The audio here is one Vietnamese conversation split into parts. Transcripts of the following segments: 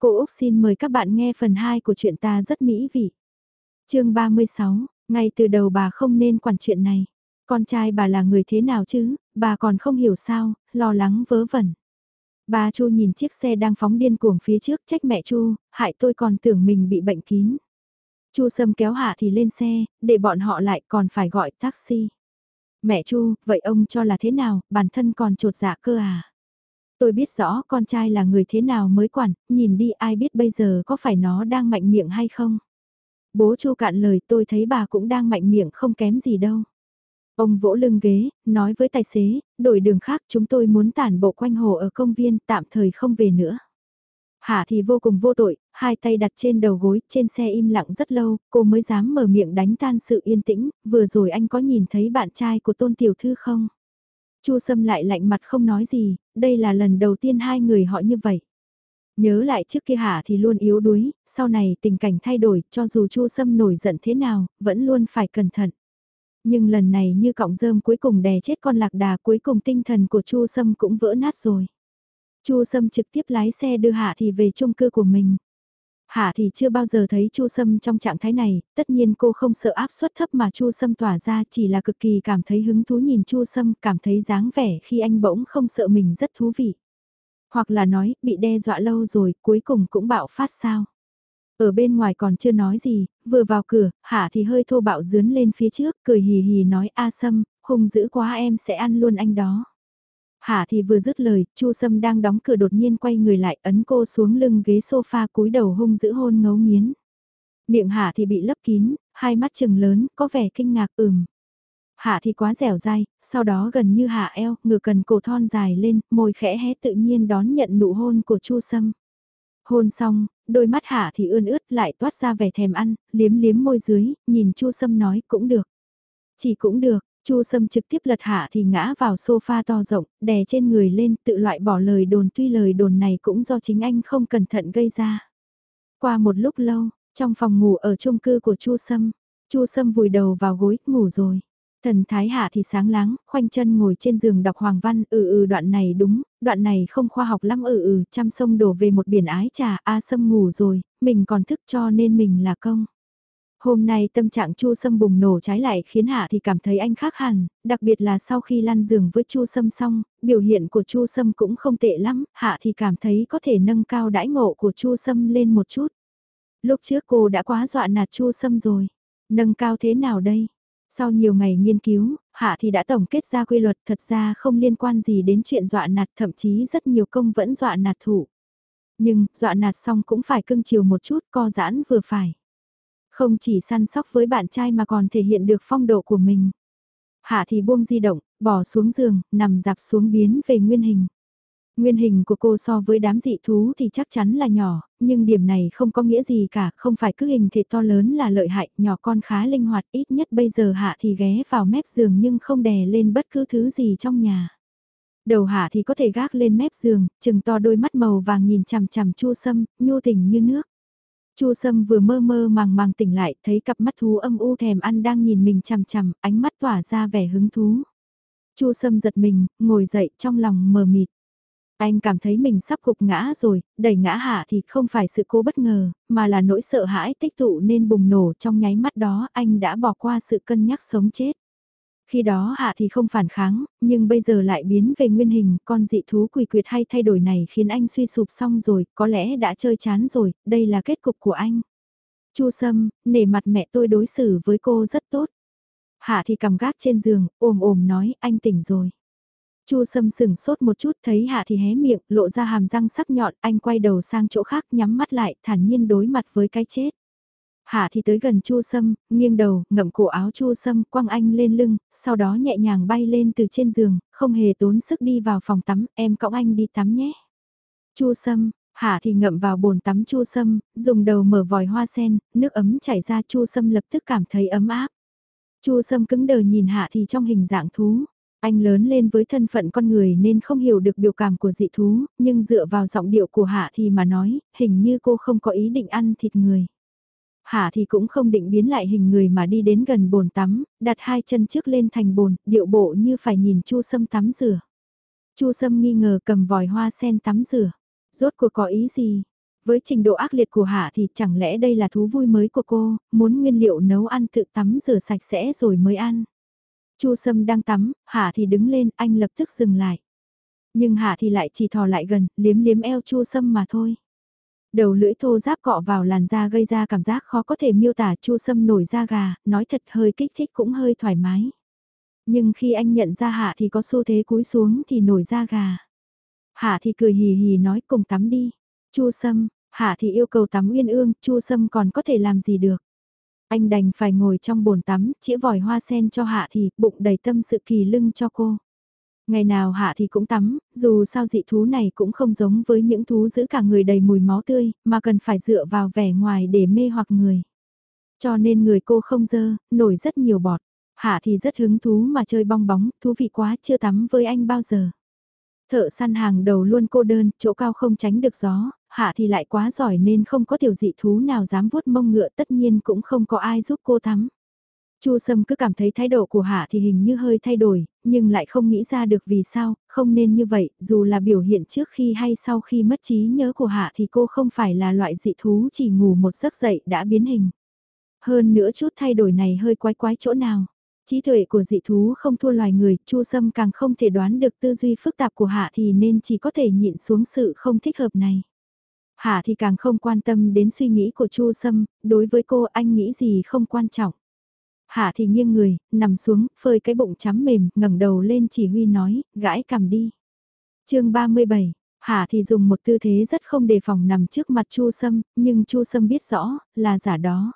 Cô Úc xin mời các bạn nghe phần 2 của chuyện ta rất mỹ vị. chương 36, ngay từ đầu bà không nên quản chuyện này. Con trai bà là người thế nào chứ, bà còn không hiểu sao, lo lắng vớ vẩn. Bà Chu nhìn chiếc xe đang phóng điên cuồng phía trước trách mẹ Chu, hại tôi còn tưởng mình bị bệnh kín. Chu Sâm kéo Hạ thì lên xe, để bọn họ lại còn phải gọi taxi. Mẹ Chu, vậy ông cho là thế nào, bản thân còn trột dạ cơ à? Tôi biết rõ con trai là người thế nào mới quản, nhìn đi ai biết bây giờ có phải nó đang mạnh miệng hay không. Bố Chu cạn lời tôi thấy bà cũng đang mạnh miệng không kém gì đâu. Ông vỗ lưng ghế, nói với tài xế, đổi đường khác chúng tôi muốn tản bộ quanh hồ ở công viên tạm thời không về nữa. Hạ thì vô cùng vô tội, hai tay đặt trên đầu gối, trên xe im lặng rất lâu, cô mới dám mở miệng đánh tan sự yên tĩnh, vừa rồi anh có nhìn thấy bạn trai của tôn tiểu thư không? Chu Sâm lại lạnh mặt không nói gì, đây là lần đầu tiên hai người họ như vậy. Nhớ lại trước kia Hạ thì luôn yếu đuối, sau này tình cảnh thay đổi, cho dù Chu Sâm nổi giận thế nào, vẫn luôn phải cẩn thận. Nhưng lần này như cọng rơm cuối cùng đè chết con lạc đà cuối cùng tinh thần của Chu Sâm cũng vỡ nát rồi. Chu Sâm trực tiếp lái xe đưa Hạ thì về chung cư của mình. Hạ thì chưa bao giờ thấy Chu Sâm trong trạng thái này, tất nhiên cô không sợ áp suất thấp mà Chu Sâm tỏa ra chỉ là cực kỳ cảm thấy hứng thú nhìn Chu Sâm, cảm thấy dáng vẻ khi anh bỗng không sợ mình rất thú vị. Hoặc là nói, bị đe dọa lâu rồi, cuối cùng cũng bạo phát sao. Ở bên ngoài còn chưa nói gì, vừa vào cửa, Hạ thì hơi thô bạo dướn lên phía trước, cười hì hì nói A Sâm, hung dữ quá em sẽ ăn luôn anh đó. Hạ thì vừa dứt lời, Chu Sâm đang đóng cửa đột nhiên quay người lại ấn cô xuống lưng ghế sofa cúi đầu hung dữ hôn ngấu nghiến. Miệng Hạ thì bị lấp kín, hai mắt trừng lớn, có vẻ kinh ngạc ửm. Hạ thì quá dẻo dai, sau đó gần như hạ eo, ngửa cần cổ thon dài lên, môi khẽ hé tự nhiên đón nhận nụ hôn của Chu Sâm. Hôn xong, đôi mắt Hạ thì ươn ướt lại toát ra vẻ thèm ăn, liếm liếm môi dưới, nhìn Chu Sâm nói cũng được. Chỉ cũng được, Chu Sâm trực tiếp lật hạ thì ngã vào sofa to rộng, đè trên người lên, tự loại bỏ lời đồn tuy lời đồn này cũng do chính anh không cẩn thận gây ra. Qua một lúc lâu, trong phòng ngủ ở chung cư của Chu Sâm, Chu Sâm vùi đầu vào gối, ngủ rồi. Thần Thái Hạ thì sáng láng, khoanh chân ngồi trên giường đọc Hoàng Văn, ừ ừ đoạn này đúng, đoạn này không khoa học lắm ừ ừ, trăm sông đổ về một biển ái trà, A Sâm ngủ rồi, mình còn thức cho nên mình là công. Hôm nay tâm trạng Chu Sâm bùng nổ trái lại khiến Hạ thì cảm thấy anh khác hẳn, đặc biệt là sau khi lăn giường với Chu Sâm xong, biểu hiện của Chu Sâm cũng không tệ lắm, Hạ thì cảm thấy có thể nâng cao đãi ngộ của Chu Sâm lên một chút. Lúc trước cô đã quá dọa nạt Chu Sâm rồi, nâng cao thế nào đây? Sau nhiều ngày nghiên cứu, Hạ thì đã tổng kết ra quy luật thật ra không liên quan gì đến chuyện dọa nạt thậm chí rất nhiều công vẫn dọa nạt thủ. Nhưng, dọa nạt xong cũng phải cưng chiều một chút co giãn vừa phải. Không chỉ săn sóc với bạn trai mà còn thể hiện được phong độ của mình. Hạ thì buông di động, bỏ xuống giường, nằm dạp xuống biến về nguyên hình. Nguyên hình của cô so với đám dị thú thì chắc chắn là nhỏ, nhưng điểm này không có nghĩa gì cả, không phải cứ hình thể to lớn là lợi hại, nhỏ con khá linh hoạt, ít nhất bây giờ hạ thì ghé vào mép giường nhưng không đè lên bất cứ thứ gì trong nhà. Đầu hạ thì có thể gác lên mép giường, chừng to đôi mắt màu vàng nhìn chằm chằm chu sâm, nhu tình như nước. Chu Sâm vừa mơ mơ màng màng tỉnh lại, thấy cặp mắt thú âm u thèm ăn đang nhìn mình chằm chằm, ánh mắt tỏa ra vẻ hứng thú. Chu Sâm giật mình, ngồi dậy trong lòng mờ mịt. Anh cảm thấy mình sắp gục ngã rồi, đẩy ngã hạ thì không phải sự cố bất ngờ, mà là nỗi sợ hãi tích tụ nên bùng nổ trong nháy mắt đó anh đã bỏ qua sự cân nhắc sống chết. Khi đó hạ thì không phản kháng, nhưng bây giờ lại biến về nguyên hình, con dị thú quỷ quyệt hay thay đổi này khiến anh suy sụp xong rồi, có lẽ đã chơi chán rồi, đây là kết cục của anh. Chu Sâm, nể mặt mẹ tôi đối xử với cô rất tốt. Hạ thì cầm gác trên giường, ồm ồm nói, anh tỉnh rồi. Chu Sâm sừng sốt một chút thấy Hạ thì hé miệng, lộ ra hàm răng sắc nhọn, anh quay đầu sang chỗ khác nhắm mắt lại, thản nhiên đối mặt với cái chết. Hạ thì tới gần Chu Sâm, nghiêng đầu, ngậm cổ áo Chu Sâm, quăng anh lên lưng, sau đó nhẹ nhàng bay lên từ trên giường, không hề tốn sức đi vào phòng tắm, em cõng anh đi tắm nhé. Chu Sâm, Hạ thì ngậm vào bồn tắm Chu Sâm, dùng đầu mở vòi hoa sen, nước ấm chảy ra Chu Sâm lập tức cảm thấy ấm áp. Chu Sâm cứng đờ nhìn Hạ thì trong hình dạng thú. Anh lớn lên với thân phận con người nên không hiểu được biểu cảm của dị thú, nhưng dựa vào giọng điệu của Hạ thì mà nói, hình như cô không có ý định ăn thịt người. Hạ thì cũng không định biến lại hình người mà đi đến gần bồn tắm, đặt hai chân trước lên thành bồn, điệu bộ như phải nhìn Chu Sâm tắm rửa. Chu Sâm nghi ngờ cầm vòi hoa sen tắm rửa. Rốt cuộc có ý gì? Với trình độ ác liệt của Hạ thì chẳng lẽ đây là thú vui mới của cô, muốn nguyên liệu nấu ăn tự tắm rửa sạch sẽ rồi mới ăn. Chu Sâm đang tắm, Hạ thì đứng lên, anh lập tức dừng lại. Nhưng Hạ thì lại chỉ thò lại gần, liếm liếm eo Chu Sâm mà thôi. Đầu lưỡi thô giáp cọ vào làn da gây ra cảm giác khó có thể miêu tả Chu Sâm nổi da gà, nói thật hơi kích thích cũng hơi thoải mái. Nhưng khi anh nhận ra Hạ thì có xu thế cúi xuống thì nổi da gà. Hạ thì cười hì hì nói cùng tắm đi. Chu Sâm, Hạ thì yêu cầu tắm uyên ương, Chu Sâm còn có thể làm gì được. Anh đành phải ngồi trong bồn tắm, chĩa vòi hoa sen cho Hạ thì, bụng đầy tâm sự kỳ lưng cho cô. Ngày nào Hạ thì cũng tắm, dù sao dị thú này cũng không giống với những thú giữ cả người đầy mùi máu tươi, mà cần phải dựa vào vẻ ngoài để mê hoặc người. Cho nên người cô không dơ, nổi rất nhiều bọt. Hạ thì rất hứng thú mà chơi bong bóng, thú vị quá, chưa tắm với anh bao giờ. Thợ săn hàng đầu luôn cô đơn, chỗ cao không tránh được gió, hạ thì lại quá giỏi nên không có tiểu dị thú nào dám vuốt mông ngựa tất nhiên cũng không có ai giúp cô tắm. Chu Sâm cứ cảm thấy thái độ của Hạ thì hình như hơi thay đổi, nhưng lại không nghĩ ra được vì sao, không nên như vậy, dù là biểu hiện trước khi hay sau khi mất trí nhớ của Hạ thì cô không phải là loại dị thú chỉ ngủ một giấc dậy đã biến hình. Hơn nữa chút thay đổi này hơi quái quái chỗ nào. Trí tuệ của dị thú không thua loài người, Chu Sâm càng không thể đoán được tư duy phức tạp của Hạ thì nên chỉ có thể nhịn xuống sự không thích hợp này. Hạ thì càng không quan tâm đến suy nghĩ của Chu Sâm, đối với cô anh nghĩ gì không quan trọng. Hạ thì nghiêng người, nằm xuống, phơi cái bụng chấm mềm, ngẩng đầu lên chỉ huy nói, gãi cầm đi. chương 37, Hạ thì dùng một tư thế rất không đề phòng nằm trước mặt Chu Sâm, nhưng Chu Sâm biết rõ, là giả đó.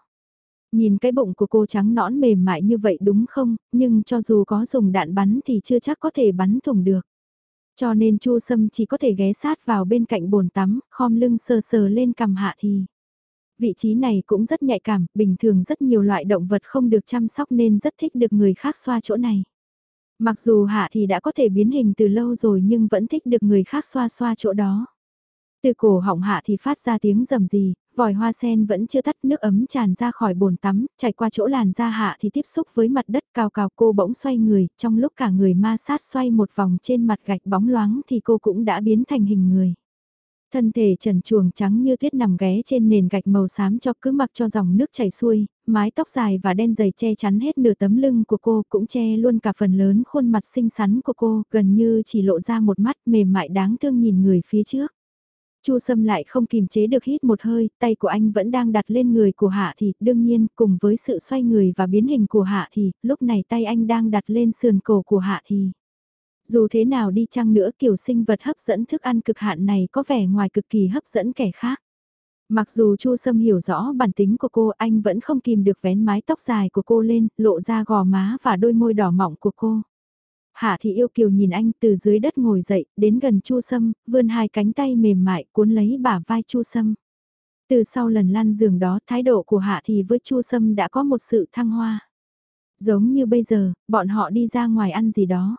Nhìn cái bụng của cô trắng nõn mềm mại như vậy đúng không, nhưng cho dù có dùng đạn bắn thì chưa chắc có thể bắn thủng được. Cho nên Chu Sâm chỉ có thể ghé sát vào bên cạnh bồn tắm, khom lưng sờ sờ lên cầm hạ thì. Vị trí này cũng rất nhạy cảm, bình thường rất nhiều loại động vật không được chăm sóc nên rất thích được người khác xoa chỗ này. Mặc dù hạ thì đã có thể biến hình từ lâu rồi nhưng vẫn thích được người khác xoa xoa chỗ đó. Từ cổ họng hạ thì phát ra tiếng rầm gì, vòi hoa sen vẫn chưa tắt nước ấm tràn ra khỏi bồn tắm, chạy qua chỗ làn da hạ thì tiếp xúc với mặt đất cao cao cô bỗng xoay người, trong lúc cả người ma sát xoay một vòng trên mặt gạch bóng loáng thì cô cũng đã biến thành hình người. Thân thể trần chuồng trắng như tuyết nằm ghé trên nền gạch màu xám cho cứ mặc cho dòng nước chảy xuôi, mái tóc dài và đen dày che chắn hết nửa tấm lưng của cô cũng che luôn cả phần lớn khuôn mặt xinh xắn của cô, gần như chỉ lộ ra một mắt mềm mại đáng thương nhìn người phía trước. Chu Sâm lại không kìm chế được hít một hơi, tay của anh vẫn đang đặt lên người của Hạ Thì, đương nhiên, cùng với sự xoay người và biến hình của Hạ Thì, lúc này tay anh đang đặt lên sườn cổ của Hạ Thì. Dù thế nào đi chăng nữa kiểu sinh vật hấp dẫn thức ăn cực hạn này có vẻ ngoài cực kỳ hấp dẫn kẻ khác. Mặc dù Chu Sâm hiểu rõ bản tính của cô, anh vẫn không kìm được vén mái tóc dài của cô lên, lộ ra gò má và đôi môi đỏ mọng của cô. Hạ thị yêu kiều nhìn anh từ dưới đất ngồi dậy, đến gần Chu Sâm, vươn hai cánh tay mềm mại cuốn lấy bả vai Chu Sâm. Từ sau lần lăn giường đó, thái độ của Hạ thị với Chu Sâm đã có một sự thăng hoa. Giống như bây giờ, bọn họ đi ra ngoài ăn gì đó.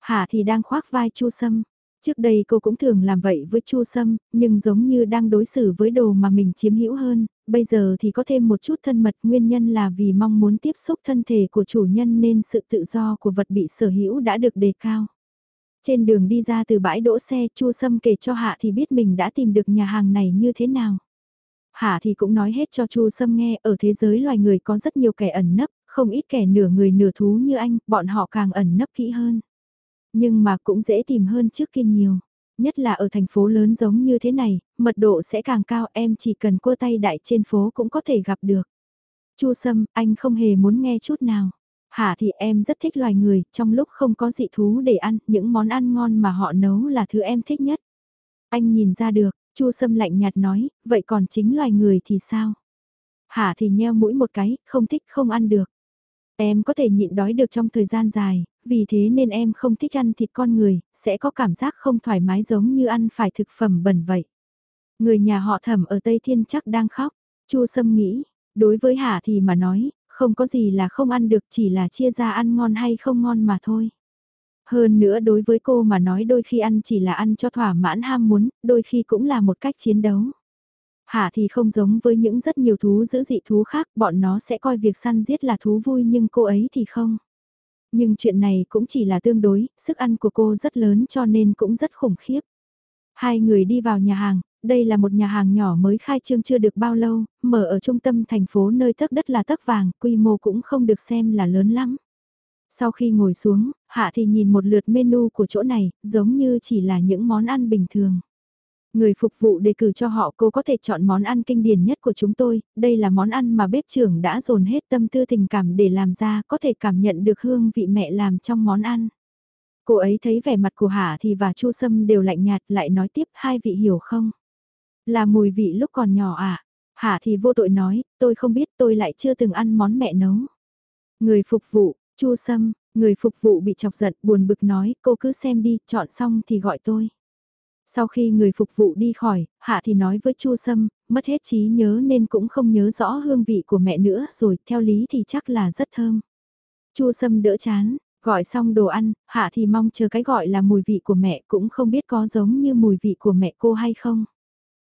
Hạ thì đang khoác vai Chu Sâm. Trước đây cô cũng thường làm vậy với Chu Sâm, nhưng giống như đang đối xử với đồ mà mình chiếm hữu hơn, bây giờ thì có thêm một chút thân mật nguyên nhân là vì mong muốn tiếp xúc thân thể của chủ nhân nên sự tự do của vật bị sở hữu đã được đề cao. Trên đường đi ra từ bãi đỗ xe, Chu Sâm kể cho Hạ thì biết mình đã tìm được nhà hàng này như thế nào. Hạ thì cũng nói hết cho Chu Sâm nghe, ở thế giới loài người có rất nhiều kẻ ẩn nấp, không ít kẻ nửa người nửa thú như anh, bọn họ càng ẩn nấp kỹ hơn. Nhưng mà cũng dễ tìm hơn trước kia nhiều. Nhất là ở thành phố lớn giống như thế này, mật độ sẽ càng cao em chỉ cần cua tay đại trên phố cũng có thể gặp được. Chu Sâm, anh không hề muốn nghe chút nào. Hả thì em rất thích loài người, trong lúc không có dị thú để ăn, những món ăn ngon mà họ nấu là thứ em thích nhất. Anh nhìn ra được, Chu Sâm lạnh nhạt nói, vậy còn chính loài người thì sao? Hả thì nheo mũi một cái, không thích không ăn được. Em có thể nhịn đói được trong thời gian dài, vì thế nên em không thích ăn thịt con người, sẽ có cảm giác không thoải mái giống như ăn phải thực phẩm bẩn vậy. Người nhà họ thẩm ở Tây Thiên chắc đang khóc, Chu Sâm nghĩ, đối với Hà thì mà nói, không có gì là không ăn được chỉ là chia ra ăn ngon hay không ngon mà thôi. Hơn nữa đối với cô mà nói đôi khi ăn chỉ là ăn cho thỏa mãn ham muốn, đôi khi cũng là một cách chiến đấu. Hả thì không giống với những rất nhiều thú giữ dị thú khác, bọn nó sẽ coi việc săn giết là thú vui nhưng cô ấy thì không. Nhưng chuyện này cũng chỉ là tương đối, sức ăn của cô rất lớn cho nên cũng rất khủng khiếp. Hai người đi vào nhà hàng, đây là một nhà hàng nhỏ mới khai trương chưa được bao lâu, mở ở trung tâm thành phố nơi tấc đất là tấc vàng, quy mô cũng không được xem là lớn lắm. Sau khi ngồi xuống, Hạ thì nhìn một lượt menu của chỗ này, giống như chỉ là những món ăn bình thường. Người phục vụ đề cử cho họ cô có thể chọn món ăn kinh điển nhất của chúng tôi, đây là món ăn mà bếp trưởng đã dồn hết tâm tư tình cảm để làm ra, có thể cảm nhận được hương vị mẹ làm trong món ăn. Cô ấy thấy vẻ mặt của Hạ thì và Chu Sâm đều lạnh nhạt lại nói tiếp hai vị hiểu không? Là mùi vị lúc còn nhỏ à? Hạ thì vô tội nói, tôi không biết tôi lại chưa từng ăn món mẹ nấu. Người phục vụ, Chu Sâm, người phục vụ bị chọc giận buồn bực nói cô cứ xem đi, chọn xong thì gọi tôi. Sau khi người phục vụ đi khỏi, Hạ thì nói với Chu Sâm, mất hết trí nhớ nên cũng không nhớ rõ hương vị của mẹ nữa rồi, theo lý thì chắc là rất thơm. Chu Sâm đỡ chán, gọi xong đồ ăn, Hạ thì mong chờ cái gọi là mùi vị của mẹ cũng không biết có giống như mùi vị của mẹ cô hay không.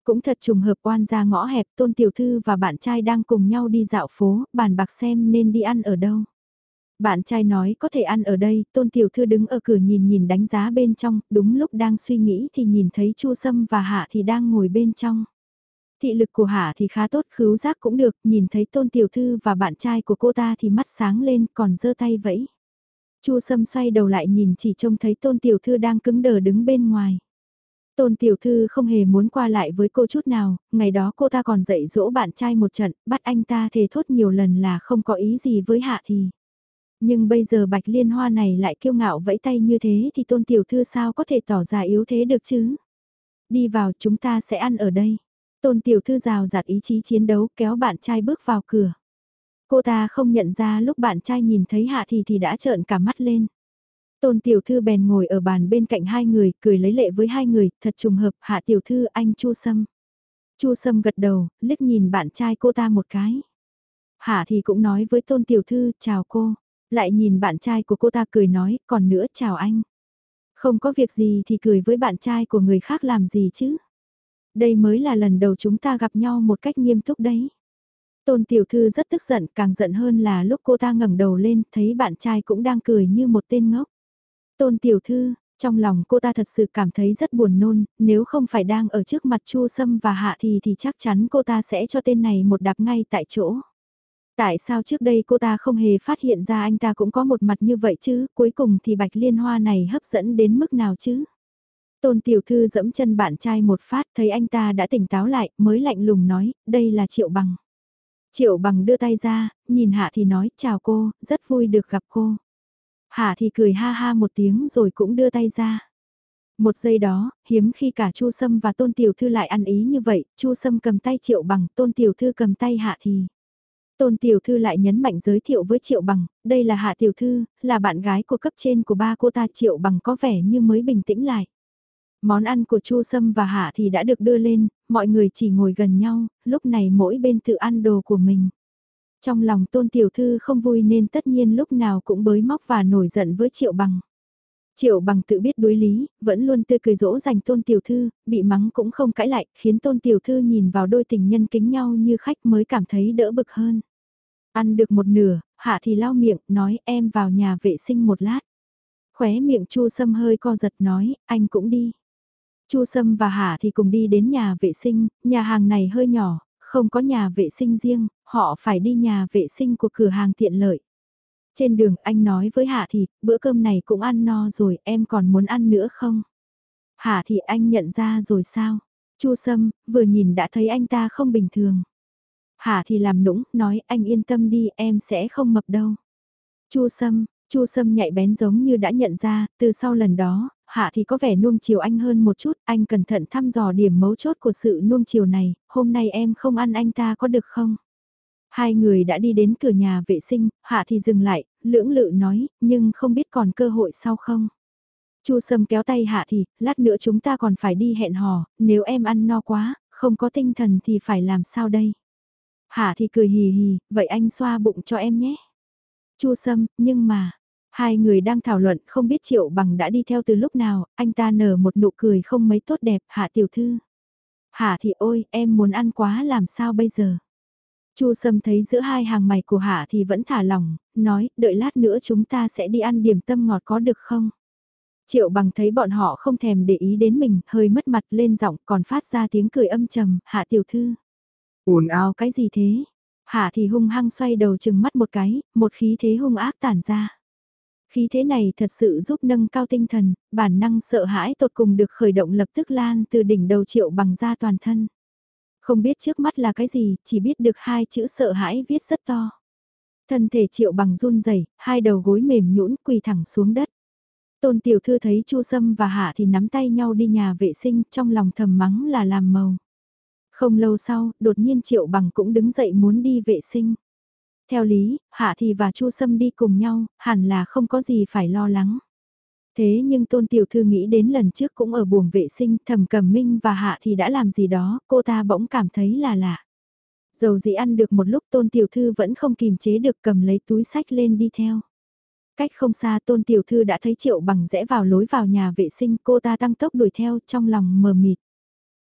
Cũng thật trùng hợp quan ra ngõ hẹp Tôn Tiểu Thư và bạn trai đang cùng nhau đi dạo phố, bàn bạc xem nên đi ăn ở đâu. Bạn trai nói có thể ăn ở đây, tôn tiểu thư đứng ở cửa nhìn nhìn đánh giá bên trong, đúng lúc đang suy nghĩ thì nhìn thấy Chu Sâm và Hạ thì đang ngồi bên trong. Thị lực của Hạ thì khá tốt, khứu giác cũng được, nhìn thấy tôn tiểu thư và bạn trai của cô ta thì mắt sáng lên, còn giơ tay vẫy. Chu Sâm xoay đầu lại nhìn chỉ trông thấy tôn tiểu thư đang cứng đờ đứng bên ngoài. Tôn tiểu thư không hề muốn qua lại với cô chút nào, ngày đó cô ta còn dạy dỗ bạn trai một trận, bắt anh ta thề thốt nhiều lần là không có ý gì với Hạ thì. Nhưng bây giờ bạch liên hoa này lại kiêu ngạo vẫy tay như thế thì tôn tiểu thư sao có thể tỏ ra yếu thế được chứ? Đi vào chúng ta sẽ ăn ở đây. Tôn tiểu thư rào rạt ý chí chiến đấu kéo bạn trai bước vào cửa. Cô ta không nhận ra lúc bạn trai nhìn thấy hạ thì thì đã trợn cả mắt lên. Tôn tiểu thư bèn ngồi ở bàn bên cạnh hai người, cười lấy lệ với hai người, thật trùng hợp, hạ tiểu thư anh Chu Sâm. Chu Sâm gật đầu, liếc nhìn bạn trai cô ta một cái. Hạ thì cũng nói với tôn tiểu thư, chào cô. Lại nhìn bạn trai của cô ta cười nói, còn nữa chào anh. Không có việc gì thì cười với bạn trai của người khác làm gì chứ. Đây mới là lần đầu chúng ta gặp nhau một cách nghiêm túc đấy. Tôn tiểu thư rất tức giận, càng giận hơn là lúc cô ta ngẩng đầu lên, thấy bạn trai cũng đang cười như một tên ngốc. Tôn tiểu thư, trong lòng cô ta thật sự cảm thấy rất buồn nôn, nếu không phải đang ở trước mặt Chu Sâm và Hạ thì thì chắc chắn cô ta sẽ cho tên này một đạp ngay tại chỗ. Tại sao trước đây cô ta không hề phát hiện ra anh ta cũng có một mặt như vậy chứ, cuối cùng thì bạch liên hoa này hấp dẫn đến mức nào chứ? Tôn tiểu thư dẫm chân bạn trai một phát thấy anh ta đã tỉnh táo lại, mới lạnh lùng nói, đây là Triệu Bằng. Triệu Bằng đưa tay ra, nhìn Hạ thì nói, chào cô, rất vui được gặp cô. Hạ thì cười ha ha một tiếng rồi cũng đưa tay ra. Một giây đó, hiếm khi cả Chu Sâm và Tôn Tiểu Thư lại ăn ý như vậy, Chu Sâm cầm tay Triệu Bằng, Tôn Tiểu Thư cầm tay Hạ thì. Tôn Tiểu Thư lại nhấn mạnh giới thiệu với Triệu Bằng, đây là Hạ Tiểu Thư, là bạn gái của cấp trên của ba cô ta Triệu Bằng có vẻ như mới bình tĩnh lại. Món ăn của Chu Sâm và Hạ thì đã được đưa lên, mọi người chỉ ngồi gần nhau, lúc này mỗi bên tự ăn đồ của mình. Trong lòng Tôn Tiểu Thư không vui nên tất nhiên lúc nào cũng bới móc và nổi giận với Triệu Bằng. Triệu bằng tự biết đối lý, vẫn luôn tươi cười dỗ dành tôn tiểu thư, bị mắng cũng không cãi lại, khiến tôn tiểu thư nhìn vào đôi tình nhân kính nhau như khách mới cảm thấy đỡ bực hơn. Ăn được một nửa, hạ thì lau miệng, nói em vào nhà vệ sinh một lát. Khóe miệng chu sâm hơi co giật nói, anh cũng đi. chu sâm và hạ thì cùng đi đến nhà vệ sinh, nhà hàng này hơi nhỏ, không có nhà vệ sinh riêng, họ phải đi nhà vệ sinh của cửa hàng tiện lợi. Trên đường anh nói với Hạ Thị, bữa cơm này cũng ăn no rồi, em còn muốn ăn nữa không? Hạ Thị anh nhận ra rồi sao? Chu Sâm, vừa nhìn đã thấy anh ta không bình thường. Hạ Thị làm nũng, nói anh yên tâm đi, em sẽ không mập đâu. Chu Sâm, Chu Sâm nhạy bén giống như đã nhận ra, từ sau lần đó, Hạ Thị có vẻ nuông chiều anh hơn một chút, anh cẩn thận thăm dò điểm mấu chốt của sự nuông chiều này, hôm nay em không ăn anh ta có được không? Hai người đã đi đến cửa nhà vệ sinh, Hạ thì dừng lại, lưỡng lự nói, nhưng không biết còn cơ hội sau không. Chu Sâm kéo tay Hạ thì, lát nữa chúng ta còn phải đi hẹn hò, nếu em ăn no quá, không có tinh thần thì phải làm sao đây? Hạ thì cười hì hì, vậy anh xoa bụng cho em nhé. Chu Sâm, nhưng mà, hai người đang thảo luận không biết Triệu Bằng đã đi theo từ lúc nào, anh ta nở một nụ cười không mấy tốt đẹp, Hạ tiểu thư. Hạ thì ôi, em muốn ăn quá làm sao bây giờ? Chu Sâm thấy giữa hai hàng mày của Hạ thì vẫn thả lỏng, nói, đợi lát nữa chúng ta sẽ đi ăn điểm tâm ngọt có được không? Triệu bằng thấy bọn họ không thèm để ý đến mình, hơi mất mặt lên giọng còn phát ra tiếng cười âm trầm, hạ tiểu thư. ồn ào cái gì thế? Hạ thì hung hăng xoay đầu chừng mắt một cái, một khí thế hung ác tản ra. Khí thế này thật sự giúp nâng cao tinh thần, bản năng sợ hãi tột cùng được khởi động lập tức lan từ đỉnh đầu triệu bằng ra toàn thân. Không biết trước mắt là cái gì, chỉ biết được hai chữ sợ hãi viết rất to. Thân thể triệu bằng run rẩy hai đầu gối mềm nhũn quỳ thẳng xuống đất. Tôn tiểu thư thấy Chu Sâm và Hạ thì nắm tay nhau đi nhà vệ sinh, trong lòng thầm mắng là làm màu. Không lâu sau, đột nhiên Triệu Bằng cũng đứng dậy muốn đi vệ sinh. Theo lý, Hạ thì và Chu Sâm đi cùng nhau, hẳn là không có gì phải lo lắng. Thế nhưng Tôn Tiểu Thư nghĩ đến lần trước cũng ở buồng vệ sinh, thầm cầm minh và Hạ thì đã làm gì đó, cô ta bỗng cảm thấy là lạ. Dầu gì ăn được một lúc Tôn Tiểu Thư vẫn không kìm chế được cầm lấy túi sách lên đi theo. Cách không xa tôn tiểu thư đã thấy triệu bằng rẽ vào lối vào nhà vệ sinh cô ta tăng tốc đuổi theo trong lòng mờ mịt.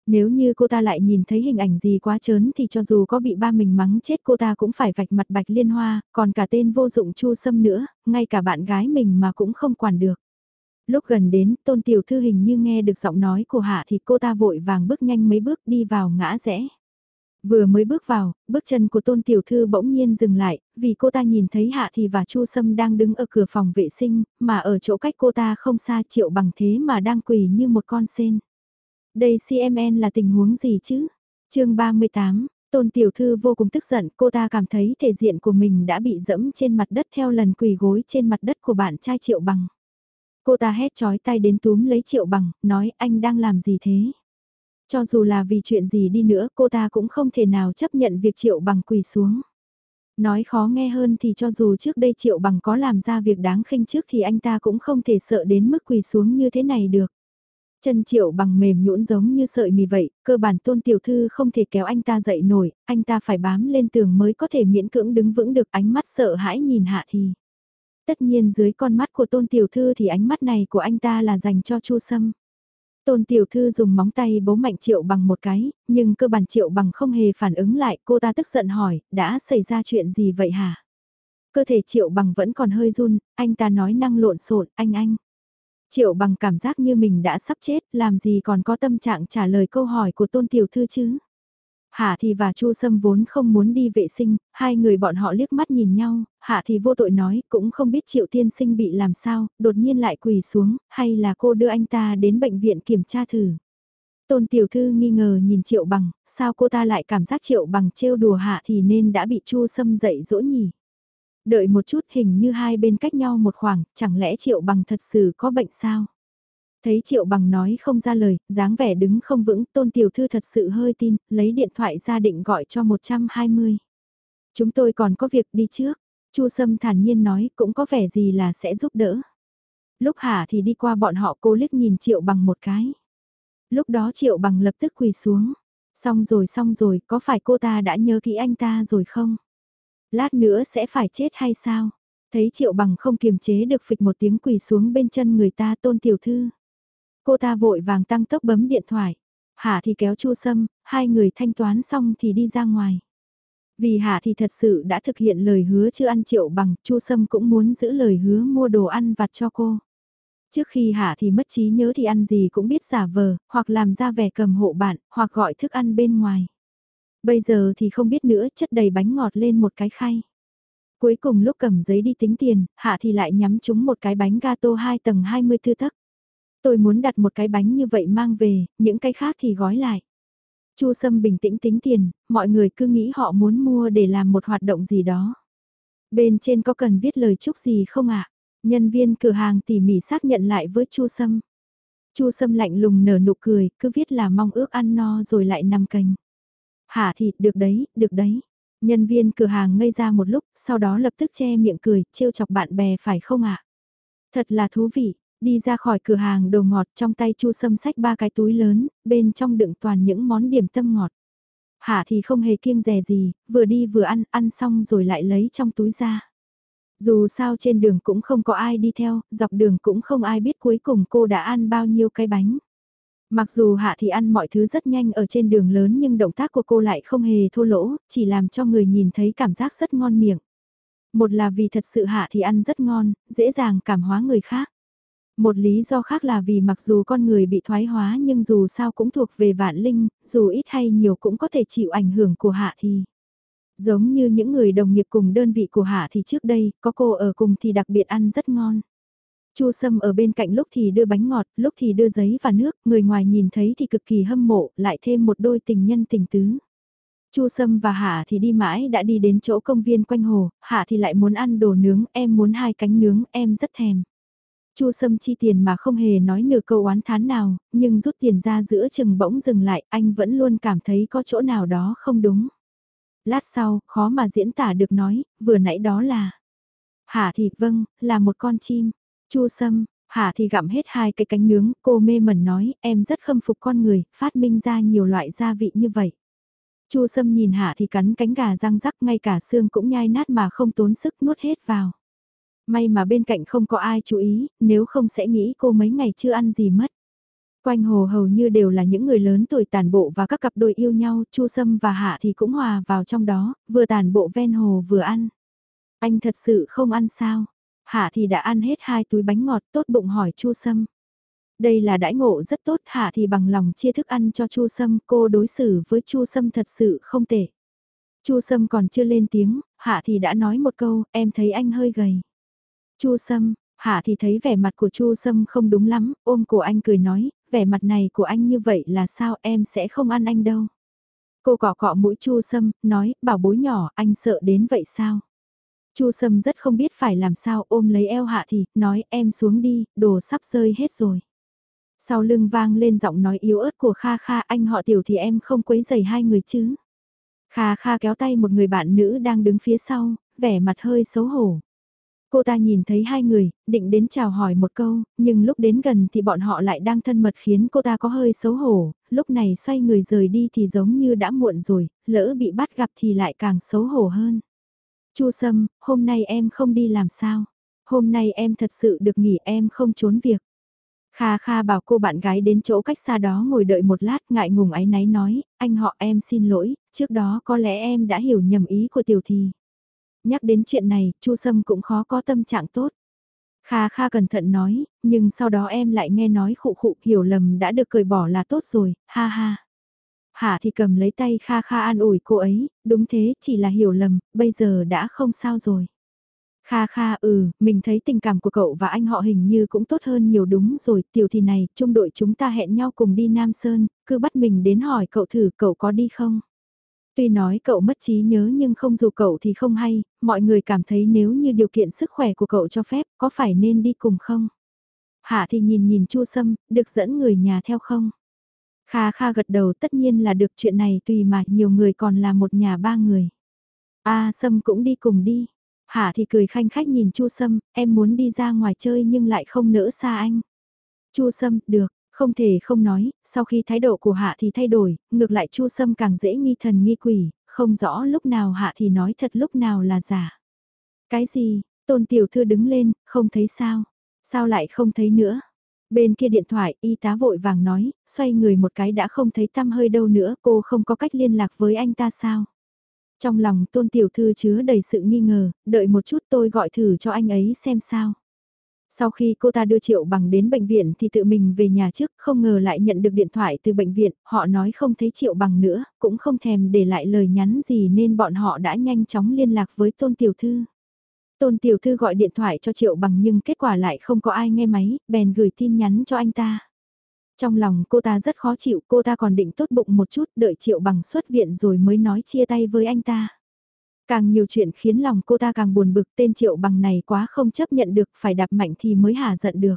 Nếu như cô ta lại nhìn thấy hình ảnh gì quá chớn thì cho dù có bị ba mình mắng chết cô ta cũng phải vạch mặt bạch liên hoa, còn cả tên vô dụng chu sâm nữa, ngay cả bạn gái mình mà cũng không quản được. Lúc gần đến, tôn tiểu thư hình như nghe được giọng nói của hạ thì cô ta vội vàng bước nhanh mấy bước đi vào ngã rẽ. Vừa mới bước vào, bước chân của tôn tiểu thư bỗng nhiên dừng lại, vì cô ta nhìn thấy Hạ Thì và Chu Sâm đang đứng ở cửa phòng vệ sinh, mà ở chỗ cách cô ta không xa triệu bằng thế mà đang quỳ như một con sen. Đây CMN là tình huống gì chứ? chương 38, tôn tiểu thư vô cùng tức giận, cô ta cảm thấy thể diện của mình đã bị dẫm trên mặt đất theo lần quỳ gối trên mặt đất của bạn trai triệu bằng. Cô ta hét chói tay đến túm lấy triệu bằng, nói anh đang làm gì thế? Cho dù là vì chuyện gì đi nữa cô ta cũng không thể nào chấp nhận việc Triệu Bằng quỳ xuống. Nói khó nghe hơn thì cho dù trước đây Triệu Bằng có làm ra việc đáng khinh trước thì anh ta cũng không thể sợ đến mức quỳ xuống như thế này được. Chân Triệu Bằng mềm nhũn giống như sợi mì vậy, cơ bản tôn tiểu thư không thể kéo anh ta dậy nổi, anh ta phải bám lên tường mới có thể miễn cưỡng đứng vững được ánh mắt sợ hãi nhìn hạ thì. Tất nhiên dưới con mắt của tôn tiểu thư thì ánh mắt này của anh ta là dành cho chu sâm. Tôn tiểu thư dùng móng tay bố mạnh triệu bằng một cái, nhưng cơ bản triệu bằng không hề phản ứng lại, cô ta tức giận hỏi, đã xảy ra chuyện gì vậy hả? Cơ thể triệu bằng vẫn còn hơi run, anh ta nói năng lộn xộn, anh anh. Triệu bằng cảm giác như mình đã sắp chết, làm gì còn có tâm trạng trả lời câu hỏi của tôn tiểu thư chứ? Hạ thì và Chu Sâm vốn không muốn đi vệ sinh, hai người bọn họ liếc mắt nhìn nhau, Hạ thì vô tội nói cũng không biết Triệu Tiên Sinh bị làm sao, đột nhiên lại quỳ xuống, hay là cô đưa anh ta đến bệnh viện kiểm tra thử. Tôn Tiểu Thư nghi ngờ nhìn Triệu Bằng, sao cô ta lại cảm giác Triệu Bằng trêu đùa Hạ thì nên đã bị Chu Sâm dạy dỗ nhỉ? Đợi một chút hình như hai bên cách nhau một khoảng, chẳng lẽ Triệu Bằng thật sự có bệnh sao? Thấy Triệu Bằng nói không ra lời, dáng vẻ đứng không vững, tôn tiểu thư thật sự hơi tin, lấy điện thoại ra định gọi cho 120. Chúng tôi còn có việc đi trước, Chu Sâm thản nhiên nói cũng có vẻ gì là sẽ giúp đỡ. Lúc hả thì đi qua bọn họ cô liếc nhìn Triệu Bằng một cái. Lúc đó Triệu Bằng lập tức quỳ xuống. Xong rồi xong rồi, có phải cô ta đã nhớ kỹ anh ta rồi không? Lát nữa sẽ phải chết hay sao? Thấy Triệu Bằng không kiềm chế được phịch một tiếng quỳ xuống bên chân người ta tôn tiểu thư. Cô ta vội vàng tăng tốc bấm điện thoại. Hạ thì kéo Chu Sâm, hai người thanh toán xong thì đi ra ngoài. Vì Hạ thì thật sự đã thực hiện lời hứa chưa ăn triệu bằng, Chu Sâm cũng muốn giữ lời hứa mua đồ ăn vặt cho cô. Trước khi Hạ thì mất trí nhớ thì ăn gì cũng biết giả vờ, hoặc làm ra vẻ cầm hộ bạn, hoặc gọi thức ăn bên ngoài. Bây giờ thì không biết nữa, chất đầy bánh ngọt lên một cái khay. Cuối cùng lúc cầm giấy đi tính tiền, Hạ thì lại nhắm trúng một cái bánh gato 2 tầng 20 thư tấc. Tôi muốn đặt một cái bánh như vậy mang về, những cái khác thì gói lại. Chu Sâm bình tĩnh tính tiền, mọi người cứ nghĩ họ muốn mua để làm một hoạt động gì đó. Bên trên có cần viết lời chúc gì không ạ? Nhân viên cửa hàng tỉ mỉ xác nhận lại với Chu Sâm. Chu Sâm lạnh lùng nở nụ cười, cứ viết là mong ước ăn no rồi lại nằm cành. Hả thịt, được đấy, được đấy. Nhân viên cửa hàng ngây ra một lúc, sau đó lập tức che miệng cười, trêu chọc bạn bè phải không ạ? Thật là thú vị, Đi ra khỏi cửa hàng đồ ngọt trong tay chu sâm sách ba cái túi lớn, bên trong đựng toàn những món điểm tâm ngọt. Hạ thì không hề kiêng rè gì, vừa đi vừa ăn, ăn xong rồi lại lấy trong túi ra. Dù sao trên đường cũng không có ai đi theo, dọc đường cũng không ai biết cuối cùng cô đã ăn bao nhiêu cái bánh. Mặc dù Hạ thì ăn mọi thứ rất nhanh ở trên đường lớn nhưng động tác của cô lại không hề thô lỗ, chỉ làm cho người nhìn thấy cảm giác rất ngon miệng. Một là vì thật sự Hạ thì ăn rất ngon, dễ dàng cảm hóa người khác. Một lý do khác là vì mặc dù con người bị thoái hóa nhưng dù sao cũng thuộc về vạn linh, dù ít hay nhiều cũng có thể chịu ảnh hưởng của hạ thì. Giống như những người đồng nghiệp cùng đơn vị của hạ thì trước đây, có cô ở cùng thì đặc biệt ăn rất ngon. Chu Sâm ở bên cạnh lúc thì đưa bánh ngọt, lúc thì đưa giấy và nước, người ngoài nhìn thấy thì cực kỳ hâm mộ, lại thêm một đôi tình nhân tình tứ. Chu Sâm và Hạ thì đi mãi đã đi đến chỗ công viên quanh hồ, Hạ thì lại muốn ăn đồ nướng, em muốn hai cánh nướng, em rất thèm. Chu Sâm chi tiền mà không hề nói nửa câu oán thán nào, nhưng rút tiền ra giữa chừng bỗng dừng lại, anh vẫn luôn cảm thấy có chỗ nào đó không đúng. Lát sau, khó mà diễn tả được nói, vừa nãy đó là... Hà thì vâng, là một con chim. Chu Sâm, Hà thì gặm hết hai cái cánh nướng, cô mê mẩn nói, em rất khâm phục con người, phát minh ra nhiều loại gia vị như vậy. Chu Sâm nhìn Hạ thì cắn cánh gà răng rắc ngay cả xương cũng nhai nát mà không tốn sức nuốt hết vào. May mà bên cạnh không có ai chú ý, nếu không sẽ nghĩ cô mấy ngày chưa ăn gì mất. Quanh hồ hầu như đều là những người lớn tuổi tàn bộ và các cặp đôi yêu nhau, Chu Sâm và Hạ thì cũng hòa vào trong đó, vừa tàn bộ ven hồ vừa ăn. Anh thật sự không ăn sao? Hạ thì đã ăn hết hai túi bánh ngọt tốt bụng hỏi Chu Sâm. Đây là đãi ngộ rất tốt, Hạ thì bằng lòng chia thức ăn cho Chu Sâm, cô đối xử với Chu Sâm thật sự không tệ. Chu Sâm còn chưa lên tiếng, Hạ thì đã nói một câu, em thấy anh hơi gầy. Chu Sâm, Hạ thì thấy vẻ mặt của Chu Sâm không đúng lắm, ôm cổ anh cười nói, vẻ mặt này của anh như vậy là sao em sẽ không ăn anh đâu. Cô cọ cọ mũi Chu Sâm, nói, bảo bối nhỏ, anh sợ đến vậy sao? Chu Sâm rất không biết phải làm sao ôm lấy eo Hạ thì, nói em xuống đi, đồ sắp rơi hết rồi. Sau lưng vang lên giọng nói yếu ớt của Kha Kha anh họ tiểu thì em không quấy giày hai người chứ. Kha Kha kéo tay một người bạn nữ đang đứng phía sau, vẻ mặt hơi xấu hổ. Cô ta nhìn thấy hai người, định đến chào hỏi một câu, nhưng lúc đến gần thì bọn họ lại đang thân mật khiến cô ta có hơi xấu hổ, lúc này xoay người rời đi thì giống như đã muộn rồi, lỡ bị bắt gặp thì lại càng xấu hổ hơn. Chu Sâm, hôm nay em không đi làm sao? Hôm nay em thật sự được nghỉ em không trốn việc. Kha Kha bảo cô bạn gái đến chỗ cách xa đó ngồi đợi một lát ngại ngùng ái náy nói, anh họ em xin lỗi, trước đó có lẽ em đã hiểu nhầm ý của tiểu thì. Nhắc đến chuyện này, Chu Sâm cũng khó có tâm trạng tốt. Kha Kha cẩn thận nói, nhưng sau đó em lại nghe nói khụ khụ hiểu lầm đã được cởi bỏ là tốt rồi, ha ha. Hạ thì cầm lấy tay Kha Kha an ủi cô ấy, đúng thế, chỉ là hiểu lầm, bây giờ đã không sao rồi. Kha Kha ừ, mình thấy tình cảm của cậu và anh họ hình như cũng tốt hơn nhiều đúng rồi, tiểu thì này, trung đội chúng ta hẹn nhau cùng đi Nam Sơn, cứ bắt mình đến hỏi cậu thử cậu có đi không? Tuy nói cậu mất trí nhớ nhưng không dù cậu thì không hay, mọi người cảm thấy nếu như điều kiện sức khỏe của cậu cho phép, có phải nên đi cùng không? Hạ thì nhìn nhìn Chu Sâm, được dẫn người nhà theo không? Kha Kha gật đầu tất nhiên là được chuyện này tùy mà nhiều người còn là một nhà ba người. A Sâm cũng đi cùng đi. Hạ thì cười khanh khách nhìn Chu Sâm, em muốn đi ra ngoài chơi nhưng lại không nỡ xa anh. Chu Sâm, được, không thể không nói, sau khi thái độ của Hạ thì thay đổi, ngược lại Chu Sâm càng dễ nghi thần nghi quỷ, không rõ lúc nào Hạ thì nói thật lúc nào là giả. Cái gì, tôn tiểu thư đứng lên, không thấy sao, sao lại không thấy nữa. Bên kia điện thoại, y tá vội vàng nói, xoay người một cái đã không thấy tăm hơi đâu nữa, cô không có cách liên lạc với anh ta sao? Trong lòng tôn tiểu thư chứa đầy sự nghi ngờ, đợi một chút tôi gọi thử cho anh ấy xem sao. Sau khi cô ta đưa Triệu Bằng đến bệnh viện thì tự mình về nhà trước, không ngờ lại nhận được điện thoại từ bệnh viện, họ nói không thấy Triệu Bằng nữa, cũng không thèm để lại lời nhắn gì nên bọn họ đã nhanh chóng liên lạc với Tôn Tiểu Thư. Tôn Tiểu Thư gọi điện thoại cho Triệu Bằng nhưng kết quả lại không có ai nghe máy, bèn gửi tin nhắn cho anh ta. Trong lòng cô ta rất khó chịu, cô ta còn định tốt bụng một chút, đợi Triệu Bằng xuất viện rồi mới nói chia tay với anh ta. Càng nhiều chuyện khiến lòng cô ta càng buồn bực tên Triệu Bằng này quá không chấp nhận được, phải đạp mạnh thì mới hả giận được.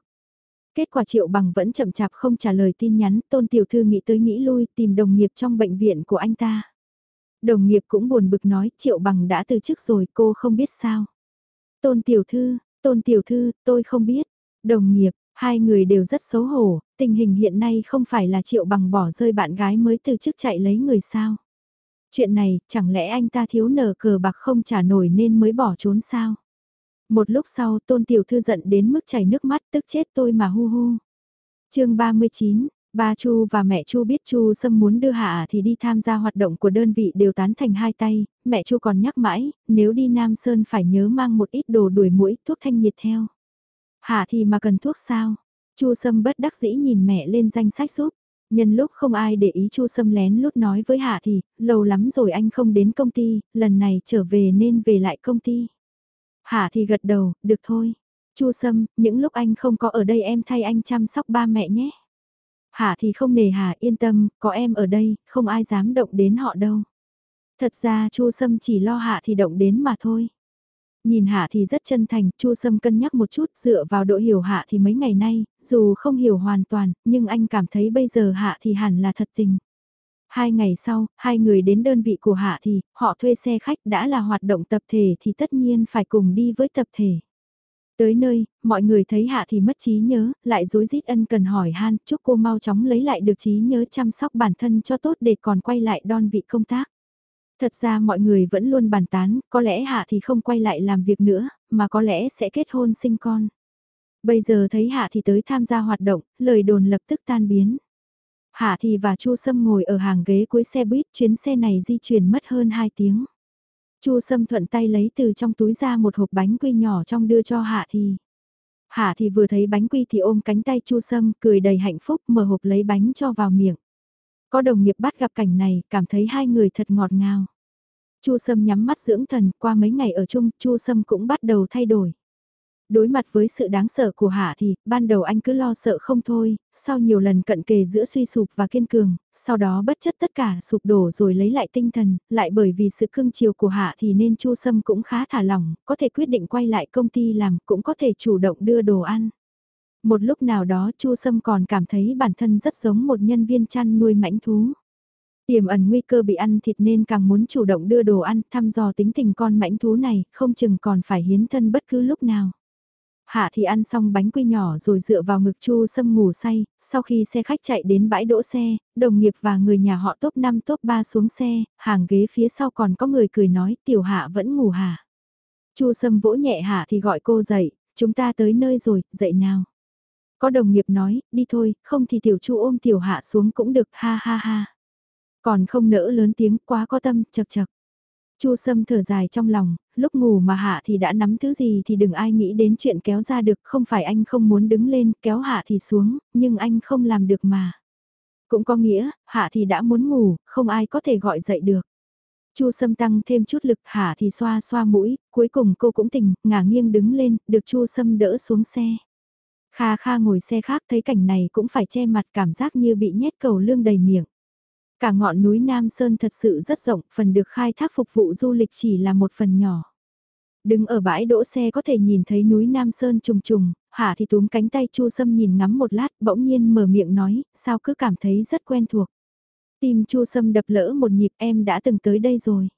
Kết quả Triệu Bằng vẫn chậm chạp không trả lời tin nhắn, Tôn Tiểu Thư nghĩ tới nghĩ lui tìm đồng nghiệp trong bệnh viện của anh ta. Đồng nghiệp cũng buồn bực nói Triệu Bằng đã từ chức rồi cô không biết sao. Tôn Tiểu Thư, Tôn Tiểu Thư, tôi không biết. Đồng nghiệp, hai người đều rất xấu hổ, tình hình hiện nay không phải là Triệu Bằng bỏ rơi bạn gái mới từ chức chạy lấy người sao. Chuyện này, chẳng lẽ anh ta thiếu nở cờ bạc không trả nổi nên mới bỏ trốn sao? Một lúc sau tôn tiểu thư giận đến mức chảy nước mắt tức chết tôi mà hu hu. chương 39, Ba Chu và mẹ Chu biết Chu Sâm muốn đưa Hạ thì đi tham gia hoạt động của đơn vị đều tán thành hai tay, mẹ Chu còn nhắc mãi, nếu đi Nam Sơn phải nhớ mang một ít đồ đuổi mũi, thuốc thanh nhiệt theo. Hạ thì mà cần thuốc sao? Chu Sâm bất đắc dĩ nhìn mẹ lên danh sách giúp. Nhân lúc không ai để ý Chu Sâm lén lút nói với Hạ thì, lâu lắm rồi anh không đến công ty, lần này trở về nên về lại công ty. Hạ thì gật đầu, được thôi. Chu Sâm, những lúc anh không có ở đây em thay anh chăm sóc ba mẹ nhé. Hạ thì không nề hà yên tâm, có em ở đây, không ai dám động đến họ đâu. Thật ra Chu Sâm chỉ lo Hạ thì động đến mà thôi. Nhìn Hạ thì rất chân thành, Chu Sâm cân nhắc một chút dựa vào độ hiểu Hạ thì mấy ngày nay, dù không hiểu hoàn toàn, nhưng anh cảm thấy bây giờ Hạ thì hẳn là thật tình. Hai ngày sau, hai người đến đơn vị của Hạ thì, họ thuê xe khách đã là hoạt động tập thể thì tất nhiên phải cùng đi với tập thể. Tới nơi, mọi người thấy Hạ thì mất trí nhớ, lại dối rít ân cần hỏi han, chúc cô mau chóng lấy lại được trí nhớ chăm sóc bản thân cho tốt để còn quay lại đon vị công tác. Thật ra mọi người vẫn luôn bàn tán, có lẽ Hạ thì không quay lại làm việc nữa, mà có lẽ sẽ kết hôn sinh con. Bây giờ thấy Hạ thì tới tham gia hoạt động, lời đồn lập tức tan biến. Hạ thì và Chu Sâm ngồi ở hàng ghế cuối xe buýt, chuyến xe này di chuyển mất hơn 2 tiếng. Chu Sâm thuận tay lấy từ trong túi ra một hộp bánh quy nhỏ trong đưa cho Hạ thì. Hạ thì vừa thấy bánh quy thì ôm cánh tay Chu Sâm, cười đầy hạnh phúc mở hộp lấy bánh cho vào miệng. Có đồng nghiệp bắt gặp cảnh này, cảm thấy hai người thật ngọt ngào. Chu Sâm nhắm mắt dưỡng thần, qua mấy ngày ở chung, Chu Sâm cũng bắt đầu thay đổi. Đối mặt với sự đáng sợ của Hạ thì, ban đầu anh cứ lo sợ không thôi, sau nhiều lần cận kề giữa suy sụp và kiên cường, sau đó bất chấp tất cả sụp đổ rồi lấy lại tinh thần, lại bởi vì sự cưng chiều của Hạ thì nên Chu Sâm cũng khá thả lỏng, có thể quyết định quay lại công ty làm, cũng có thể chủ động đưa đồ ăn. Một lúc nào đó Chu Sâm còn cảm thấy bản thân rất giống một nhân viên chăn nuôi mãnh thú. Tiềm ẩn nguy cơ bị ăn thịt nên càng muốn chủ động đưa đồ ăn, thăm dò tính tình con mãnh thú này, không chừng còn phải hiến thân bất cứ lúc nào. Hạ thì ăn xong bánh quy nhỏ rồi dựa vào ngực Chu Sâm ngủ say, sau khi xe khách chạy đến bãi đỗ xe, đồng nghiệp và người nhà họ top 5 top 3 xuống xe, hàng ghế phía sau còn có người cười nói tiểu hạ vẫn ngủ hả. Chu Sâm vỗ nhẹ Hạ thì gọi cô dậy, chúng ta tới nơi rồi, dậy nào. Có đồng nghiệp nói, đi thôi, không thì tiểu chu ôm tiểu hạ xuống cũng được, ha ha ha. Còn không nỡ lớn tiếng quá có tâm, chật chật. Chu Sâm thở dài trong lòng, lúc ngủ mà hạ thì đã nắm thứ gì thì đừng ai nghĩ đến chuyện kéo ra được, không phải anh không muốn đứng lên, kéo hạ thì xuống, nhưng anh không làm được mà. Cũng có nghĩa, hạ thì đã muốn ngủ, không ai có thể gọi dậy được. Chu Sâm tăng thêm chút lực, hạ thì xoa xoa mũi, cuối cùng cô cũng tỉnh, ngả nghiêng đứng lên, được Chu Sâm đỡ xuống xe. Kha Kha ngồi xe khác thấy cảnh này cũng phải che mặt cảm giác như bị nhét cầu lương đầy miệng. Cả ngọn núi Nam Sơn thật sự rất rộng, phần được khai thác phục vụ du lịch chỉ là một phần nhỏ. Đứng ở bãi đỗ xe có thể nhìn thấy núi Nam Sơn trùng trùng, Hạ thì túm cánh tay Chu Sâm nhìn ngắm một lát, bỗng nhiên mở miệng nói, sao cứ cảm thấy rất quen thuộc. Tim Chu Sâm đập lỡ một nhịp em đã từng tới đây rồi.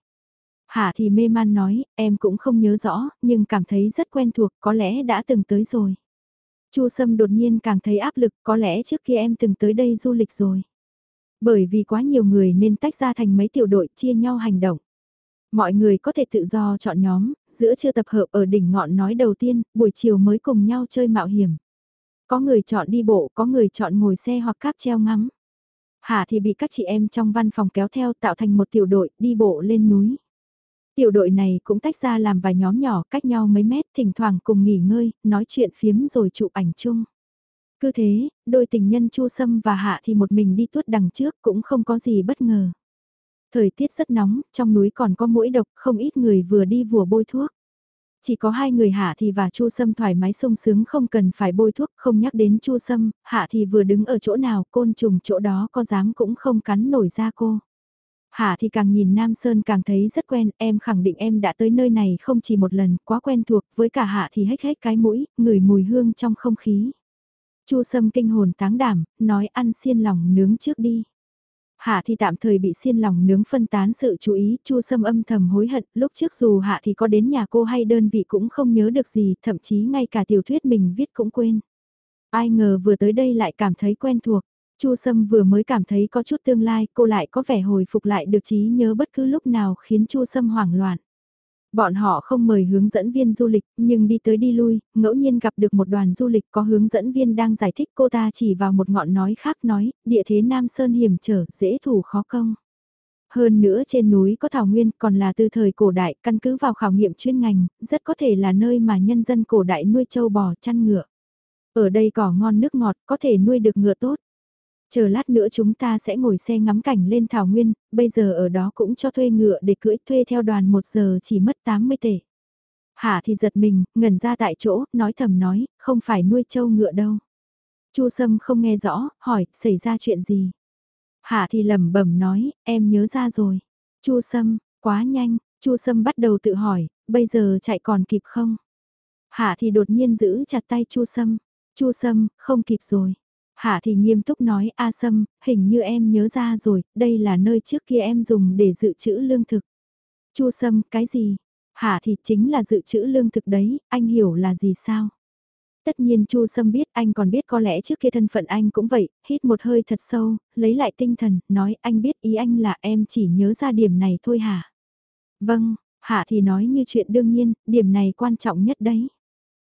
Hạ thì mê man nói, em cũng không nhớ rõ, nhưng cảm thấy rất quen thuộc, có lẽ đã từng tới rồi. Chu Sâm đột nhiên càng thấy áp lực, có lẽ trước kia em từng tới đây du lịch rồi. Bởi vì quá nhiều người nên tách ra thành mấy tiểu đội chia nhau hành động. Mọi người có thể tự do chọn nhóm, giữa chưa tập hợp ở đỉnh ngọn nói đầu tiên, buổi chiều mới cùng nhau chơi mạo hiểm. Có người chọn đi bộ, có người chọn ngồi xe hoặc cáp treo ngắm. Hà thì bị các chị em trong văn phòng kéo theo tạo thành một tiểu đội đi bộ lên núi. Tiểu đội này cũng tách ra làm vài nhóm nhỏ cách nhau mấy mét thỉnh thoảng cùng nghỉ ngơi, nói chuyện phiếm rồi chụp ảnh chung. Cứ thế, đôi tình nhân Chu Sâm và Hạ thì một mình đi tuốt đằng trước cũng không có gì bất ngờ. Thời tiết rất nóng, trong núi còn có mũi độc, không ít người vừa đi vừa bôi thuốc. Chỉ có hai người Hạ thì và Chu Sâm thoải mái sung sướng không cần phải bôi thuốc, không nhắc đến Chu Sâm, Hạ thì vừa đứng ở chỗ nào, côn trùng chỗ đó có dám cũng không cắn nổi ra cô. Hạ thì càng nhìn Nam Sơn càng thấy rất quen, em khẳng định em đã tới nơi này không chỉ một lần, quá quen thuộc, với cả Hạ thì hết hết cái mũi, ngửi mùi hương trong không khí. Chu Sâm kinh hồn táng đảm, nói ăn xiên lòng nướng trước đi. Hạ thì tạm thời bị xiên lòng nướng phân tán sự chú ý, Chu Sâm âm thầm hối hận, lúc trước dù Hạ thì có đến nhà cô hay đơn vị cũng không nhớ được gì, thậm chí ngay cả tiểu thuyết mình viết cũng quên. Ai ngờ vừa tới đây lại cảm thấy quen thuộc. Chu Sâm vừa mới cảm thấy có chút tương lai, cô lại có vẻ hồi phục lại được trí nhớ bất cứ lúc nào khiến Chu Sâm hoảng loạn. Bọn họ không mời hướng dẫn viên du lịch, nhưng đi tới đi lui, ngẫu nhiên gặp được một đoàn du lịch có hướng dẫn viên đang giải thích cô ta chỉ vào một ngọn nói khác nói, địa thế Nam Sơn hiểm trở, dễ thủ khó công. Hơn nữa trên núi có thảo nguyên còn là từ thời cổ đại căn cứ vào khảo nghiệm chuyên ngành, rất có thể là nơi mà nhân dân cổ đại nuôi trâu bò chăn ngựa. Ở đây cỏ ngon nước ngọt, có thể nuôi được ngựa tốt. Chờ lát nữa chúng ta sẽ ngồi xe ngắm cảnh lên Thảo Nguyên, bây giờ ở đó cũng cho thuê ngựa để cưỡi thuê theo đoàn một giờ chỉ mất 80 tệ. Hạ thì giật mình, ngẩn ra tại chỗ, nói thầm nói, không phải nuôi trâu ngựa đâu. Chu Sâm không nghe rõ, hỏi, xảy ra chuyện gì? Hạ thì lẩm bẩm nói, em nhớ ra rồi. Chu Sâm, quá nhanh, Chu Sâm bắt đầu tự hỏi, bây giờ chạy còn kịp không? Hạ thì đột nhiên giữ chặt tay Chu Sâm. Chu Sâm, không kịp rồi. Hạ thì nghiêm túc nói, A Sâm, hình như em nhớ ra rồi, đây là nơi trước kia em dùng để dự trữ lương thực. Chu Sâm, cái gì? Hạ thì chính là dự trữ lương thực đấy, anh hiểu là gì sao? Tất nhiên Chu Sâm biết anh còn biết có lẽ trước kia thân phận anh cũng vậy, hít một hơi thật sâu, lấy lại tinh thần, nói anh biết ý anh là em chỉ nhớ ra điểm này thôi hả? Vâng, Hạ thì nói như chuyện đương nhiên, điểm này quan trọng nhất đấy.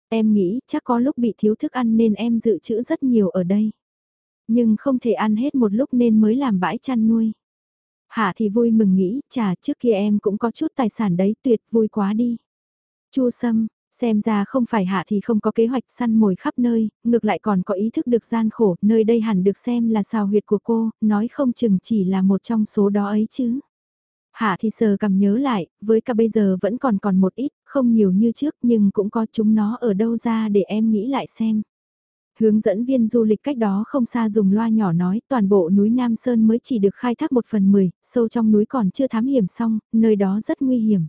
Em nghĩ chắc có lúc bị thiếu thức ăn nên em dự trữ rất nhiều ở đây. Nhưng không thể ăn hết một lúc nên mới làm bãi chăn nuôi. Hạ thì vui mừng nghĩ, chà trước kia em cũng có chút tài sản đấy tuyệt vui quá đi. Chu Sâm, xem ra không phải hạ thì không có kế hoạch săn mồi khắp nơi, ngược lại còn có ý thức được gian khổ, nơi đây hẳn được xem là xào huyệt của cô, nói không chừng chỉ là một trong số đó ấy chứ. Hạ thì sờ cầm nhớ lại, với cả bây giờ vẫn còn còn một ít, không nhiều như trước nhưng cũng có chúng nó ở đâu ra để em nghĩ lại xem. Hướng dẫn viên du lịch cách đó không xa dùng loa nhỏ nói toàn bộ núi Nam Sơn mới chỉ được khai thác một phần mười, sâu trong núi còn chưa thám hiểm xong, nơi đó rất nguy hiểm.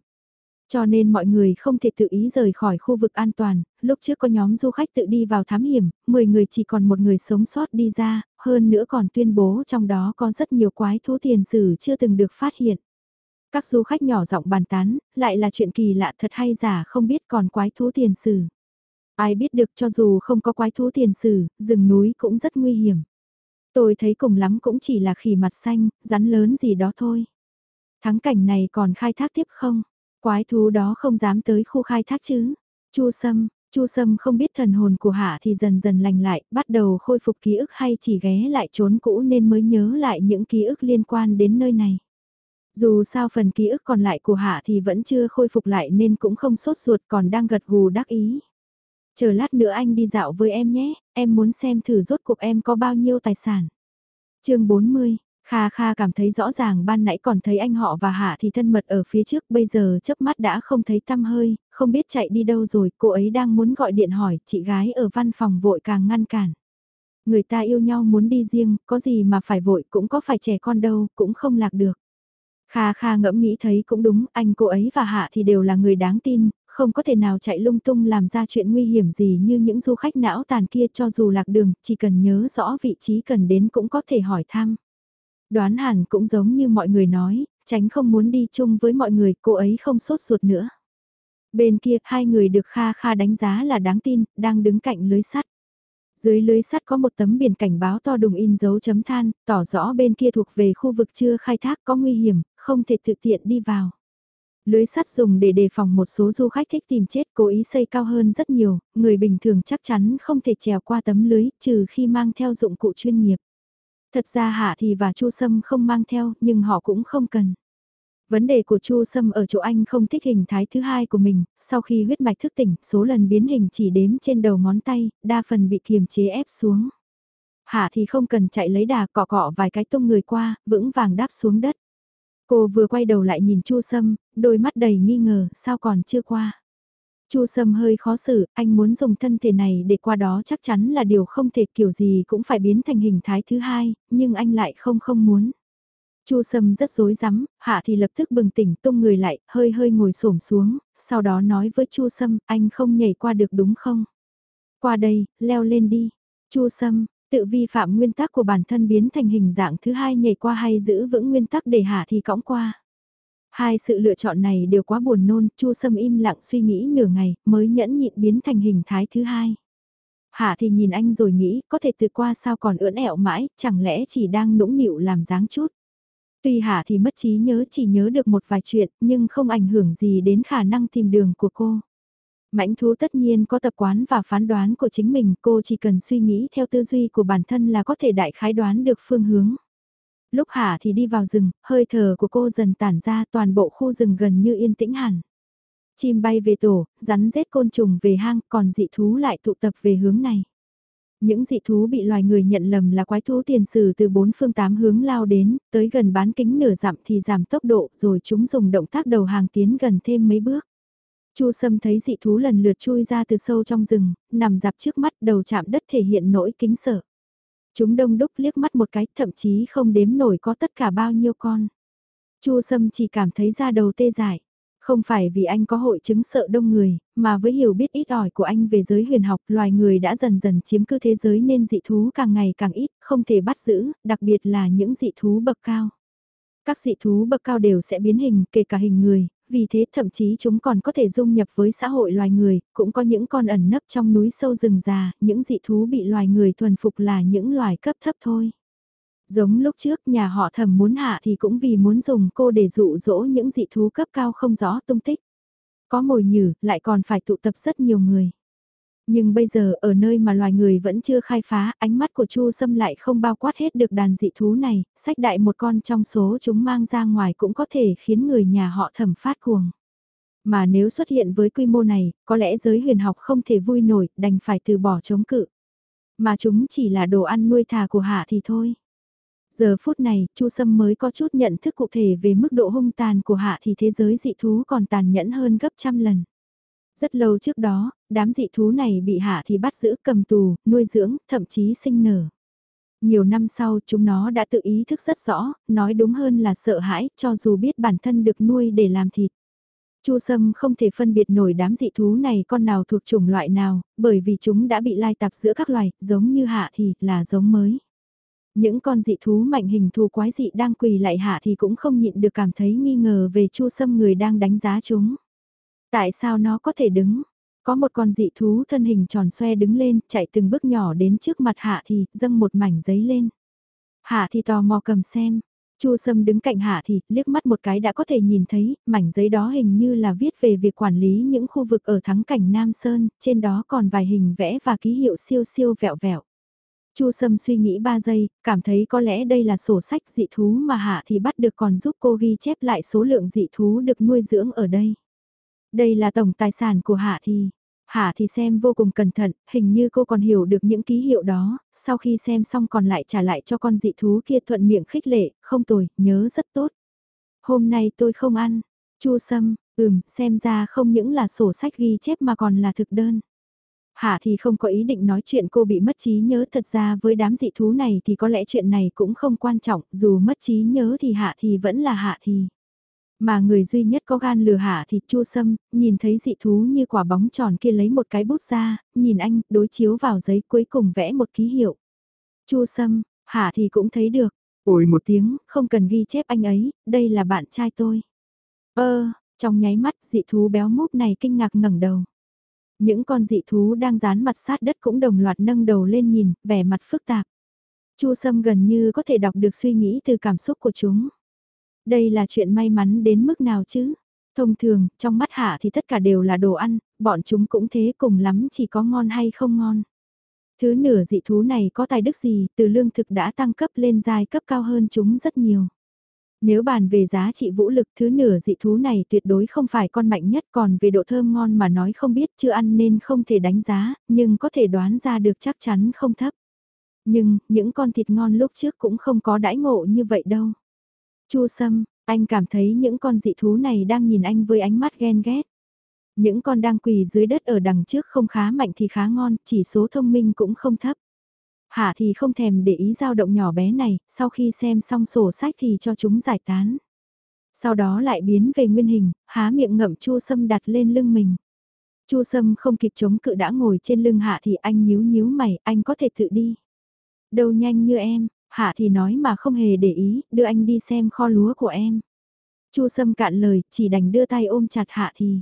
Cho nên mọi người không thể tự ý rời khỏi khu vực an toàn, lúc trước có nhóm du khách tự đi vào thám hiểm, 10 người chỉ còn một người sống sót đi ra, hơn nữa còn tuyên bố trong đó có rất nhiều quái thú tiền sử chưa từng được phát hiện. Các du khách nhỏ giọng bàn tán, lại là chuyện kỳ lạ thật hay giả không biết còn quái thú tiền sử. Ai biết được cho dù không có quái thú tiền sử, rừng núi cũng rất nguy hiểm. Tôi thấy cùng lắm cũng chỉ là khỉ mặt xanh, rắn lớn gì đó thôi. Thắng cảnh này còn khai thác tiếp không? Quái thú đó không dám tới khu khai thác chứ? Chu Sâm, Chu Sâm không biết thần hồn của Hạ thì dần dần lành lại, bắt đầu khôi phục ký ức hay chỉ ghé lại trốn cũ nên mới nhớ lại những ký ức liên quan đến nơi này. Dù sao phần ký ức còn lại của Hạ thì vẫn chưa khôi phục lại nên cũng không sốt ruột còn đang gật gù đắc ý. Chờ lát nữa anh đi dạo với em nhé, em muốn xem thử rốt cuộc em có bao nhiêu tài sản. chương 40, Kha Kha cảm thấy rõ ràng ban nãy còn thấy anh họ và Hạ thì thân mật ở phía trước bây giờ chớp mắt đã không thấy tăm hơi, không biết chạy đi đâu rồi, cô ấy đang muốn gọi điện hỏi, chị gái ở văn phòng vội càng ngăn cản. Người ta yêu nhau muốn đi riêng, có gì mà phải vội cũng có phải trẻ con đâu, cũng không lạc được. Kha Kha ngẫm nghĩ thấy cũng đúng, anh cô ấy và Hạ thì đều là người đáng tin, không có thể nào chạy lung tung làm ra chuyện nguy hiểm gì như những du khách não tàn kia cho dù lạc đường, chỉ cần nhớ rõ vị trí cần đến cũng có thể hỏi thăm. Đoán hẳn cũng giống như mọi người nói, tránh không muốn đi chung với mọi người, cô ấy không sốt ruột nữa. Bên kia, hai người được Kha Kha đánh giá là đáng tin, đang đứng cạnh lưới sắt. Dưới lưới sắt có một tấm biển cảnh báo to đùng in dấu chấm than, tỏ rõ bên kia thuộc về khu vực chưa khai thác có nguy hiểm, không thể tự tiện đi vào. Lưới sắt dùng để đề phòng một số du khách thích tìm chết cố ý xây cao hơn rất nhiều, người bình thường chắc chắn không thể trèo qua tấm lưới trừ khi mang theo dụng cụ chuyên nghiệp. Thật ra Hạ thì và Chu Sâm không mang theo nhưng họ cũng không cần. Vấn đề của Chu Sâm ở chỗ anh không thích hình thái thứ hai của mình, sau khi huyết mạch thức tỉnh, số lần biến hình chỉ đếm trên đầu ngón tay, đa phần bị kiềm chế ép xuống. Hạ thì không cần chạy lấy đà cọ cọ vài cái tung người qua, vững vàng đáp xuống đất. Cô vừa quay đầu lại nhìn Chu Sâm, đôi mắt đầy nghi ngờ, sao còn chưa qua. Chu Sâm hơi khó xử, anh muốn dùng thân thể này để qua đó chắc chắn là điều không thể kiểu gì cũng phải biến thành hình thái thứ hai, nhưng anh lại không không muốn. Chu Sâm rất rối rắm, Hạ thì lập tức bừng tỉnh tung người lại, hơi hơi ngồi xổm xuống, sau đó nói với Chu Sâm, anh không nhảy qua được đúng không? Qua đây, leo lên đi. Chu Sâm, tự vi phạm nguyên tắc của bản thân biến thành hình dạng thứ hai nhảy qua hay giữ vững nguyên tắc để Hạ thì cõng qua. Hai sự lựa chọn này đều quá buồn nôn, Chu Sâm im lặng suy nghĩ nửa ngày, mới nhẫn nhịn biến thành hình thái thứ hai. Hạ thì nhìn anh rồi nghĩ, có thể từ qua sao còn ưỡn ẹo mãi, chẳng lẽ chỉ đang nũng nịu làm dáng chút. Tuy Hạ thì mất trí nhớ chỉ nhớ được một vài chuyện, nhưng không ảnh hưởng gì đến khả năng tìm đường của cô. Mãnh thú tất nhiên có tập quán và phán đoán của chính mình, cô chỉ cần suy nghĩ theo tư duy của bản thân là có thể đại khái đoán được phương hướng. Lúc Hạ thì đi vào rừng, hơi thở của cô dần tản ra toàn bộ khu rừng gần như yên tĩnh hẳn. Chim bay về tổ, rắn rết côn trùng về hang, còn dị thú lại tụ tập về hướng này. Những dị thú bị loài người nhận lầm là quái thú tiền sử từ bốn phương tám hướng lao đến, tới gần bán kính nửa dặm thì giảm tốc độ rồi chúng dùng động tác đầu hàng tiến gần thêm mấy bước. Chu Sâm thấy dị thú lần lượt chui ra từ sâu trong rừng, nằm dạp trước mắt đầu chạm đất thể hiện nỗi kính sợ. Chúng đông đúc liếc mắt một cái, thậm chí không đếm nổi có tất cả bao nhiêu con. Chu Sâm chỉ cảm thấy da đầu tê dại. Không phải vì anh có hội chứng sợ đông người, mà với hiểu biết ít ỏi của anh về giới huyền học, loài người đã dần dần chiếm cứ thế giới nên dị thú càng ngày càng ít, không thể bắt giữ, đặc biệt là những dị thú bậc cao. Các dị thú bậc cao đều sẽ biến hình, kể cả hình người, vì thế thậm chí chúng còn có thể dung nhập với xã hội loài người, cũng có những con ẩn nấp trong núi sâu rừng già, những dị thú bị loài người thuần phục là những loài cấp thấp thôi. Giống lúc trước nhà họ thầm muốn hạ thì cũng vì muốn dùng cô để dụ dỗ những dị thú cấp cao không rõ tung tích. Có mồi nhử, lại còn phải tụ tập rất nhiều người. Nhưng bây giờ ở nơi mà loài người vẫn chưa khai phá, ánh mắt của Chu Sâm lại không bao quát hết được đàn dị thú này, sách đại một con trong số chúng mang ra ngoài cũng có thể khiến người nhà họ thẩm phát cuồng. Mà nếu xuất hiện với quy mô này, có lẽ giới huyền học không thể vui nổi, đành phải từ bỏ chống cự. Mà chúng chỉ là đồ ăn nuôi thà của hạ thì thôi. Giờ phút này, Chu Sâm mới có chút nhận thức cụ thể về mức độ hung tàn của hạ thì thế giới dị thú còn tàn nhẫn hơn gấp trăm lần. Rất lâu trước đó, đám dị thú này bị hạ thì bắt giữ cầm tù, nuôi dưỡng, thậm chí sinh nở. Nhiều năm sau chúng nó đã tự ý thức rất rõ, nói đúng hơn là sợ hãi, cho dù biết bản thân được nuôi để làm thịt. Chu Sâm không thể phân biệt nổi đám dị thú này con nào thuộc chủng loại nào, bởi vì chúng đã bị lai tạp giữa các loài, giống như hạ thì là giống mới. Những con dị thú mạnh hình thù quái dị đang quỳ lại hạ thì cũng không nhịn được cảm thấy nghi ngờ về Chu Sâm người đang đánh giá chúng. Tại sao nó có thể đứng? Có một con dị thú thân hình tròn xoe đứng lên, chạy từng bước nhỏ đến trước mặt Hạ thì, dâng một mảnh giấy lên. Hạ thì tò mò cầm xem. Chu Sâm đứng cạnh Hạ thì, liếc mắt một cái đã có thể nhìn thấy, mảnh giấy đó hình như là viết về việc quản lý những khu vực ở thắng cảnh Nam Sơn, trên đó còn vài hình vẽ và ký hiệu siêu siêu vẹo vẹo. Chu Sâm suy nghĩ 3 giây, cảm thấy có lẽ đây là sổ sách dị thú mà Hạ thì bắt được còn giúp cô ghi chép lại số lượng dị thú được nuôi dưỡng ở đây. Đây là tổng tài sản của Hạ Thì. Hạ Thì xem vô cùng cẩn thận, hình như cô còn hiểu được những ký hiệu đó, sau khi xem xong còn lại trả lại cho con dị thú kia thuận miệng khích lệ, không tồi, nhớ rất tốt. Hôm nay tôi không ăn. Chu Sâm, ừm, xem ra không những là sổ sách ghi chép mà còn là thực đơn. Hạ thì không có ý định nói chuyện cô bị mất trí nhớ thật ra với đám dị thú này thì có lẽ chuyện này cũng không quan trọng, dù mất trí nhớ thì hạ thì vẫn là hạ thì. Mà người duy nhất có gan lừa hạ thì chua sâm, nhìn thấy dị thú như quả bóng tròn kia lấy một cái bút ra, nhìn anh, đối chiếu vào giấy cuối cùng vẽ một ký hiệu. Chua sâm, hạ thì cũng thấy được. Ôi một tiếng, không cần ghi chép anh ấy, đây là bạn trai tôi. Ơ, trong nháy mắt dị thú béo múp này kinh ngạc ngẩng đầu. Những con dị thú đang dán mặt sát đất cũng đồng loạt nâng đầu lên nhìn, vẻ mặt phức tạp. Chu Sâm gần như có thể đọc được suy nghĩ từ cảm xúc của chúng. Đây là chuyện may mắn đến mức nào chứ? Thông thường, trong mắt hạ thì tất cả đều là đồ ăn, bọn chúng cũng thế cùng lắm chỉ có ngon hay không ngon. Thứ nửa dị thú này có tài đức gì, từ lương thực đã tăng cấp lên giai cấp cao hơn chúng rất nhiều. Nếu bàn về giá trị vũ lực thứ nửa dị thú này tuyệt đối không phải con mạnh nhất còn về độ thơm ngon mà nói không biết chưa ăn nên không thể đánh giá, nhưng có thể đoán ra được chắc chắn không thấp. Nhưng, những con thịt ngon lúc trước cũng không có đãi ngộ như vậy đâu. Chu Sâm, anh cảm thấy những con dị thú này đang nhìn anh với ánh mắt ghen ghét. Những con đang quỳ dưới đất ở đằng trước không khá mạnh thì khá ngon, chỉ số thông minh cũng không thấp. Hạ thì không thèm để ý dao động nhỏ bé này, sau khi xem xong sổ sách thì cho chúng giải tán. Sau đó lại biến về nguyên hình, há miệng ngậm Chu Sâm đặt lên lưng mình. Chu Sâm không kịp chống cự đã ngồi trên lưng Hạ thì anh nhíu nhíu mày, anh có thể tự đi. Đâu nhanh như em, Hạ thì nói mà không hề để ý, đưa anh đi xem kho lúa của em. Chu Sâm cạn lời, chỉ đành đưa tay ôm chặt Hạ thì.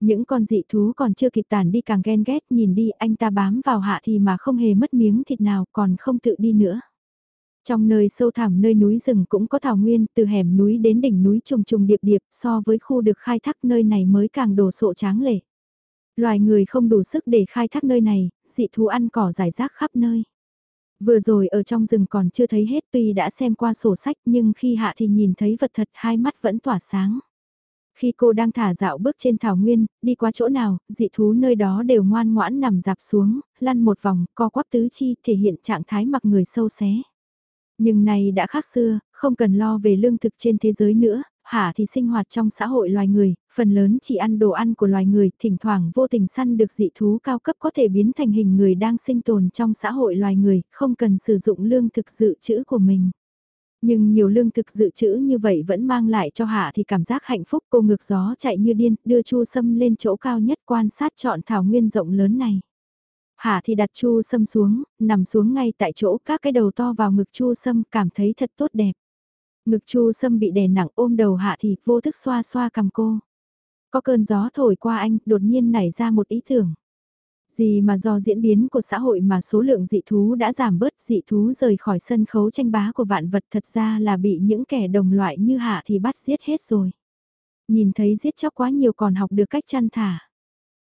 Những con dị thú còn chưa kịp tàn đi càng ghen ghét, nhìn đi anh ta bám vào Hạ thì mà không hề mất miếng thịt nào còn không tự đi nữa. Trong nơi sâu thẳm nơi núi rừng cũng có thảo nguyên, từ hẻm núi đến đỉnh núi trùng trùng điệp điệp, so với khu được khai thác nơi này mới càng đồ sộ tráng lệ. Loài người không đủ sức để khai thác nơi này, dị thú ăn cỏ giải rác khắp nơi. Vừa rồi ở trong rừng còn chưa thấy hết tuy đã xem qua sổ sách nhưng khi hạ thì nhìn thấy vật thật hai mắt vẫn tỏa sáng. Khi cô đang thả dạo bước trên thảo nguyên, đi qua chỗ nào, dị thú nơi đó đều ngoan ngoãn nằm dạp xuống, lăn một vòng, co quắp tứ chi, thể hiện trạng thái mặc người sâu xé. Nhưng này đã khác xưa, không cần lo về lương thực trên thế giới nữa, Hạ thì sinh hoạt trong xã hội loài người, phần lớn chỉ ăn đồ ăn của loài người, thỉnh thoảng vô tình săn được dị thú cao cấp có thể biến thành hình người đang sinh tồn trong xã hội loài người, không cần sử dụng lương thực dự trữ của mình. Nhưng nhiều lương thực dự trữ như vậy vẫn mang lại cho Hạ thì cảm giác hạnh phúc cô ngược gió chạy như điên, đưa Chu Sâm lên chỗ cao nhất quan sát trọn thảo nguyên rộng lớn này. Hạ thì đặt Chu Sâm xuống, nằm xuống ngay tại chỗ các cái đầu to vào ngực Chu Sâm cảm thấy thật tốt đẹp. Ngực Chu Sâm bị đè nặng ôm đầu Hạ thì vô thức xoa xoa cầm cô. Có cơn gió thổi qua anh, đột nhiên nảy ra một ý tưởng. Gì mà do diễn biến của xã hội mà số lượng dị thú đã giảm bớt dị thú rời khỏi sân khấu tranh bá của vạn vật thật ra là bị những kẻ đồng loại như hạ thì bắt giết hết rồi. Nhìn thấy giết chóc quá nhiều còn học được cách chăn thả.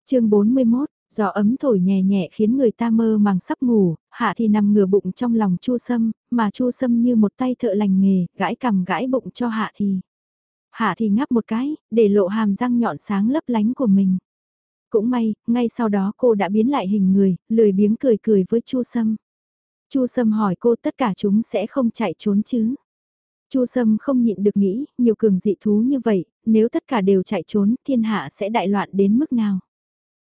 chương 41, Gió ấm thổi nhẹ nhẹ khiến người ta mơ màng sắp ngủ, hạ thì nằm ngửa bụng trong lòng chu sâm, mà chu sâm như một tay thợ lành nghề, gãi cằm gãi bụng cho hạ thì. Hạ thì ngắp một cái, để lộ hàm răng nhọn sáng lấp lánh của mình. Cũng may, ngay sau đó cô đã biến lại hình người, lười biếng cười cười với Chu Sâm. Chu Sâm hỏi cô tất cả chúng sẽ không chạy trốn chứ? Chu Sâm không nhịn được nghĩ, nhiều cường dị thú như vậy, nếu tất cả đều chạy trốn, thiên hạ sẽ đại loạn đến mức nào?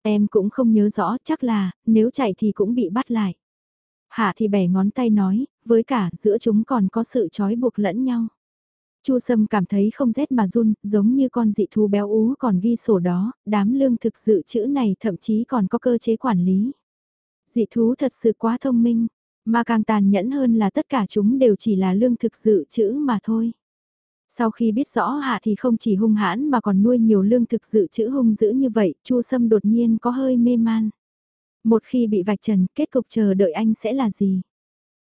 Em cũng không nhớ rõ, chắc là, nếu chạy thì cũng bị bắt lại. Hạ thì bẻ ngón tay nói, với cả, giữa chúng còn có sự trói buộc lẫn nhau. Chu Sâm cảm thấy không rét mà run, giống như con dị thú béo ú còn ghi sổ đó, đám lương thực dự trữ này thậm chí còn có cơ chế quản lý. Dị thú thật sự quá thông minh, mà càng tàn nhẫn hơn là tất cả chúng đều chỉ là lương thực dự trữ mà thôi. Sau khi biết rõ hạ thì không chỉ hung hãn mà còn nuôi nhiều lương thực dự trữ hung dữ như vậy, Chu Sâm đột nhiên có hơi mê man. Một khi bị vạch trần, kết cục chờ đợi anh sẽ là gì?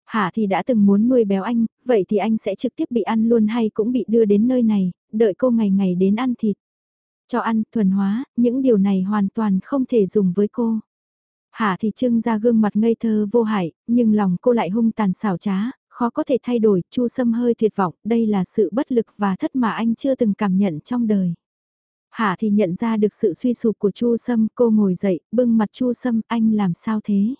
Hạ thì đã từng muốn nuôi béo anh, vậy thì anh sẽ trực tiếp bị ăn luôn hay cũng bị đưa đến nơi này, đợi cô ngày ngày đến ăn thịt. Cho ăn, thuần hóa, những điều này hoàn toàn không thể dùng với cô. Hạ thì trưng ra gương mặt ngây thơ vô hại, nhưng lòng cô lại hung tàn xảo trá, khó có thể thay đổi, Chu Sâm hơi tuyệt vọng, đây là sự bất lực và thất mà anh chưa từng cảm nhận trong đời. Hạ thì nhận ra được sự suy sụp của Chu Sâm, cô ngồi dậy, bưng mặt Chu Sâm, anh làm sao thế?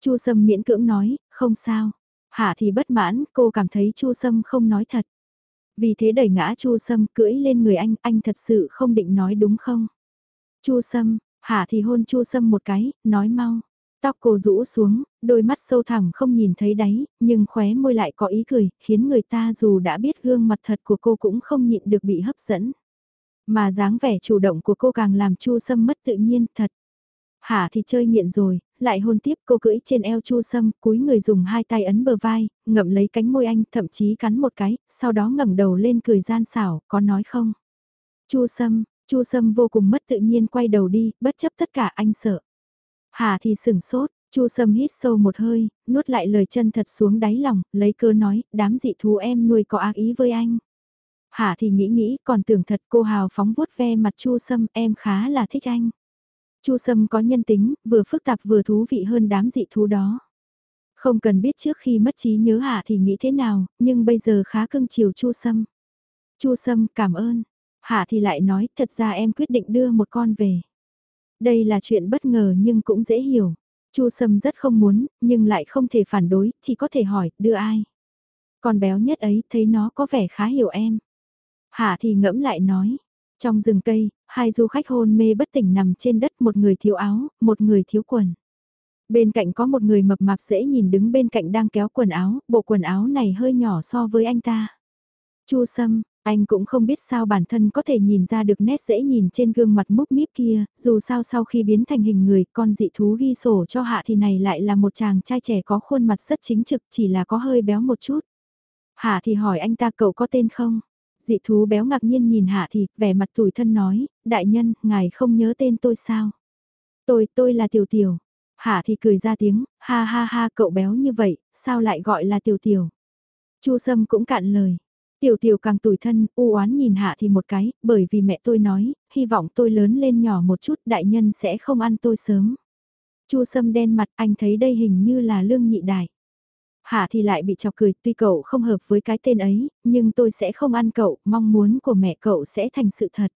Chu Sâm miễn cưỡng nói, không sao. Hạ thì bất mãn, cô cảm thấy Chu Sâm không nói thật. Vì thế đẩy ngã Chu Sâm cưỡi lên người anh, anh thật sự không định nói đúng không? Chu Sâm, Hạ thì hôn Chu Sâm một cái, nói mau. Tóc cô rũ xuống, đôi mắt sâu thẳm không nhìn thấy đáy, nhưng khóe môi lại có ý cười, khiến người ta dù đã biết gương mặt thật của cô cũng không nhịn được bị hấp dẫn. Mà dáng vẻ chủ động của cô càng làm Chu Sâm mất tự nhiên thật. Hả thì chơi nghiện rồi, lại hôn tiếp cô cưỡi trên eo Chu Sâm, cúi người dùng hai tay ấn bờ vai, ngậm lấy cánh môi anh, thậm chí cắn một cái, sau đó ngẩng đầu lên cười gian xảo, có nói không? Chu Sâm, Chu Sâm vô cùng mất tự nhiên quay đầu đi, bất chấp tất cả anh sợ. Hà thì sừng sốt, Chu Sâm hít sâu một hơi, nuốt lại lời chân thật xuống đáy lòng, lấy cơ nói, đám dị thú em nuôi có ác ý với anh. Hà thì nghĩ nghĩ, còn tưởng thật cô hào phóng vuốt ve mặt Chu Sâm, em khá là thích anh. Chu Sâm có nhân tính, vừa phức tạp vừa thú vị hơn đám dị thú đó. Không cần biết trước khi mất trí nhớ Hạ thì nghĩ thế nào, nhưng bây giờ khá cưng chiều Chu Sâm. Chu Sâm cảm ơn. Hạ thì lại nói, thật ra em quyết định đưa một con về. Đây là chuyện bất ngờ nhưng cũng dễ hiểu. Chu Sâm rất không muốn, nhưng lại không thể phản đối, chỉ có thể hỏi, đưa ai? Con béo nhất ấy, thấy nó có vẻ khá hiểu em. Hạ thì ngẫm lại nói. Trong rừng cây, hai du khách hôn mê bất tỉnh nằm trên đất một người thiếu áo, một người thiếu quần. Bên cạnh có một người mập mạp dễ nhìn đứng bên cạnh đang kéo quần áo, bộ quần áo này hơi nhỏ so với anh ta. Chu Sâm, anh cũng không biết sao bản thân có thể nhìn ra được nét dễ nhìn trên gương mặt múc míp kia, dù sao sau khi biến thành hình người, con dị thú ghi sổ cho hạ thì này lại là một chàng trai trẻ có khuôn mặt rất chính trực chỉ là có hơi béo một chút. Hạ thì hỏi anh ta cậu có tên không? Dị thú béo ngạc nhiên nhìn hạ thì, vẻ mặt tủi thân nói, đại nhân, ngài không nhớ tên tôi sao? Tôi, tôi là Tiểu Tiểu. Hạ thì cười ra tiếng, ha ha ha cậu béo như vậy, sao lại gọi là Tiểu Tiểu? Chu Sâm cũng cạn lời. Tiểu tiểu càng tủi thân, u oán nhìn hạ thì một cái, bởi vì mẹ tôi nói, hy vọng tôi lớn lên nhỏ một chút, đại nhân sẽ không ăn tôi sớm. Chu sâm đen mặt, anh thấy đây hình như là lương nhị đại. Hạ thì lại bị chọc cười, tuy cậu không hợp với cái tên ấy, nhưng tôi sẽ không ăn cậu, mong muốn của mẹ cậu sẽ thành sự thật.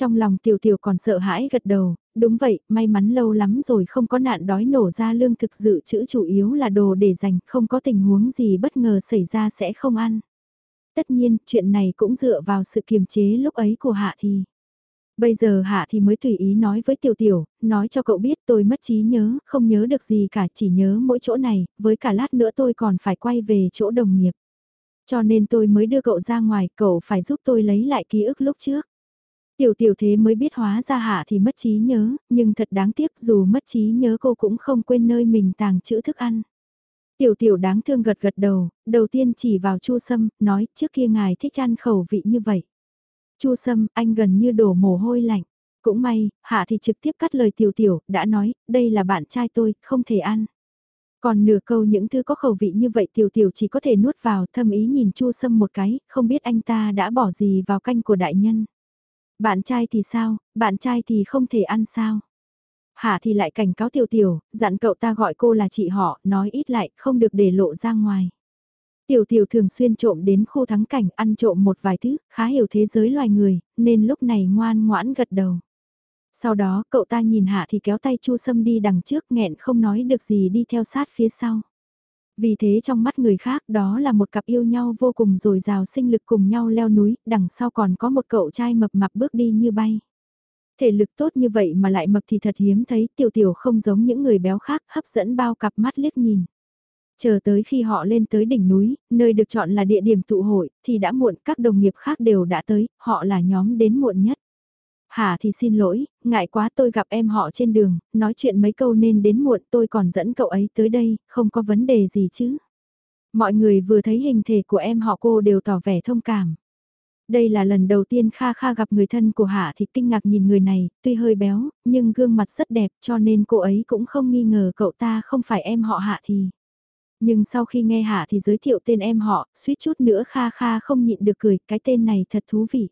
Trong lòng tiểu tiểu còn sợ hãi gật đầu, đúng vậy, may mắn lâu lắm rồi không có nạn đói nổ ra lương thực dự trữ chủ yếu là đồ để dành, không có tình huống gì bất ngờ xảy ra sẽ không ăn. Tất nhiên, chuyện này cũng dựa vào sự kiềm chế lúc ấy của Hạ thì. Bây giờ Hạ thì mới tùy ý nói với Tiểu Tiểu, nói cho cậu biết tôi mất trí nhớ, không nhớ được gì cả, chỉ nhớ mỗi chỗ này, với cả lát nữa tôi còn phải quay về chỗ đồng nghiệp. Cho nên tôi mới đưa cậu ra ngoài, cậu phải giúp tôi lấy lại ký ức lúc trước. Tiểu tiểu thế mới biết hóa ra hạ thì mất trí nhớ, nhưng thật đáng tiếc dù mất trí nhớ cô cũng không quên nơi mình tàng trữ thức ăn. Tiểu tiểu đáng thương gật gật đầu, đầu tiên chỉ vào chu sâm, nói trước kia ngài thích ăn khẩu vị như vậy. chu sâm, anh gần như đổ mồ hôi lạnh. Cũng may, hạ thì trực tiếp cắt lời tiểu tiểu, đã nói, đây là bạn trai tôi, không thể ăn. Còn nửa câu những thứ có khẩu vị như vậy tiểu tiểu chỉ có thể nuốt vào thâm ý nhìn chu sâm một cái, không biết anh ta đã bỏ gì vào canh của đại nhân. Bạn trai thì sao, bạn trai thì không thể ăn sao. Hạ thì lại cảnh cáo tiểu tiểu, dặn cậu ta gọi cô là chị họ, nói ít lại, không được để lộ ra ngoài. Tiểu tiểu thường xuyên trộm đến khu thắng cảnh, ăn trộm một vài thứ, khá hiểu thế giới loài người, nên lúc này ngoan ngoãn gật đầu. Sau đó, cậu ta nhìn Hạ thì kéo tay Chu Sâm đi đằng trước nghẹn không nói được gì đi theo sát phía sau. Vì thế trong mắt người khác đó là một cặp yêu nhau vô cùng dồi dào sinh lực cùng nhau leo núi, đằng sau còn có một cậu trai mập mạp bước đi như bay. Thể lực tốt như vậy mà lại mập thì thật hiếm thấy tiểu tiểu không giống những người béo khác hấp dẫn bao cặp mắt liếc nhìn. Chờ tới khi họ lên tới đỉnh núi, nơi được chọn là địa điểm tụ hội, thì đã muộn các đồng nghiệp khác đều đã tới, họ là nhóm đến muộn nhất. Hà thì xin lỗi, ngại quá tôi gặp em họ trên đường, nói chuyện mấy câu nên đến muộn tôi còn dẫn cậu ấy tới đây, không có vấn đề gì chứ. Mọi người vừa thấy hình thể của em họ cô đều tỏ vẻ thông cảm. Đây là lần đầu tiên Kha Kha gặp người thân của Hạ thì kinh ngạc nhìn người này, tuy hơi béo, nhưng gương mặt rất đẹp cho nên cô ấy cũng không nghi ngờ cậu ta không phải em họ Hạ thì. Nhưng sau khi nghe Hạ thì giới thiệu tên em họ, suýt chút nữa Kha Kha không nhịn được cười, cái tên này thật thú vị.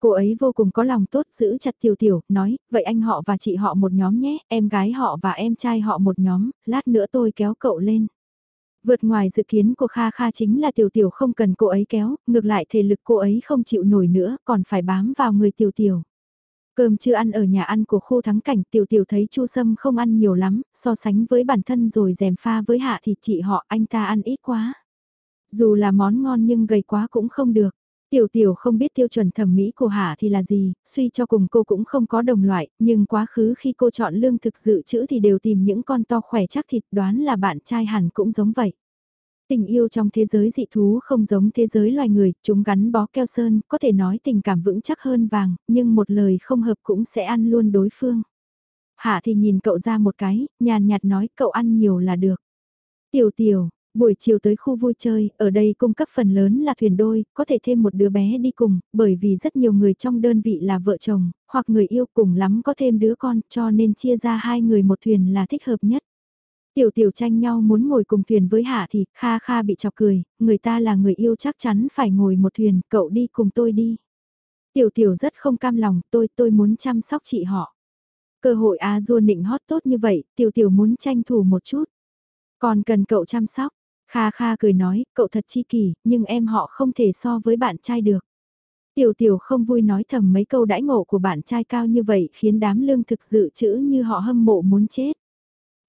Cô ấy vô cùng có lòng tốt giữ chặt tiểu tiểu, nói, vậy anh họ và chị họ một nhóm nhé, em gái họ và em trai họ một nhóm, lát nữa tôi kéo cậu lên. Vượt ngoài dự kiến của Kha Kha chính là tiểu tiểu không cần cô ấy kéo, ngược lại thể lực cô ấy không chịu nổi nữa, còn phải bám vào người tiểu tiểu. Cơm chưa ăn ở nhà ăn của khu thắng cảnh tiểu tiểu thấy chu sâm không ăn nhiều lắm, so sánh với bản thân rồi dèm pha với hạ thì chị họ anh ta ăn ít quá. Dù là món ngon nhưng gầy quá cũng không được. Tiểu tiểu không biết tiêu chuẩn thẩm mỹ của Hạ thì là gì, suy cho cùng cô cũng không có đồng loại, nhưng quá khứ khi cô chọn lương thực dự trữ thì đều tìm những con to khỏe chắc thịt đoán là bạn trai hẳn cũng giống vậy. Tình yêu trong thế giới dị thú không giống thế giới loài người, chúng gắn bó keo sơn, có thể nói tình cảm vững chắc hơn vàng, nhưng một lời không hợp cũng sẽ ăn luôn đối phương. Hạ thì nhìn cậu ra một cái, nhàn nhạt nói cậu ăn nhiều là được. Tiểu tiểu, Buổi chiều tới khu vui chơi, ở đây cung cấp phần lớn là thuyền đôi, có thể thêm một đứa bé đi cùng, bởi vì rất nhiều người trong đơn vị là vợ chồng, hoặc người yêu cùng lắm có thêm đứa con, cho nên chia ra hai người một thuyền là thích hợp nhất. Tiểu tiểu tranh nhau muốn ngồi cùng thuyền với Hạ thì Kha Kha bị chọc cười, người ta là người yêu chắc chắn phải ngồi một thuyền, cậu đi cùng tôi đi. Tiểu tiểu rất không cam lòng, tôi tôi muốn chăm sóc chị họ. Cơ hội A Du nịnh hót tốt như vậy, tiểu tiểu muốn tranh thủ một chút. Còn cần cậu chăm sóc, Kha Kha cười nói, cậu thật chi kỷ, nhưng em họ không thể so với bạn trai được. Tiểu tiểu không vui nói thầm mấy câu đãi ngộ của bạn trai cao như vậy khiến đám lương thực dự trữ như họ hâm mộ muốn chết.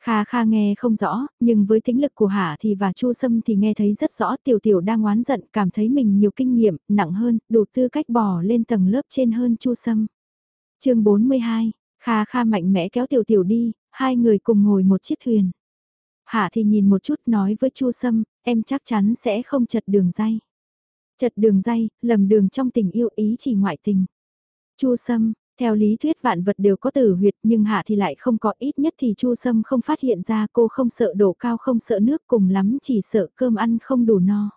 Kha Kha nghe không rõ, nhưng với tính lực của Hạ thì và Chu Sâm thì nghe thấy rất rõ tiểu tiểu đang oán giận, cảm thấy mình nhiều kinh nghiệm, nặng hơn, đủ tư cách bò lên tầng lớp trên hơn Chu Sâm. chương 42, Kha Kha mạnh mẽ kéo tiểu tiểu đi, hai người cùng ngồi một chiếc thuyền. Hạ thì nhìn một chút nói với Chu Sâm, em chắc chắn sẽ không chật đường dây. Chật đường dây, lầm đường trong tình yêu ý chỉ ngoại tình. Chu Sâm, theo lý thuyết vạn vật đều có tử huyệt nhưng Hạ thì lại không có ít nhất thì Chu Sâm không phát hiện ra cô không sợ đổ cao không sợ nước cùng lắm chỉ sợ cơm ăn không đủ no.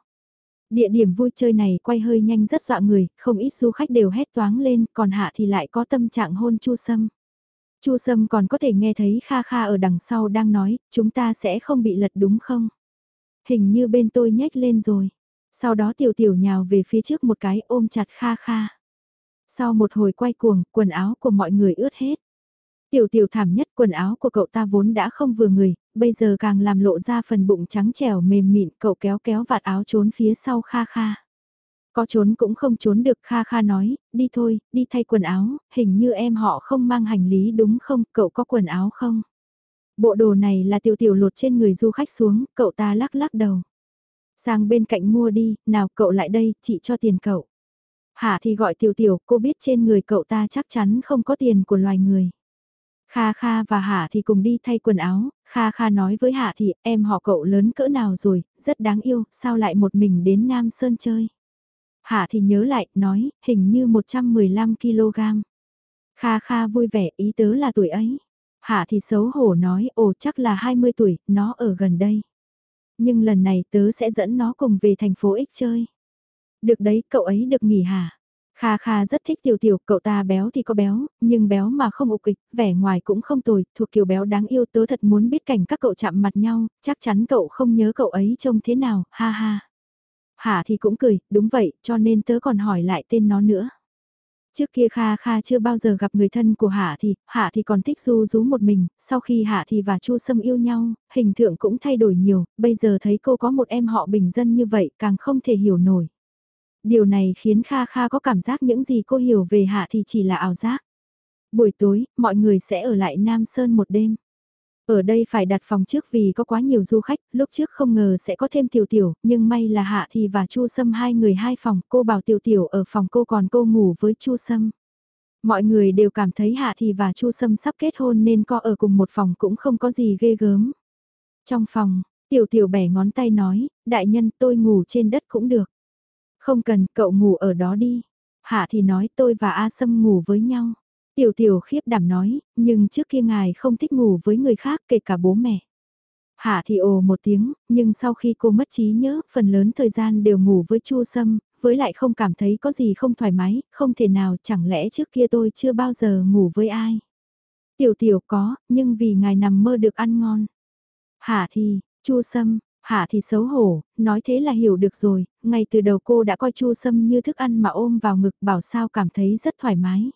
Địa điểm vui chơi này quay hơi nhanh rất dọa người, không ít du khách đều hét toáng lên, còn Hạ thì lại có tâm trạng hôn Chu Sâm. Chu Sâm còn có thể nghe thấy Kha Kha ở đằng sau đang nói, chúng ta sẽ không bị lật đúng không? Hình như bên tôi nhếch lên rồi. Sau đó tiểu tiểu nhào về phía trước một cái ôm chặt Kha Kha. Sau một hồi quay cuồng, quần áo của mọi người ướt hết. Tiểu tiểu thảm nhất quần áo của cậu ta vốn đã không vừa người, bây giờ càng làm lộ ra phần bụng trắng trẻo mềm mịn cậu kéo kéo vạt áo trốn phía sau Kha Kha. Có trốn cũng không trốn được Kha Kha nói, đi thôi, đi thay quần áo, hình như em họ không mang hành lý đúng không, cậu có quần áo không? Bộ đồ này là tiểu tiểu lột trên người du khách xuống, cậu ta lắc lắc đầu. Sang bên cạnh mua đi, nào cậu lại đây, chị cho tiền cậu. Hạ thì gọi tiểu tiểu, cô biết trên người cậu ta chắc chắn không có tiền của loài người. Kha Kha và Hạ thì cùng đi thay quần áo, Kha Kha nói với Hạ thì em họ cậu lớn cỡ nào rồi, rất đáng yêu, sao lại một mình đến Nam Sơn chơi. Hạ thì nhớ lại, nói, hình như 115kg. Kha Kha vui vẻ, ý tớ là tuổi ấy. Hạ thì xấu hổ nói, ồ chắc là 20 tuổi, nó ở gần đây. Nhưng lần này tớ sẽ dẫn nó cùng về thành phố X chơi. Được đấy, cậu ấy được nghỉ hả? Kha Kha rất thích tiểu tiểu, cậu ta béo thì có béo, nhưng béo mà không ục kịch, vẻ ngoài cũng không tồi, thuộc kiểu béo đáng yêu tớ thật muốn biết cảnh các cậu chạm mặt nhau, chắc chắn cậu không nhớ cậu ấy trông thế nào, ha ha hà thì cũng cười, đúng vậy, cho nên tớ còn hỏi lại tên nó nữa. Trước kia Kha Kha chưa bao giờ gặp người thân của Hạ thì, Hạ thì còn thích du rú một mình, sau khi Hạ thì và Chu Sâm yêu nhau, hình tượng cũng thay đổi nhiều, bây giờ thấy cô có một em họ bình dân như vậy càng không thể hiểu nổi. Điều này khiến Kha Kha có cảm giác những gì cô hiểu về Hạ thì chỉ là ảo giác. Buổi tối, mọi người sẽ ở lại Nam Sơn một đêm. Ở đây phải đặt phòng trước vì có quá nhiều du khách, lúc trước không ngờ sẽ có thêm tiểu tiểu, nhưng may là Hạ Thì và Chu Sâm hai người hai phòng, cô bảo tiểu tiểu ở phòng cô còn cô ngủ với Chu Sâm. Mọi người đều cảm thấy Hạ Thì và Chu Sâm sắp kết hôn nên co ở cùng một phòng cũng không có gì ghê gớm. Trong phòng, tiểu tiểu bẻ ngón tay nói, đại nhân tôi ngủ trên đất cũng được. Không cần, cậu ngủ ở đó đi. Hạ Thì nói tôi và A Sâm ngủ với nhau. Tiểu tiểu khiếp đảm nói, nhưng trước kia ngài không thích ngủ với người khác kể cả bố mẹ. Hạ thì ồ một tiếng, nhưng sau khi cô mất trí nhớ, phần lớn thời gian đều ngủ với Chu Sâm, với lại không cảm thấy có gì không thoải mái, không thể nào chẳng lẽ trước kia tôi chưa bao giờ ngủ với ai. Tiểu tiểu có, nhưng vì ngài nằm mơ được ăn ngon. Hạ thì, Chu Sâm, Hạ thì xấu hổ, nói thế là hiểu được rồi, ngay từ đầu cô đã coi Chu Sâm như thức ăn mà ôm vào ngực bảo sao cảm thấy rất thoải mái.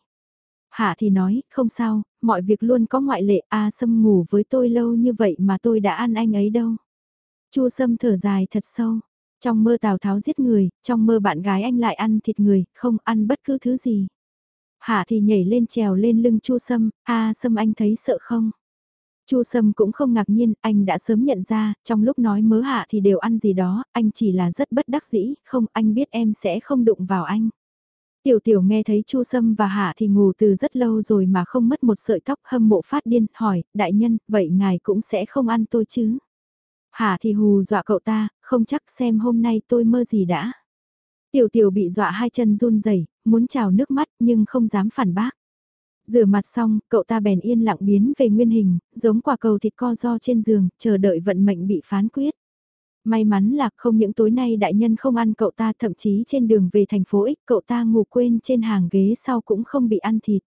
Hạ thì nói, không sao, mọi việc luôn có ngoại lệ, a Sâm ngủ với tôi lâu như vậy mà tôi đã ăn anh ấy đâu. Chu Sâm thở dài thật sâu, trong mơ Tào Tháo giết người, trong mơ bạn gái anh lại ăn thịt người, không ăn bất cứ thứ gì. Hạ thì nhảy lên trèo lên lưng Chu Sâm, a Sâm anh thấy sợ không? Chu Sâm cũng không ngạc nhiên, anh đã sớm nhận ra, trong lúc nói mớ hạ thì đều ăn gì đó, anh chỉ là rất bất đắc dĩ, không anh biết em sẽ không đụng vào anh. Tiểu tiểu nghe thấy Chu Sâm và Hạ thì ngủ từ rất lâu rồi mà không mất một sợi tóc hâm mộ phát điên, hỏi, đại nhân, vậy ngài cũng sẽ không ăn tôi chứ? Hạ thì hù dọa cậu ta, không chắc xem hôm nay tôi mơ gì đã. Tiểu tiểu bị dọa hai chân run rẩy, muốn trào nước mắt nhưng không dám phản bác. Rửa mặt xong, cậu ta bèn yên lặng biến về nguyên hình, giống quả cầu thịt co do trên giường, chờ đợi vận mệnh bị phán quyết. May mắn là không những tối nay đại nhân không ăn cậu ta thậm chí trên đường về thành phố ích cậu ta ngủ quên trên hàng ghế sau cũng không bị ăn thịt.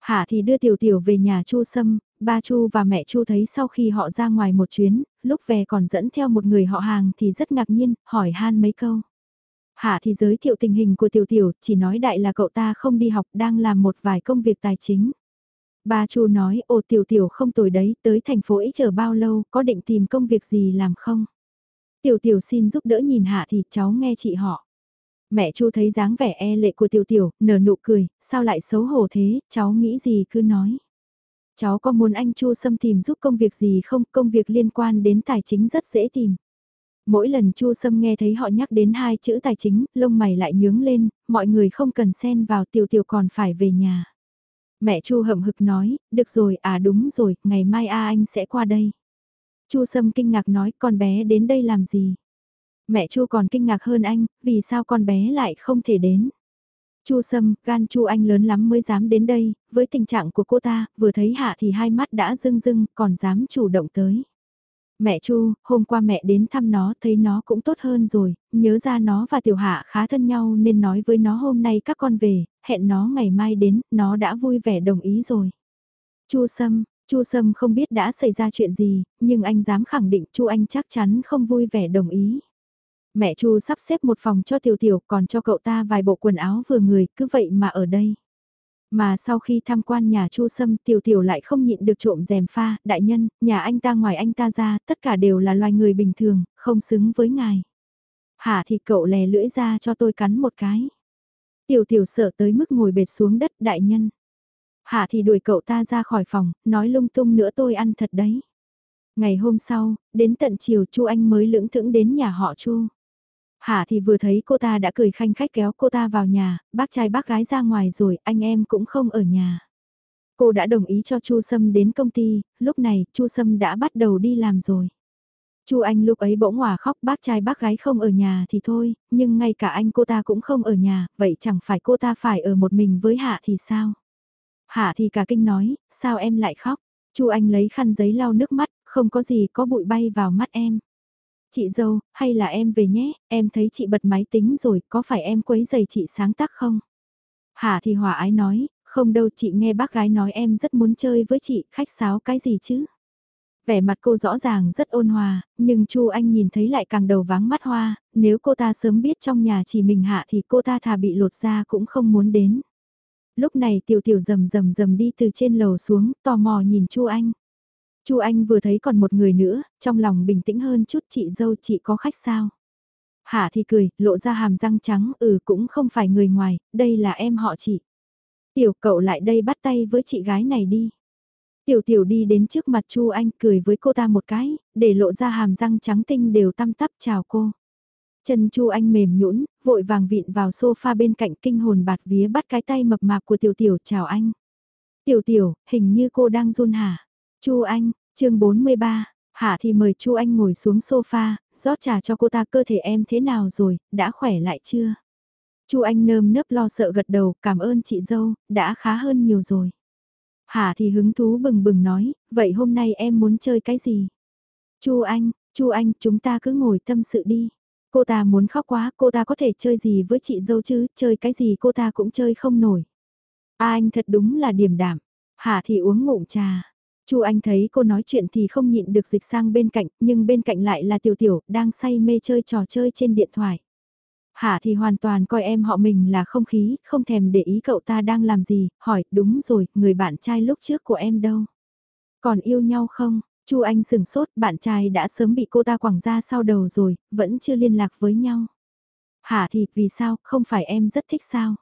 Hạ thì đưa tiểu tiểu về nhà Chu Sâm, ba Chu và mẹ Chu thấy sau khi họ ra ngoài một chuyến, lúc về còn dẫn theo một người họ hàng thì rất ngạc nhiên, hỏi han mấy câu. Hạ thì giới thiệu tình hình của tiểu tiểu, chỉ nói đại là cậu ta không đi học đang làm một vài công việc tài chính. Ba Chu nói, ồ tiểu tiểu không tồi đấy, tới thành phố ấy chờ bao lâu, có định tìm công việc gì làm không? Tiểu tiểu xin giúp đỡ nhìn hạ thì cháu nghe chị họ. Mẹ Chu thấy dáng vẻ e lệ của tiểu tiểu, nở nụ cười, sao lại xấu hổ thế, cháu nghĩ gì cứ nói. Cháu có muốn anh Chu xâm tìm giúp công việc gì không, công việc liên quan đến tài chính rất dễ tìm. Mỗi lần Chu Sâm nghe thấy họ nhắc đến hai chữ tài chính, lông mày lại nhướng lên, mọi người không cần xen vào tiểu tiểu còn phải về nhà. Mẹ Chu hậm hực nói, được rồi à đúng rồi, ngày mai A anh sẽ qua đây. Chu Sâm kinh ngạc nói con bé đến đây làm gì? Mẹ Chu còn kinh ngạc hơn anh, vì sao con bé lại không thể đến? Chu Sâm, gan Chu anh lớn lắm mới dám đến đây, với tình trạng của cô ta, vừa thấy Hạ thì hai mắt đã rưng rưng, còn dám chủ động tới. Mẹ Chu, hôm qua mẹ đến thăm nó, thấy nó cũng tốt hơn rồi, nhớ ra nó và Tiểu Hạ khá thân nhau nên nói với nó hôm nay các con về, hẹn nó ngày mai đến, nó đã vui vẻ đồng ý rồi. Chu Sâm, Chu Sâm không biết đã xảy ra chuyện gì, nhưng anh dám khẳng định Chu Anh chắc chắn không vui vẻ đồng ý. Mẹ Chu sắp xếp một phòng cho Tiểu Tiểu còn cho cậu ta vài bộ quần áo vừa người, cứ vậy mà ở đây. Mà sau khi tham quan nhà Chu Sâm Tiểu Tiểu lại không nhịn được trộm rèm pha, đại nhân, nhà anh ta ngoài anh ta ra, tất cả đều là loài người bình thường, không xứng với ngài. Hả thì cậu lè lưỡi ra cho tôi cắn một cái. Tiểu tiểu sợ tới mức ngồi bệt xuống đất đại nhân. Hạ thì đuổi cậu ta ra khỏi phòng, nói lung tung nữa tôi ăn thật đấy. Ngày hôm sau, đến tận chiều Chu Anh mới lưỡng thững đến nhà họ Chu. Hạ thì vừa thấy cô ta đã cười khanh khách kéo cô ta vào nhà, bác trai bác gái ra ngoài rồi, anh em cũng không ở nhà. Cô đã đồng ý cho Chu Sâm đến công ty, lúc này Chu Sâm đã bắt đầu đi làm rồi. Chu Anh lúc ấy bỗng hòa khóc bác trai bác gái không ở nhà thì thôi, nhưng ngay cả anh cô ta cũng không ở nhà, vậy chẳng phải cô ta phải ở một mình với Hạ thì sao? Hạ thì cả kinh nói, sao em lại khóc? Chu Anh lấy khăn giấy lau nước mắt, không có gì có bụi bay vào mắt em. Chị dâu, hay là em về nhé, em thấy chị bật máy tính rồi, có phải em quấy giày chị sáng tác không? Hạ thì hòa ái nói, không đâu chị nghe bác gái nói em rất muốn chơi với chị, khách sáo cái gì chứ? Vẻ mặt cô rõ ràng rất ôn hòa, nhưng Chu Anh nhìn thấy lại càng đầu váng mắt hoa, nếu cô ta sớm biết trong nhà chỉ mình hạ thì cô ta thà bị lột ra cũng không muốn đến. Lúc này tiểu tiểu rầm rầm rầm đi từ trên lầu xuống, tò mò nhìn Chu Anh. Chu Anh vừa thấy còn một người nữa, trong lòng bình tĩnh hơn chút chị dâu chị có khách sao. Hạ thì cười, lộ ra hàm răng trắng, ừ cũng không phải người ngoài, đây là em họ chị. Tiểu cậu lại đây bắt tay với chị gái này đi. Tiểu tiểu đi đến trước mặt Chu Anh cười với cô ta một cái, để lộ ra hàm răng trắng tinh đều tăm tắp chào cô. Chân Chu Anh mềm nhũn, vội vàng vịn vào sofa bên cạnh kinh hồn bạt vía bắt cái tay mập mạp của tiểu tiểu chào anh. Tiểu tiểu, hình như cô đang run hả? Chu Anh, chương 43, Hạ thì mời Chu Anh ngồi xuống sofa, rót trà cho cô ta cơ thể em thế nào rồi, đã khỏe lại chưa? Chu Anh nơm nớp lo sợ gật đầu, cảm ơn chị dâu, đã khá hơn nhiều rồi. hà thì hứng thú bừng bừng nói, vậy hôm nay em muốn chơi cái gì? Chu Anh, Chu Anh, chúng ta cứ ngồi tâm sự đi. Cô ta muốn khóc quá, cô ta có thể chơi gì với chị dâu chứ, chơi cái gì cô ta cũng chơi không nổi. À anh thật đúng là điềm đạm. Hạ thì uống ngụm trà. Chu Anh thấy cô nói chuyện thì không nhịn được dịch sang bên cạnh, nhưng bên cạnh lại là Tiểu Tiểu, đang say mê chơi trò chơi trên điện thoại. Hạ thì hoàn toàn coi em họ mình là không khí, không thèm để ý cậu ta đang làm gì, hỏi, đúng rồi, người bạn trai lúc trước của em đâu? Còn yêu nhau không? Chu Anh sừng sốt, bạn trai đã sớm bị cô ta quẳng ra sau đầu rồi, vẫn chưa liên lạc với nhau. Hạ thì, vì sao, không phải em rất thích sao?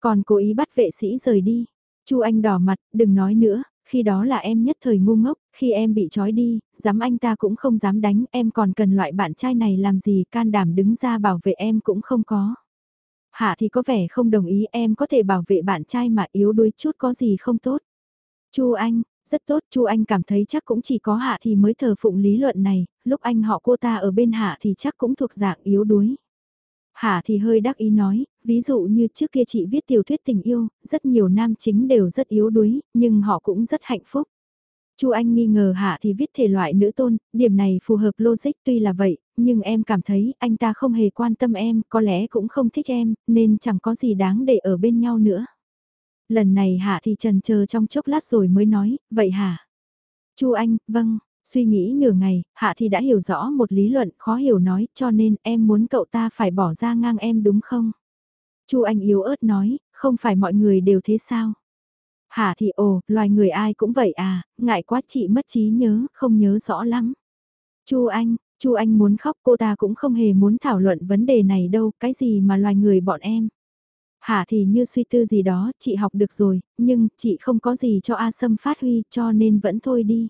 Còn cố ý bắt vệ sĩ rời đi. Chu Anh đỏ mặt, đừng nói nữa, khi đó là em nhất thời ngu ngốc, khi em bị trói đi, dám anh ta cũng không dám đánh, em còn cần loại bạn trai này làm gì, can đảm đứng ra bảo vệ em cũng không có. Hạ thì có vẻ không đồng ý em có thể bảo vệ bạn trai mà yếu đuối chút có gì không tốt. Chu Anh, rất tốt, Chu Anh cảm thấy chắc cũng chỉ có Hạ thì mới thờ phụng lý luận này, lúc anh họ cô ta ở bên Hạ thì chắc cũng thuộc dạng yếu đuối. Hạ thì hơi đắc ý nói, ví dụ như trước kia chị viết tiểu thuyết tình yêu, rất nhiều nam chính đều rất yếu đuối, nhưng họ cũng rất hạnh phúc. Chu Anh nghi ngờ Hạ thì viết thể loại nữ tôn, điểm này phù hợp logic tuy là vậy, nhưng em cảm thấy anh ta không hề quan tâm em, có lẽ cũng không thích em, nên chẳng có gì đáng để ở bên nhau nữa. Lần này Hạ thì trần chờ trong chốc lát rồi mới nói, vậy hả? Chu Anh, vâng, Suy nghĩ nửa ngày, Hạ thì đã hiểu rõ một lý luận khó hiểu nói cho nên em muốn cậu ta phải bỏ ra ngang em đúng không? Chu Anh yếu ớt nói, không phải mọi người đều thế sao? Hạ thì ồ, loài người ai cũng vậy à, ngại quá chị mất trí nhớ, không nhớ rõ lắm. Chu Anh, Chu Anh muốn khóc cô ta cũng không hề muốn thảo luận vấn đề này đâu, cái gì mà loài người bọn em. Hạ thì như suy tư gì đó, chị học được rồi, nhưng chị không có gì cho A Sâm phát huy cho nên vẫn thôi đi.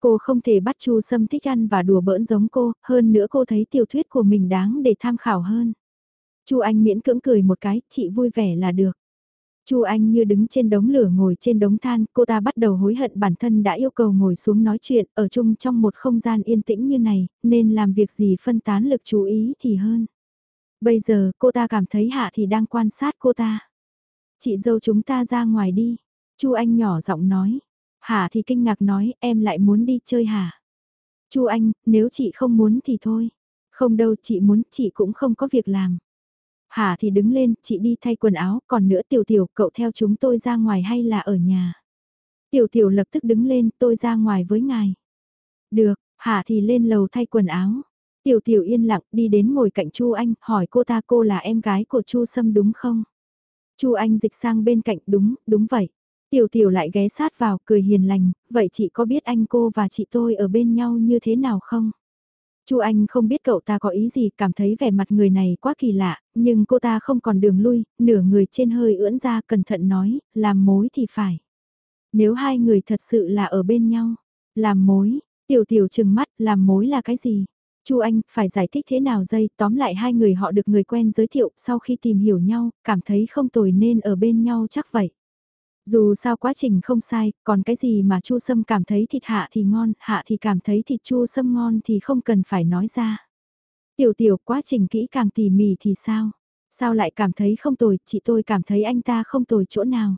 Cô không thể bắt Chu Sâm thích ăn và đùa bỡn giống cô, hơn nữa cô thấy tiểu thuyết của mình đáng để tham khảo hơn. Chu Anh miễn cưỡng cười một cái, chị vui vẻ là được. Chu Anh như đứng trên đống lửa ngồi trên đống than, cô ta bắt đầu hối hận bản thân đã yêu cầu ngồi xuống nói chuyện ở chung trong một không gian yên tĩnh như này, nên làm việc gì phân tán lực chú ý thì hơn. Bây giờ cô ta cảm thấy Hạ thì đang quan sát cô ta. Chị dâu chúng ta ra ngoài đi. Chu Anh nhỏ giọng nói. Hà thì kinh ngạc nói em lại muốn đi chơi hả? Chu Anh, nếu chị không muốn thì thôi. Không đâu chị muốn, chị cũng không có việc làm. Hà thì đứng lên, chị đi thay quần áo, còn nữa tiểu tiểu, cậu theo chúng tôi ra ngoài hay là ở nhà? Tiểu tiểu lập tức đứng lên, tôi ra ngoài với ngài. Được, Hà thì lên lầu thay quần áo. Tiểu tiểu yên lặng đi đến ngồi cạnh Chu Anh, hỏi cô ta cô là em gái của Chu Sâm đúng không? Chu Anh dịch sang bên cạnh đúng, đúng vậy. Tiểu tiểu lại ghé sát vào cười hiền lành, vậy chị có biết anh cô và chị tôi ở bên nhau như thế nào không? Chu Anh không biết cậu ta có ý gì, cảm thấy vẻ mặt người này quá kỳ lạ, nhưng cô ta không còn đường lui, nửa người trên hơi ưỡn ra cẩn thận nói, làm mối thì phải. Nếu hai người thật sự là ở bên nhau, làm mối, tiểu tiểu chừng mắt, làm mối là cái gì? Chu Anh phải giải thích thế nào dây, tóm lại hai người họ được người quen giới thiệu, sau khi tìm hiểu nhau, cảm thấy không tồi nên ở bên nhau chắc vậy. Dù sao quá trình không sai, còn cái gì mà Chu Sâm cảm thấy thịt hạ thì ngon, hạ thì cảm thấy thịt Chu Sâm ngon thì không cần phải nói ra. Tiểu tiểu quá trình kỹ càng tỉ mỉ thì sao? Sao lại cảm thấy không tồi, chị tôi cảm thấy anh ta không tồi chỗ nào.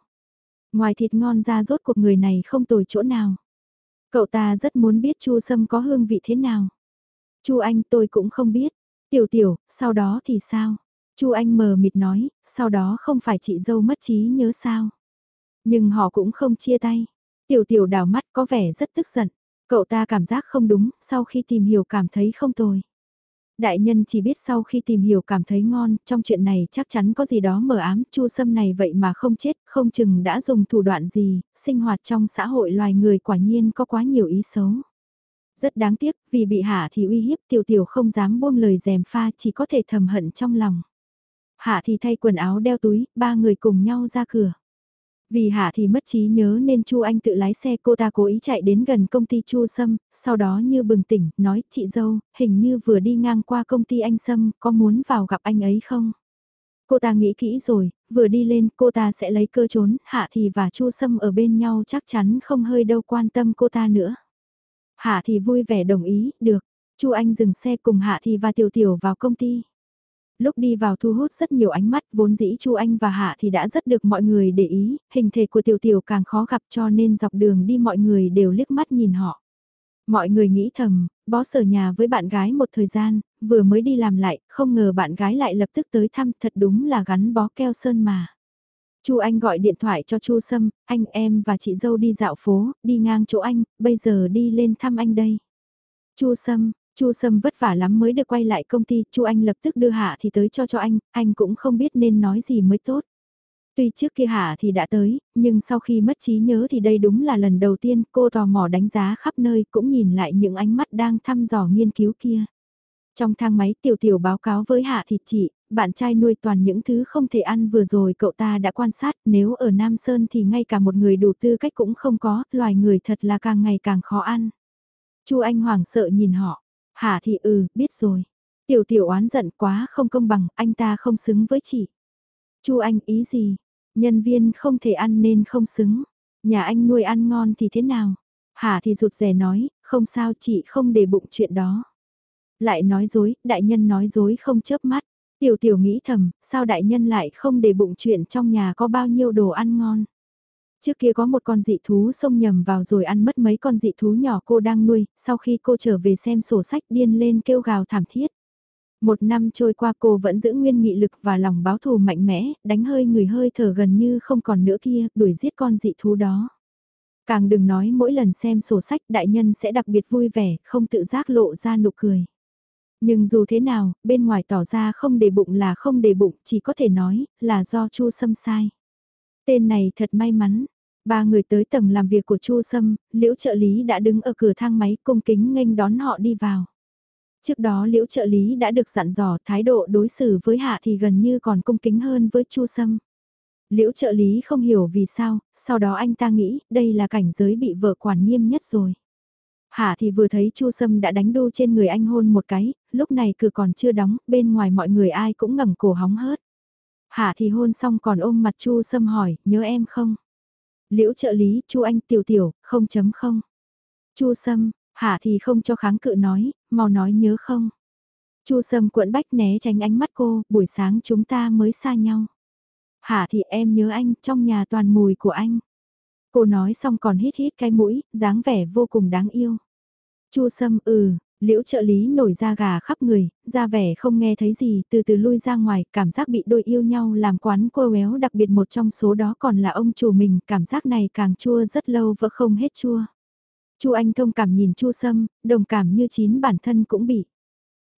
Ngoài thịt ngon ra rốt cuộc người này không tồi chỗ nào. Cậu ta rất muốn biết Chu Sâm có hương vị thế nào. Chu Anh tôi cũng không biết. Tiểu tiểu, sau đó thì sao? Chu Anh mờ mịt nói, sau đó không phải chị dâu mất trí nhớ sao? Nhưng họ cũng không chia tay. Tiểu tiểu đào mắt có vẻ rất tức giận. Cậu ta cảm giác không đúng, sau khi tìm hiểu cảm thấy không tồi. Đại nhân chỉ biết sau khi tìm hiểu cảm thấy ngon, trong chuyện này chắc chắn có gì đó mờ ám, chu sâm này vậy mà không chết, không chừng đã dùng thủ đoạn gì, sinh hoạt trong xã hội loài người quả nhiên có quá nhiều ý xấu. Rất đáng tiếc, vì bị hạ thì uy hiếp tiểu tiểu không dám buông lời dèm pha chỉ có thể thầm hận trong lòng. Hạ thì thay quần áo đeo túi, ba người cùng nhau ra cửa. Vì Hạ thì mất trí nhớ nên Chu Anh tự lái xe cô ta cố ý chạy đến gần công ty Chu Sâm, sau đó như bừng tỉnh, nói chị dâu, hình như vừa đi ngang qua công ty anh Sâm, có muốn vào gặp anh ấy không? Cô ta nghĩ kỹ rồi, vừa đi lên cô ta sẽ lấy cơ trốn, Hạ thì và Chu Sâm ở bên nhau chắc chắn không hơi đâu quan tâm cô ta nữa. Hạ thì vui vẻ đồng ý, được. Chu Anh dừng xe cùng Hạ thì và Tiểu Tiểu vào công ty lúc đi vào thu hút rất nhiều ánh mắt, vốn dĩ Chu Anh và Hạ thì đã rất được mọi người để ý, hình thể của tiểu tiểu càng khó gặp cho nên dọc đường đi mọi người đều liếc mắt nhìn họ. Mọi người nghĩ thầm, bó sở nhà với bạn gái một thời gian, vừa mới đi làm lại, không ngờ bạn gái lại lập tức tới thăm, thật đúng là gắn bó keo sơn mà. Chu Anh gọi điện thoại cho Chu Sâm, anh em và chị dâu đi dạo phố, đi ngang chỗ anh, bây giờ đi lên thăm anh đây. Chu Sâm, Chu Sâm vất vả lắm mới được quay lại công ty, Chu Anh lập tức đưa Hạ thì tới cho cho anh, anh cũng không biết nên nói gì mới tốt. Tuy trước kia Hạ thì đã tới, nhưng sau khi mất trí nhớ thì đây đúng là lần đầu tiên cô tò mò đánh giá khắp nơi cũng nhìn lại những ánh mắt đang thăm dò nghiên cứu kia. Trong thang máy tiểu tiểu báo cáo với Hạ thịt chị, bạn trai nuôi toàn những thứ không thể ăn vừa rồi cậu ta đã quan sát nếu ở Nam Sơn thì ngay cả một người đủ tư cách cũng không có, loài người thật là càng ngày càng khó ăn. Chu Anh hoảng sợ nhìn họ, Hả thì ừ, biết rồi. Tiểu tiểu oán giận quá không công bằng, anh ta không xứng với chị. Chu anh ý gì? Nhân viên không thể ăn nên không xứng. Nhà anh nuôi ăn ngon thì thế nào? Hả thì rụt rè nói, không sao chị không để bụng chuyện đó. Lại nói dối, đại nhân nói dối không chớp mắt. Tiểu tiểu nghĩ thầm, sao đại nhân lại không để bụng chuyện trong nhà có bao nhiêu đồ ăn ngon. Trước kia có một con dị thú xông nhầm vào rồi ăn mất mấy con dị thú nhỏ cô đang nuôi, sau khi cô trở về xem sổ sách điên lên kêu gào thảm thiết. Một năm trôi qua cô vẫn giữ nguyên nghị lực và lòng báo thù mạnh mẽ, đánh hơi người hơi thở gần như không còn nữa kia, đuổi giết con dị thú đó. Càng đừng nói mỗi lần xem sổ sách đại nhân sẽ đặc biệt vui vẻ, không tự giác lộ ra nụ cười. Nhưng dù thế nào, bên ngoài tỏ ra không để bụng là không để bụng, chỉ có thể nói là do Chu Sâm sai. Tên này thật may mắn. Ba người tới tầng làm việc của Chu Sâm, liễu trợ lý đã đứng ở cửa thang máy cung kính nghênh đón họ đi vào. Trước đó liễu trợ lý đã được dặn dò thái độ đối xử với Hạ thì gần như còn cung kính hơn với Chu Sâm. Liễu trợ lý không hiểu vì sao, sau đó anh ta nghĩ đây là cảnh giới bị vợ quản nghiêm nhất rồi. Hạ thì vừa thấy Chu Sâm đã đánh đô trên người anh hôn một cái, lúc này cửa còn chưa đóng, bên ngoài mọi người ai cũng ngẩng cổ hóng hớt. Hạ thì hôn xong còn ôm mặt Chu Sâm hỏi, nhớ em không? Liễu trợ lý, Chu Anh tiểu tiểu, không chấm không. Chu Sâm, Hạ thì không cho kháng cự nói, mau nói nhớ không. Chu Sâm cuộn bách né tránh ánh mắt cô, buổi sáng chúng ta mới xa nhau. Hạ thì em nhớ anh, trong nhà toàn mùi của anh. Cô nói xong còn hít hít cái mũi, dáng vẻ vô cùng đáng yêu. Chu Sâm ừ, Liễu trợ lý nổi da gà khắp người, ra vẻ không nghe thấy gì, từ từ lui ra ngoài, cảm giác bị đôi yêu nhau làm quán cô éo đặc biệt một trong số đó còn là ông chủ mình, cảm giác này càng chua rất lâu vỡ không hết chua. Chu Anh thông cảm nhìn Chu Sâm, đồng cảm như chín bản thân cũng bị.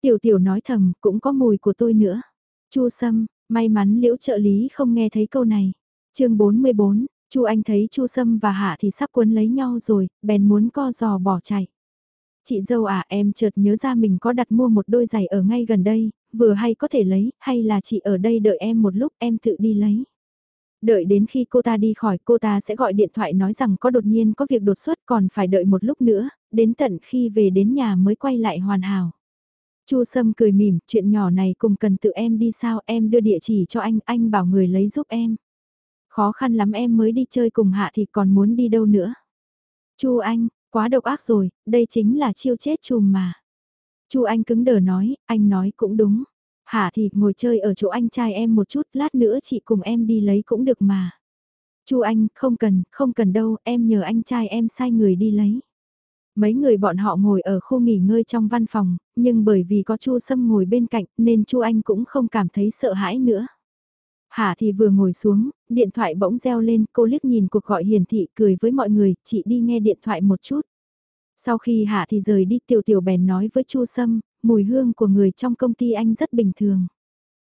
Tiểu tiểu nói thầm, cũng có mùi của tôi nữa. Chu Sâm, may mắn Liễu trợ lý không nghe thấy câu này. Chương 44, Chu Anh thấy Chu Sâm và Hạ thì sắp cuốn lấy nhau rồi, bèn muốn co giò bỏ chạy. Chị dâu à em chợt nhớ ra mình có đặt mua một đôi giày ở ngay gần đây, vừa hay có thể lấy, hay là chị ở đây đợi em một lúc em tự đi lấy. Đợi đến khi cô ta đi khỏi cô ta sẽ gọi điện thoại nói rằng có đột nhiên có việc đột xuất còn phải đợi một lúc nữa, đến tận khi về đến nhà mới quay lại hoàn hảo. Chu Sâm cười mỉm, chuyện nhỏ này cùng cần tự em đi sao em đưa địa chỉ cho anh, anh bảo người lấy giúp em. Khó khăn lắm em mới đi chơi cùng hạ thì còn muốn đi đâu nữa. Chu Anh, quá độc ác rồi, đây chính là chiêu chết chùm mà. Chu Anh cứng đờ nói, anh nói cũng đúng. Hạ thì ngồi chơi ở chỗ anh trai em một chút, lát nữa chị cùng em đi lấy cũng được mà. Chu Anh, không cần, không cần đâu, em nhờ anh trai em sai người đi lấy. Mấy người bọn họ ngồi ở khu nghỉ ngơi trong văn phòng, nhưng bởi vì có Chu Sâm ngồi bên cạnh nên Chu Anh cũng không cảm thấy sợ hãi nữa. Hà thì vừa ngồi xuống, điện thoại bỗng reo lên, cô liếc nhìn cuộc gọi hiển thị cười với mọi người, chị đi nghe điện thoại một chút. Sau khi Hạ thì rời đi tiểu tiểu bèn nói với Chu Sâm, mùi hương của người trong công ty anh rất bình thường.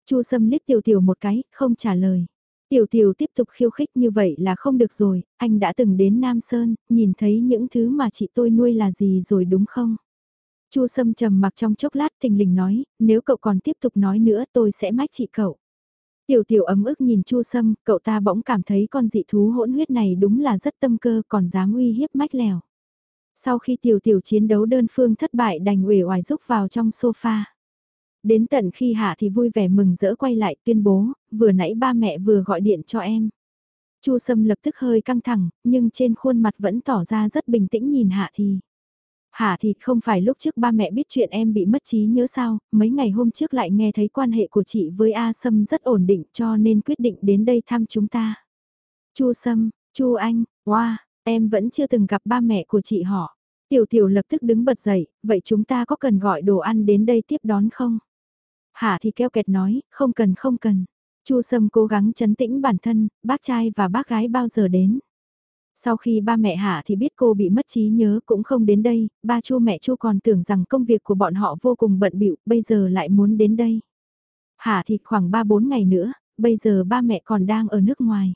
Chu Sâm liếc tiểu tiểu một cái, không trả lời. Tiểu tiểu tiếp tục khiêu khích như vậy là không được rồi, anh đã từng đến Nam Sơn, nhìn thấy những thứ mà chị tôi nuôi là gì rồi đúng không? Chu Sâm trầm mặc trong chốc lát tình lình nói, nếu cậu còn tiếp tục nói nữa tôi sẽ mách chị cậu. Tiểu tiểu ấm ức nhìn Chu Sâm, cậu ta bỗng cảm thấy con dị thú hỗn huyết này đúng là rất tâm cơ còn dám uy hiếp mách lèo. Sau khi tiểu tiểu chiến đấu đơn phương thất bại đành uể oải rúc vào trong sofa. Đến tận khi Hạ thì vui vẻ mừng rỡ quay lại tuyên bố, vừa nãy ba mẹ vừa gọi điện cho em. Chu Sâm lập tức hơi căng thẳng, nhưng trên khuôn mặt vẫn tỏ ra rất bình tĩnh nhìn Hạ thì. Hả thì không phải lúc trước ba mẹ biết chuyện em bị mất trí nhớ sao, mấy ngày hôm trước lại nghe thấy quan hệ của chị với A Sâm rất ổn định cho nên quyết định đến đây thăm chúng ta. Chu Sâm, Chu Anh, wow, em vẫn chưa từng gặp ba mẹ của chị họ. Tiểu tiểu lập tức đứng bật dậy, vậy chúng ta có cần gọi đồ ăn đến đây tiếp đón không? Hả thì keo kẹt nói, không cần không cần. Chu Sâm cố gắng chấn tĩnh bản thân, bác trai và bác gái bao giờ đến. Sau khi ba mẹ Hạ thì biết cô bị mất trí nhớ cũng không đến đây, ba chu mẹ chu còn tưởng rằng công việc của bọn họ vô cùng bận bịu bây giờ lại muốn đến đây. Hạ thì khoảng 3-4 ngày nữa, bây giờ ba mẹ còn đang ở nước ngoài.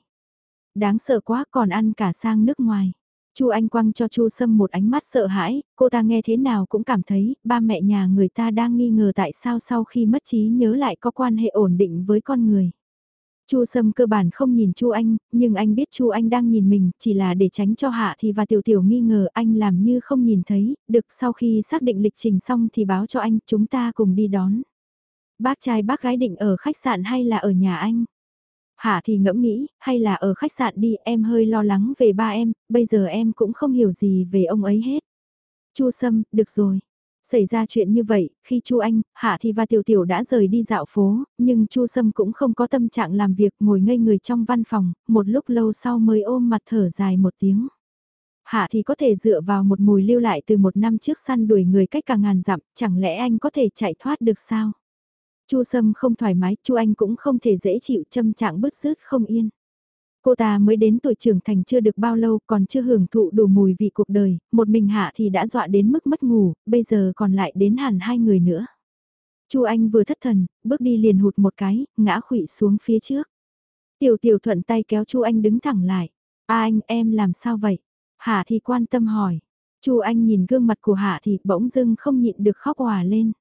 Đáng sợ quá còn ăn cả sang nước ngoài. Chu Anh quăng cho Chu Sâm một ánh mắt sợ hãi, cô ta nghe thế nào cũng cảm thấy ba mẹ nhà người ta đang nghi ngờ tại sao sau khi mất trí nhớ lại có quan hệ ổn định với con người. Chu Sâm cơ bản không nhìn Chu Anh, nhưng anh biết Chu Anh đang nhìn mình, chỉ là để tránh cho Hạ thì và Tiểu Tiểu nghi ngờ anh làm như không nhìn thấy, được sau khi xác định lịch trình xong thì báo cho anh, chúng ta cùng đi đón. Bác trai bác gái định ở khách sạn hay là ở nhà anh? Hạ thì ngẫm nghĩ, hay là ở khách sạn đi, em hơi lo lắng về ba em, bây giờ em cũng không hiểu gì về ông ấy hết. Chu Sâm, được rồi. Xảy ra chuyện như vậy, khi Chu Anh, Hạ Thi và Tiểu Tiểu đã rời đi dạo phố, nhưng Chu Sâm cũng không có tâm trạng làm việc ngồi ngây người trong văn phòng, một lúc lâu sau mới ôm mặt thở dài một tiếng. Hạ thì có thể dựa vào một mùi lưu lại từ một năm trước săn đuổi người cách cả ngàn dặm, chẳng lẽ anh có thể chạy thoát được sao? Chu Sâm không thoải mái, Chu Anh cũng không thể dễ chịu châm trạng bứt rứt không yên. Cô ta mới đến tuổi trưởng thành chưa được bao lâu còn chưa hưởng thụ đủ mùi vị cuộc đời, một mình hạ thì đã dọa đến mức mất ngủ, bây giờ còn lại đến hẳn hai người nữa. Chu Anh vừa thất thần, bước đi liền hụt một cái, ngã khụy xuống phía trước. Tiểu tiểu thuận tay kéo Chu Anh đứng thẳng lại. A anh, em làm sao vậy? Hạ thì quan tâm hỏi. Chu Anh nhìn gương mặt của Hạ thì bỗng dưng không nhịn được khóc hòa lên.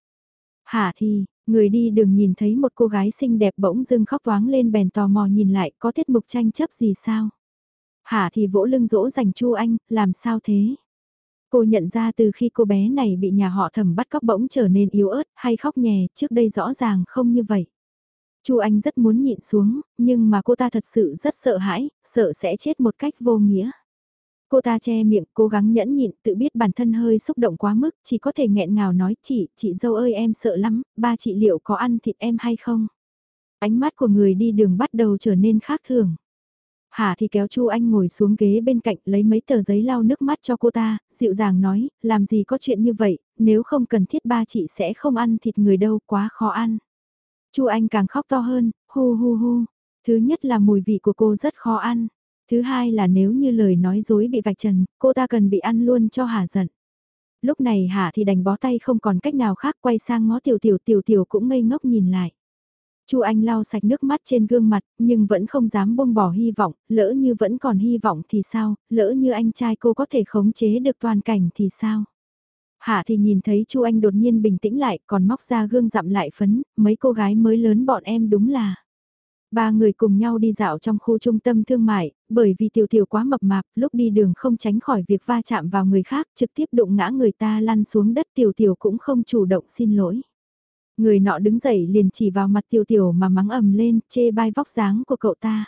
Hạ thì, Người đi đường nhìn thấy một cô gái xinh đẹp bỗng dưng khóc toáng lên bèn tò mò nhìn lại có tiết mục tranh chấp gì sao. Hả thì vỗ lưng dỗ dành Chu Anh, làm sao thế? Cô nhận ra từ khi cô bé này bị nhà họ thẩm bắt cóc bỗng trở nên yếu ớt hay khóc nhè, trước đây rõ ràng không như vậy. Chu Anh rất muốn nhịn xuống, nhưng mà cô ta thật sự rất sợ hãi, sợ sẽ chết một cách vô nghĩa. Cô ta che miệng, cố gắng nhẫn nhịn, tự biết bản thân hơi xúc động quá mức, chỉ có thể nghẹn ngào nói chị, chị dâu ơi em sợ lắm, ba chị liệu có ăn thịt em hay không? Ánh mắt của người đi đường bắt đầu trở nên khác thường. Hà thì kéo Chu Anh ngồi xuống ghế bên cạnh lấy mấy tờ giấy lau nước mắt cho cô ta, dịu dàng nói, làm gì có chuyện như vậy, nếu không cần thiết ba chị sẽ không ăn thịt người đâu, quá khó ăn. Chu Anh càng khóc to hơn, hu hu hu. Thứ nhất là mùi vị của cô rất khó ăn. Thứ hai là nếu như lời nói dối bị vạch trần, cô ta cần bị ăn luôn cho Hà giận. Lúc này Hà thì đành bó tay không còn cách nào khác quay sang ngó tiểu tiểu tiểu tiểu cũng ngây ngốc nhìn lại. Chu Anh lau sạch nước mắt trên gương mặt, nhưng vẫn không dám buông bỏ hy vọng, lỡ như vẫn còn hy vọng thì sao, lỡ như anh trai cô có thể khống chế được toàn cảnh thì sao. Hạ thì nhìn thấy Chu Anh đột nhiên bình tĩnh lại, còn móc ra gương dặm lại phấn, mấy cô gái mới lớn bọn em đúng là. Ba người cùng nhau đi dạo trong khu trung tâm thương mại, bởi vì tiểu tiểu quá mập mạp, lúc đi đường không tránh khỏi việc va chạm vào người khác, trực tiếp đụng ngã người ta lăn xuống đất tiểu tiểu cũng không chủ động xin lỗi. Người nọ đứng dậy liền chỉ vào mặt tiểu tiểu mà mắng ầm lên, chê bai vóc dáng của cậu ta.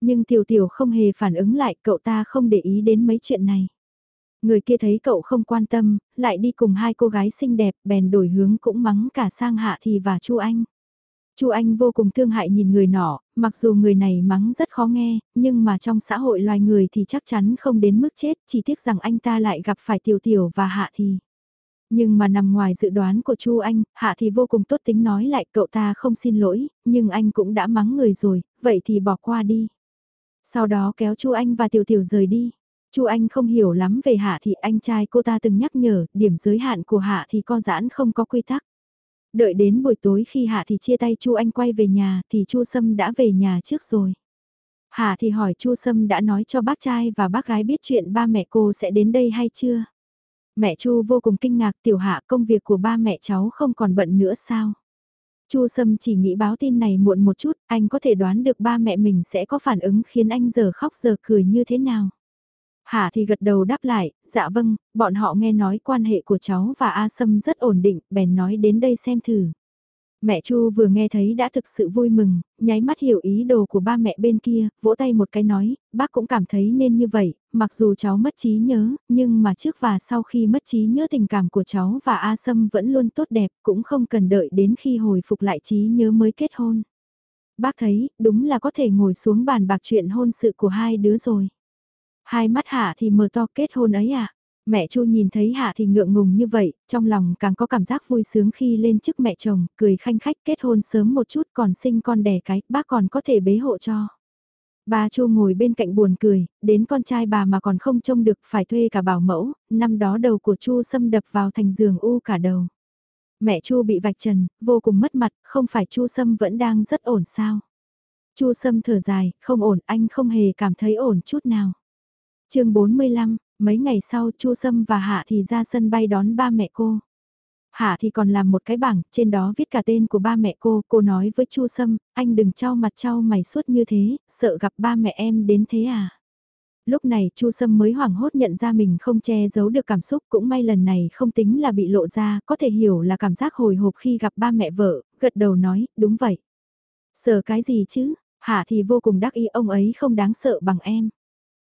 Nhưng tiểu tiểu không hề phản ứng lại, cậu ta không để ý đến mấy chuyện này. Người kia thấy cậu không quan tâm, lại đi cùng hai cô gái xinh đẹp, bèn đổi hướng cũng mắng cả sang Hạ Thì và Chu Anh. Chu Anh vô cùng thương hại nhìn người nọ, mặc dù người này mắng rất khó nghe, nhưng mà trong xã hội loài người thì chắc chắn không đến mức chết, chỉ tiếc rằng anh ta lại gặp phải Tiểu Tiểu và Hạ Thì. Nhưng mà nằm ngoài dự đoán của Chu Anh, Hạ Thì vô cùng tốt tính nói lại cậu ta không xin lỗi, nhưng anh cũng đã mắng người rồi, vậy thì bỏ qua đi. Sau đó kéo Chu Anh và Tiểu Tiểu rời đi. Chu Anh không hiểu lắm về Hạ Thì anh trai cô ta từng nhắc nhở, điểm giới hạn của Hạ Thì co giãn không có quy tắc. Đợi đến buổi tối khi Hạ thì chia tay Chu Anh quay về nhà thì Chu Sâm đã về nhà trước rồi. Hạ thì hỏi Chu Sâm đã nói cho bác trai và bác gái biết chuyện ba mẹ cô sẽ đến đây hay chưa? Mẹ Chu vô cùng kinh ngạc tiểu hạ công việc của ba mẹ cháu không còn bận nữa sao? Chu Sâm chỉ nghĩ báo tin này muộn một chút, anh có thể đoán được ba mẹ mình sẽ có phản ứng khiến anh giờ khóc giờ cười như thế nào. Hà thì gật đầu đáp lại, dạ vâng, bọn họ nghe nói quan hệ của cháu và A Sâm rất ổn định, bèn nói đến đây xem thử. Mẹ Chu vừa nghe thấy đã thực sự vui mừng, nháy mắt hiểu ý đồ của ba mẹ bên kia, vỗ tay một cái nói, bác cũng cảm thấy nên như vậy, mặc dù cháu mất trí nhớ, nhưng mà trước và sau khi mất trí nhớ tình cảm của cháu và A Sâm vẫn luôn tốt đẹp, cũng không cần đợi đến khi hồi phục lại trí nhớ mới kết hôn. Bác thấy, đúng là có thể ngồi xuống bàn bạc chuyện hôn sự của hai đứa rồi. Hai mắt Hạ thì mở to kết hôn ấy à? Mẹ Chu nhìn thấy Hạ thì ngượng ngùng như vậy, trong lòng càng có cảm giác vui sướng khi lên chức mẹ chồng, cười khanh khách kết hôn sớm một chút còn sinh con đẻ cái, bác còn có thể bế hộ cho. Bà Chu ngồi bên cạnh buồn cười, đến con trai bà mà còn không trông được phải thuê cả bảo mẫu, năm đó đầu của Chu xâm đập vào thành giường u cả đầu. Mẹ Chu bị vạch trần, vô cùng mất mặt, không phải Chu Sâm vẫn đang rất ổn sao? Chu Sâm thở dài, không ổn, anh không hề cảm thấy ổn chút nào chương 45, mấy ngày sau Chu Sâm và Hạ thì ra sân bay đón ba mẹ cô. Hạ thì còn làm một cái bảng, trên đó viết cả tên của ba mẹ cô, cô nói với Chu Sâm, anh đừng trao mặt trao mày suốt như thế, sợ gặp ba mẹ em đến thế à. Lúc này Chu Sâm mới hoảng hốt nhận ra mình không che giấu được cảm xúc cũng may lần này không tính là bị lộ ra, có thể hiểu là cảm giác hồi hộp khi gặp ba mẹ vợ, gật đầu nói, đúng vậy. Sợ cái gì chứ, Hạ thì vô cùng đắc ý ông ấy không đáng sợ bằng em.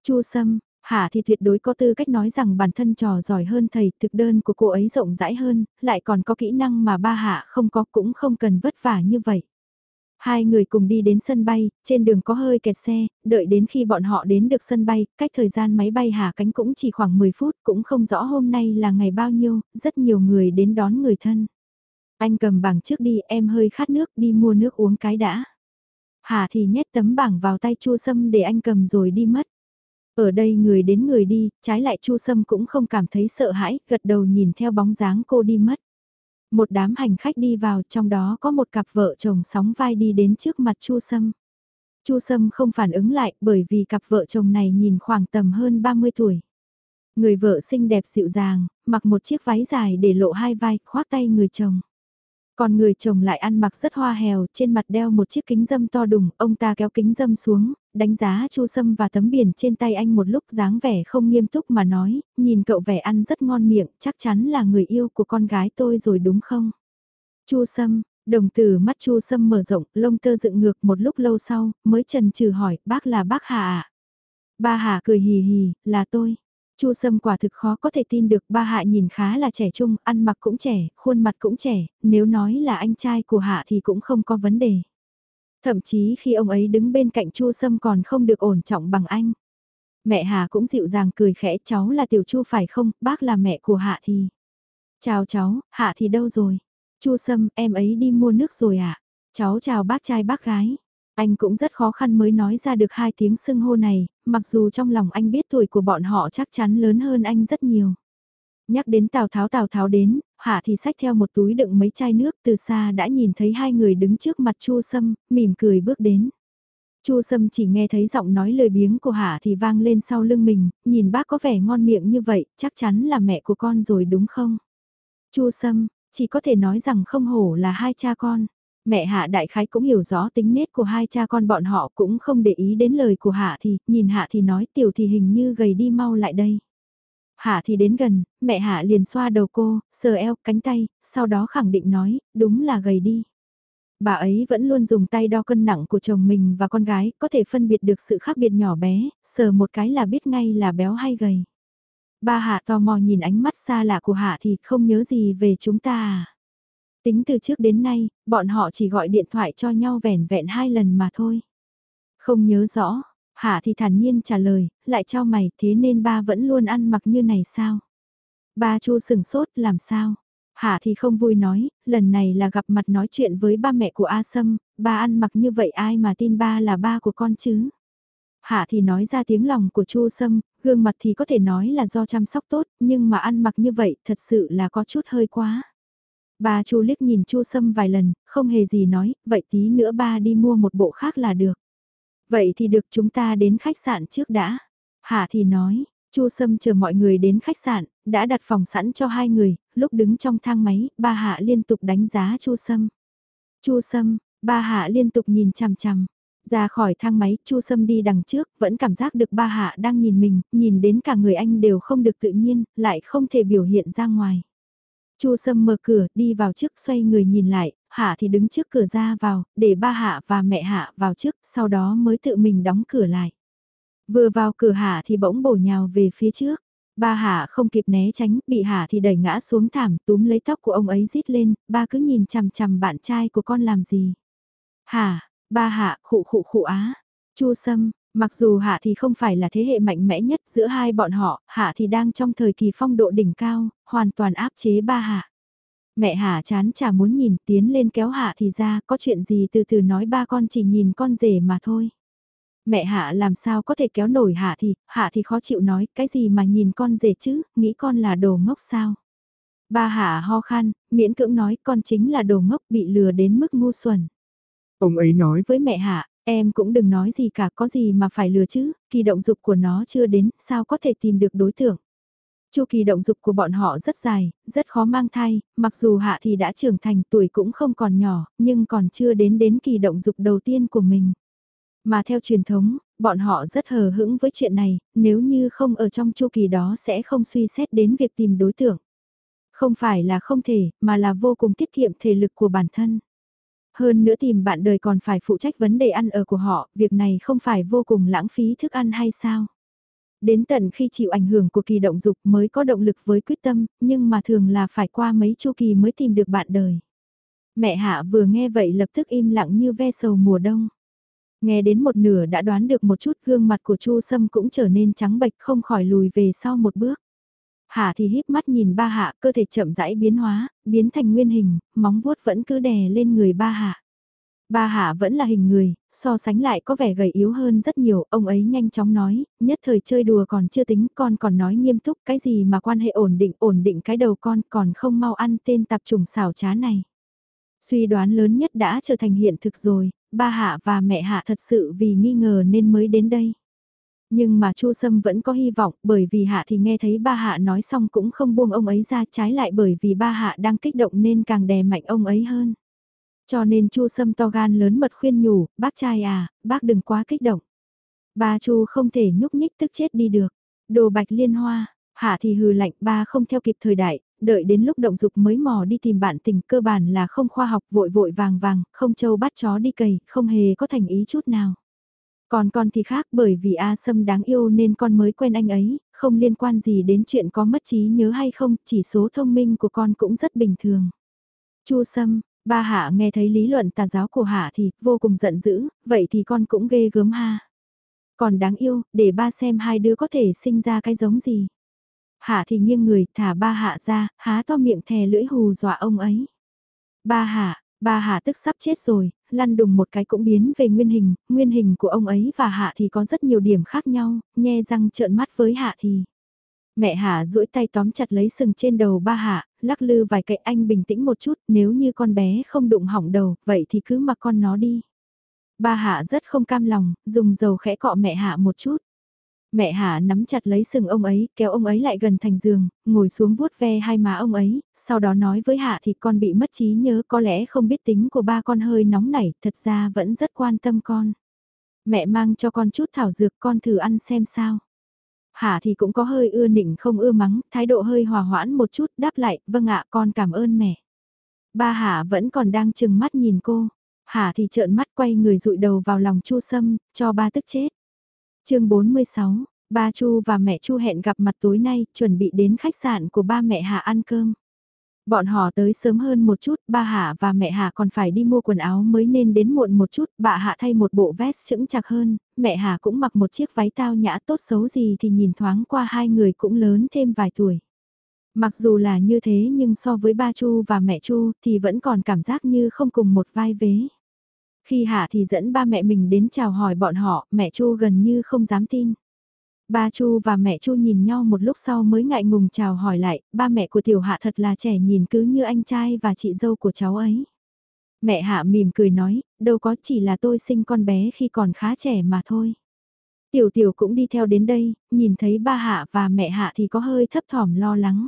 Chu Sâm, Hạ thì tuyệt đối có tư cách nói rằng bản thân trò giỏi hơn thầy, thực đơn của cô ấy rộng rãi hơn, lại còn có kỹ năng mà ba Hạ không có cũng không cần vất vả như vậy. Hai người cùng đi đến sân bay, trên đường có hơi kẹt xe, đợi đến khi bọn họ đến được sân bay, cách thời gian máy bay hạ cánh cũng chỉ khoảng 10 phút, cũng không rõ hôm nay là ngày bao nhiêu, rất nhiều người đến đón người thân. Anh cầm bảng trước đi, em hơi khát nước, đi mua nước uống cái đã. Hà thì nhét tấm bảng vào tay Chu Sâm để anh cầm rồi đi mất. Ở đây người đến người đi, trái lại Chu Sâm cũng không cảm thấy sợ hãi, gật đầu nhìn theo bóng dáng cô đi mất. Một đám hành khách đi vào, trong đó có một cặp vợ chồng sóng vai đi đến trước mặt Chu Sâm. Chu Sâm không phản ứng lại bởi vì cặp vợ chồng này nhìn khoảng tầm hơn 30 tuổi. Người vợ xinh đẹp dịu dàng, mặc một chiếc váy dài để lộ hai vai, khoác tay người chồng. Còn người chồng lại ăn mặc rất hoa hèo, trên mặt đeo một chiếc kính dâm to đùng, ông ta kéo kính dâm xuống, đánh giá Chu Sâm và tấm biển trên tay anh một lúc dáng vẻ không nghiêm túc mà nói, nhìn cậu vẻ ăn rất ngon miệng, chắc chắn là người yêu của con gái tôi rồi đúng không? Chu Sâm, đồng tử mắt Chu Sâm mở rộng, lông tơ dựng ngược một lúc lâu sau, mới trần trừ hỏi, bác là bác Hà à? Ba Hà cười hì hì, là tôi. Chu Sâm quả thực khó có thể tin được ba Hạ nhìn khá là trẻ trung, ăn mặc cũng trẻ, khuôn mặt cũng trẻ, nếu nói là anh trai của Hạ thì cũng không có vấn đề. Thậm chí khi ông ấy đứng bên cạnh Chu Sâm còn không được ổn trọng bằng anh. Mẹ hà cũng dịu dàng cười khẽ cháu là Tiểu Chu phải không, bác là mẹ của Hạ thì. Chào cháu, Hạ thì đâu rồi? Chu Sâm, em ấy đi mua nước rồi ạ. À? Cháu chào bác trai bác gái. Anh cũng rất khó khăn mới nói ra được hai tiếng xưng hô này, mặc dù trong lòng anh biết tuổi của bọn họ chắc chắn lớn hơn anh rất nhiều. Nhắc đến Tào Tháo Tào Tháo đến, Hạ thì xách theo một túi đựng mấy chai nước từ xa đã nhìn thấy hai người đứng trước mặt Chu Sâm, mỉm cười bước đến. Chu Sâm chỉ nghe thấy giọng nói lời biếng của Hạ thì vang lên sau lưng mình, nhìn bác có vẻ ngon miệng như vậy, chắc chắn là mẹ của con rồi đúng không? Chu Sâm, chỉ có thể nói rằng không hổ là hai cha con. Mẹ Hạ đại khái cũng hiểu rõ tính nết của hai cha con bọn họ cũng không để ý đến lời của Hạ thì, nhìn Hạ thì nói tiểu thì hình như gầy đi mau lại đây. Hạ thì đến gần, mẹ Hạ liền xoa đầu cô, sờ eo, cánh tay, sau đó khẳng định nói, đúng là gầy đi. Bà ấy vẫn luôn dùng tay đo cân nặng của chồng mình và con gái, có thể phân biệt được sự khác biệt nhỏ bé, sờ một cái là biết ngay là béo hay gầy. Ba Hạ tò mò nhìn ánh mắt xa lạ của Hạ thì không nhớ gì về chúng ta à. Tính từ trước đến nay, bọn họ chỉ gọi điện thoại cho nhau vẻn vẹn hai lần mà thôi. Không nhớ rõ, Hạ thì thản nhiên trả lời, lại cho mày thế nên ba vẫn luôn ăn mặc như này sao? Ba Chu sừng sốt làm sao? Hạ thì không vui nói, lần này là gặp mặt nói chuyện với ba mẹ của A Sâm, ba ăn mặc như vậy ai mà tin ba là ba của con chứ? Hạ thì nói ra tiếng lòng của Chu Sâm, gương mặt thì có thể nói là do chăm sóc tốt, nhưng mà ăn mặc như vậy thật sự là có chút hơi quá. Ba Chu liếc nhìn Chu Sâm vài lần, không hề gì nói, vậy tí nữa ba đi mua một bộ khác là được. Vậy thì được chúng ta đến khách sạn trước đã. Hạ thì nói, Chu Sâm chờ mọi người đến khách sạn, đã đặt phòng sẵn cho hai người, lúc đứng trong thang máy, ba Hạ liên tục đánh giá Chu Sâm. Chu Sâm, ba Hạ liên tục nhìn chằm chằm. Ra khỏi thang máy, Chu Sâm đi đằng trước, vẫn cảm giác được ba Hạ đang nhìn mình, nhìn đến cả người anh đều không được tự nhiên, lại không thể biểu hiện ra ngoài. Chu Sâm mở cửa, đi vào trước xoay người nhìn lại, Hạ thì đứng trước cửa ra vào, để ba Hạ và mẹ Hạ vào trước, sau đó mới tự mình đóng cửa lại. Vừa vào cửa Hạ thì bỗng bổ nhào về phía trước. Ba Hạ không kịp né tránh, bị Hạ thì đẩy ngã xuống thảm, túm lấy tóc của ông ấy rít lên, ba cứ nhìn chằm chằm bạn trai của con làm gì. Hạ, ba Hạ, khụ khụ khụ á. Chu Sâm, mặc dù Hạ thì không phải là thế hệ mạnh mẽ nhất giữa hai bọn họ, Hạ thì đang trong thời kỳ phong độ đỉnh cao, hoàn toàn áp chế ba Hạ. Mẹ Hạ chán chả muốn nhìn tiến lên kéo Hạ thì ra có chuyện gì từ từ nói ba con chỉ nhìn con rể mà thôi. Mẹ Hạ làm sao có thể kéo nổi Hạ thì, Hạ thì khó chịu nói cái gì mà nhìn con rể chứ, nghĩ con là đồ ngốc sao. Ba Hạ ho khan, miễn cưỡng nói con chính là đồ ngốc bị lừa đến mức ngu xuẩn. Ông ấy nói với mẹ Hạ, em cũng đừng nói gì cả có gì mà phải lừa chứ, kỳ động dục của nó chưa đến, sao có thể tìm được đối tượng. Chu kỳ động dục của bọn họ rất dài, rất khó mang thai, mặc dù Hạ thì đã trưởng thành tuổi cũng không còn nhỏ, nhưng còn chưa đến đến kỳ động dục đầu tiên của mình. Mà theo truyền thống, bọn họ rất hờ hững với chuyện này, nếu như không ở trong chu kỳ đó sẽ không suy xét đến việc tìm đối tượng. Không phải là không thể, mà là vô cùng tiết kiệm thể lực của bản thân. Hơn nữa tìm bạn đời còn phải phụ trách vấn đề ăn ở của họ, việc này không phải vô cùng lãng phí thức ăn hay sao? Đến tận khi chịu ảnh hưởng của kỳ động dục mới có động lực với quyết tâm, nhưng mà thường là phải qua mấy chu kỳ mới tìm được bạn đời. Mẹ Hạ vừa nghe vậy lập tức im lặng như ve sầu mùa đông. Nghe đến một nửa đã đoán được một chút gương mặt của Chu Sâm cũng trở nên trắng bệch không khỏi lùi về sau một bước. Hạ thì híp mắt nhìn ba hạ cơ thể chậm rãi biến hóa, biến thành nguyên hình, móng vuốt vẫn cứ đè lên người ba hạ. Ba hạ vẫn là hình người, so sánh lại có vẻ gầy yếu hơn rất nhiều, ông ấy nhanh chóng nói, nhất thời chơi đùa còn chưa tính, con còn nói nghiêm túc cái gì mà quan hệ ổn định, ổn định cái đầu con còn không mau ăn tên tạp trùng xảo trá này. Suy đoán lớn nhất đã trở thành hiện thực rồi, ba hạ và mẹ hạ thật sự vì nghi ngờ nên mới đến đây. Nhưng mà Chu Sâm vẫn có hy vọng bởi vì hạ thì nghe thấy ba hạ nói xong cũng không buông ông ấy ra trái lại bởi vì ba hạ đang kích động nên càng đè mạnh ông ấy hơn. Cho nên Chu Sâm to gan lớn mật khuyên nhủ, bác trai à, bác đừng quá kích động. Ba Chu không thể nhúc nhích tức chết đi được. Đồ bạch liên hoa, hạ thì hừ lạnh ba không theo kịp thời đại, đợi đến lúc động dục mới mò đi tìm bạn tình cơ bản là không khoa học vội vội vàng vàng, không châu bắt chó đi cầy, không hề có thành ý chút nào. Còn con thì khác bởi vì A Sâm đáng yêu nên con mới quen anh ấy, không liên quan gì đến chuyện có mất trí nhớ hay không, chỉ số thông minh của con cũng rất bình thường. Chu Sâm, ba Hạ nghe thấy lý luận tà giáo của Hạ thì vô cùng giận dữ, vậy thì con cũng ghê gớm ha. Còn đáng yêu, để ba xem hai đứa có thể sinh ra cái giống gì. Hạ thì nghiêng người, thả ba hạ ra, há to miệng thè lưỡi hù dọa ông ấy. Ba hạ, ba hạ tức sắp chết rồi, lăn đùng một cái cũng biến về nguyên hình, nguyên hình của ông ấy và hạ thì có rất nhiều điểm khác nhau, nhe răng trợn mắt với hạ thì. Mẹ Hạ duỗi tay tóm chặt lấy sừng trên đầu ba Hạ, lắc lư vài cậy anh bình tĩnh một chút, nếu như con bé không đụng hỏng đầu, vậy thì cứ mặc con nó đi. Ba Hạ rất không cam lòng, dùng dầu khẽ cọ mẹ Hạ một chút. Mẹ Hạ nắm chặt lấy sừng ông ấy, kéo ông ấy lại gần thành giường, ngồi xuống vuốt ve hai má ông ấy, sau đó nói với Hạ thì con bị mất trí nhớ có lẽ không biết tính của ba con hơi nóng nảy, thật ra vẫn rất quan tâm con. Mẹ mang cho con chút thảo dược con thử ăn xem sao. Hạ thì cũng có hơi ưa nịnh không ưa mắng, thái độ hơi hòa hoãn một chút, đáp lại, vâng ạ con cảm ơn mẹ. Ba Hạ vẫn còn đang chừng mắt nhìn cô, Hạ thì trợn mắt quay người rụi đầu vào lòng Chu Sâm, cho ba tức chết chương 46, ba Chu và mẹ Chu hẹn gặp mặt tối nay, chuẩn bị đến khách sạn của ba mẹ Hạ ăn cơm. Bọn họ tới sớm hơn một chút, ba Hạ và mẹ Hạ còn phải đi mua quần áo mới nên đến muộn một chút, bà Hạ thay một bộ vest chững chạc hơn, mẹ Hạ cũng mặc một chiếc váy tao nhã tốt xấu gì thì nhìn thoáng qua hai người cũng lớn thêm vài tuổi. Mặc dù là như thế nhưng so với ba Chu và mẹ Chu thì vẫn còn cảm giác như không cùng một vai vế. Khi Hạ thì dẫn ba mẹ mình đến chào hỏi bọn họ, mẹ Chu gần như không dám tin. Ba Chu và mẹ Chu nhìn nhau một lúc sau mới ngại ngùng chào hỏi lại, ba mẹ của tiểu hạ thật là trẻ nhìn cứ như anh trai và chị dâu của cháu ấy. Mẹ hạ mỉm cười nói, đâu có chỉ là tôi sinh con bé khi còn khá trẻ mà thôi. Tiểu tiểu cũng đi theo đến đây, nhìn thấy ba hạ và mẹ hạ thì có hơi thấp thỏm lo lắng.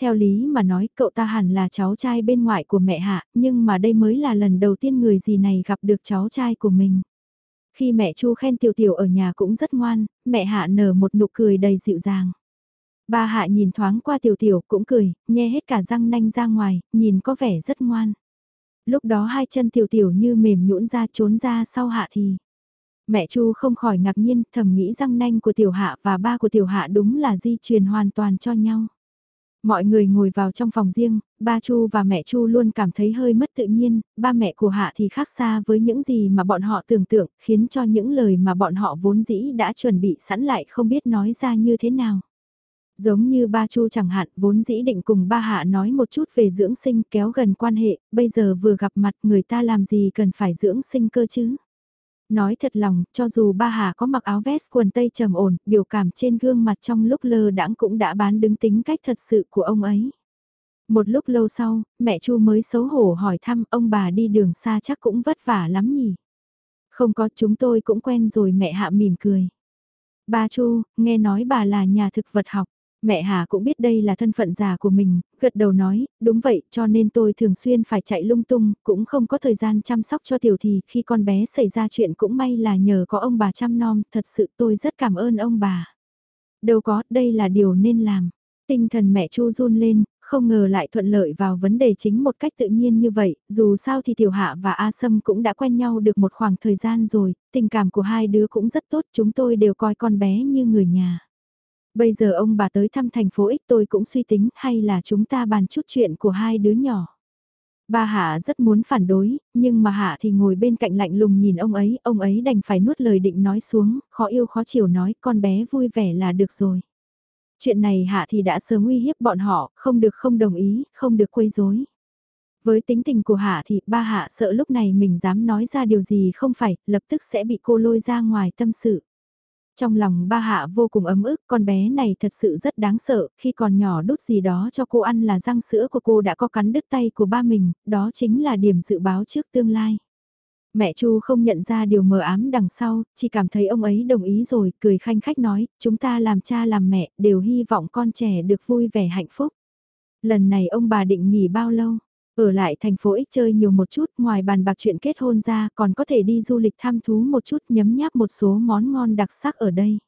Theo lý mà nói cậu ta hẳn là cháu trai bên ngoại của mẹ hạ, nhưng mà đây mới là lần đầu tiên người gì này gặp được cháu trai của mình. Khi mẹ Chu khen Tiểu Tiểu ở nhà cũng rất ngoan, mẹ Hạ nở một nụ cười đầy dịu dàng. Ba Hạ nhìn thoáng qua Tiểu Tiểu cũng cười, nhe hết cả răng nanh ra ngoài, nhìn có vẻ rất ngoan. Lúc đó hai chân Tiểu Tiểu như mềm nhũn ra trốn ra sau Hạ thì. Mẹ Chu không khỏi ngạc nhiên thầm nghĩ răng nanh của Tiểu Hạ và ba của Tiểu Hạ đúng là di truyền hoàn toàn cho nhau. Mọi người ngồi vào trong phòng riêng, ba Chu và mẹ Chu luôn cảm thấy hơi mất tự nhiên, ba mẹ của Hạ thì khác xa với những gì mà bọn họ tưởng tượng, khiến cho những lời mà bọn họ vốn dĩ đã chuẩn bị sẵn lại không biết nói ra như thế nào. Giống như ba Chu chẳng hạn, vốn dĩ định cùng ba Hạ nói một chút về dưỡng sinh kéo gần quan hệ, bây giờ vừa gặp mặt người ta làm gì cần phải dưỡng sinh cơ chứ. Nói thật lòng, cho dù ba Hà có mặc áo vest quần tây trầm ổn, biểu cảm trên gương mặt trong lúc lơ đãng cũng đã bán đứng tính cách thật sự của ông ấy. Một lúc lâu sau, mẹ Chu mới xấu hổ hỏi thăm ông bà đi đường xa chắc cũng vất vả lắm nhỉ. Không có chúng tôi cũng quen rồi mẹ Hạ mỉm cười. Ba Chu, nghe nói bà là nhà thực vật học. Mẹ Hà cũng biết đây là thân phận già của mình, gật đầu nói, đúng vậy cho nên tôi thường xuyên phải chạy lung tung, cũng không có thời gian chăm sóc cho tiểu thì khi con bé xảy ra chuyện cũng may là nhờ có ông bà chăm nom, thật sự tôi rất cảm ơn ông bà. Đâu có, đây là điều nên làm. Tinh thần mẹ Chu run lên, không ngờ lại thuận lợi vào vấn đề chính một cách tự nhiên như vậy, dù sao thì Tiểu Hạ và A Sâm cũng đã quen nhau được một khoảng thời gian rồi, tình cảm của hai đứa cũng rất tốt, chúng tôi đều coi con bé như người nhà. Bây giờ ông bà tới thăm thành phố ích tôi cũng suy tính hay là chúng ta bàn chút chuyện của hai đứa nhỏ. Ba Hạ rất muốn phản đối, nhưng mà Hạ thì ngồi bên cạnh lạnh lùng nhìn ông ấy, ông ấy đành phải nuốt lời định nói xuống, khó yêu khó chịu nói con bé vui vẻ là được rồi. Chuyện này Hạ thì đã sớm uy hiếp bọn họ, không được không đồng ý, không được quấy rối. Với tính tình của Hạ thì ba Hạ sợ lúc này mình dám nói ra điều gì không phải, lập tức sẽ bị cô lôi ra ngoài tâm sự. Trong lòng ba hạ vô cùng ấm ức, con bé này thật sự rất đáng sợ, khi còn nhỏ đút gì đó cho cô ăn là răng sữa của cô đã có cắn đứt tay của ba mình, đó chính là điểm dự báo trước tương lai. Mẹ Chu không nhận ra điều mờ ám đằng sau, chỉ cảm thấy ông ấy đồng ý rồi, cười khanh khách nói, chúng ta làm cha làm mẹ, đều hy vọng con trẻ được vui vẻ hạnh phúc. Lần này ông bà định nghỉ bao lâu? Ở lại thành phố ích chơi nhiều một chút, ngoài bàn bạc chuyện kết hôn ra còn có thể đi du lịch tham thú một chút nhấm nháp một số món ngon đặc sắc ở đây.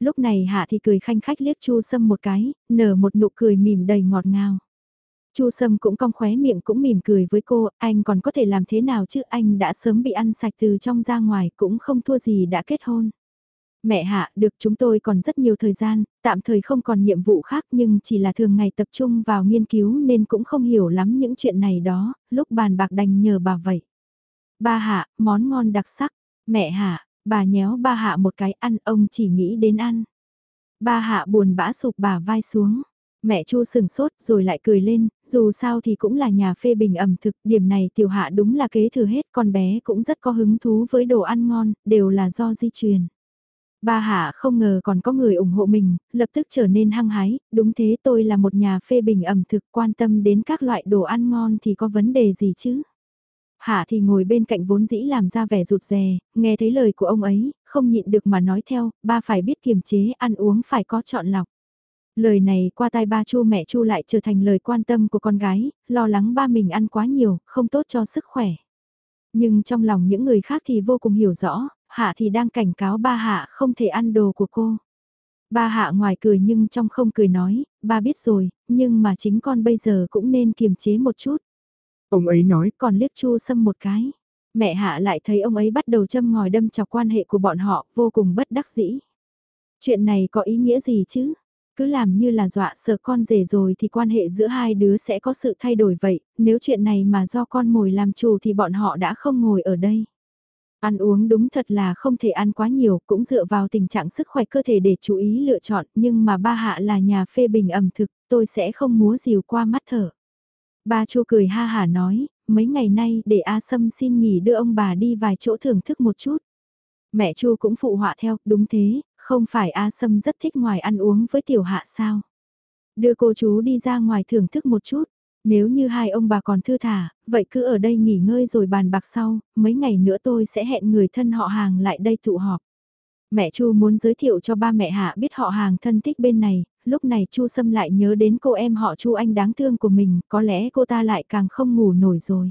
Lúc này Hạ thì cười khanh khách liếc Chu Sâm một cái, nở một nụ cười mỉm đầy ngọt ngào. Chu Sâm cũng cong khóe miệng cũng mỉm cười với cô, anh còn có thể làm thế nào chứ anh đã sớm bị ăn sạch từ trong ra ngoài cũng không thua gì đã kết hôn. Mẹ hạ, được chúng tôi còn rất nhiều thời gian, tạm thời không còn nhiệm vụ khác nhưng chỉ là thường ngày tập trung vào nghiên cứu nên cũng không hiểu lắm những chuyện này đó, lúc bàn bạc đành nhờ bà vậy. Ba hạ, món ngon đặc sắc, mẹ hạ, bà nhéo ba hạ một cái ăn ông chỉ nghĩ đến ăn. Ba hạ buồn bã sụp bà vai xuống. Mẹ Chu sừng sốt rồi lại cười lên, dù sao thì cũng là nhà phê bình ẩm thực, điểm này tiểu hạ đúng là kế thừa hết, con bé cũng rất có hứng thú với đồ ăn ngon, đều là do di truyền. Ba Hạ không ngờ còn có người ủng hộ mình, lập tức trở nên hăng hái, đúng thế tôi là một nhà phê bình ẩm thực quan tâm đến các loại đồ ăn ngon thì có vấn đề gì chứ? Hạ thì ngồi bên cạnh vốn dĩ làm ra vẻ rụt rè, nghe thấy lời của ông ấy, không nhịn được mà nói theo, ba phải biết kiềm chế, ăn uống phải có chọn lọc. Lời này qua tai ba Chu mẹ Chu lại trở thành lời quan tâm của con gái, lo lắng ba mình ăn quá nhiều, không tốt cho sức khỏe. Nhưng trong lòng những người khác thì vô cùng hiểu rõ, Hạ thì đang cảnh cáo ba Hạ không thể ăn đồ của cô. Ba Hạ ngoài cười nhưng trong không cười nói, ba biết rồi, nhưng mà chính con bây giờ cũng nên kiềm chế một chút. Ông ấy nói, còn liếc Chu Sâm một cái. Mẹ Hạ lại thấy ông ấy bắt đầu châm ngòi đâm chọc quan hệ của bọn họ, vô cùng bất đắc dĩ. Chuyện này có ý nghĩa gì chứ? Cứ làm như là dọa sợ con rể rồi thì quan hệ giữa hai đứa sẽ có sự thay đổi vậy, nếu chuyện này mà do con mồi làm chủ thì bọn họ đã không ngồi ở đây. Ăn uống đúng thật là không thể ăn quá nhiều, cũng dựa vào tình trạng sức khỏe cơ thể để chú ý lựa chọn, nhưng mà ba hạ là nhà phê bình ẩm thực, tôi sẽ không múa dìu qua mắt thở. Ba chu cười ha hả nói, mấy ngày nay để A Sâm xin nghỉ đưa ông bà đi vài chỗ thưởng thức một chút. Mẹ chu cũng phụ họa theo, đúng thế, không phải A Sâm rất thích ngoài ăn uống với tiểu hạ sao. Đưa cô chú đi ra ngoài thưởng thức một chút, nếu như hai ông bà còn thư thả, vậy cứ ở đây nghỉ ngơi rồi bàn bạc sau, mấy ngày nữa tôi sẽ hẹn người thân họ hàng lại đây tụ họp. Mẹ Chu muốn giới thiệu cho ba mẹ Hạ biết họ hàng thân thích bên này, lúc này Chu Sâm lại nhớ đến cô em họ Chu Anh đáng thương của mình, có lẽ cô ta lại càng không ngủ nổi rồi.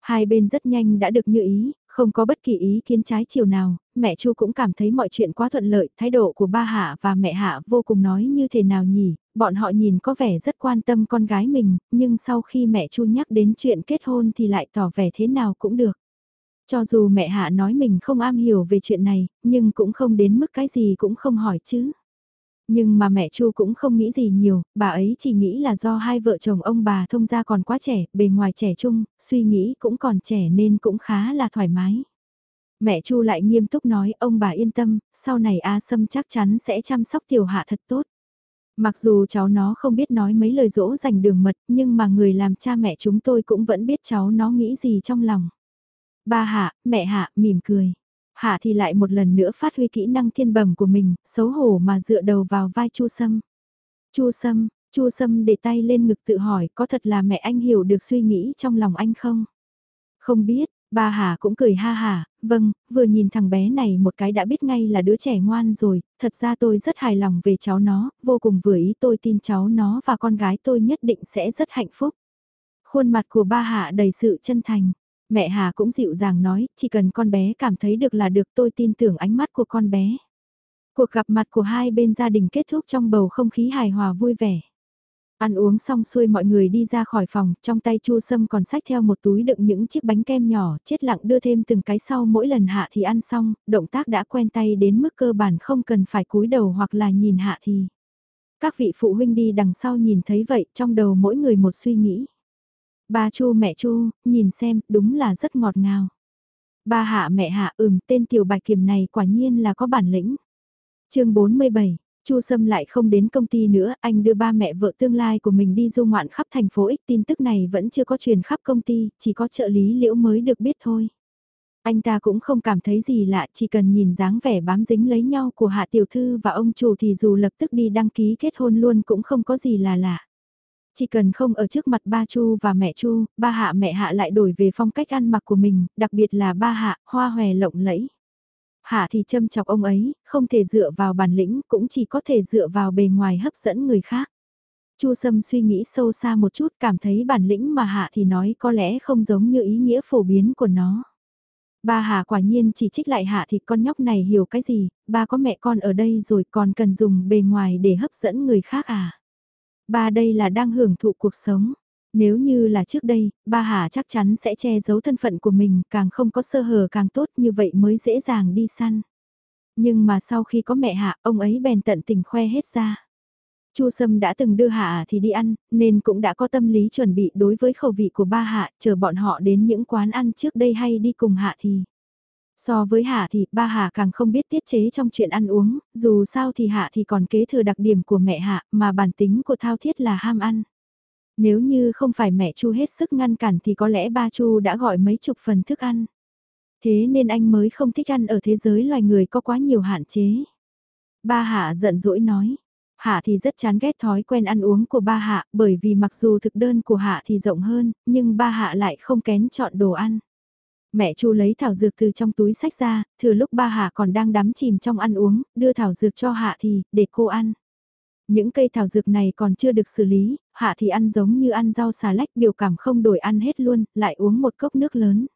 Hai bên rất nhanh đã được như ý, không có bất kỳ ý kiến trái chiều nào, mẹ Chu cũng cảm thấy mọi chuyện quá thuận lợi, thái độ của ba Hạ và mẹ Hạ vô cùng nói như thế nào nhỉ, bọn họ nhìn có vẻ rất quan tâm con gái mình, nhưng sau khi mẹ Chu nhắc đến chuyện kết hôn thì lại tỏ vẻ thế nào cũng được. Cho dù mẹ Hạ nói mình không am hiểu về chuyện này, nhưng cũng không đến mức cái gì cũng không hỏi chứ. Nhưng mà mẹ Chu cũng không nghĩ gì nhiều, bà ấy chỉ nghĩ là do hai vợ chồng ông bà thông gia còn quá trẻ, bề ngoài trẻ trung, suy nghĩ cũng còn trẻ nên cũng khá là thoải mái. Mẹ Chu lại nghiêm túc nói ông bà yên tâm, sau này A Sâm chắc chắn sẽ chăm sóc tiểu hạ thật tốt. Mặc dù cháu nó không biết nói mấy lời dỗ dành đường mật nhưng mà người làm cha mẹ chúng tôi cũng vẫn biết cháu nó nghĩ gì trong lòng. Ba hạ, mẹ hạ, mỉm cười. Hạ thì lại một lần nữa phát huy kỹ năng thiên bẩm của mình, xấu hổ mà dựa đầu vào vai Chu Sâm. Chu Sâm, Chu Sâm để tay lên ngực tự hỏi có thật là mẹ anh hiểu được suy nghĩ trong lòng anh không? Không biết, bà Hà cũng cười ha hà, vâng, vừa nhìn thằng bé này một cái đã biết ngay là đứa trẻ ngoan rồi, thật ra tôi rất hài lòng về cháu nó, vô cùng vừa ý tôi tin cháu nó và con gái tôi nhất định sẽ rất hạnh phúc. Khuôn mặt của ba Hạ đầy sự chân thành, mẹ Hà cũng dịu dàng nói, chỉ cần con bé cảm thấy được là được tôi tin tưởng ánh mắt của con bé. Cuộc gặp mặt của hai bên gia đình kết thúc trong bầu không khí hài hòa vui vẻ. Ăn uống xong xuôi mọi người đi ra khỏi phòng, trong tay Chu Sâm còn sách theo một túi đựng những chiếc bánh kem nhỏ, chết lặng đưa thêm từng cái sau mỗi lần hạ thì ăn xong, động tác đã quen tay đến mức cơ bản không cần phải cúi đầu hoặc là nhìn hạ thì. Các vị phụ huynh đi đằng sau nhìn thấy vậy, trong đầu mỗi người một suy nghĩ. Ba Chu mẹ Chu, nhìn xem, đúng là rất ngọt ngào. Ba hạ mẹ hạ ừm, tên tiểu bạch kiểm này quả nhiên là có bản lĩnh. chương 47 Chu Sâm lại không đến công ty nữa, anh đưa ba mẹ vợ tương lai của mình đi du ngoạn khắp thành phố ích tin tức này vẫn chưa có truyền khắp công ty, chỉ có trợ lý liễu mới được biết thôi. Anh ta cũng không cảm thấy gì lạ, chỉ cần nhìn dáng vẻ bám dính lấy nhau của Hạ Tiểu Thư và ông chủ thì dù lập tức đi đăng ký kết hôn luôn cũng không có gì là lạ. Chỉ cần không ở trước mặt ba Chu và mẹ Chu, ba Hạ mẹ Hạ lại đổi về phong cách ăn mặc của mình, đặc biệt là ba Hạ, hoa hòe lộng lẫy. Hạ thì châm chọc ông ấy, không thể dựa vào bản lĩnh, cũng chỉ có thể dựa vào bề ngoài hấp dẫn người khác. Chu Sâm suy nghĩ sâu xa một chút cảm thấy bản lĩnh mà Hạ thì nói có lẽ không giống như ý nghĩa phổ biến của nó. Ba Hạ quả nhiên chỉ trích lại Hạ thì con nhóc này hiểu cái gì, ba có mẹ con ở đây rồi còn cần dùng bề ngoài để hấp dẫn người khác à. Ba đây là đang hưởng thụ cuộc sống. Nếu như là trước đây, ba Hà chắc chắn sẽ che giấu thân phận của mình, càng không có sơ hở càng tốt như vậy mới dễ dàng đi săn. Nhưng mà sau khi có mẹ Hạ, ông ấy bèn tận tình khoe hết ra. Chu Sâm đã từng đưa Hạ thì đi ăn, nên cũng đã có tâm lý chuẩn bị đối với khẩu vị của ba Hạ, chờ bọn họ đến những quán ăn trước đây hay đi cùng Hạ thì. So với Hạ thì ba Hạ càng không biết tiết chế trong chuyện ăn uống, dù sao thì Hạ thì còn kế thừa đặc điểm của mẹ Hạ mà bản tính của Thao Thiết là ham ăn. Nếu như không phải mẹ Chu hết sức ngăn cản thì có lẽ ba Chu đã gọi mấy chục phần thức ăn. Thế nên anh mới không thích ăn ở thế giới loài người có quá nhiều hạn chế. Ba Hạ giận dỗi nói, Hạ thì rất chán ghét thói quen ăn uống của ba hạ, bởi vì mặc dù thực đơn của hạ thì rộng hơn, nhưng ba hạ lại không kén chọn đồ ăn. Mẹ Chu lấy thảo dược từ trong túi sách ra, thừa lúc ba hạ còn đang đắm chìm trong ăn uống, đưa thảo dược cho hạ thì, để cô ăn. Những cây thảo dược này còn chưa được xử lý, hạ thì ăn giống như ăn rau xà lách biểu cảm không đổi ăn hết luôn, lại uống một cốc nước lớn.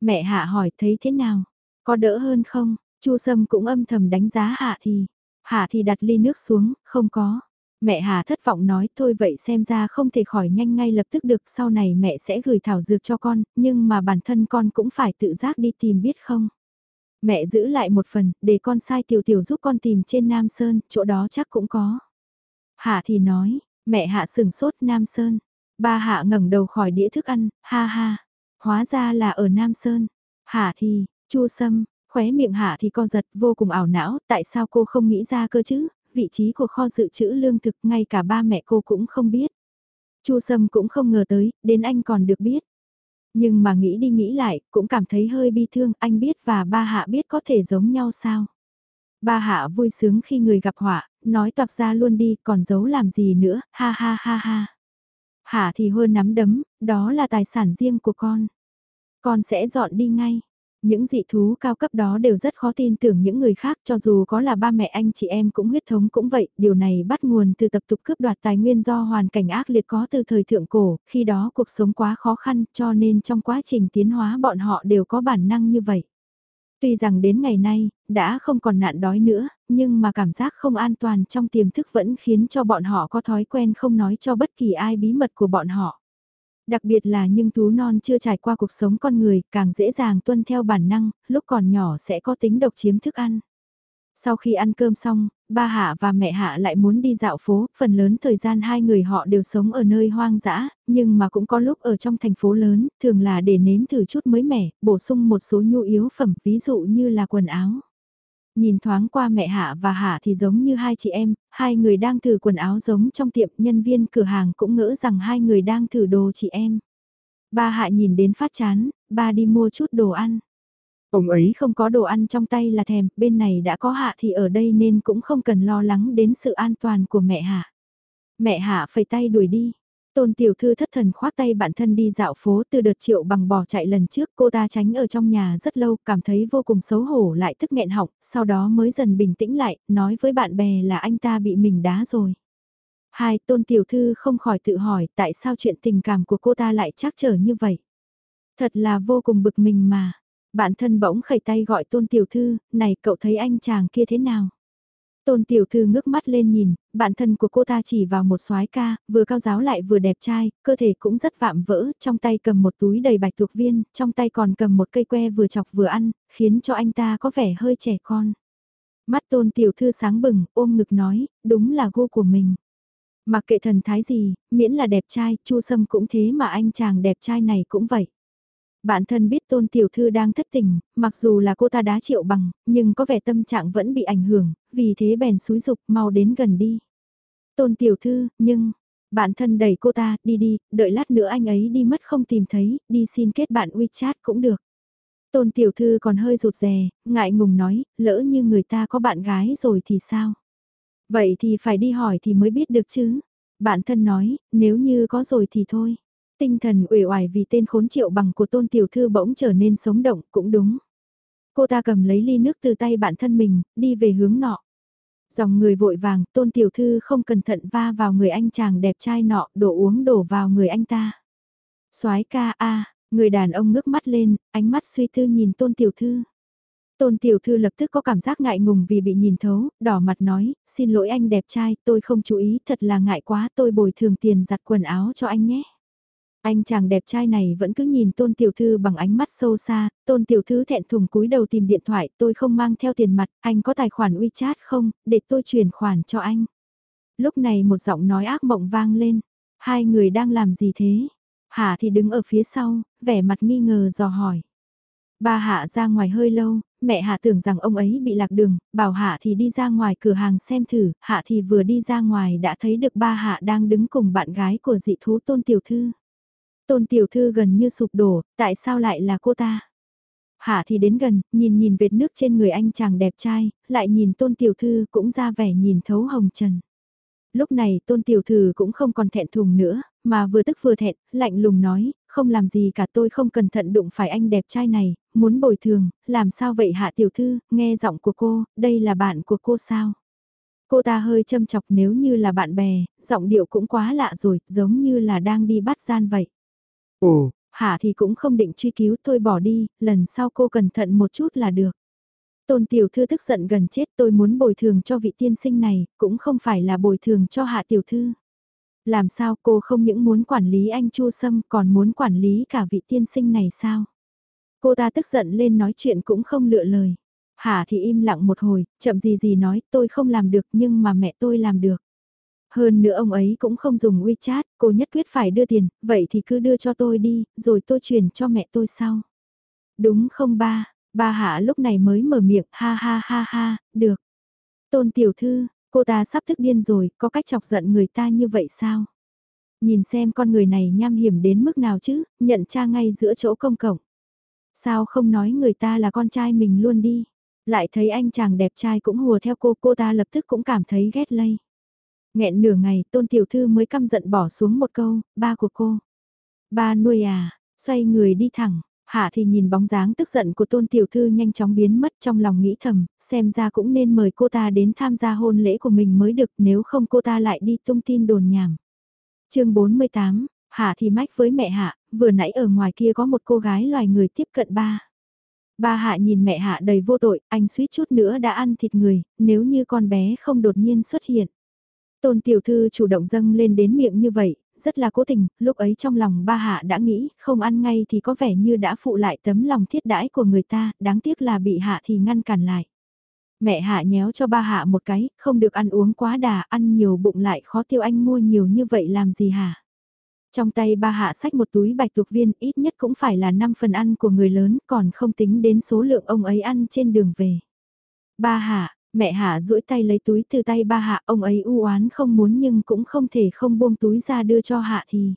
Mẹ hạ hỏi thấy thế nào? Có đỡ hơn không? Chu Sâm cũng âm thầm đánh giá hạ thì. Hạ thì đặt ly nước xuống, không có. Mẹ Hà thất vọng nói thôi vậy xem ra không thể khỏi nhanh ngay lập tức được sau này mẹ sẽ gửi thảo dược cho con, nhưng mà bản thân con cũng phải tự giác đi tìm biết không. Mẹ giữ lại một phần, để con sai tiểu tiểu giúp con tìm trên Nam Sơn, chỗ đó chắc cũng có. Hạ thì nói, mẹ Hạ sừng sốt Nam Sơn. Ba Hạ ngẩng đầu khỏi đĩa thức ăn, ha ha. Hóa ra là ở Nam Sơn. Hạ thì, chu sâm, khóe miệng Hạ thì co giật vô cùng ảo não, tại sao cô không nghĩ ra cơ chứ, vị trí của kho dự trữ lương thực ngay cả ba mẹ cô cũng không biết. Chu Sâm cũng không ngờ tới, đến anh còn được biết. Nhưng mà nghĩ đi nghĩ lại, cũng cảm thấy hơi bi thương, anh biết và ba hạ biết có thể giống nhau sao. Ba hạ vui sướng khi người gặp họa, nói toạc ra luôn đi, còn giấu làm gì nữa, ha ha ha ha. Hạ thì hơn nắm đấm, đó là tài sản riêng của con. Con sẽ dọn đi ngay. Những dị thú cao cấp đó đều rất khó tin tưởng những người khác cho dù có là ba mẹ anh chị em cũng huyết thống cũng vậy, điều này bắt nguồn từ tập tục cướp đoạt tài nguyên do hoàn cảnh ác liệt có từ thời thượng cổ, khi đó cuộc sống quá khó khăn cho nên trong quá trình tiến hóa bọn họ đều có bản năng như vậy. Tuy rằng đến ngày nay, đã không còn nạn đói nữa, nhưng mà cảm giác không an toàn trong tiềm thức vẫn khiến cho bọn họ có thói quen không nói cho bất kỳ ai bí mật của bọn họ. Đặc biệt là những thú non chưa trải qua cuộc sống con người, càng dễ dàng tuân theo bản năng, lúc còn nhỏ sẽ có tính độc chiếm thức ăn. Sau khi ăn cơm xong, ba Hạ và mẹ Hạ lại muốn đi dạo phố, phần lớn thời gian hai người họ đều sống ở nơi hoang dã, nhưng mà cũng có lúc ở trong thành phố lớn, thường là để nếm thử chút mới mẻ, bổ sung một số nhu yếu phẩm, ví dụ như là quần áo. Nhìn thoáng qua mẹ Hạ và Hạ thì giống như hai chị em, hai người đang thử quần áo giống trong tiệm nhân viên cửa hàng cũng ngỡ rằng hai người đang thử đồ chị em. Ba Hạ nhìn đến phát chán, ba đi mua chút đồ ăn. Ông ấy không có đồ ăn trong tay là thèm, bên này đã có Hạ thì ở đây nên cũng không cần lo lắng đến sự an toàn của mẹ Hạ. Mẹ Hạ phẩy tay đuổi đi, Tôn tiểu thư thất thần khoác tay bản thân đi dạo phố từ đợt triệu bằng bỏ chạy lần trước cô ta tránh ở trong nhà rất lâu cảm thấy vô cùng xấu hổ lại tức nghẹn học sau đó mới dần bình tĩnh lại, nói với bạn bè là anh ta bị mình đá rồi. Hai, tôn tiểu thư không khỏi tự hỏi tại sao chuyện tình cảm của cô ta lại chắc trở như vậy. Thật là vô cùng bực mình mà. Bạn thân bỗng khẩy tay gọi tôn tiểu thư, này cậu thấy anh chàng kia thế nào? Tôn tiểu thư ngước mắt lên nhìn, bạn thân của cô ta chỉ vào một soái ca, vừa cao giáo lại vừa đẹp trai, cơ thể cũng rất vạm vỡ, trong tay cầm một túi đầy bạch tuộc viên, trong tay còn cầm một cây que vừa chọc vừa ăn, khiến cho anh ta có vẻ hơi trẻ con. Mắt tôn tiểu thư sáng bừng, ôm ngực nói, đúng là gu của mình. Mặc kệ thần thái gì, miễn là đẹp trai, chu sâm cũng thế mà anh chàng đẹp trai này cũng vậy. Bạn thân biết tôn tiểu thư đang thất tình, mặc dù là cô ta đá triệu bằng, nhưng có vẻ tâm trạng vẫn bị ảnh hưởng, vì thế bèn xúi dục mau đến gần đi. Tôn tiểu thư, nhưng, bạn thân đẩy cô ta, đi đi, đợi lát nữa anh ấy đi mất không tìm thấy, đi xin kết bạn WeChat cũng được. Tôn tiểu thư còn hơi rụt rè, ngại ngùng nói, lỡ như người ta có bạn gái rồi thì sao? Vậy thì phải đi hỏi thì mới biết được chứ. Bạn thân nói, nếu như có rồi thì thôi. Tinh thần uể oải vì tên khốn triệu bằng của tôn tiểu thư bỗng trở nên sống động, cũng đúng. Cô ta cầm lấy ly nước từ tay bản thân mình, đi về hướng nọ. Dòng người vội vàng, tôn tiểu thư không cẩn thận va vào người anh chàng đẹp trai nọ, đổ uống đổ vào người anh ta. soái ca a người đàn ông ngước mắt lên, ánh mắt suy tư nhìn tôn tiểu thư. Tôn tiểu thư lập tức có cảm giác ngại ngùng vì bị nhìn thấu, đỏ mặt nói, xin lỗi anh đẹp trai, tôi không chú ý, thật là ngại quá, tôi bồi thường tiền giặt quần áo cho anh nhé. Anh chàng đẹp trai này vẫn cứ nhìn tôn tiểu thư bằng ánh mắt sâu xa, tôn tiểu thư thẹn thùng cúi đầu tìm điện thoại, tôi không mang theo tiền mặt, anh có tài khoản WeChat không, để tôi chuyển khoản cho anh. Lúc này một giọng nói ác mộng vang lên, hai người đang làm gì thế? Hạ thì đứng ở phía sau, vẻ mặt nghi ngờ dò hỏi. Ba Hạ ra ngoài hơi lâu, mẹ Hạ tưởng rằng ông ấy bị lạc đường, bảo Hạ thì đi ra ngoài cửa hàng xem thử, Hạ thì vừa đi ra ngoài đã thấy được ba Hạ đang đứng cùng bạn gái của dị thú tôn tiểu thư. Tôn tiểu thư gần như sụp đổ, tại sao lại là cô ta? Hạ thì đến gần, nhìn nhìn vệt nước trên người anh chàng đẹp trai, lại nhìn tôn tiểu thư cũng ra vẻ nhìn thấu hồng trần. Lúc này tôn tiểu thư cũng không còn thẹn thùng nữa, mà vừa tức vừa thẹn, lạnh lùng nói, không làm gì cả tôi không cẩn thận đụng phải anh đẹp trai này, muốn bồi thường, làm sao vậy hạ tiểu thư, nghe giọng của cô, đây là bạn của cô sao? Cô ta hơi châm chọc nếu như là bạn bè, giọng điệu cũng quá lạ rồi, giống như là đang đi bắt gian vậy. Ồ, hạ thì cũng không định truy cứu tôi bỏ đi, lần sau cô cẩn thận một chút là được. Tôn tiểu thư tức giận gần chết tôi muốn bồi thường cho vị tiên sinh này, cũng không phải là bồi thường cho hạ tiểu thư. Làm sao cô không những muốn quản lý anh Chu Sâm còn muốn quản lý cả vị tiên sinh này sao? Cô ta tức giận lên nói chuyện cũng không lựa lời. Hạ thì im lặng một hồi, chậm gì gì nói tôi không làm được nhưng mà mẹ tôi làm được. Hơn nữa ông ấy cũng không dùng WeChat, cô nhất quyết phải đưa tiền, vậy thì cứ đưa cho tôi đi, rồi tôi chuyển cho mẹ tôi sau. Đúng không ba, ba hạ lúc này mới mở miệng, ha ha ha ha, được. Tôn tiểu thư, cô ta sắp thức điên rồi, có cách chọc giận người ta như vậy sao? Nhìn xem con người này nham hiểm đến mức nào chứ, nhận cha ngay giữa chỗ công cộng. Sao không nói người ta là con trai mình luôn đi? Lại thấy anh chàng đẹp trai cũng hùa theo cô, cô ta lập tức cũng cảm thấy ghét lây. Nghẹn nửa ngày, tôn tiểu thư mới căm giận bỏ xuống một câu, ba của cô. Ba nuôi à, xoay người đi thẳng, Hạ thì nhìn bóng dáng tức giận của tôn tiểu thư nhanh chóng biến mất trong lòng nghĩ thầm, xem ra cũng nên mời cô ta đến tham gia hôn lễ của mình mới được nếu không cô ta lại đi tung tin đồn nhảm. chương 48, Hạ thì mách với mẹ Hạ, vừa nãy ở ngoài kia có một cô gái loài người tiếp cận ba. Ba Hạ nhìn mẹ Hạ đầy vô tội, anh suýt chút nữa đã ăn thịt người, nếu như con bé không đột nhiên xuất hiện. Tôn tiểu thư chủ động dâng lên đến miệng như vậy, rất là cố tình, lúc ấy trong lòng ba hạ đã nghĩ, không ăn ngay thì có vẻ như đã phụ lại tấm lòng thiết đãi của người ta, đáng tiếc là bị hạ thì ngăn cản lại. Mẹ hạ nhéo cho ba hạ một cái, không được ăn uống quá đà, ăn nhiều bụng lại khó tiêu anh mua nhiều như vậy làm gì hả? Trong tay ba hạ sách một túi bạch tuộc viên ít nhất cũng phải là 5 phần ăn của người lớn còn không tính đến số lượng ông ấy ăn trên đường về. Ba hạ, Mẹ Hạ duỗi tay lấy túi từ tay ba Hạ, ông ấy u oán không muốn nhưng cũng không thể không buông túi ra đưa cho Hạ thì.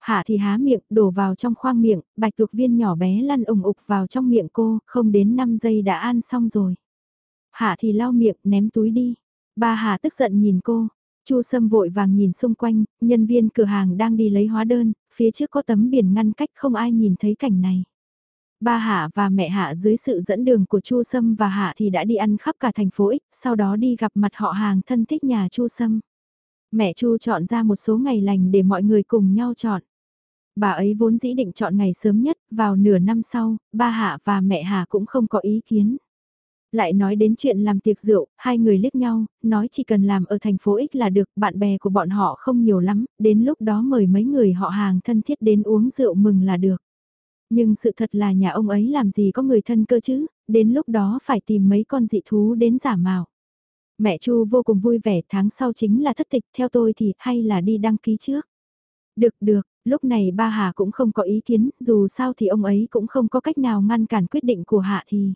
Hạ thì há miệng, đổ vào trong khoang miệng, bạch tuộc viên nhỏ bé lăn ủng ục vào trong miệng cô, không đến 5 giây đã ăn xong rồi. Hạ thì lau miệng, ném túi đi. Ba Hạ tức giận nhìn cô. Chu Sâm vội vàng nhìn xung quanh, nhân viên cửa hàng đang đi lấy hóa đơn, phía trước có tấm biển ngăn cách không ai nhìn thấy cảnh này. Ba Hạ và mẹ Hạ dưới sự dẫn đường của Chu Sâm và Hạ thì đã đi ăn khắp cả thành phố X, sau đó đi gặp mặt họ hàng thân thích nhà Chu Sâm. Mẹ Chu chọn ra một số ngày lành để mọi người cùng nhau chọn. Bà ấy vốn dĩ định chọn ngày sớm nhất, vào nửa năm sau, ba Hạ và mẹ Hạ cũng không có ý kiến. Lại nói đến chuyện làm tiệc rượu, hai người liếc nhau, nói chỉ cần làm ở thành phố X là được, bạn bè của bọn họ không nhiều lắm, đến lúc đó mời mấy người họ hàng thân thiết đến uống rượu mừng là được. Nhưng sự thật là nhà ông ấy làm gì có người thân cơ chứ, đến lúc đó phải tìm mấy con dị thú đến giả mạo. Mẹ Chu vô cùng vui vẻ tháng sau chính là thất tịch theo tôi thì hay là đi đăng ký trước. Được được, lúc này ba Hà cũng không có ý kiến, dù sao thì ông ấy cũng không có cách nào ngăn cản quyết định của Hạ thì.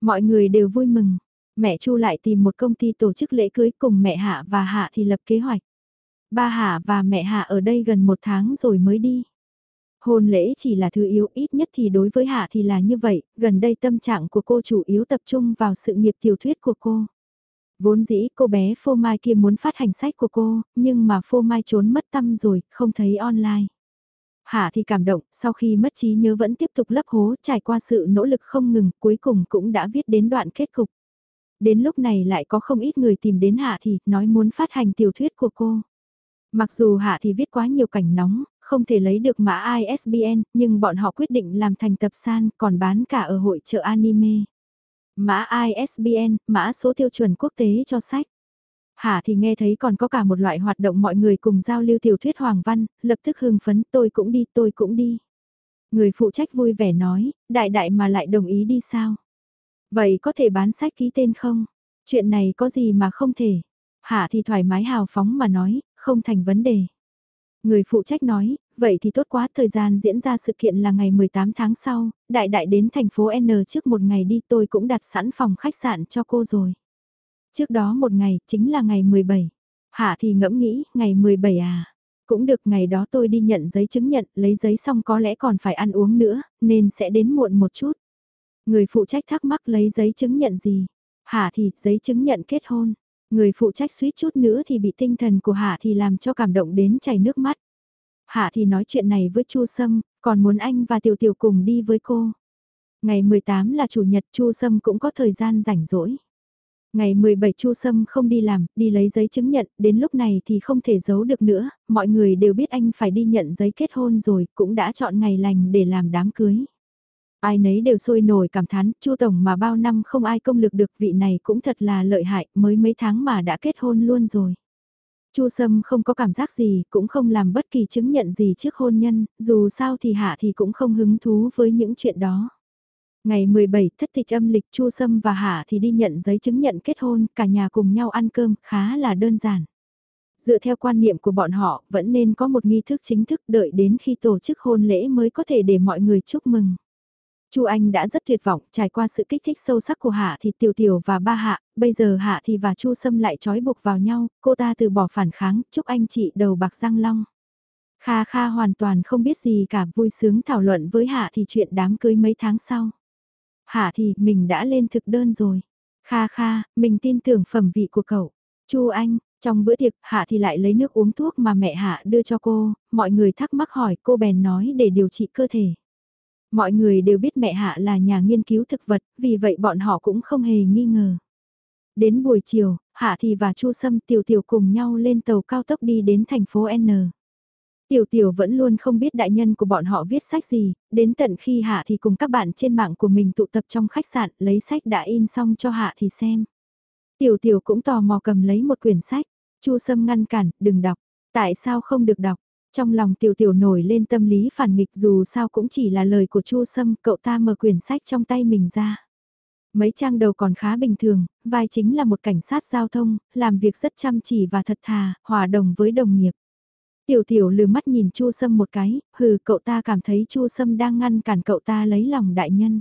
Mọi người đều vui mừng, mẹ Chu lại tìm một công ty tổ chức lễ cưới cùng mẹ Hạ và Hạ thì lập kế hoạch. Ba Hạ và mẹ Hạ ở đây gần một tháng rồi mới đi. Hôn lễ chỉ là thứ yếu ít nhất thì đối với Hạ thì là như vậy, gần đây tâm trạng của cô chủ yếu tập trung vào sự nghiệp tiểu thuyết của cô. Vốn dĩ cô bé phô mai kia muốn phát hành sách của cô, nhưng mà phô mai trốn mất tâm rồi, không thấy online. Hạ thì cảm động, sau khi mất trí nhớ vẫn tiếp tục lấp hố, trải qua sự nỗ lực không ngừng, cuối cùng cũng đã viết đến đoạn kết cục. Đến lúc này lại có không ít người tìm đến Hạ thì, nói muốn phát hành tiểu thuyết của cô. Mặc dù Hạ thì viết quá nhiều cảnh nóng, không thể lấy được mã ISBN, nhưng bọn họ quyết định làm thành tập san còn bán cả ở hội chợ anime. Mã ISBN, mã số tiêu chuẩn quốc tế cho sách. Hả thì nghe thấy còn có cả một loại hoạt động mọi người cùng giao lưu tiểu thuyết hoàng văn, lập tức hưng phấn tôi cũng đi tôi cũng đi. Người phụ trách vui vẻ nói, đại đại mà lại đồng ý đi sao? Vậy có thể bán sách ký tên không? Chuyện này có gì mà không thể? Hạ thì thoải mái hào phóng mà nói, không thành vấn đề. Người phụ trách nói, vậy thì tốt quá, thời gian diễn ra sự kiện là ngày 18 tháng sau, đại đại đến thành phố N trước một ngày đi tôi cũng đặt sẵn phòng khách sạn cho cô rồi. Trước đó một ngày, chính là ngày 17. Hạ thì ngẫm nghĩ, ngày 17 à. Cũng được ngày đó tôi đi nhận giấy chứng nhận, lấy giấy xong có lẽ còn phải ăn uống nữa, nên sẽ đến muộn một chút. Người phụ trách thắc mắc lấy giấy chứng nhận gì? Hạ thì, giấy chứng nhận kết hôn. Người phụ trách suýt chút nữa thì bị tinh thần của Hạ thì làm cho cảm động đến chảy nước mắt. Hạ thì nói chuyện này với Chu Sâm, còn muốn anh và Tiểu Tiểu cùng đi với cô. Ngày 18 là chủ nhật Chu Sâm cũng có thời gian rảnh rỗi. Ngày 17 Chu Sâm không đi làm, đi lấy giấy chứng nhận, đến lúc này thì không thể giấu được nữa, mọi người đều biết anh phải đi nhận giấy kết hôn rồi, cũng đã chọn ngày lành để làm đám cưới. Ai nấy đều sôi nổi cảm thán, Chu Tổng mà bao năm không ai công lực được vị này cũng thật là lợi hại, mới mấy tháng mà đã kết hôn luôn rồi. Chu Sâm không có cảm giác gì, cũng không làm bất kỳ chứng nhận gì trước hôn nhân, dù sao thì hạ thì cũng không hứng thú với những chuyện đó. Ngày 17 thất tịch âm lịch Chu Sâm và Hạ thì đi nhận giấy chứng nhận kết hôn, cả nhà cùng nhau ăn cơm, khá là đơn giản. Dựa theo quan niệm của bọn họ, vẫn nên có một nghi thức chính thức đợi đến khi tổ chức hôn lễ mới có thể để mọi người chúc mừng. Chu Anh đã rất tuyệt vọng, trải qua sự kích thích sâu sắc của Hạ thì Tiểu Tiểu và ba Hạ, bây giờ Hạ thì và Chu Sâm lại trói buộc vào nhau, cô ta từ bỏ phản kháng, chúc anh chị đầu bạc răng long. Kha Kha hoàn toàn không biết gì cả vui sướng thảo luận với Hạ thì chuyện đám cưới mấy tháng sau. Hạ thì mình đã lên thực đơn rồi. Kha Kha, mình tin tưởng phẩm vị của cậu. Chu Anh, trong bữa tiệc Hạ thì lại lấy nước uống thuốc mà mẹ Hạ đưa cho cô, mọi người thắc mắc hỏi cô bèn nói để điều trị cơ thể. Mọi người đều biết mẹ Hạ là nhà nghiên cứu thực vật, vì vậy bọn họ cũng không hề nghi ngờ. Đến buổi chiều, Hạ Thì và Chu Sâm Tiểu Tiểu cùng nhau lên tàu cao tốc đi đến thành phố N. Tiểu Tiểu vẫn luôn không biết đại nhân của bọn họ viết sách gì, đến tận khi Hạ Thì cùng các bạn trên mạng của mình tụ tập trong khách sạn lấy sách đã in xong cho Hạ Thì xem. Tiểu Tiểu cũng tò mò cầm lấy một quyển sách, Chu Sâm ngăn cản, đừng đọc, tại sao không được đọc, trong lòng tiểu tiểu nổi lên tâm lý phản nghịch dù sao cũng chỉ là lời của Chu Sâm, cậu ta mở quyển sách trong tay mình ra. Mấy trang đầu còn khá bình thường, vai chính là một cảnh sát giao thông, làm việc rất chăm chỉ và thật thà, hòa đồng với đồng nghiệp. Tiểu tiểu lừa mắt nhìn Chu Sâm một cái, hừ cậu ta cảm thấy Chu Sâm đang ngăn cản cậu ta lấy lòng đại nhân.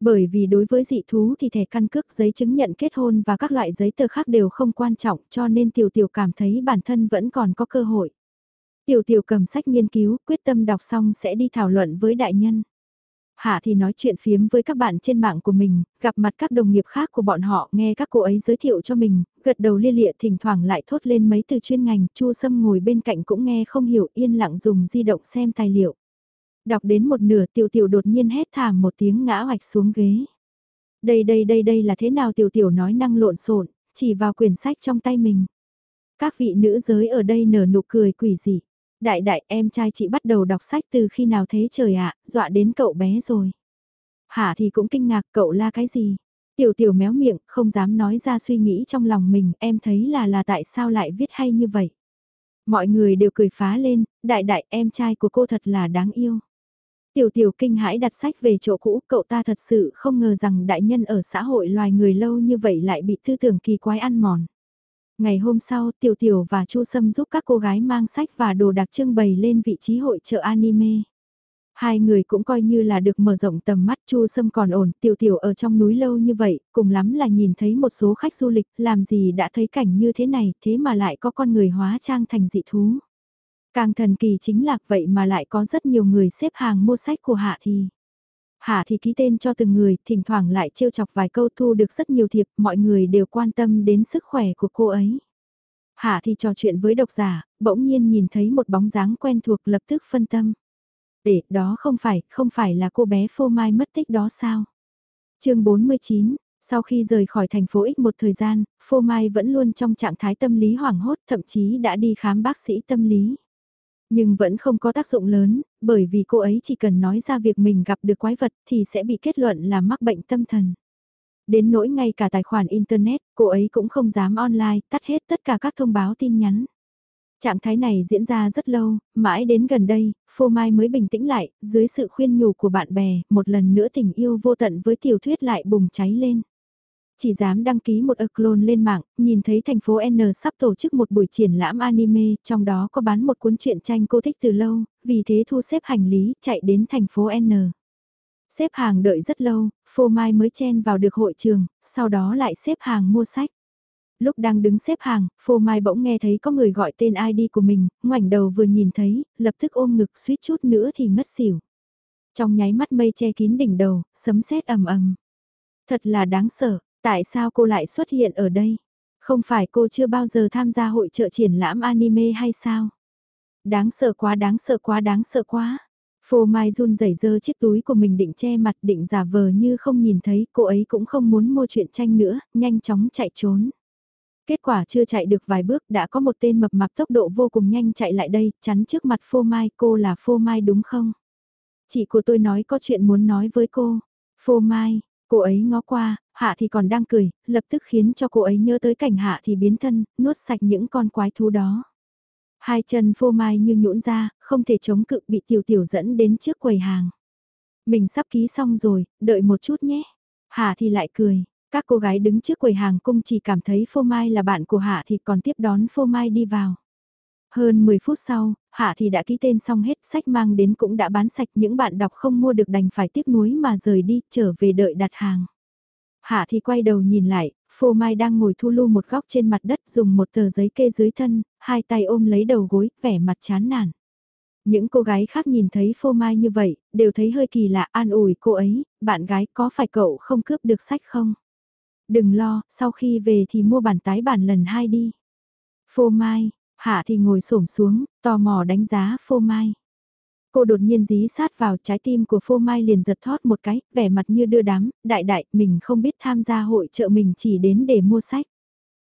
Bởi vì đối với dị thú thì thẻ căn cước giấy chứng nhận kết hôn và các loại giấy tờ khác đều không quan trọng cho nên tiểu tiểu cảm thấy bản thân vẫn còn có cơ hội. Tiểu tiểu cầm sách nghiên cứu, quyết tâm đọc xong sẽ đi thảo luận với đại nhân. Hạ thì nói chuyện phiếm với các bạn trên mạng của mình, gặp mặt các đồng nghiệp khác của bọn họ nghe các cô ấy giới thiệu cho mình, gật đầu lia lịa thỉnh thoảng lại thốt lên mấy từ chuyên ngành, Chu Sâm ngồi bên cạnh cũng nghe không hiểu yên lặng dùng di động xem tài liệu. Đọc đến một nửa tiểu tiểu đột nhiên hét thảm một tiếng ngã hoạch xuống ghế. Đây đây đây đây là thế nào tiểu tiểu nói năng lộn xộn chỉ vào quyển sách trong tay mình. Các vị nữ giới ở đây nở nụ cười quỷ dị. Đại đại em trai chị bắt đầu đọc sách từ khi nào thế trời ạ, dọa đến cậu bé rồi. Hả thì cũng kinh ngạc cậu la cái gì. Tiểu tiểu méo miệng, không dám nói ra suy nghĩ trong lòng mình, em thấy là là tại sao lại viết hay như vậy. Mọi người đều cười phá lên, đại đại em trai của cô thật là đáng yêu. Tiểu tiểu kinh hãi đặt sách về chỗ cũ, cậu ta thật sự không ngờ rằng đại nhân ở xã hội loài người lâu như vậy lại bị tư tưởng kỳ quái ăn mòn. Ngày hôm sau, Tiểu Tiểu và Chu Sâm giúp các cô gái mang sách và đồ đặc trưng bày lên vị trí hội trợ anime. Hai người cũng coi như là được mở rộng tầm mắt Chu Sâm còn ổn, Tiểu Tiểu ở trong núi lâu như vậy, cùng lắm là nhìn thấy một số khách du lịch, làm gì đã thấy cảnh như thế này, thế mà lại có con người hóa trang thành dị thú. Càng thần kỳ chính là vậy mà lại có rất nhiều người xếp hàng mua sách của Hạ thì. Hạ thì ký tên cho từng người, thỉnh thoảng lại trêu chọc vài câu thu được rất nhiều thiệp, mọi người đều quan tâm đến sức khỏe của cô ấy. Hạ thì trò chuyện với độc giả, bỗng nhiên nhìn thấy một bóng dáng quen thuộc lập tức phân tâm. Để, đó không phải, không phải là cô bé phô mai mất tích đó sao? chương 49, sau khi rời khỏi thành phố X một thời gian, phô mai vẫn luôn trong trạng thái tâm lý hoảng hốt, thậm chí đã đi khám bác sĩ tâm lý. Nhưng vẫn không có tác dụng lớn, bởi vì cô ấy chỉ cần nói ra việc mình gặp được quái vật thì sẽ bị kết luận là mắc bệnh tâm thần. Đến nỗi ngay cả tài khoản Internet, cô ấy cũng không dám online, tắt hết tất cả các thông báo tin nhắn. Trạng thái này diễn ra rất lâu, mãi đến gần đây, Phô Mai mới bình tĩnh lại, dưới sự khuyên nhủ của bạn bè, một lần nữa tình yêu vô tận với tiểu thuyết lại bùng cháy lên chỉ dám đăng ký một clone lên mạng, nhìn thấy thành phố N sắp tổ chức một buổi triển lãm anime, trong đó có bán một cuốn truyện tranh cô thích từ lâu, vì thế thu xếp hành lý, chạy đến thành phố N. Xếp hàng đợi rất lâu, phô mai mới chen vào được hội trường, sau đó lại xếp hàng mua sách. Lúc đang đứng xếp hàng, phô mai bỗng nghe thấy có người gọi tên ID của mình, ngoảnh đầu vừa nhìn thấy, lập tức ôm ngực suýt chút nữa thì ngất xỉu. Trong nháy mắt mây che kín đỉnh đầu, sấm sét ầm ầm. Thật là đáng sợ, Tại sao cô lại xuất hiện ở đây? Không phải cô chưa bao giờ tham gia hội trợ triển lãm anime hay sao? Đáng sợ quá đáng sợ quá đáng sợ quá. Phô Mai run rẩy dơ chiếc túi của mình định che mặt định giả vờ như không nhìn thấy cô ấy cũng không muốn mua chuyện tranh nữa, nhanh chóng chạy trốn. Kết quả chưa chạy được vài bước đã có một tên mập mạp tốc độ vô cùng nhanh chạy lại đây, chắn trước mặt Phô Mai cô là Phô Mai đúng không? Chị của tôi nói có chuyện muốn nói với cô. Phô Mai, cô ấy ngó qua, Hạ thì còn đang cười, lập tức khiến cho cô ấy nhớ tới cảnh Hạ thì biến thân, nuốt sạch những con quái thú đó. Hai chân phô mai như nhũn ra, không thể chống cự bị tiểu tiểu dẫn đến trước quầy hàng. Mình sắp ký xong rồi, đợi một chút nhé. Hạ thì lại cười, các cô gái đứng trước quầy hàng cung chỉ cảm thấy phô mai là bạn của Hạ thì còn tiếp đón phô mai đi vào. Hơn 10 phút sau, Hạ thì đã ký tên xong hết, sách mang đến cũng đã bán sạch những bạn đọc không mua được đành phải tiếc nuối mà rời đi, trở về đợi đặt hàng. Hạ thì quay đầu nhìn lại, phô mai đang ngồi thu lưu một góc trên mặt đất dùng một tờ giấy kê dưới thân, hai tay ôm lấy đầu gối, vẻ mặt chán nản. Những cô gái khác nhìn thấy phô mai như vậy, đều thấy hơi kỳ lạ an ủi cô ấy, bạn gái có phải cậu không cướp được sách không? Đừng lo, sau khi về thì mua bản tái bản lần hai đi. Phô mai, hạ thì ngồi xổm xuống, tò mò đánh giá phô mai. Cô đột nhiên dí sát vào trái tim của phô mai liền giật thót một cái, vẻ mặt như đưa đám, đại đại, mình không biết tham gia hội trợ mình chỉ đến để mua sách.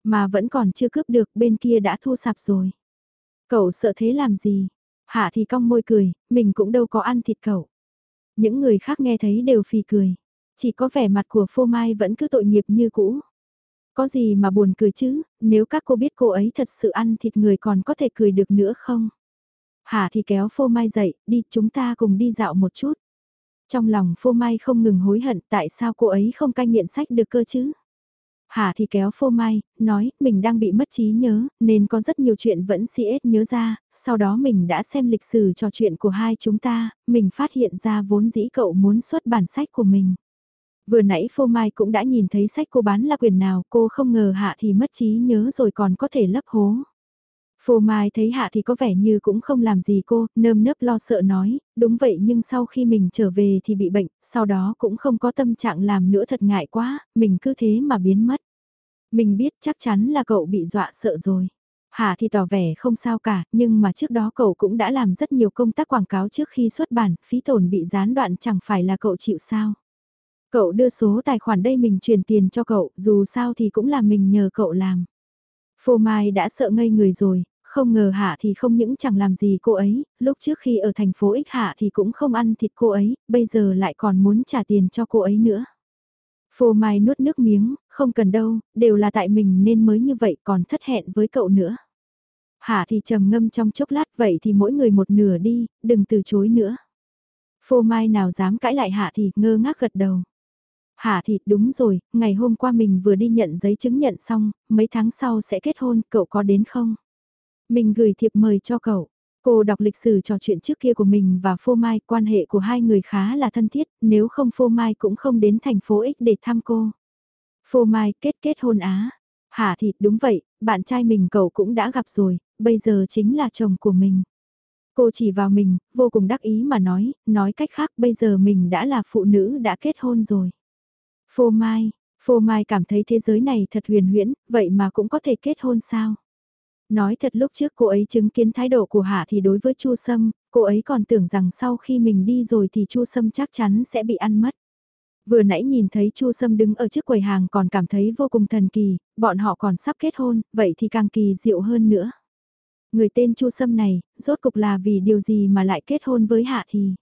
Mà vẫn còn chưa cướp được, bên kia đã thu sạp rồi. Cậu sợ thế làm gì? Hạ thì cong môi cười, mình cũng đâu có ăn thịt cậu. Những người khác nghe thấy đều phì cười. Chỉ có vẻ mặt của phô mai vẫn cứ tội nghiệp như cũ. Có gì mà buồn cười chứ, nếu các cô biết cô ấy thật sự ăn thịt người còn có thể cười được nữa không? Hà thì kéo phô mai dậy, đi chúng ta cùng đi dạo một chút. Trong lòng phô mai không ngừng hối hận tại sao cô ấy không cai nghiện sách được cơ chứ. Hà thì kéo phô mai, nói mình đang bị mất trí nhớ, nên có rất nhiều chuyện vẫn si nhớ ra, sau đó mình đã xem lịch sử trò chuyện của hai chúng ta, mình phát hiện ra vốn dĩ cậu muốn xuất bản sách của mình. Vừa nãy phô mai cũng đã nhìn thấy sách cô bán là quyền nào, cô không ngờ hạ thì mất trí nhớ rồi còn có thể lấp hố. Phô Mai thấy Hạ thì có vẻ như cũng không làm gì cô, nơm nớp lo sợ nói, đúng vậy nhưng sau khi mình trở về thì bị bệnh, sau đó cũng không có tâm trạng làm nữa thật ngại quá, mình cứ thế mà biến mất. Mình biết chắc chắn là cậu bị dọa sợ rồi. Hạ thì tỏ vẻ không sao cả, nhưng mà trước đó cậu cũng đã làm rất nhiều công tác quảng cáo trước khi xuất bản, phí tổn bị gián đoạn chẳng phải là cậu chịu sao. Cậu đưa số tài khoản đây mình chuyển tiền cho cậu, dù sao thì cũng là mình nhờ cậu làm. Phô Mai đã sợ ngây người rồi, không ngờ Hạ thì không những chẳng làm gì cô ấy, lúc trước khi ở thành phố X Hạ thì cũng không ăn thịt cô ấy, bây giờ lại còn muốn trả tiền cho cô ấy nữa. Phô Mai nuốt nước miếng, không cần đâu, đều là tại mình nên mới như vậy còn thất hẹn với cậu nữa. Hạ thì trầm ngâm trong chốc lát vậy thì mỗi người một nửa đi, đừng từ chối nữa. Phô Mai nào dám cãi lại Hạ thì ngơ ngác gật đầu. Hà thì đúng rồi, ngày hôm qua mình vừa đi nhận giấy chứng nhận xong, mấy tháng sau sẽ kết hôn, cậu có đến không? Mình gửi thiệp mời cho cậu. Cô đọc lịch sử trò chuyện trước kia của mình và Phô Mai, quan hệ của hai người khá là thân thiết, nếu không Phô Mai cũng không đến thành phố X để thăm cô. Phô Mai kết kết hôn á. Hả thì đúng vậy, bạn trai mình cậu cũng đã gặp rồi, bây giờ chính là chồng của mình. Cô chỉ vào mình, vô cùng đắc ý mà nói, nói cách khác bây giờ mình đã là phụ nữ đã kết hôn rồi. Phô Mai, Phô Mai cảm thấy thế giới này thật huyền huyễn, vậy mà cũng có thể kết hôn sao? Nói thật lúc trước cô ấy chứng kiến thái độ của Hạ thì đối với Chu Sâm, cô ấy còn tưởng rằng sau khi mình đi rồi thì Chu Sâm chắc chắn sẽ bị ăn mất. Vừa nãy nhìn thấy Chu Sâm đứng ở trước quầy hàng còn cảm thấy vô cùng thần kỳ, bọn họ còn sắp kết hôn, vậy thì càng kỳ diệu hơn nữa. Người tên Chu Sâm này, rốt cục là vì điều gì mà lại kết hôn với Hạ thì?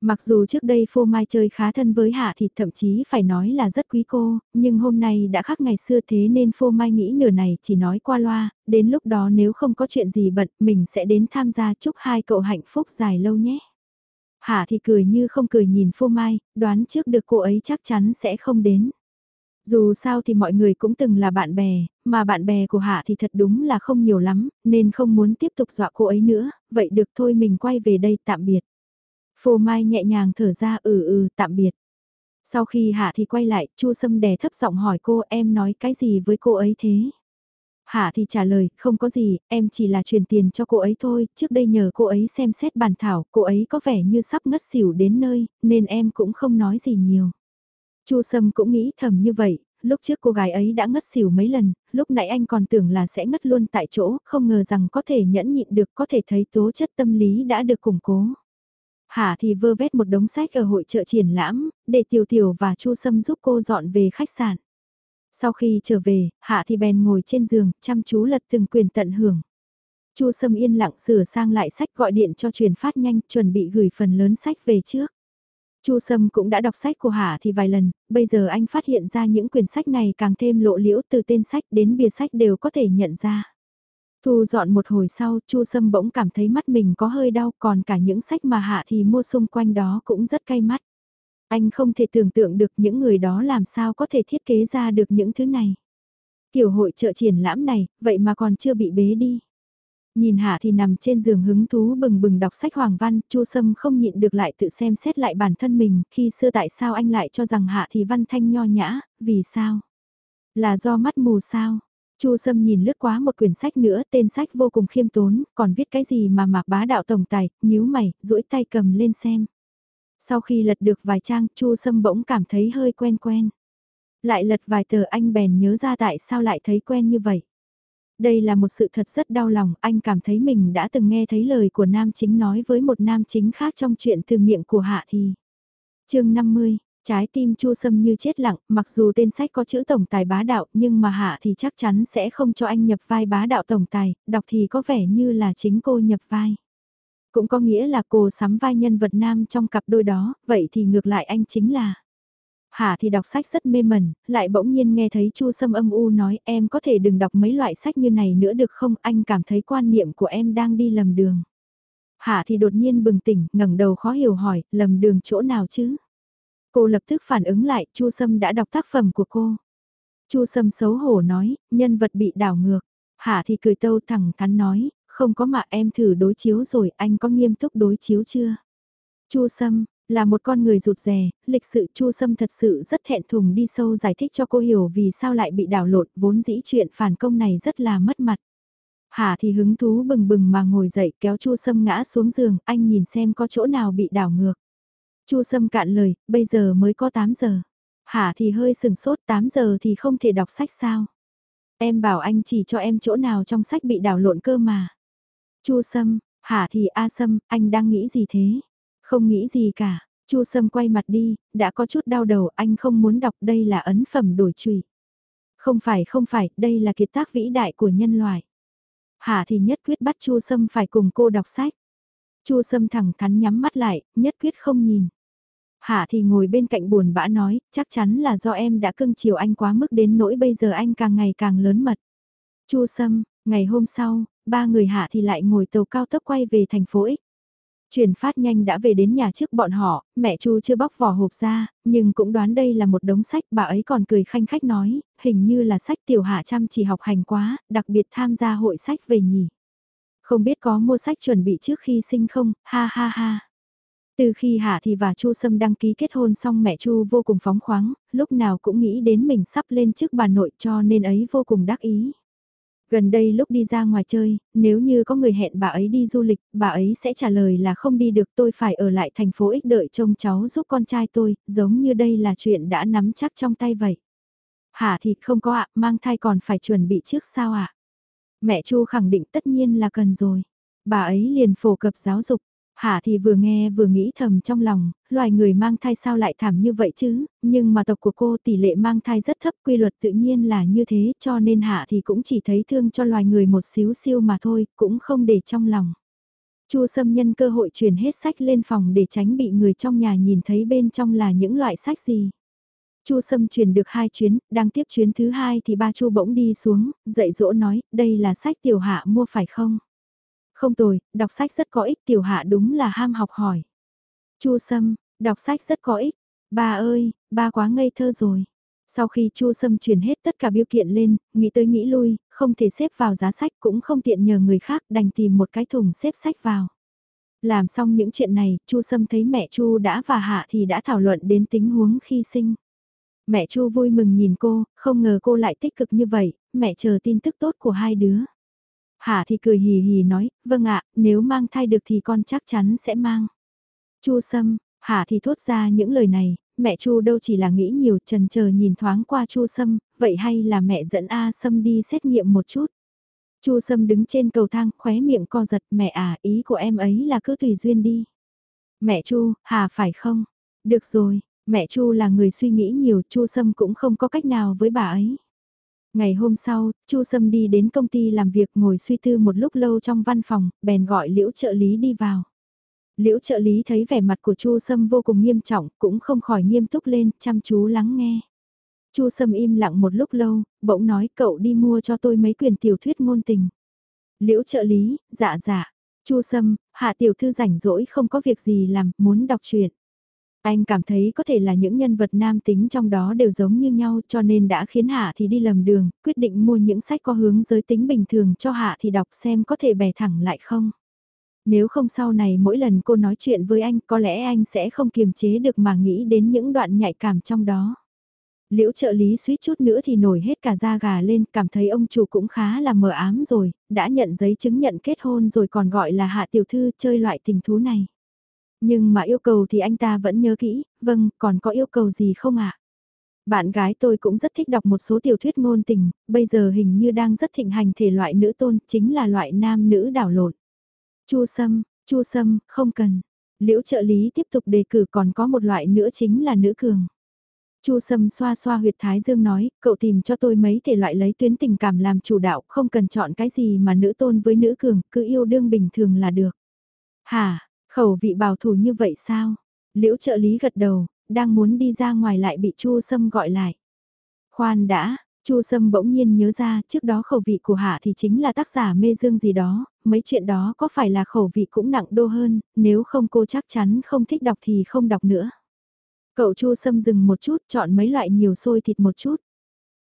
Mặc dù trước đây phô mai chơi khá thân với Hạ thì thậm chí phải nói là rất quý cô, nhưng hôm nay đã khác ngày xưa thế nên phô mai nghĩ nửa này chỉ nói qua loa, đến lúc đó nếu không có chuyện gì bận mình sẽ đến tham gia chúc hai cậu hạnh phúc dài lâu nhé. Hạ thì cười như không cười nhìn phô mai, đoán trước được cô ấy chắc chắn sẽ không đến. Dù sao thì mọi người cũng từng là bạn bè, mà bạn bè của Hạ thì thật đúng là không nhiều lắm, nên không muốn tiếp tục dọa cô ấy nữa, vậy được thôi mình quay về đây tạm biệt. Phô Mai nhẹ nhàng thở ra ừ ừ tạm biệt. Sau khi Hạ thì quay lại, Chu Sâm đè thấp giọng hỏi cô em nói cái gì với cô ấy thế? Hạ thì trả lời, không có gì, em chỉ là truyền tiền cho cô ấy thôi, trước đây nhờ cô ấy xem xét bàn thảo, cô ấy có vẻ như sắp ngất xỉu đến nơi, nên em cũng không nói gì nhiều. Chu Sâm cũng nghĩ thầm như vậy, lúc trước cô gái ấy đã ngất xỉu mấy lần, lúc nãy anh còn tưởng là sẽ ngất luôn tại chỗ, không ngờ rằng có thể nhẫn nhịn được có thể thấy tố chất tâm lý đã được củng cố. Hà thì vơ vét một đống sách ở hội trợ triển lãm, để Tiểu Tiểu và Chu Sâm giúp cô dọn về khách sạn. Sau khi trở về, Hạ thì bèn ngồi trên giường, chăm chú lật từng quyền tận hưởng. Chu Sâm yên lặng sửa sang lại sách gọi điện cho truyền phát nhanh, chuẩn bị gửi phần lớn sách về trước. Chu Sâm cũng đã đọc sách của Hạ thì vài lần, bây giờ anh phát hiện ra những quyển sách này càng thêm lộ liễu từ tên sách đến bìa sách đều có thể nhận ra. Thu dọn một hồi sau, Chu Sâm bỗng cảm thấy mắt mình có hơi đau, còn cả những sách mà Hạ thì mua xung quanh đó cũng rất cay mắt. Anh không thể tưởng tượng được những người đó làm sao có thể thiết kế ra được những thứ này. Kiểu hội trợ triển lãm này, vậy mà còn chưa bị bế đi. Nhìn Hạ thì nằm trên giường hứng thú bừng bừng đọc sách Hoàng Văn, Chu Sâm không nhịn được lại tự xem xét lại bản thân mình, khi xưa tại sao anh lại cho rằng Hạ thì văn thanh nho nhã, vì sao? Là do mắt mù sao? Chu Sâm nhìn lướt quá một quyển sách nữa, tên sách vô cùng khiêm tốn, còn viết cái gì mà mạc bá đạo tổng tài, nhíu mày, duỗi tay cầm lên xem. Sau khi lật được vài trang, Chu Sâm bỗng cảm thấy hơi quen quen. Lại lật vài tờ anh bèn nhớ ra tại sao lại thấy quen như vậy. Đây là một sự thật rất đau lòng, anh cảm thấy mình đã từng nghe thấy lời của nam chính nói với một nam chính khác trong chuyện từ miệng của Hạ thì. chương 50, trái tim chu sâm như chết lặng, mặc dù tên sách có chữ tổng tài bá đạo nhưng mà Hạ thì chắc chắn sẽ không cho anh nhập vai bá đạo tổng tài, đọc thì có vẻ như là chính cô nhập vai. Cũng có nghĩa là cô sắm vai nhân vật nam trong cặp đôi đó, vậy thì ngược lại anh chính là Hà thì đọc sách rất mê mẩn, lại bỗng nhiên nghe thấy Chu Sâm âm u nói em có thể đừng đọc mấy loại sách như này nữa được không, anh cảm thấy quan niệm của em đang đi lầm đường. Hà thì đột nhiên bừng tỉnh, ngẩng đầu khó hiểu hỏi, lầm đường chỗ nào chứ? Cô lập tức phản ứng lại, Chu Sâm đã đọc tác phẩm của cô. Chu Sâm xấu hổ nói, nhân vật bị đảo ngược. Hà thì cười tâu thẳng thắn nói, không có mà em thử đối chiếu rồi, anh có nghiêm túc đối chiếu chưa? Chu Sâm, là một con người rụt rè, lịch sự Chu Sâm thật sự rất thẹn thùng đi sâu giải thích cho cô hiểu vì sao lại bị đảo lộn, vốn dĩ chuyện phản công này rất là mất mặt. Hà thì hứng thú bừng bừng mà ngồi dậy kéo Chu Sâm ngã xuống giường, anh nhìn xem có chỗ nào bị đảo ngược. Chu Sâm cạn lời, bây giờ mới có 8 giờ. Hà thì hơi sừng sốt 8 giờ thì không thể đọc sách sao. Em bảo anh chỉ cho em chỗ nào trong sách bị đảo lộn cơ mà. Chu Sâm, Hà thì A Sâm, anh đang nghĩ gì thế? Không nghĩ gì cả, Chu Sâm quay mặt đi, đã có chút đau đầu, anh không muốn đọc đây là ấn phẩm đổi trùy. Không phải không phải, đây là kiệt tác vĩ đại của nhân loại. Hà thì nhất quyết bắt Chu Sâm phải cùng cô đọc sách. Chu Sâm thẳng thắn nhắm mắt lại, nhất quyết không nhìn. Hạ thì ngồi bên cạnh buồn bã nói, chắc chắn là do em đã cưng chiều anh quá mức đến nỗi bây giờ anh càng ngày càng lớn mật. Chu Sâm, ngày hôm sau, ba người Hạ thì lại ngồi tàu cao tốc quay về thành phố X. Truyền phát nhanh đã về đến nhà trước bọn họ, mẹ Chu chưa bóc vỏ hộp ra, nhưng cũng đoán đây là một đống sách, bà ấy còn cười khanh khách nói, hình như là sách tiểu hạ chăm chỉ học hành quá, đặc biệt tham gia hội sách về nhỉ. Không biết có mua sách chuẩn bị trước khi sinh không, ha ha ha. Từ khi Hạ thị và Chu Sâm đăng ký kết hôn xong mẹ Chu vô cùng phóng khoáng, lúc nào cũng nghĩ đến mình sắp lên trước bà nội cho nên ấy vô cùng đắc ý. Gần đây lúc đi ra ngoài chơi, nếu như có người hẹn bà ấy đi du lịch, bà ấy sẽ trả lời là không đi được tôi phải ở lại thành phố ích đợi trông cháu giúp con trai tôi, giống như đây là chuyện đã nắm chắc trong tay vậy. Hả thì không có ạ, mang thai còn phải chuẩn bị trước sao ạ? Mẹ Chu khẳng định tất nhiên là cần rồi. Bà ấy liền phổ cập giáo dục, Hạ thì vừa nghe vừa nghĩ thầm trong lòng, loài người mang thai sao lại thảm như vậy chứ, nhưng mà tộc của cô tỷ lệ mang thai rất thấp quy luật tự nhiên là như thế cho nên Hạ thì cũng chỉ thấy thương cho loài người một xíu siêu mà thôi, cũng không để trong lòng. Chu Sâm nhân cơ hội chuyển hết sách lên phòng để tránh bị người trong nhà nhìn thấy bên trong là những loại sách gì. Chu Sâm truyền được hai chuyến, đang tiếp chuyến thứ hai thì ba Chu bỗng đi xuống, dạy dỗ nói, đây là sách tiểu hạ mua phải không? Không tồi, đọc sách rất có ích tiểu hạ đúng là ham học hỏi. Chu Sâm, đọc sách rất có ích. Ba ơi, ba quá ngây thơ rồi. Sau khi Chu Sâm truyền hết tất cả biểu kiện lên, nghĩ tới nghĩ lui, không thể xếp vào giá sách cũng không tiện nhờ người khác đành tìm một cái thùng xếp sách vào. Làm xong những chuyện này, Chu Sâm thấy mẹ Chu đã và Hạ thì đã thảo luận đến tình huống khi sinh. Mẹ Chu vui mừng nhìn cô, không ngờ cô lại tích cực như vậy, mẹ chờ tin tức tốt của hai đứa. hà thì cười hì hì nói, vâng ạ, nếu mang thai được thì con chắc chắn sẽ mang. Chu Sâm, hà thì thốt ra những lời này, mẹ Chu đâu chỉ là nghĩ nhiều trần chờ nhìn thoáng qua Chu Sâm, vậy hay là mẹ dẫn A Sâm đi xét nghiệm một chút. Chu Sâm đứng trên cầu thang, khóe miệng co giật, mẹ à, ý của em ấy là cứ tùy duyên đi. Mẹ Chu, Hà phải không? Được rồi, mẹ Chu là người suy nghĩ nhiều, Chu Sâm cũng không có cách nào với bà ấy. Ngày hôm sau, Chu Sâm đi đến công ty làm việc ngồi suy tư một lúc lâu trong văn phòng, bèn gọi liễu trợ lý đi vào. Liễu trợ lý thấy vẻ mặt của Chu Sâm vô cùng nghiêm trọng, cũng không khỏi nghiêm túc lên, chăm chú lắng nghe. Chu Sâm im lặng một lúc lâu, bỗng nói cậu đi mua cho tôi mấy quyển tiểu thuyết ngôn tình. Liễu trợ lý, dạ dạ. Chu Sâm, hạ tiểu thư rảnh rỗi không có việc gì làm, muốn đọc truyện. Anh cảm thấy có thể là những nhân vật nam tính trong đó đều giống như nhau cho nên đã khiến Hạ thì đi lầm đường, quyết định mua những sách có hướng giới tính bình thường cho Hạ thì đọc xem có thể bè thẳng lại không. Nếu không sau này mỗi lần cô nói chuyện với anh có lẽ anh sẽ không kiềm chế được mà nghĩ đến những đoạn nhạy cảm trong đó. Liễu trợ lý suýt chút nữa thì nổi hết cả da gà lên, cảm thấy ông chủ cũng khá là mờ ám rồi, đã nhận giấy chứng nhận kết hôn rồi còn gọi là hạ tiểu thư chơi loại tình thú này. Nhưng mà yêu cầu thì anh ta vẫn nhớ kỹ, vâng, còn có yêu cầu gì không ạ? Bạn gái tôi cũng rất thích đọc một số tiểu thuyết ngôn tình, bây giờ hình như đang rất thịnh hành thể loại nữ tôn, chính là loại nam nữ đảo lộn. Chu Sâm, Chu Sâm, không cần. Liễu trợ lý tiếp tục đề cử còn có một loại nữa chính là nữ cường. Chu Sâm xoa xoa huyệt thái dương nói, cậu tìm cho tôi mấy thể loại lấy tuyến tình cảm làm chủ đạo, không cần chọn cái gì mà nữ tôn với nữ cường, cứ yêu đương bình thường là được. Hả, khẩu vị bảo thủ như vậy sao? Liễu trợ lý gật đầu, đang muốn đi ra ngoài lại bị Chu Sâm gọi lại. Khoan đã, Chu Sâm bỗng nhiên nhớ ra, trước đó khẩu vị của Hạ thì chính là tác giả mê dương gì đó, mấy chuyện đó có phải là khẩu vị cũng nặng đô hơn, nếu không cô chắc chắn không thích đọc thì không đọc nữa. Cậu Chu Sâm dừng một chút, chọn mấy loại nhiều xôi thịt một chút.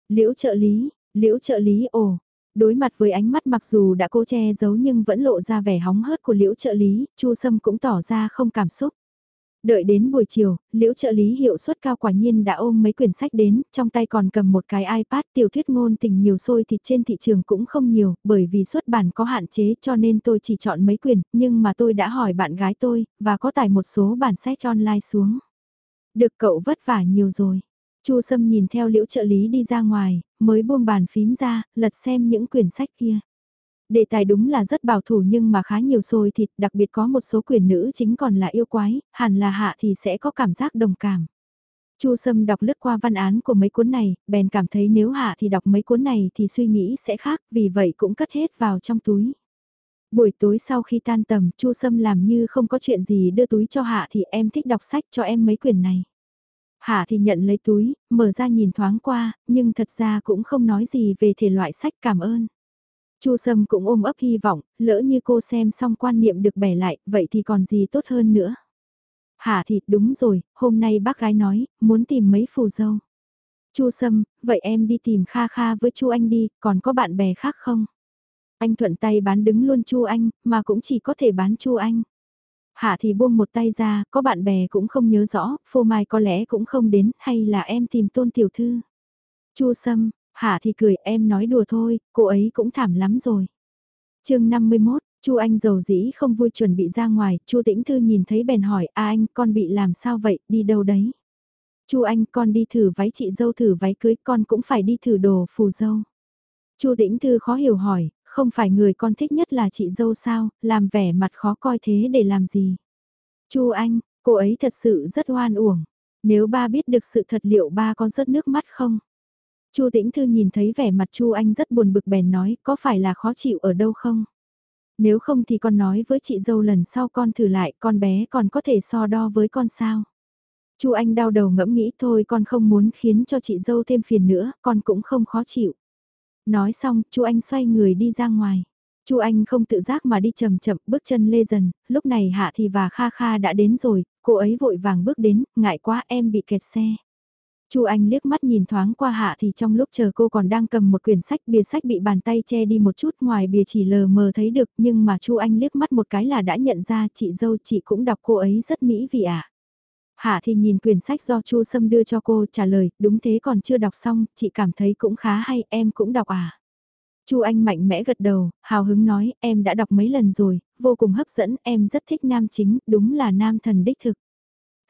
Liễu trợ lý, liễu trợ lý ồ. Đối mặt với ánh mắt mặc dù đã cố che giấu nhưng vẫn lộ ra vẻ hóng hớt của liễu trợ lý, Chu Sâm cũng tỏ ra không cảm xúc. Đợi đến buổi chiều, liễu trợ lý hiệu suất cao quả nhiên đã ôm mấy quyển sách đến, trong tay còn cầm một cái iPad tiểu thuyết ngôn tình nhiều xôi thịt trên thị trường cũng không nhiều, bởi vì xuất bản có hạn chế cho nên tôi chỉ chọn mấy quyển, nhưng mà tôi đã hỏi bạn gái tôi, và có tải một số bản sách online xuống. Được cậu vất vả nhiều rồi. Chu Sâm nhìn theo liễu trợ lý đi ra ngoài, mới buông bàn phím ra, lật xem những quyển sách kia. Đề tài đúng là rất bảo thủ nhưng mà khá nhiều xôi thịt, đặc biệt có một số quyền nữ chính còn là yêu quái, hẳn là hạ thì sẽ có cảm giác đồng cảm. Chu Sâm đọc lướt qua văn án của mấy cuốn này, bèn cảm thấy nếu hạ thì đọc mấy cuốn này thì suy nghĩ sẽ khác, vì vậy cũng cất hết vào trong túi. Buổi tối sau khi tan tầm, Chu Sâm làm như không có chuyện gì đưa túi cho Hạ thì em thích đọc sách cho em mấy quyển này. Hạ thì nhận lấy túi, mở ra nhìn thoáng qua, nhưng thật ra cũng không nói gì về thể loại sách cảm ơn. Chu Sâm cũng ôm ấp hy vọng, lỡ như cô xem xong quan niệm được bẻ lại, vậy thì còn gì tốt hơn nữa. Hạ thì đúng rồi, hôm nay bác gái nói, muốn tìm mấy phù dâu. Chu Sâm, vậy em đi tìm Kha Kha với Chu Anh đi, còn có bạn bè khác không? Anh thuận tay bán đứng luôn Chu Anh, mà cũng chỉ có thể bán Chu Anh. Hạ thì buông một tay ra, có bạn bè cũng không nhớ rõ, phô mai có lẽ cũng không đến, hay là em tìm tôn tiểu thư. Chu Sâm, Hạ thì cười em nói đùa thôi, cô ấy cũng thảm lắm rồi. chương 51, Chu Anh giàu dĩ không vui chuẩn bị ra ngoài, Chu Tĩnh Thư nhìn thấy bèn hỏi, a anh, con bị làm sao vậy, đi đâu đấy? Chu Anh, con đi thử váy chị dâu thử váy cưới, con cũng phải đi thử đồ phù dâu. Chu Tĩnh Thư khó hiểu hỏi, không phải người con thích nhất là chị dâu sao, làm vẻ mặt khó coi thế để làm gì. Chu Anh, cô ấy thật sự rất hoan uổng. Nếu ba biết được sự thật liệu ba có rớt nước mắt không? Chu Tĩnh Thư nhìn thấy vẻ mặt Chu Anh rất buồn bực bèn nói, có phải là khó chịu ở đâu không? Nếu không thì con nói với chị dâu lần sau con thử lại, con bé còn có thể so đo với con sao? Chu Anh đau đầu ngẫm nghĩ thôi con không muốn khiến cho chị dâu thêm phiền nữa, con cũng không khó chịu. Nói xong, Chu Anh xoay người đi ra ngoài. Chu Anh không tự giác mà đi chậm chậm, bước chân lê dần, lúc này Hạ Thì và Kha Kha đã đến rồi, cô ấy vội vàng bước đến, ngại quá em bị kẹt xe. Chu Anh liếc mắt nhìn thoáng qua Hạ thì trong lúc chờ cô còn đang cầm một quyển sách, bìa sách bị bàn tay che đi một chút, ngoài bìa chỉ lờ mờ thấy được, nhưng mà Chu Anh liếc mắt một cái là đã nhận ra chị dâu chị cũng đọc cô ấy rất mỹ vị ạ. À. Hạ thì nhìn quyển sách do Chu Sâm đưa cho cô trả lời, đúng thế còn chưa đọc xong, chị cảm thấy cũng khá hay, em cũng đọc à. Chu Anh mạnh mẽ gật đầu, hào hứng nói, em đã đọc mấy lần rồi, vô cùng hấp dẫn, em rất thích nam chính, đúng là nam thần đích thực.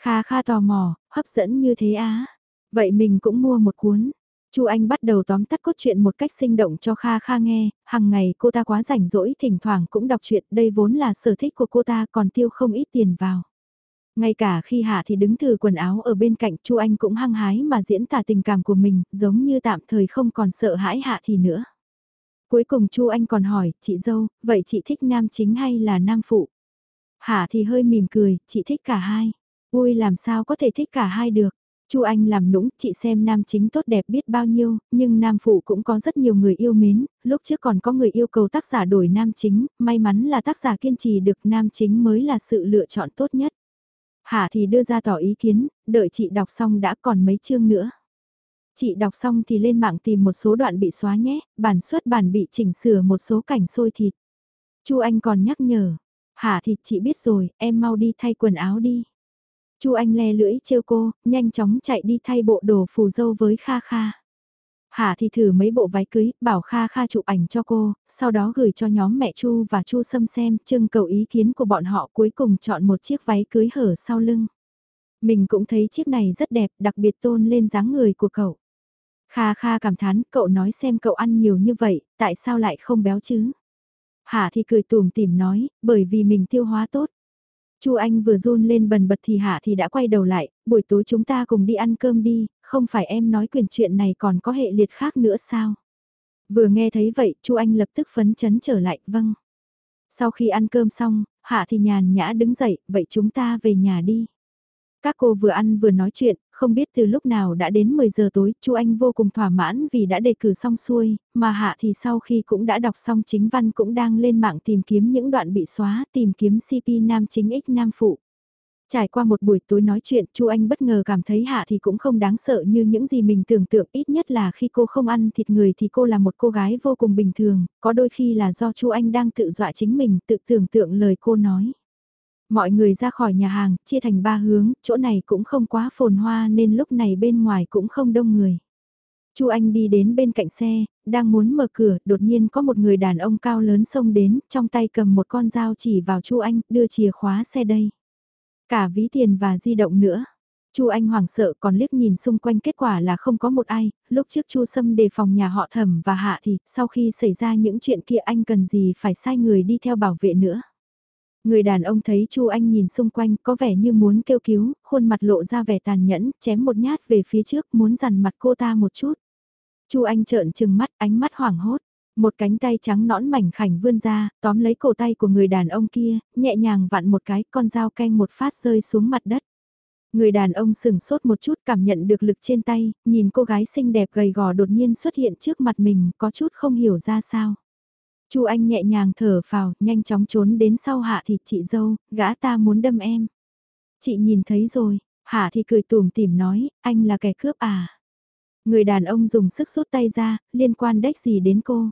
Kha kha tò mò, hấp dẫn như thế á. Vậy mình cũng mua một cuốn. Chu Anh bắt đầu tóm tắt cốt truyện một cách sinh động cho Kha Kha nghe, hàng ngày cô ta quá rảnh rỗi thỉnh thoảng cũng đọc truyện, đây vốn là sở thích của cô ta còn tiêu không ít tiền vào. Ngay cả khi Hạ thì đứng thử quần áo ở bên cạnh Chu Anh cũng hăng hái mà diễn tả tình cảm của mình, giống như tạm thời không còn sợ hãi Hạ thì nữa. Cuối cùng Chu Anh còn hỏi, chị dâu, vậy chị thích nam chính hay là nam phụ? Hạ thì hơi mỉm cười, chị thích cả hai. Ui làm sao có thể thích cả hai được? Chu Anh làm nũng, chị xem nam chính tốt đẹp biết bao nhiêu, nhưng nam phụ cũng có rất nhiều người yêu mến, lúc trước còn có người yêu cầu tác giả đổi nam chính, may mắn là tác giả kiên trì được nam chính mới là sự lựa chọn tốt nhất. Hạ thì đưa ra tỏ ý kiến, đợi chị đọc xong đã còn mấy chương nữa. Chị đọc xong thì lên mạng tìm một số đoạn bị xóa nhé, bản xuất bản bị chỉnh sửa một số cảnh sôi thịt. Chu Anh còn nhắc nhở, Hạ thì chị biết rồi, em mau đi thay quần áo đi. Chu Anh le lưỡi trêu cô, nhanh chóng chạy đi thay bộ đồ phù dâu với Kha Kha. Hà thì thử mấy bộ váy cưới, bảo Kha Kha chụp ảnh cho cô, sau đó gửi cho nhóm mẹ Chu và Chu Sâm xem, trưng cầu ý kiến của bọn họ cuối cùng chọn một chiếc váy cưới hở sau lưng. Mình cũng thấy chiếc này rất đẹp, đặc biệt tôn lên dáng người của cậu. Kha Kha cảm thán, cậu nói xem cậu ăn nhiều như vậy, tại sao lại không béo chứ? Hà thì cười tùm tìm nói, bởi vì mình tiêu hóa tốt. Chu Anh vừa run lên bần bật thì Hạ thì đã quay đầu lại, buổi tối chúng ta cùng đi ăn cơm đi, không phải em nói quyền chuyện này còn có hệ liệt khác nữa sao? Vừa nghe thấy vậy, Chu Anh lập tức phấn chấn trở lại, vâng. Sau khi ăn cơm xong, Hạ thì nhàn nhã đứng dậy, vậy chúng ta về nhà đi. Các cô vừa ăn vừa nói chuyện, không biết từ lúc nào đã đến 10 giờ tối, Chu Anh vô cùng thỏa mãn vì đã đề cử xong xuôi, mà Hạ thì sau khi cũng đã đọc xong chính văn cũng đang lên mạng tìm kiếm những đoạn bị xóa, tìm kiếm CP nam chính X nam phụ. Trải qua một buổi tối nói chuyện, Chu Anh bất ngờ cảm thấy Hạ thì cũng không đáng sợ như những gì mình tưởng tượng, ít nhất là khi cô không ăn thịt người thì cô là một cô gái vô cùng bình thường, có đôi khi là do Chu Anh đang tự dọa chính mình, tự tưởng tượng lời cô nói. Mọi người ra khỏi nhà hàng, chia thành ba hướng, chỗ này cũng không quá phồn hoa nên lúc này bên ngoài cũng không đông người. Chu Anh đi đến bên cạnh xe, đang muốn mở cửa, đột nhiên có một người đàn ông cao lớn xông đến, trong tay cầm một con dao chỉ vào Chu Anh, đưa chìa khóa xe đây. Cả ví tiền và di động nữa. Chu Anh hoảng sợ còn liếc nhìn xung quanh kết quả là không có một ai, lúc trước Chu Sâm đề phòng nhà họ Thẩm và Hạ thì, sau khi xảy ra những chuyện kia anh cần gì phải sai người đi theo bảo vệ nữa. Người đàn ông thấy Chu Anh nhìn xung quanh có vẻ như muốn kêu cứu, khuôn mặt lộ ra vẻ tàn nhẫn, chém một nhát về phía trước muốn dằn mặt cô ta một chút. Chu Anh trợn trừng mắt, ánh mắt hoảng hốt. Một cánh tay trắng nõn mảnh khảnh vươn ra, tóm lấy cổ tay của người đàn ông kia, nhẹ nhàng vặn một cái, con dao canh một phát rơi xuống mặt đất. Người đàn ông sừng sốt một chút cảm nhận được lực trên tay, nhìn cô gái xinh đẹp gầy gò đột nhiên xuất hiện trước mặt mình, có chút không hiểu ra sao. Chu Anh nhẹ nhàng thở phào, nhanh chóng trốn đến sau hạ thì chị dâu, gã ta muốn đâm em. Chị nhìn thấy rồi, hạ thì cười tùm tìm nói, anh là kẻ cướp à. Người đàn ông dùng sức rút tay ra, liên quan đếch gì đến cô.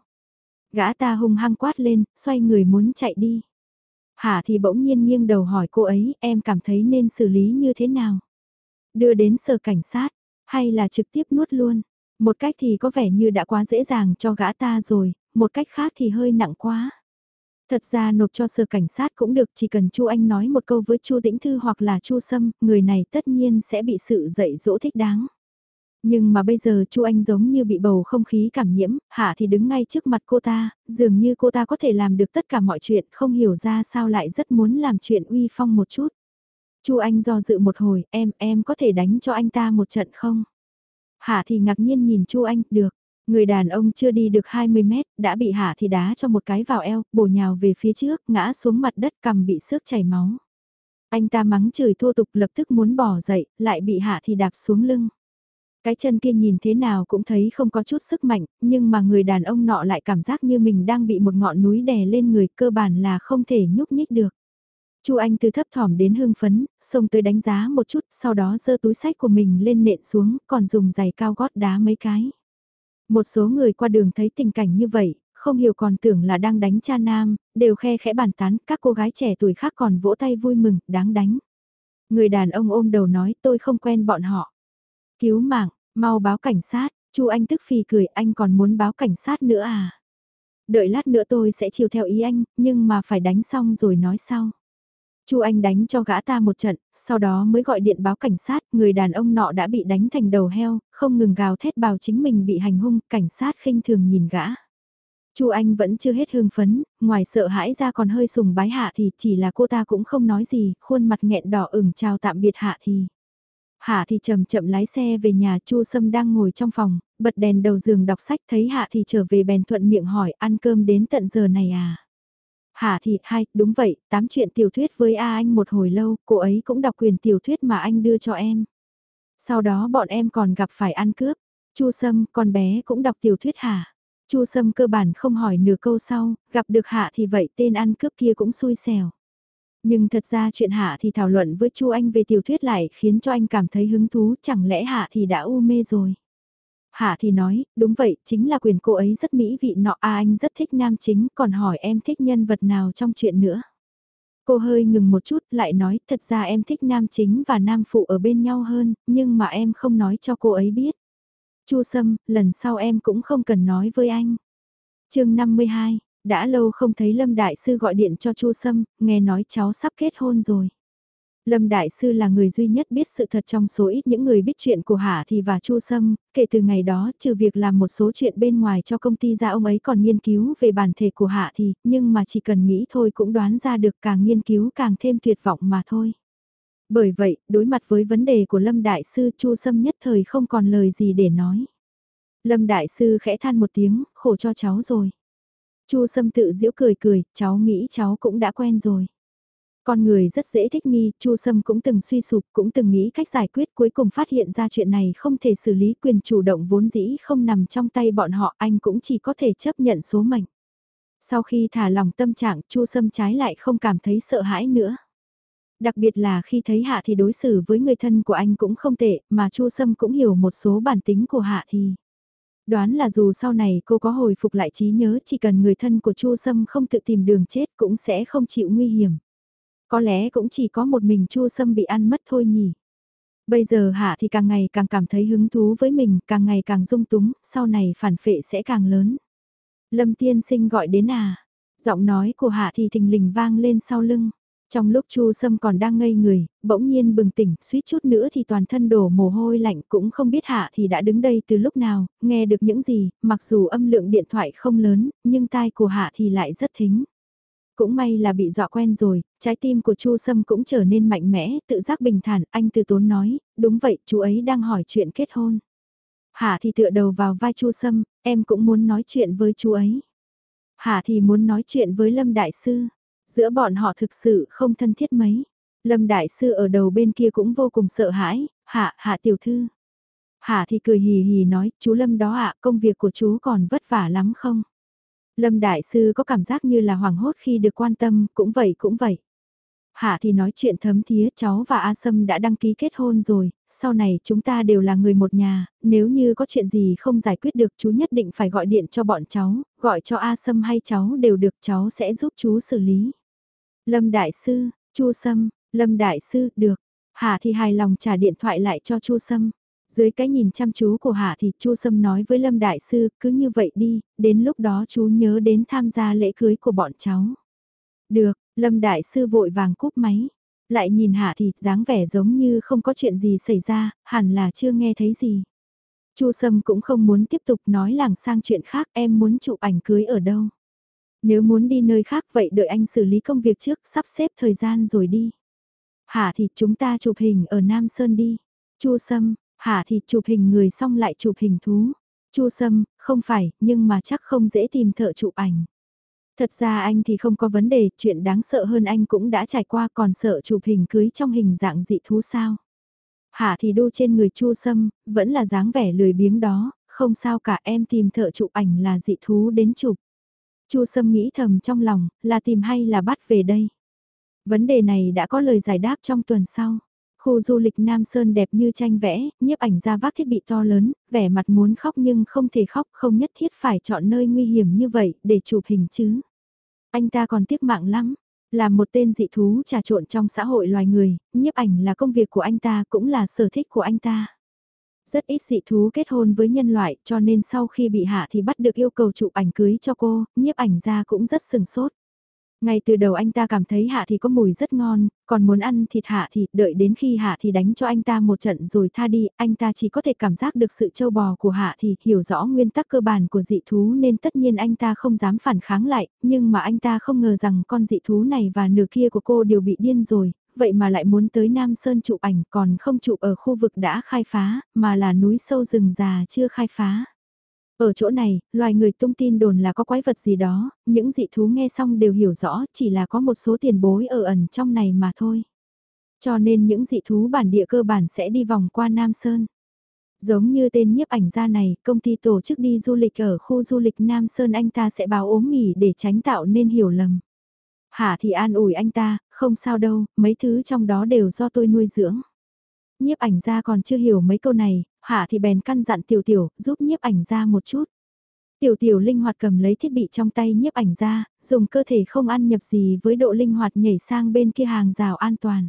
Gã ta hung hăng quát lên, xoay người muốn chạy đi. Hạ thì bỗng nhiên nghiêng đầu hỏi cô ấy, em cảm thấy nên xử lý như thế nào? Đưa đến sở cảnh sát, hay là trực tiếp nuốt luôn? Một cách thì có vẻ như đã quá dễ dàng cho gã ta rồi, một cách khác thì hơi nặng quá. Thật ra nộp cho sở cảnh sát cũng được, chỉ cần Chu Anh nói một câu với Chu Tĩnh Thư hoặc là Chu Sâm, người này tất nhiên sẽ bị sự dạy dỗ thích đáng. Nhưng mà bây giờ Chu Anh giống như bị bầu không khí cảm nhiễm, Hạ thì đứng ngay trước mặt cô ta, dường như cô ta có thể làm được tất cả mọi chuyện, không hiểu ra sao lại rất muốn làm chuyện uy phong một chút. Chu Anh do dự một hồi, em, em có thể đánh cho anh ta một trận không? Hạ thì ngạc nhiên nhìn Chu Anh, được. Người đàn ông chưa đi được 20 mét, đã bị Hạ thì đá cho một cái vào eo, bổ nhào về phía trước, ngã xuống mặt đất cầm bị xước chảy máu. Anh ta mắng chửi thô tục lập tức muốn bỏ dậy, lại bị Hạ thì đạp xuống lưng. Cái chân kia nhìn thế nào cũng thấy không có chút sức mạnh, nhưng mà người đàn ông nọ lại cảm giác như mình đang bị một ngọn núi đè lên người cơ bản là không thể nhúc nhích được. Chu Anh từ thấp thỏm đến hưng phấn, xông tới đánh giá một chút, sau đó giơ túi sách của mình lên nện xuống, còn dùng giày cao gót đá mấy cái. Một số người qua đường thấy tình cảnh như vậy, không hiểu còn tưởng là đang đánh cha nam, đều khe khẽ bàn tán, các cô gái trẻ tuổi khác còn vỗ tay vui mừng, đáng đánh. Người đàn ông ôm đầu nói tôi không quen bọn họ. Cứu mạng, mau báo cảnh sát, Chu Anh tức phì cười anh còn muốn báo cảnh sát nữa à? Đợi lát nữa tôi sẽ chiều theo ý anh, nhưng mà phải đánh xong rồi nói sau. Chu Anh đánh cho gã ta một trận, sau đó mới gọi điện báo cảnh sát, người đàn ông nọ đã bị đánh thành đầu heo, không ngừng gào thét bảo chính mình bị hành hung, cảnh sát khinh thường nhìn gã. Chu Anh vẫn chưa hết hương phấn, ngoài sợ hãi ra còn hơi sùng bái Hạ thì chỉ là cô ta cũng không nói gì, khuôn mặt nghẹn đỏ ửng chào tạm biệt Hạ thì. Hạ thì chậm chậm lái xe về nhà Chu Sâm đang ngồi trong phòng, bật đèn đầu giường đọc sách thấy Hạ thì trở về bèn thuận miệng hỏi ăn cơm đến tận giờ này à. Hà thị hai, đúng vậy, tám chuyện tiểu thuyết với A anh một hồi lâu, cô ấy cũng đọc quyền tiểu thuyết mà anh đưa cho em. Sau đó bọn em còn gặp phải ăn cướp. Chu Sâm, con bé cũng đọc tiểu thuyết hả? Chu Sâm cơ bản không hỏi nửa câu sau, gặp được Hạ thì vậy tên ăn cướp kia cũng xui xẻo. Nhưng thật ra chuyện Hạ thì thảo luận với Chu Anh về tiểu thuyết lại khiến cho anh cảm thấy hứng thú, chẳng lẽ Hạ thì đã u mê rồi. Hạ thì nói, đúng vậy, chính là quyền cô ấy rất mỹ vị nọ à anh rất thích nam chính, còn hỏi em thích nhân vật nào trong chuyện nữa. Cô hơi ngừng một chút lại nói, thật ra em thích nam chính và nam phụ ở bên nhau hơn, nhưng mà em không nói cho cô ấy biết. Chu Sâm, lần sau em cũng không cần nói với anh. chương 52, đã lâu không thấy Lâm Đại Sư gọi điện cho Chu Sâm, nghe nói cháu sắp kết hôn rồi. Lâm Đại Sư là người duy nhất biết sự thật trong số ít những người biết chuyện của Hạ Thì và Chu Sâm, kể từ ngày đó trừ việc làm một số chuyện bên ngoài cho công ty ra ông ấy còn nghiên cứu về bản thể của Hạ Thì, nhưng mà chỉ cần nghĩ thôi cũng đoán ra được càng nghiên cứu càng thêm tuyệt vọng mà thôi. Bởi vậy, đối mặt với vấn đề của Lâm Đại Sư Chu Sâm nhất thời không còn lời gì để nói. Lâm Đại Sư khẽ than một tiếng, khổ cho cháu rồi. Chu Sâm tự giễu cười cười, cháu nghĩ cháu cũng đã quen rồi. Con người rất dễ thích nghi, Chu Sâm cũng từng suy sụp, cũng từng nghĩ cách giải quyết cuối cùng phát hiện ra chuyện này không thể xử lý quyền chủ động vốn dĩ không nằm trong tay bọn họ, anh cũng chỉ có thể chấp nhận số mệnh. Sau khi thả lòng tâm trạng, Chu Sâm trái lại không cảm thấy sợ hãi nữa. Đặc biệt là khi thấy Hạ thì đối xử với người thân của anh cũng không tệ, mà Chu Sâm cũng hiểu một số bản tính của Hạ thì. Đoán là dù sau này cô có hồi phục lại trí nhớ chỉ cần người thân của Chu Sâm không tự tìm đường chết cũng sẽ không chịu nguy hiểm. Có lẽ cũng chỉ có một mình Chu Sâm bị ăn mất thôi nhỉ. Bây giờ Hạ thì càng ngày càng cảm thấy hứng thú với mình, càng ngày càng dung túng, sau này phản phệ sẽ càng lớn. Lâm tiên sinh gọi đến à, giọng nói của Hạ thì thình lình vang lên sau lưng. Trong lúc Chu Sâm còn đang ngây người, bỗng nhiên bừng tỉnh, suýt chút nữa thì toàn thân đổ mồ hôi lạnh cũng không biết Hạ thì đã đứng đây từ lúc nào, nghe được những gì, mặc dù âm lượng điện thoại không lớn, nhưng tai của Hạ thì lại rất thính. Cũng may là bị dọa quen rồi, trái tim của Chu Sâm cũng trở nên mạnh mẽ, tự giác bình thản, anh từ tốn nói, đúng vậy, chú ấy đang hỏi chuyện kết hôn. Hạ thì tựa đầu vào vai Chu Sâm, em cũng muốn nói chuyện với chú ấy. Hạ thì muốn nói chuyện với Lâm Đại Sư. Giữa bọn họ thực sự không thân thiết mấy. Lâm Đại Sư ở đầu bên kia cũng vô cùng sợ hãi, hạ, hạ tiểu thư. Hạ thì cười hì hì nói, chú Lâm đó ạ, công việc của chú còn vất vả lắm không? Lâm Đại Sư có cảm giác như là hoảng hốt khi được quan tâm, cũng vậy cũng vậy. Hạ thì nói chuyện thấm thía cháu và A Sâm đã đăng ký kết hôn rồi, sau này chúng ta đều là người một nhà, nếu như có chuyện gì không giải quyết được chú nhất định phải gọi điện cho bọn cháu, gọi cho A Sâm hay cháu đều được cháu sẽ giúp chú xử lý. Lâm Đại Sư, Chu Sâm, Lâm Đại Sư, được. Hạ thì hài lòng trả điện thoại lại cho Chu Sâm. Dưới cái nhìn chăm chú của Hạ thì Chu Sâm nói với Lâm Đại Sư, cứ như vậy đi, đến lúc đó chú nhớ đến tham gia lễ cưới của bọn cháu. Được, Lâm Đại Sư vội vàng cúp máy. Lại nhìn Hạ thì dáng vẻ giống như không có chuyện gì xảy ra, hẳn là chưa nghe thấy gì. Chu Sâm cũng không muốn tiếp tục nói làng sang chuyện khác em muốn chụp ảnh cưới ở đâu. Nếu muốn đi nơi khác vậy đợi anh xử lý công việc trước sắp xếp thời gian rồi đi. Hả thì chúng ta chụp hình ở Nam Sơn đi. Chu Sâm, hả thì chụp hình người xong lại chụp hình thú. Chu Sâm, không phải, nhưng mà chắc không dễ tìm thợ chụp ảnh. Thật ra anh thì không có vấn đề, chuyện đáng sợ hơn anh cũng đã trải qua còn sợ chụp hình cưới trong hình dạng dị thú sao. Hả thì đu trên người Chu Sâm, vẫn là dáng vẻ lười biếng đó, không sao cả em tìm thợ chụp ảnh là dị thú đến chụp. Chu Sâm nghĩ thầm trong lòng, là tìm hay là bắt về đây. Vấn đề này đã có lời giải đáp trong tuần sau. Khu du lịch Nam Sơn đẹp như tranh vẽ, nhiếp ảnh ra vác thiết bị to lớn, vẻ mặt muốn khóc nhưng không thể khóc, không nhất thiết phải chọn nơi nguy hiểm như vậy để chụp hình chứ. Anh ta còn tiếc mạng lắm, là một tên dị thú trà trộn trong xã hội loài người, nhiếp ảnh là công việc của anh ta cũng là sở thích của anh ta. Rất ít dị thú kết hôn với nhân loại cho nên sau khi bị hạ thì bắt được yêu cầu chụp ảnh cưới cho cô, nhiếp ảnh ra cũng rất sừng sốt. Ngay từ đầu anh ta cảm thấy hạ thì có mùi rất ngon, còn muốn ăn thịt hạ thì đợi đến khi hạ thì đánh cho anh ta một trận rồi tha đi, anh ta chỉ có thể cảm giác được sự trâu bò của hạ thì hiểu rõ nguyên tắc cơ bản của dị thú nên tất nhiên anh ta không dám phản kháng lại, nhưng mà anh ta không ngờ rằng con dị thú này và nửa kia của cô đều bị điên rồi, vậy mà lại muốn tới Nam Sơn chụp ảnh còn không chụp ở khu vực đã khai phá, mà là núi sâu rừng già chưa khai phá. Ở chỗ này, loài người tung tin đồn là có quái vật gì đó, những dị thú nghe xong đều hiểu rõ, chỉ là có một số tiền bối ở ẩn trong này mà thôi. Cho nên những dị thú bản địa cơ bản sẽ đi vòng qua Nam Sơn. Giống như tên nhiếp ảnh gia này, công ty tổ chức đi du lịch ở khu du lịch Nam Sơn anh ta sẽ báo ốm nghỉ để tránh tạo nên hiểu lầm. Hạ thì an ủi anh ta, không sao đâu, mấy thứ trong đó đều do tôi nuôi dưỡng. Nhiếp ảnh gia còn chưa hiểu mấy câu này, hạ thì bèn căn dặn tiểu tiểu, giúp nhiếp ảnh ra một chút. Tiểu tiểu linh hoạt cầm lấy thiết bị trong tay nhiếp ảnh ra, dùng cơ thể không ăn nhập gì với độ linh hoạt nhảy sang bên kia hàng rào an toàn.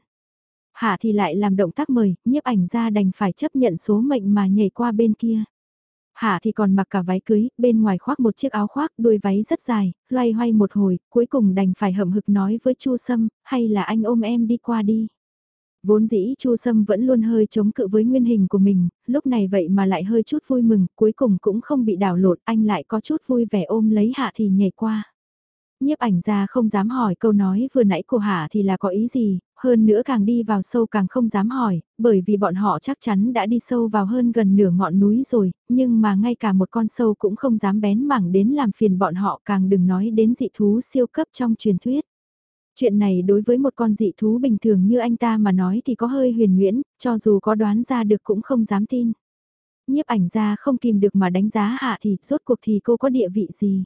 Hạ thì lại làm động tác mời, nhiếp ảnh ra, đành phải chấp nhận số mệnh mà nhảy qua bên kia. Hạ thì còn mặc cả váy cưới, bên ngoài khoác một chiếc áo khoác, đuôi váy rất dài, loay hoay một hồi, cuối cùng đành phải hậm hực nói với Chu Sâm, hay là anh ôm em đi qua đi. Vốn dĩ Chu Sâm vẫn luôn hơi chống cự với nguyên hình của mình, lúc này vậy mà lại hơi chút vui mừng, cuối cùng cũng không bị đảo lột, anh lại có chút vui vẻ ôm lấy Hạ thì nhảy qua. Nhiếp ảnh ra không dám hỏi câu nói vừa nãy của Hạ thì là có ý gì, hơn nữa càng đi vào sâu càng không dám hỏi, bởi vì bọn họ chắc chắn đã đi sâu vào hơn gần nửa ngọn núi rồi, nhưng mà ngay cả một con sâu cũng không dám bén mảng đến làm phiền bọn họ càng đừng nói đến dị thú siêu cấp trong truyền thuyết. Chuyện này đối với một con dị thú bình thường như anh ta mà nói thì có hơi huyền nguyễn, cho dù có đoán ra được cũng không dám tin. Nhiếp ảnh ra không kìm được mà đánh giá hạ thì rốt cuộc thì cô có địa vị gì.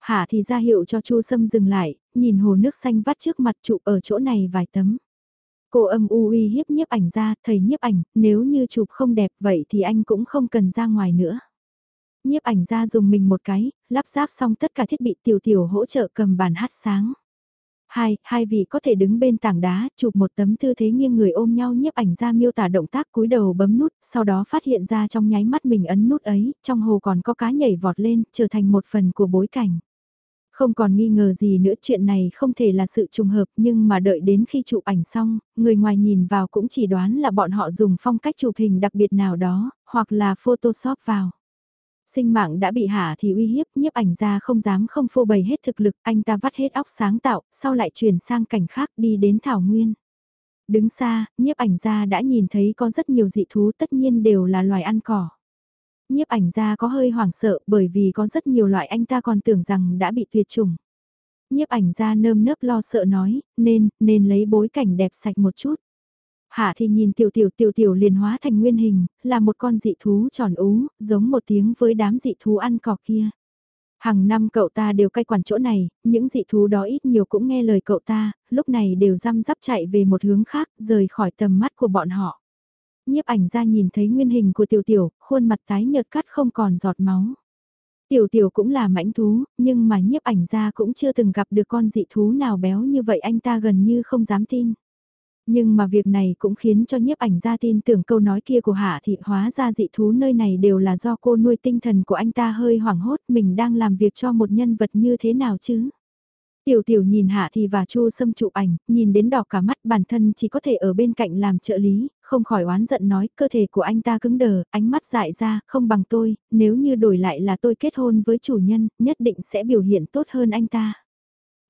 Hạ thì ra hiệu cho Chu Sâm dừng lại, nhìn hồ nước xanh vắt trước mặt chụp ở chỗ này vài tấm. Cô âm u uy hiếp nhiếp ảnh ra, thầy nhiếp ảnh, nếu như chụp không đẹp vậy thì anh cũng không cần ra ngoài nữa. Nhiếp ảnh ra dùng mình một cái, lắp ráp xong tất cả thiết bị tiểu tiểu hỗ trợ cầm bàn hát sáng. Hai, hai vị có thể đứng bên tảng đá, chụp một tấm tư thế nghiêng người ôm nhau nhiếp ảnh ra miêu tả động tác cúi đầu bấm nút, sau đó phát hiện ra trong nháy mắt mình ấn nút ấy, trong hồ còn có cá nhảy vọt lên, trở thành một phần của bối cảnh. Không còn nghi ngờ gì nữa chuyện này không thể là sự trùng hợp nhưng mà đợi đến khi chụp ảnh xong, người ngoài nhìn vào cũng chỉ đoán là bọn họ dùng phong cách chụp hình đặc biệt nào đó, hoặc là photoshop vào. Sinh mạng đã bị hạ thì uy hiếp, nhiếp ảnh ra không dám không phô bày hết thực lực, anh ta vắt hết óc sáng tạo, sau lại chuyển sang cảnh khác đi đến Thảo Nguyên. Đứng xa, nhiếp ảnh ra đã nhìn thấy có rất nhiều dị thú tất nhiên đều là loài ăn cỏ. Nhiếp ảnh ra có hơi hoảng sợ bởi vì có rất nhiều loại anh ta còn tưởng rằng đã bị tuyệt chủng. Nhiếp ảnh ra nơm nớp lo sợ nói, nên, nên lấy bối cảnh đẹp sạch một chút. Hạ thì nhìn tiểu tiểu tiểu tiểu liền hóa thành nguyên hình, là một con dị thú tròn ú, giống một tiếng với đám dị thú ăn cỏ kia. Hàng năm cậu ta đều cai quản chỗ này, những dị thú đó ít nhiều cũng nghe lời cậu ta, lúc này đều răm rắp chạy về một hướng khác, rời khỏi tầm mắt của bọn họ. Nhiếp ảnh ra nhìn thấy nguyên hình của tiểu tiểu, khuôn mặt tái nhợt cắt không còn giọt máu. Tiểu tiểu cũng là mãnh thú, nhưng mà nhiếp ảnh ra cũng chưa từng gặp được con dị thú nào béo như vậy anh ta gần như không dám tin. Nhưng mà việc này cũng khiến cho nhiếp ảnh gia tin tưởng câu nói kia của Hạ Thị hóa ra dị thú nơi này đều là do cô nuôi tinh thần của anh ta hơi hoảng hốt mình đang làm việc cho một nhân vật như thế nào chứ. Tiểu tiểu nhìn Hạ Thị và Chu Sâm chụp ảnh, nhìn đến đỏ cả mắt bản thân chỉ có thể ở bên cạnh làm trợ lý, không khỏi oán giận nói cơ thể của anh ta cứng đờ, ánh mắt dại ra, không bằng tôi, nếu như đổi lại là tôi kết hôn với chủ nhân, nhất định sẽ biểu hiện tốt hơn anh ta.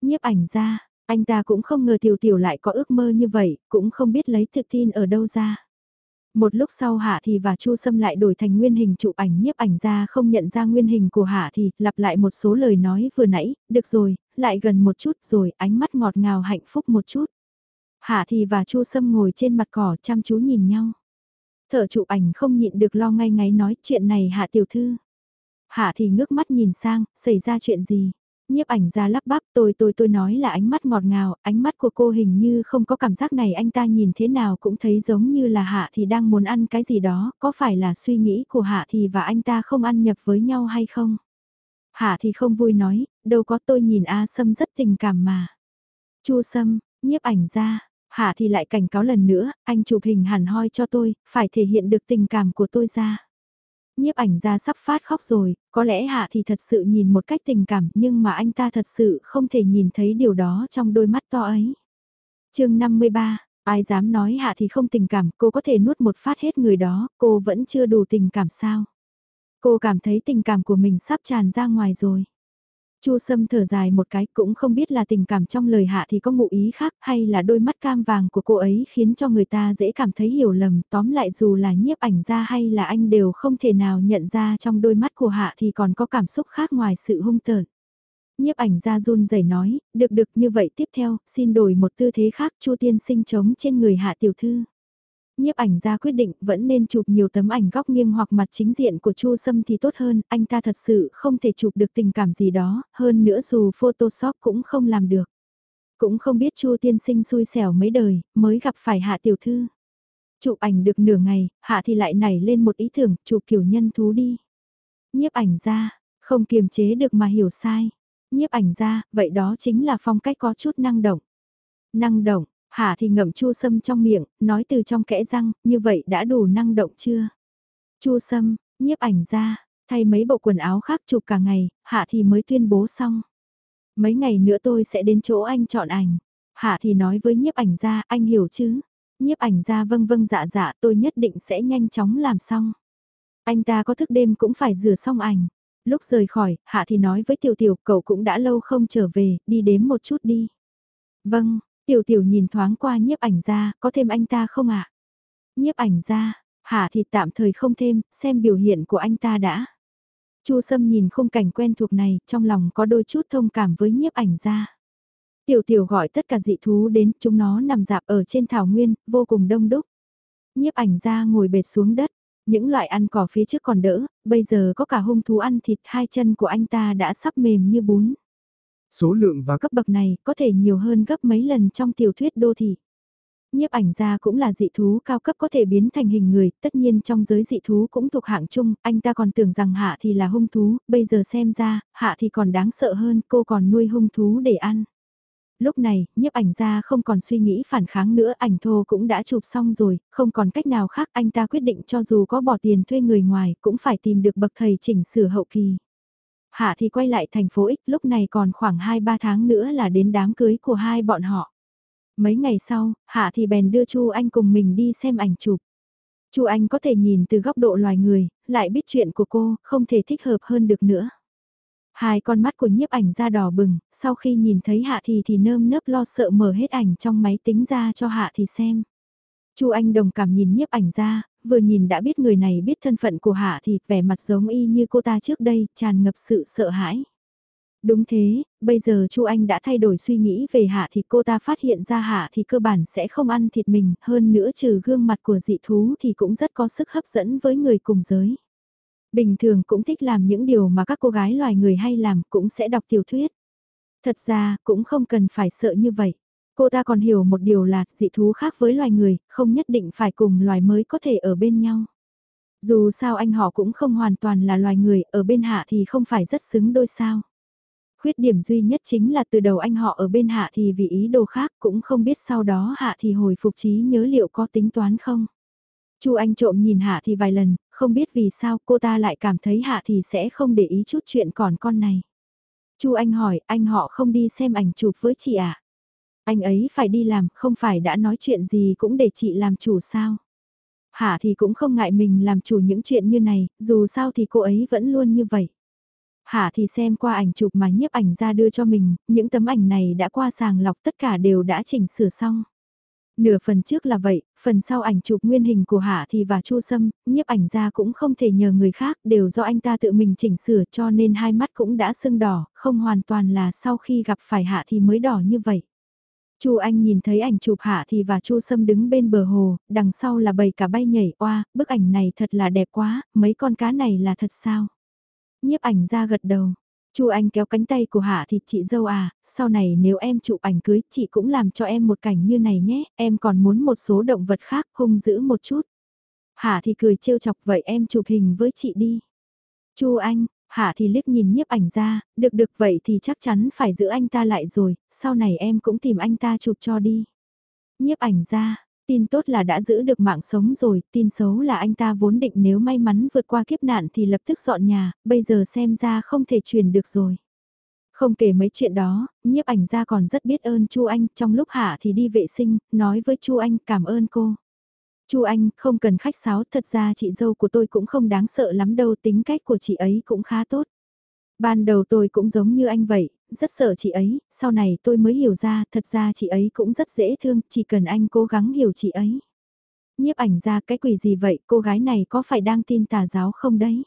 Nhiếp ảnh ra, anh ta cũng không ngờ tiểu tiểu lại có ước mơ như vậy, cũng không biết lấy thực tin ở đâu ra. Một lúc sau Hạ Thì và Chu Sâm lại đổi thành nguyên hình chụp ảnh nhiếp ảnh ra không nhận ra nguyên hình của Hạ Thì, lặp lại một số lời nói vừa nãy, được rồi, lại gần một chút rồi, ánh mắt ngọt ngào hạnh phúc một chút. Hạ Thì và Chu Sâm ngồi trên mặt cỏ chăm chú nhìn nhau. thở chụp ảnh không nhịn được lo ngay ngáy nói chuyện này Hạ Tiểu Thư. Hạ Thì ngước mắt nhìn sang, xảy ra chuyện gì? Nhiếp ảnh ra lắp bắp tôi tôi tôi nói là ánh mắt ngọt ngào, ánh mắt của cô hình như không có cảm giác này anh ta nhìn thế nào cũng thấy giống như là Hạ thì đang muốn ăn cái gì đó, có phải là suy nghĩ của Hạ thì và anh ta không ăn nhập với nhau hay không? Hạ thì không vui nói, đâu có tôi nhìn A Sâm rất tình cảm mà. Chu Sâm, nhiếp ảnh ra, Hạ thì lại cảnh cáo lần nữa, anh chụp hình hẳn hoi cho tôi, phải thể hiện được tình cảm của tôi ra. Nhiếp ảnh ra sắp phát khóc rồi, có lẽ Hạ thì thật sự nhìn một cách tình cảm nhưng mà anh ta thật sự không thể nhìn thấy điều đó trong đôi mắt to ấy. chương 53, ai dám nói Hạ thì không tình cảm, cô có thể nuốt một phát hết người đó, cô vẫn chưa đủ tình cảm sao. Cô cảm thấy tình cảm của mình sắp tràn ra ngoài rồi. Chu Sâm thở dài một cái cũng không biết là tình cảm trong lời hạ thì có ngụ ý khác hay là đôi mắt cam vàng của cô ấy khiến cho người ta dễ cảm thấy hiểu lầm. Tóm lại dù là nhiếp ảnh ra hay là anh đều không thể nào nhận ra trong đôi mắt của hạ thì còn có cảm xúc khác ngoài sự hung tợn. Nhiếp ảnh ra run rẩy nói, được được như vậy tiếp theo, xin đổi một tư thế khác Chu tiên sinh chống trên người hạ tiểu thư nhiếp ảnh ra quyết định vẫn nên chụp nhiều tấm ảnh góc nghiêng hoặc mặt chính diện của Chu Sâm thì tốt hơn, anh ta thật sự không thể chụp được tình cảm gì đó, hơn nữa dù Photoshop cũng không làm được. Cũng không biết Chu tiên sinh xui xẻo mấy đời, mới gặp phải hạ tiểu thư. Chụp ảnh được nửa ngày, hạ thì lại nảy lên một ý tưởng, chụp kiểu nhân thú đi. Nhiếp ảnh ra, không kiềm chế được mà hiểu sai. Nhiếp ảnh ra, vậy đó chính là phong cách có chút năng động. Năng động, hà thì ngậm chu sâm trong miệng, nói từ trong kẽ răng, như vậy đã đủ năng động chưa? Chu sâm, nhiếp ảnh ra, thay mấy bộ quần áo khác chụp cả ngày, hạ thì mới tuyên bố xong. Mấy ngày nữa tôi sẽ đến chỗ anh chọn ảnh. Hạ thì nói với nhiếp ảnh ra, anh hiểu chứ? Nhiếp ảnh ra vâng vâng dạ dạ tôi nhất định sẽ nhanh chóng làm xong. Anh ta có thức đêm cũng phải rửa xong ảnh. Lúc rời khỏi, Hạ thì nói với Tiểu Tiểu, cậu cũng đã lâu không trở về, đi đếm một chút đi. Vâng, Tiểu tiểu nhìn thoáng qua nhiếp ảnh ra, có thêm anh ta không ạ? À? Nhiếp ảnh ra, hả thì tạm thời không thêm, xem biểu hiện của anh ta đã. Chu Sâm nhìn khung cảnh quen thuộc này, trong lòng có đôi chút thông cảm với nhiếp ảnh ra. Tiểu tiểu gọi tất cả dị thú đến, chúng nó nằm dạp ở trên thảo nguyên, vô cùng đông đúc. Nhiếp ảnh ra ngồi bệt xuống đất, những loại ăn cỏ phía trước còn đỡ, bây giờ có cả hung thú ăn thịt hai chân của anh ta đã sắp mềm như bún. Số lượng và cấp bậc này có thể nhiều hơn gấp mấy lần trong tiểu thuyết đô thị. Nhiếp ảnh gia cũng là dị thú cao cấp có thể biến thành hình người, tất nhiên trong giới dị thú cũng thuộc hạng chung, anh ta còn tưởng rằng hạ thì là hung thú, bây giờ xem ra, hạ thì còn đáng sợ hơn, cô còn nuôi hung thú để ăn. Lúc này, nhiếp ảnh gia không còn suy nghĩ phản kháng nữa, ảnh thô cũng đã chụp xong rồi, không còn cách nào khác, anh ta quyết định cho dù có bỏ tiền thuê người ngoài, cũng phải tìm được bậc thầy chỉnh sửa hậu kỳ. Hạ thì quay lại thành phố X lúc này còn khoảng 2-3 tháng nữa là đến đám cưới của hai bọn họ. Mấy ngày sau, Hạ thì bèn đưa Chu Anh cùng mình đi xem ảnh chụp. Chu Anh có thể nhìn từ góc độ loài người, lại biết chuyện của cô, không thể thích hợp hơn được nữa. Hai con mắt của nhiếp ảnh ra đỏ bừng, sau khi nhìn thấy Hạ thì thì nơm nớp lo sợ mở hết ảnh trong máy tính ra cho Hạ thì xem. Chu Anh đồng cảm nhìn nhiếp ảnh ra, vừa nhìn đã biết người này biết thân phận của Hạ thì vẻ mặt giống y như cô ta trước đây, tràn ngập sự sợ hãi. Đúng thế, bây giờ Chu Anh đã thay đổi suy nghĩ về Hạ thì cô ta phát hiện ra Hạ thì cơ bản sẽ không ăn thịt mình, hơn nữa trừ gương mặt của dị thú thì cũng rất có sức hấp dẫn với người cùng giới. Bình thường cũng thích làm những điều mà các cô gái loài người hay làm, cũng sẽ đọc tiểu thuyết. Thật ra, cũng không cần phải sợ như vậy. Cô ta còn hiểu một điều là dị thú khác với loài người, không nhất định phải cùng loài mới có thể ở bên nhau. Dù sao anh họ cũng không hoàn toàn là loài người, ở bên hạ thì không phải rất xứng đôi sao. Khuyết điểm duy nhất chính là từ đầu anh họ ở bên hạ thì vì ý đồ khác cũng không biết sau đó hạ thì hồi phục trí nhớ liệu có tính toán không. Chu Anh trộm nhìn Hạ thì vài lần, không biết vì sao cô ta lại cảm thấy Hạ thì sẽ không để ý chút chuyện còn con này. Chu Anh hỏi, anh họ không đi xem ảnh chụp với chị ạ? À? Anh ấy phải đi làm, không phải đã nói chuyện gì cũng để chị làm chủ sao. Hả thì cũng không ngại mình làm chủ những chuyện như này, dù sao thì cô ấy vẫn luôn như vậy. Hả thì xem qua ảnh chụp mà nhiếp ảnh ra đưa cho mình, những tấm ảnh này đã qua sàng lọc tất cả đều đã chỉnh sửa xong. Nửa phần trước là vậy, phần sau ảnh chụp nguyên hình của Hạ thì và Chu Sâm, nhiếp ảnh ra cũng không thể nhờ người khác, đều do anh ta tự mình chỉnh sửa cho nên hai mắt cũng đã sưng đỏ, không hoàn toàn là sau khi gặp phải Hạ thì mới đỏ như vậy. Chu Anh nhìn thấy ảnh chụp Hạ thì và Chu Sâm đứng bên bờ hồ, đằng sau là bầy cá bay nhảy oa, bức ảnh này thật là đẹp quá, mấy con cá này là thật sao? Nhiếp ảnh ra gật đầu. Chu Anh kéo cánh tay của Hạ thì chị dâu à, sau này nếu em chụp ảnh cưới chị cũng làm cho em một cảnh như này nhé, em còn muốn một số động vật khác hung dữ một chút. Hạ thì cười trêu chọc vậy em chụp hình với chị đi. Chu Anh, Hạ thì liếc nhìn nhiếp ảnh ra, được được vậy thì chắc chắn phải giữ anh ta lại rồi, sau này em cũng tìm anh ta chụp cho đi. Nhiếp ảnh ra, Tin tốt là đã giữ được mạng sống rồi, tin xấu là anh ta vốn định nếu may mắn vượt qua kiếp nạn thì lập tức dọn nhà, bây giờ xem ra không thể truyền được rồi. Không kể mấy chuyện đó, nhiếp ảnh ra còn rất biết ơn Chu Anh, trong lúc hạ thì đi vệ sinh, nói với Chu Anh cảm ơn cô. Chu Anh, không cần khách sáo, thật ra chị dâu của tôi cũng không đáng sợ lắm đâu, tính cách của chị ấy cũng khá tốt. Ban đầu tôi cũng giống như anh vậy, rất sợ chị ấy, sau này tôi mới hiểu ra, thật ra chị ấy cũng rất dễ thương, chỉ cần anh cố gắng hiểu chị ấy. Nhiếp ảnh ra cái quỷ gì vậy, cô gái này có phải đang tin tà giáo không đấy?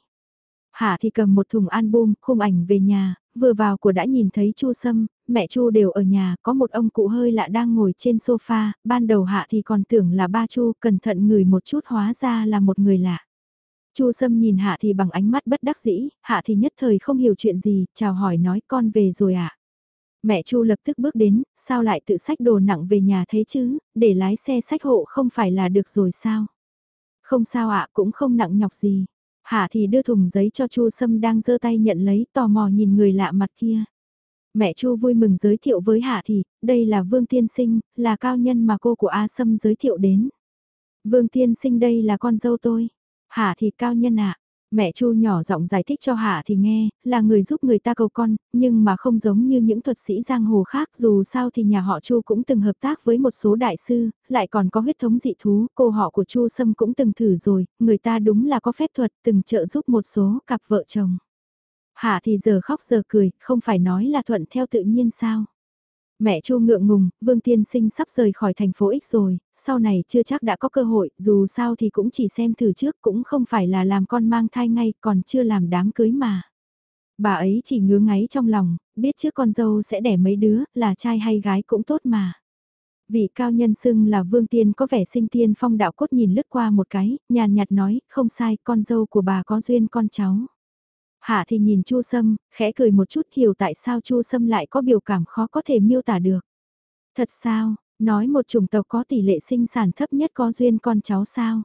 Hạ thì cầm một thùng album, khung ảnh về nhà, vừa vào của đã nhìn thấy Chu Sâm, mẹ Chu đều ở nhà, có một ông cụ hơi lạ đang ngồi trên sofa, ban đầu Hạ thì còn tưởng là ba Chu, cẩn thận ngửi một chút hóa ra là một người lạ. Chu Sâm nhìn Hạ thì bằng ánh mắt bất đắc dĩ, Hạ thì nhất thời không hiểu chuyện gì, chào hỏi nói con về rồi ạ. À? Mẹ Chu lập tức bước đến, sao lại tự sách đồ nặng về nhà thế chứ, để lái xe sách hộ không phải là được rồi sao? Không sao ạ, cũng không nặng nhọc gì. Hạ thì đưa thùng giấy cho Chu Sâm đang giơ tay nhận lấy tò mò nhìn người lạ mặt kia. Mẹ Chu vui mừng giới thiệu với Hạ thì, đây là Vương Tiên Sinh, là cao nhân mà cô của A Sâm giới thiệu đến. Vương Tiên Sinh đây là con dâu tôi. Hạ thì cao nhân ạ. Mẹ Chu nhỏ giọng giải thích cho Hạ thì nghe, là người giúp người ta cầu con, nhưng mà không giống như những thuật sĩ giang hồ khác dù sao thì nhà họ Chu cũng từng hợp tác với một số đại sư, lại còn có huyết thống dị thú, cô họ của Chu Sâm cũng từng thử rồi, người ta đúng là có phép thuật từng trợ giúp một số cặp vợ chồng. Hạ thì giờ khóc giờ cười, không phải nói là thuận theo tự nhiên sao. Mẹ Chu ngượng ngùng, Vương Tiên Sinh sắp rời khỏi thành phố X rồi, sau này chưa chắc đã có cơ hội, dù sao thì cũng chỉ xem thử trước cũng không phải là làm con mang thai ngay, còn chưa làm đám cưới mà. Bà ấy chỉ ngứa ngáy trong lòng, biết trước con dâu sẽ đẻ mấy đứa, là trai hay gái cũng tốt mà. Vị cao nhân xưng là Vương Tiên có vẻ sinh tiên phong đạo cốt nhìn lướt qua một cái, nhàn nhạt nói, không sai, con dâu của bà có duyên con cháu. Hạ thì nhìn Chu Sâm, khẽ cười một chút hiểu tại sao Chu Sâm lại có biểu cảm khó có thể miêu tả được. Thật sao, nói một chủng tộc có tỷ lệ sinh sản thấp nhất có duyên con cháu sao?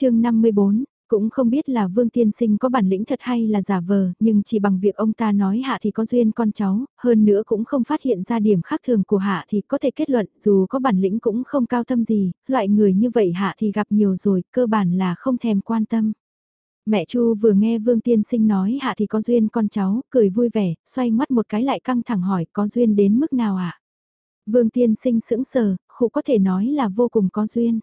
chương 54, cũng không biết là Vương Tiên Sinh có bản lĩnh thật hay là giả vờ, nhưng chỉ bằng việc ông ta nói Hạ thì có duyên con cháu, hơn nữa cũng không phát hiện ra điểm khác thường của Hạ thì có thể kết luận dù có bản lĩnh cũng không cao tâm gì, loại người như vậy Hạ thì gặp nhiều rồi, cơ bản là không thèm quan tâm. Mẹ Chu vừa nghe Vương Tiên Sinh nói hạ thì có duyên con cháu, cười vui vẻ, xoay mắt một cái lại căng thẳng hỏi có duyên đến mức nào ạ? À? Vương Tiên Sinh sững sờ, khụ có thể nói là vô cùng có duyên.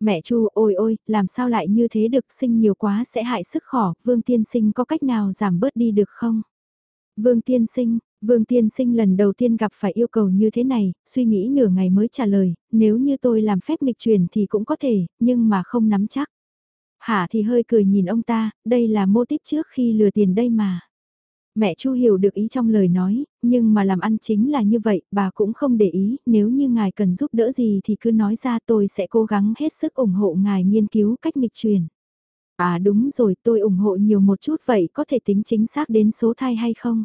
Mẹ Chu ôi ôi, làm sao lại như thế được sinh nhiều quá sẽ hại sức khỏ, Vương Tiên Sinh có cách nào giảm bớt đi được không? Vương Tiên Sinh, Vương Tiên Sinh lần đầu tiên gặp phải yêu cầu như thế này, suy nghĩ nửa ngày mới trả lời, nếu như tôi làm phép nghịch truyền thì cũng có thể, nhưng mà không nắm chắc. Hạ thì hơi cười nhìn ông ta, đây là mô típ trước khi lừa tiền đây mà. Mẹ Chu hiểu được ý trong lời nói, nhưng mà làm ăn chính là như vậy, bà cũng không để ý, nếu như ngài cần giúp đỡ gì thì cứ nói ra tôi sẽ cố gắng hết sức ủng hộ ngài nghiên cứu cách nghịch truyền. À đúng rồi, tôi ủng hộ nhiều một chút vậy có thể tính chính xác đến số thai hay không?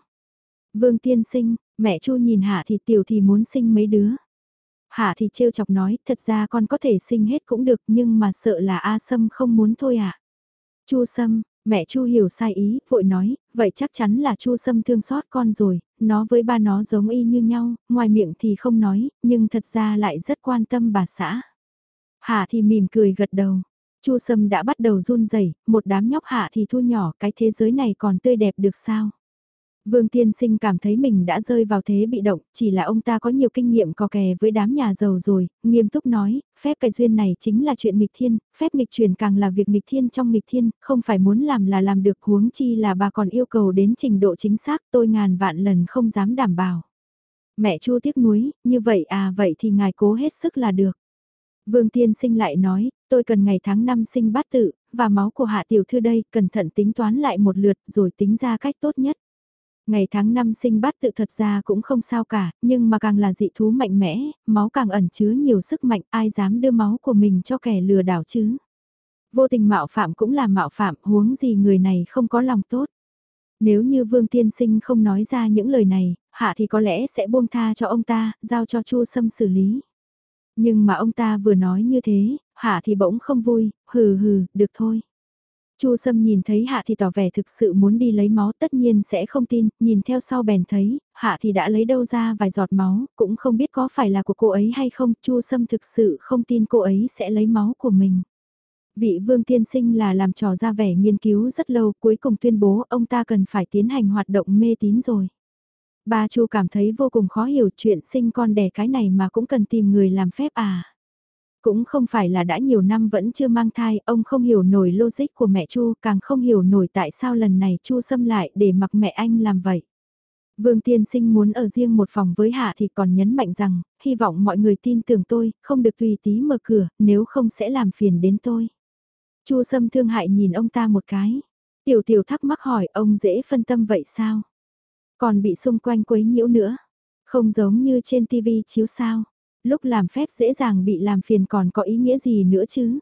Vương tiên sinh, mẹ Chu nhìn Hạ thì tiểu thì muốn sinh mấy đứa. Hạ thì trêu chọc nói, thật ra con có thể sinh hết cũng được nhưng mà sợ là A Sâm không muốn thôi ạ. À. Chu Sâm, mẹ Chu hiểu sai ý, vội nói, vậy chắc chắn là Chu Sâm thương xót con rồi, nó với ba nó giống y như nhau, ngoài miệng thì không nói, nhưng thật ra lại rất quan tâm bà xã. Hạ thì mỉm cười gật đầu. Chu Sâm đã bắt đầu run rẩy, một đám nhóc hạ thì thu nhỏ, cái thế giới này còn tươi đẹp được sao? Vương Tiên Sinh cảm thấy mình đã rơi vào thế bị động, chỉ là ông ta có nhiều kinh nghiệm có kè với đám nhà giàu rồi, nghiêm túc nói, phép cái duyên này chính là chuyện nghịch thiên, phép nghịch truyền càng là việc nghịch thiên trong nghịch thiên, không phải muốn làm là làm được huống chi là bà còn yêu cầu đến trình độ chính xác tôi ngàn vạn lần không dám đảm bảo. Mẹ Chu tiếc nuối, như vậy à vậy thì ngài cố hết sức là được. Vương Tiên Sinh lại nói, tôi cần ngày tháng năm sinh bát tự, và máu của hạ tiểu thư đây, cẩn thận tính toán lại một lượt rồi tính ra cách tốt nhất. Ngày tháng năm sinh bát tự thật ra cũng không sao cả, nhưng mà càng là dị thú mạnh mẽ, máu càng ẩn chứa nhiều sức mạnh, ai dám đưa máu của mình cho kẻ lừa đảo chứ. Vô tình mạo phạm cũng là mạo phạm, huống gì người này không có lòng tốt. Nếu như Vương Tiên Sinh không nói ra những lời này, Hạ thì có lẽ sẽ buông tha cho ông ta, giao cho Chu Sâm xử lý. Nhưng mà ông ta vừa nói như thế, Hạ thì bỗng không vui, hừ hừ, được thôi. Chu Sâm nhìn thấy Hạ thì tỏ vẻ thực sự muốn đi lấy máu tất nhiên sẽ không tin, nhìn theo sau bèn thấy, Hạ thì đã lấy đâu ra vài giọt máu, cũng không biết có phải là của cô ấy hay không, Chu Sâm thực sự không tin cô ấy sẽ lấy máu của mình. Vị vương tiên sinh là làm trò ra vẻ nghiên cứu rất lâu cuối cùng tuyên bố ông ta cần phải tiến hành hoạt động mê tín rồi. Bà Chu cảm thấy vô cùng khó hiểu chuyện sinh con đẻ cái này mà cũng cần tìm người làm phép à. Cũng không phải là đã nhiều năm vẫn chưa mang thai, ông không hiểu nổi logic của mẹ Chu, càng không hiểu nổi tại sao lần này Chu xâm lại để mặc mẹ anh làm vậy. Vương Tiên Sinh muốn ở riêng một phòng với Hạ thì còn nhấn mạnh rằng, hy vọng mọi người tin tưởng tôi, không được tùy tí mở cửa, nếu không sẽ làm phiền đến tôi. Chu Sâm thương hại nhìn ông ta một cái. Tiểu tiểu thắc mắc hỏi ông dễ phân tâm vậy sao? Còn bị xung quanh quấy nhiễu nữa. Không giống như trên TV chiếu sao. Lúc làm phép dễ dàng bị làm phiền còn có ý nghĩa gì nữa chứ?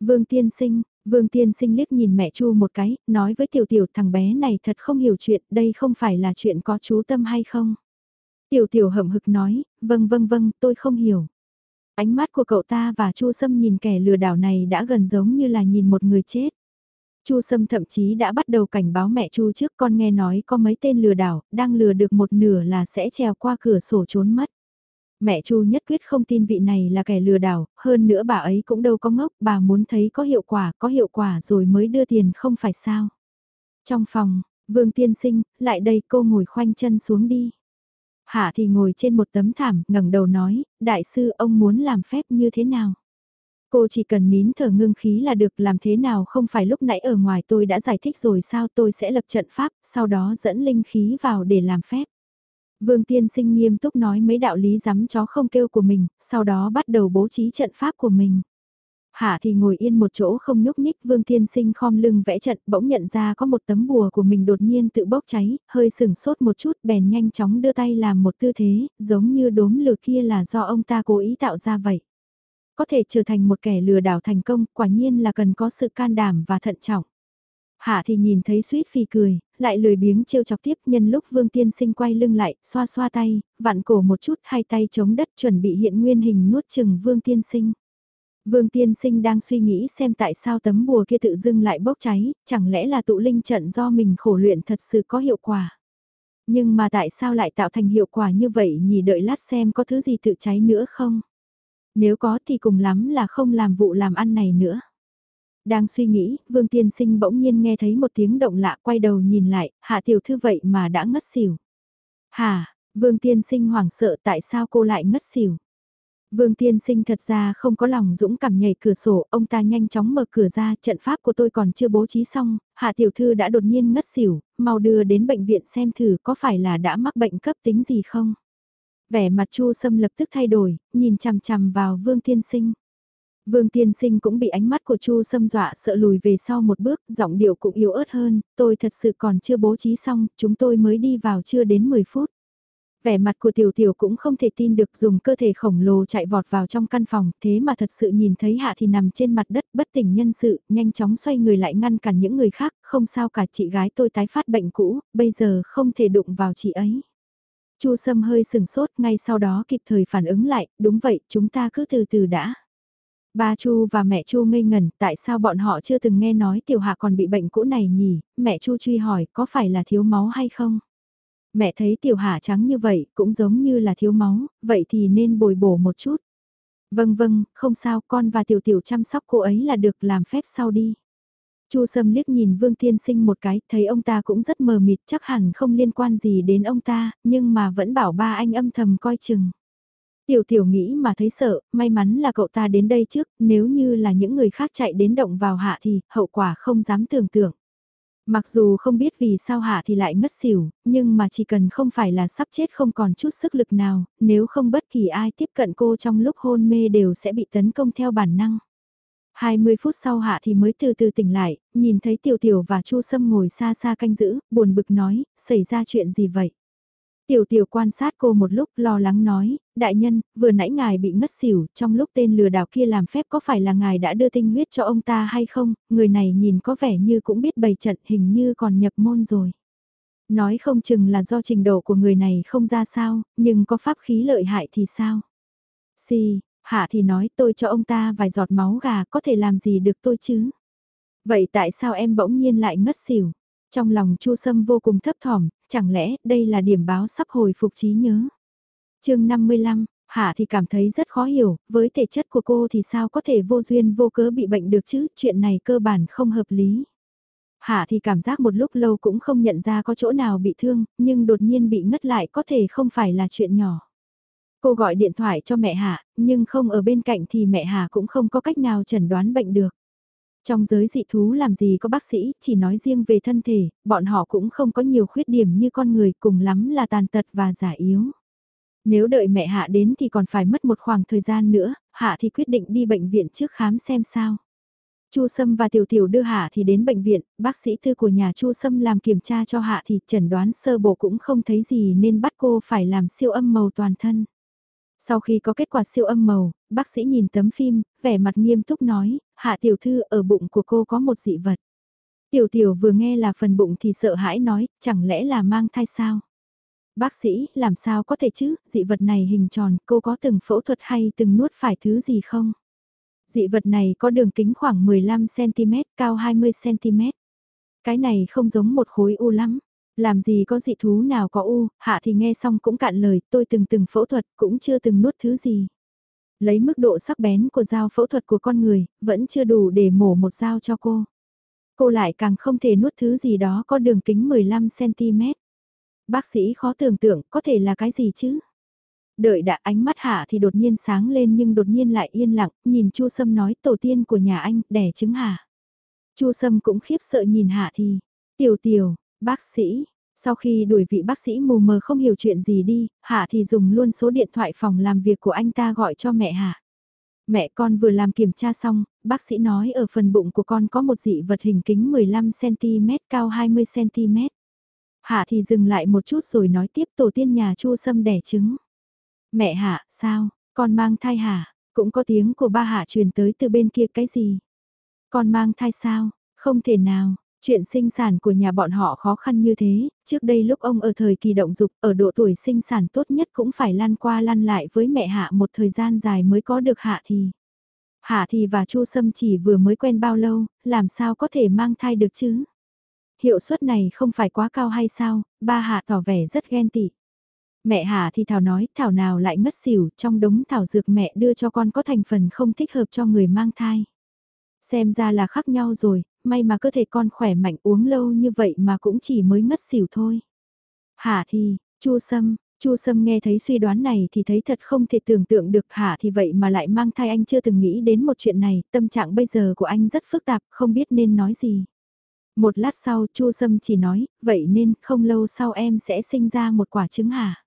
Vương tiên sinh, vương tiên sinh liếc nhìn mẹ Chu một cái, nói với tiểu tiểu thằng bé này thật không hiểu chuyện, đây không phải là chuyện có chú tâm hay không? Tiểu tiểu hậm hực nói, vâng vâng vâng, tôi không hiểu. Ánh mắt của cậu ta và Chu Sâm nhìn kẻ lừa đảo này đã gần giống như là nhìn một người chết. Chu Sâm thậm chí đã bắt đầu cảnh báo mẹ Chu trước con nghe nói có mấy tên lừa đảo, đang lừa được một nửa là sẽ trèo qua cửa sổ trốn mất. Mẹ Chu nhất quyết không tin vị này là kẻ lừa đảo, hơn nữa bà ấy cũng đâu có ngốc, bà muốn thấy có hiệu quả, có hiệu quả rồi mới đưa tiền không phải sao. Trong phòng, Vương Tiên Sinh, lại đây cô ngồi khoanh chân xuống đi. Hạ thì ngồi trên một tấm thảm, ngẩng đầu nói, đại sư ông muốn làm phép như thế nào? Cô chỉ cần nín thở ngưng khí là được làm thế nào không phải lúc nãy ở ngoài tôi đã giải thích rồi sao tôi sẽ lập trận pháp, sau đó dẫn linh khí vào để làm phép. Vương tiên sinh nghiêm túc nói mấy đạo lý rắm chó không kêu của mình, sau đó bắt đầu bố trí trận pháp của mình. Hạ thì ngồi yên một chỗ không nhúc nhích Vương Tiên Sinh khom lưng vẽ trận bỗng nhận ra có một tấm bùa của mình đột nhiên tự bốc cháy, hơi sừng sốt một chút bèn nhanh chóng đưa tay làm một tư thế, giống như đốm lửa kia là do ông ta cố ý tạo ra vậy. Có thể trở thành một kẻ lừa đảo thành công quả nhiên là cần có sự can đảm và thận trọng. Hạ thì nhìn thấy suýt phì cười, lại lười biếng trêu chọc tiếp nhân lúc Vương Tiên Sinh quay lưng lại, xoa xoa tay, vặn cổ một chút hai tay chống đất chuẩn bị hiện nguyên hình nuốt chừng Vương Tiên Sinh. Vương Tiên Sinh đang suy nghĩ xem tại sao tấm bùa kia tự dưng lại bốc cháy, chẳng lẽ là tụ linh trận do mình khổ luyện thật sự có hiệu quả. Nhưng mà tại sao lại tạo thành hiệu quả như vậy nhỉ đợi lát xem có thứ gì tự cháy nữa không? Nếu có thì cùng lắm là không làm vụ làm ăn này nữa. Đang suy nghĩ, Vương Tiên Sinh bỗng nhiên nghe thấy một tiếng động lạ quay đầu nhìn lại, hạ tiểu thư vậy mà đã ngất xỉu. Hà, Vương Tiên Sinh hoảng sợ tại sao cô lại ngất xỉu. Vương tiên sinh thật ra không có lòng dũng cảm nhảy cửa sổ, ông ta nhanh chóng mở cửa ra, trận pháp của tôi còn chưa bố trí xong, hạ tiểu thư đã đột nhiên ngất xỉu, mau đưa đến bệnh viện xem thử có phải là đã mắc bệnh cấp tính gì không. Vẻ mặt chu sâm lập tức thay đổi, nhìn chằm chằm vào vương tiên sinh. Vương tiên sinh cũng bị ánh mắt của chu xâm dọa sợ lùi về sau một bước, giọng điệu cũng yếu ớt hơn, tôi thật sự còn chưa bố trí xong, chúng tôi mới đi vào chưa đến 10 phút. Vẻ mặt của tiểu tiểu cũng không thể tin được dùng cơ thể khổng lồ chạy vọt vào trong căn phòng, thế mà thật sự nhìn thấy hạ thì nằm trên mặt đất bất tỉnh nhân sự, nhanh chóng xoay người lại ngăn cản những người khác, không sao cả chị gái tôi tái phát bệnh cũ, bây giờ không thể đụng vào chị ấy. Chu Sâm hơi sừng sốt, ngay sau đó kịp thời phản ứng lại, đúng vậy, chúng ta cứ từ từ đã. Ba Chu và mẹ Chu ngây ngẩn, tại sao bọn họ chưa từng nghe nói tiểu hạ còn bị bệnh cũ này nhỉ? Mẹ Chu truy hỏi, có phải là thiếu máu hay không? Mẹ thấy tiểu hạ trắng như vậy, cũng giống như là thiếu máu, vậy thì nên bồi bổ một chút. Vâng vâng, không sao, con và tiểu tiểu chăm sóc cô ấy là được làm phép sau đi. Chu Sâm liếc nhìn Vương Tiên Sinh một cái, thấy ông ta cũng rất mờ mịt, chắc hẳn không liên quan gì đến ông ta, nhưng mà vẫn bảo ba anh âm thầm coi chừng. Tiểu tiểu nghĩ mà thấy sợ, may mắn là cậu ta đến đây trước, nếu như là những người khác chạy đến động vào hạ thì hậu quả không dám tưởng tượng. Mặc dù không biết vì sao hạ thì lại ngất xỉu, nhưng mà chỉ cần không phải là sắp chết không còn chút sức lực nào, nếu không bất kỳ ai tiếp cận cô trong lúc hôn mê đều sẽ bị tấn công theo bản năng. 20 phút sau hạ thì mới từ từ tỉnh lại, nhìn thấy tiểu tiểu và chu sâm ngồi xa xa canh giữ, buồn bực nói, xảy ra chuyện gì vậy? Tiểu tiểu quan sát cô một lúc lo lắng nói, đại nhân, vừa nãy ngài bị ngất xỉu, trong lúc tên lừa đảo kia làm phép có phải là ngài đã đưa tinh huyết cho ông ta hay không, người này nhìn có vẻ như cũng biết bày trận hình như còn nhập môn rồi. Nói không chừng là do trình độ của người này không ra sao, nhưng có pháp khí lợi hại thì sao? Si, hạ thì nói tôi cho ông ta vài giọt máu gà có thể làm gì được tôi chứ? Vậy tại sao em bỗng nhiên lại ngất xỉu? Trong lòng Chu Sâm vô cùng thấp thỏm, chẳng lẽ đây là điểm báo sắp hồi phục trí nhớ? chương 55, Hạ thì cảm thấy rất khó hiểu, với thể chất của cô thì sao có thể vô duyên vô cớ bị bệnh được chứ, chuyện này cơ bản không hợp lý. Hạ thì cảm giác một lúc lâu cũng không nhận ra có chỗ nào bị thương, nhưng đột nhiên bị ngất lại có thể không phải là chuyện nhỏ. Cô gọi điện thoại cho mẹ Hạ, nhưng không ở bên cạnh thì mẹ Hạ cũng không có cách nào chẩn đoán bệnh được. Trong giới dị thú làm gì có bác sĩ, chỉ nói riêng về thân thể, bọn họ cũng không có nhiều khuyết điểm như con người cùng lắm là tàn tật và giả yếu. Nếu đợi mẹ Hạ đến thì còn phải mất một khoảng thời gian nữa, Hạ thì quyết định đi bệnh viện trước khám xem sao. Chu Sâm và Tiểu Tiểu đưa Hạ thì đến bệnh viện, bác sĩ thư của nhà Chu Sâm làm kiểm tra cho Hạ thì chẩn đoán sơ bộ cũng không thấy gì nên bắt cô phải làm siêu âm màu toàn thân. Sau khi có kết quả siêu âm màu, bác sĩ nhìn tấm phim, vẻ mặt nghiêm túc nói, Hạ Tiểu Thư ở bụng của cô có một dị vật. Tiểu Tiểu vừa nghe là phần bụng thì sợ hãi nói, chẳng lẽ là mang thai sao? Bác sĩ, làm sao có thể chứ, dị vật này hình tròn, cô có từng phẫu thuật hay từng nuốt phải thứ gì không? Dị vật này có đường kính khoảng 15cm, cao 20cm. Cái này không giống một khối u lắm. Làm gì có dị thú nào có u, hạ thì nghe xong cũng cạn lời, tôi từng từng phẫu thuật, cũng chưa từng nuốt thứ gì. Lấy mức độ sắc bén của dao phẫu thuật của con người, vẫn chưa đủ để mổ một dao cho cô. Cô lại càng không thể nuốt thứ gì đó có đường kính 15cm. Bác sĩ khó tưởng tượng có thể là cái gì chứ? Đợi đã ánh mắt hạ thì đột nhiên sáng lên nhưng đột nhiên lại yên lặng, nhìn Chu Sâm nói tổ tiên của nhà anh, đẻ trứng hả? Chu Sâm cũng khiếp sợ nhìn hạ thì, tiểu tiểu, bác sĩ, sau khi đuổi vị bác sĩ mù mờ không hiểu chuyện gì đi, hạ thì dùng luôn số điện thoại phòng làm việc của anh ta gọi cho mẹ hạ. Mẹ con vừa làm kiểm tra xong, bác sĩ nói ở phần bụng của con có một dị vật hình kính 15cm cao 20cm. Hạ thì dừng lại một chút rồi nói tiếp tổ tiên nhà Chu Sâm đẻ trứng. Mẹ Hạ, sao, con mang thai hả? Cũng có tiếng của ba Hạ truyền tới từ bên kia cái gì? Con mang thai sao? Không thể nào, chuyện sinh sản của nhà bọn họ khó khăn như thế, trước đây lúc ông ở thời kỳ động dục, ở độ tuổi sinh sản tốt nhất cũng phải lăn qua lăn lại với mẹ Hạ một thời gian dài mới có được Hạ thì. Hạ thì và Chu Sâm chỉ vừa mới quen bao lâu, làm sao có thể mang thai được chứ? Hiệu suất này không phải quá cao hay sao, ba Hạ tỏ vẻ rất ghen tị. Mẹ hạ thì Thảo nói, Thảo nào lại ngất xỉu, trong đống thảo dược mẹ đưa cho con có thành phần không thích hợp cho người mang thai. Xem ra là khác nhau rồi, may mà cơ thể con khỏe mạnh uống lâu như vậy mà cũng chỉ mới ngất xỉu thôi. Hà thì, Chu Sâm, Chu Sâm nghe thấy suy đoán này thì thấy thật không thể tưởng tượng được Hà thì vậy mà lại mang thai anh chưa từng nghĩ đến một chuyện này, tâm trạng bây giờ của anh rất phức tạp, không biết nên nói gì. Một lát sau Chu Sâm chỉ nói, vậy nên không lâu sau em sẽ sinh ra một quả trứng hả?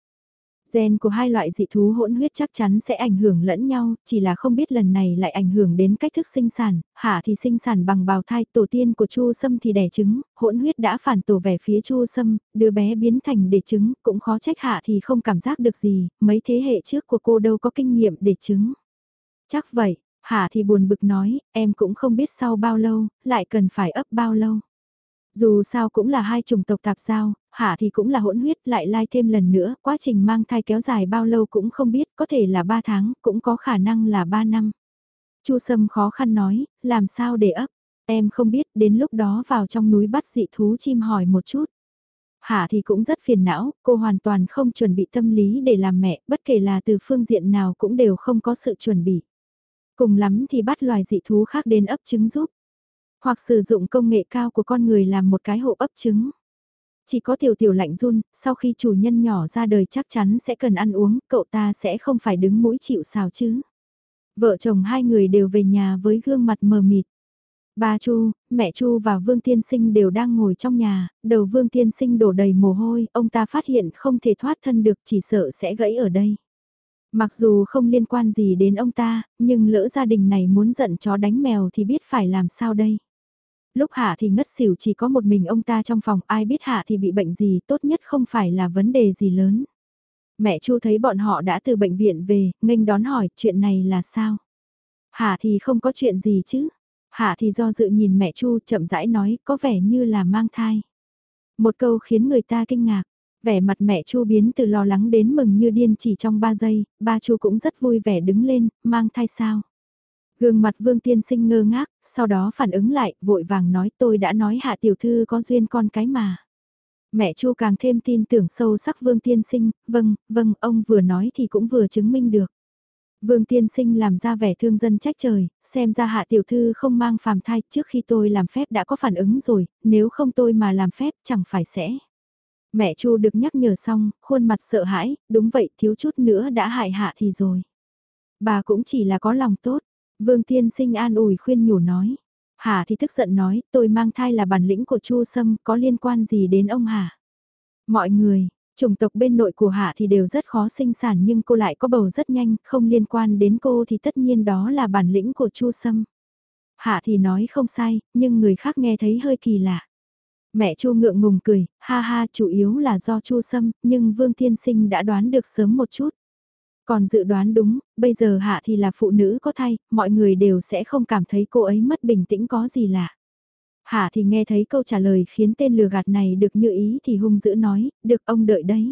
Gen của hai loại dị thú hỗn huyết chắc chắn sẽ ảnh hưởng lẫn nhau, chỉ là không biết lần này lại ảnh hưởng đến cách thức sinh sản, hạ thì sinh sản bằng bào thai, tổ tiên của Chu Sâm thì đẻ trứng, hỗn huyết đã phản tổ về phía Chu Sâm, đứa bé biến thành để trứng, cũng khó trách hạ thì không cảm giác được gì, mấy thế hệ trước của cô đâu có kinh nghiệm để trứng. Chắc vậy, hạ thì buồn bực nói, em cũng không biết sau bao lâu, lại cần phải ấp bao lâu. Dù sao cũng là hai chủng tộc tạp giao, hạ thì cũng là hỗn huyết lại lai thêm lần nữa, quá trình mang thai kéo dài bao lâu cũng không biết, có thể là 3 tháng, cũng có khả năng là 3 năm. Chu Sâm khó khăn nói, làm sao để ấp, em không biết, đến lúc đó vào trong núi bắt dị thú chim hỏi một chút. Hạ thì cũng rất phiền não, cô hoàn toàn không chuẩn bị tâm lý để làm mẹ, bất kể là từ phương diện nào cũng đều không có sự chuẩn bị. Cùng lắm thì bắt loài dị thú khác đến ấp trứng giúp hoặc sử dụng công nghệ cao của con người làm một cái hộ ấp trứng. Chỉ có tiểu tiểu lạnh run, sau khi chủ nhân nhỏ ra đời chắc chắn sẽ cần ăn uống, cậu ta sẽ không phải đứng mũi chịu xào chứ. Vợ chồng hai người đều về nhà với gương mặt mờ mịt. Ba Chu, mẹ Chu và Vương Tiên Sinh đều đang ngồi trong nhà, đầu Vương Tiên Sinh đổ đầy mồ hôi, ông ta phát hiện không thể thoát thân được chỉ sợ sẽ gãy ở đây. Mặc dù không liên quan gì đến ông ta, nhưng lỡ gia đình này muốn giận chó đánh mèo thì biết phải làm sao đây lúc Hạ thì ngất xỉu chỉ có một mình ông ta trong phòng, ai biết Hạ thì bị bệnh gì, tốt nhất không phải là vấn đề gì lớn. Mẹ Chu thấy bọn họ đã từ bệnh viện về, nghênh đón hỏi chuyện này là sao? Hạ thì không có chuyện gì chứ? Hạ thì do dự nhìn mẹ Chu chậm rãi nói có vẻ như là mang thai. Một câu khiến người ta kinh ngạc, vẻ mặt mẹ Chu biến từ lo lắng đến mừng như điên chỉ trong 3 giây, ba Chu cũng rất vui vẻ đứng lên, mang thai sao? Gương mặt Vương Tiên Sinh ngơ ngác, sau đó phản ứng lại, vội vàng nói tôi đã nói hạ tiểu thư có duyên con cái mà. Mẹ Chu càng thêm tin tưởng sâu sắc Vương Tiên Sinh, vâng, vâng, ông vừa nói thì cũng vừa chứng minh được. Vương Tiên Sinh làm ra vẻ thương dân trách trời, xem ra hạ tiểu thư không mang phàm thai trước khi tôi làm phép đã có phản ứng rồi, nếu không tôi mà làm phép chẳng phải sẽ. Mẹ Chu được nhắc nhở xong, khuôn mặt sợ hãi, đúng vậy thiếu chút nữa đã hại hạ thì rồi. Bà cũng chỉ là có lòng tốt, Vương Tiên Sinh an ủi khuyên nhủ nói. Hà thì tức giận nói, tôi mang thai là bản lĩnh của Chu Sâm, có liên quan gì đến ông Hà? Mọi người, chủng tộc bên nội của Hạ thì đều rất khó sinh sản nhưng cô lại có bầu rất nhanh, không liên quan đến cô thì tất nhiên đó là bản lĩnh của Chu Sâm. Hạ thì nói không sai, nhưng người khác nghe thấy hơi kỳ lạ. Mẹ Chu ngượng ngùng cười, ha ha chủ yếu là do Chu Sâm, nhưng Vương Thiên Sinh đã đoán được sớm một chút. Còn dự đoán đúng, bây giờ Hạ thì là phụ nữ có thai, mọi người đều sẽ không cảm thấy cô ấy mất bình tĩnh có gì lạ. Hạ thì nghe thấy câu trả lời khiến tên lừa gạt này được như ý thì hung dữ nói, được ông đợi đấy.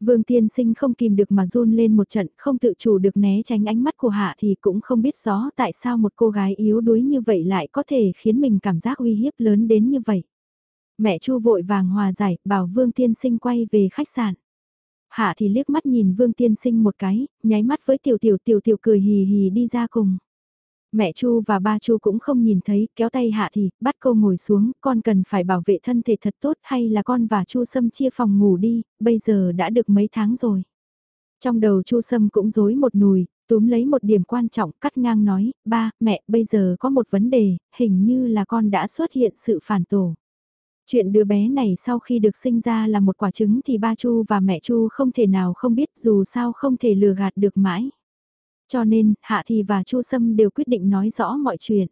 Vương tiên sinh không kìm được mà run lên một trận, không tự chủ được né tránh ánh mắt của Hạ thì cũng không biết rõ tại sao một cô gái yếu đuối như vậy lại có thể khiến mình cảm giác uy hiếp lớn đến như vậy. Mẹ Chu vội vàng hòa giải, bảo Vương tiên sinh quay về khách sạn. Hạ thì liếc mắt nhìn Vương Tiên Sinh một cái, nháy mắt với tiểu tiểu tiểu tiểu cười hì hì đi ra cùng. Mẹ Chu và ba Chu cũng không nhìn thấy, kéo tay Hạ thì, bắt cô ngồi xuống, con cần phải bảo vệ thân thể thật tốt hay là con và Chu Sâm chia phòng ngủ đi, bây giờ đã được mấy tháng rồi. Trong đầu Chu Sâm cũng rối một nùi, túm lấy một điểm quan trọng cắt ngang nói, ba, mẹ, bây giờ có một vấn đề, hình như là con đã xuất hiện sự phản tổ. Chuyện đứa bé này sau khi được sinh ra là một quả trứng thì ba Chu và mẹ Chu không thể nào không biết dù sao không thể lừa gạt được mãi. Cho nên, Hạ Thì và Chu Sâm đều quyết định nói rõ mọi chuyện.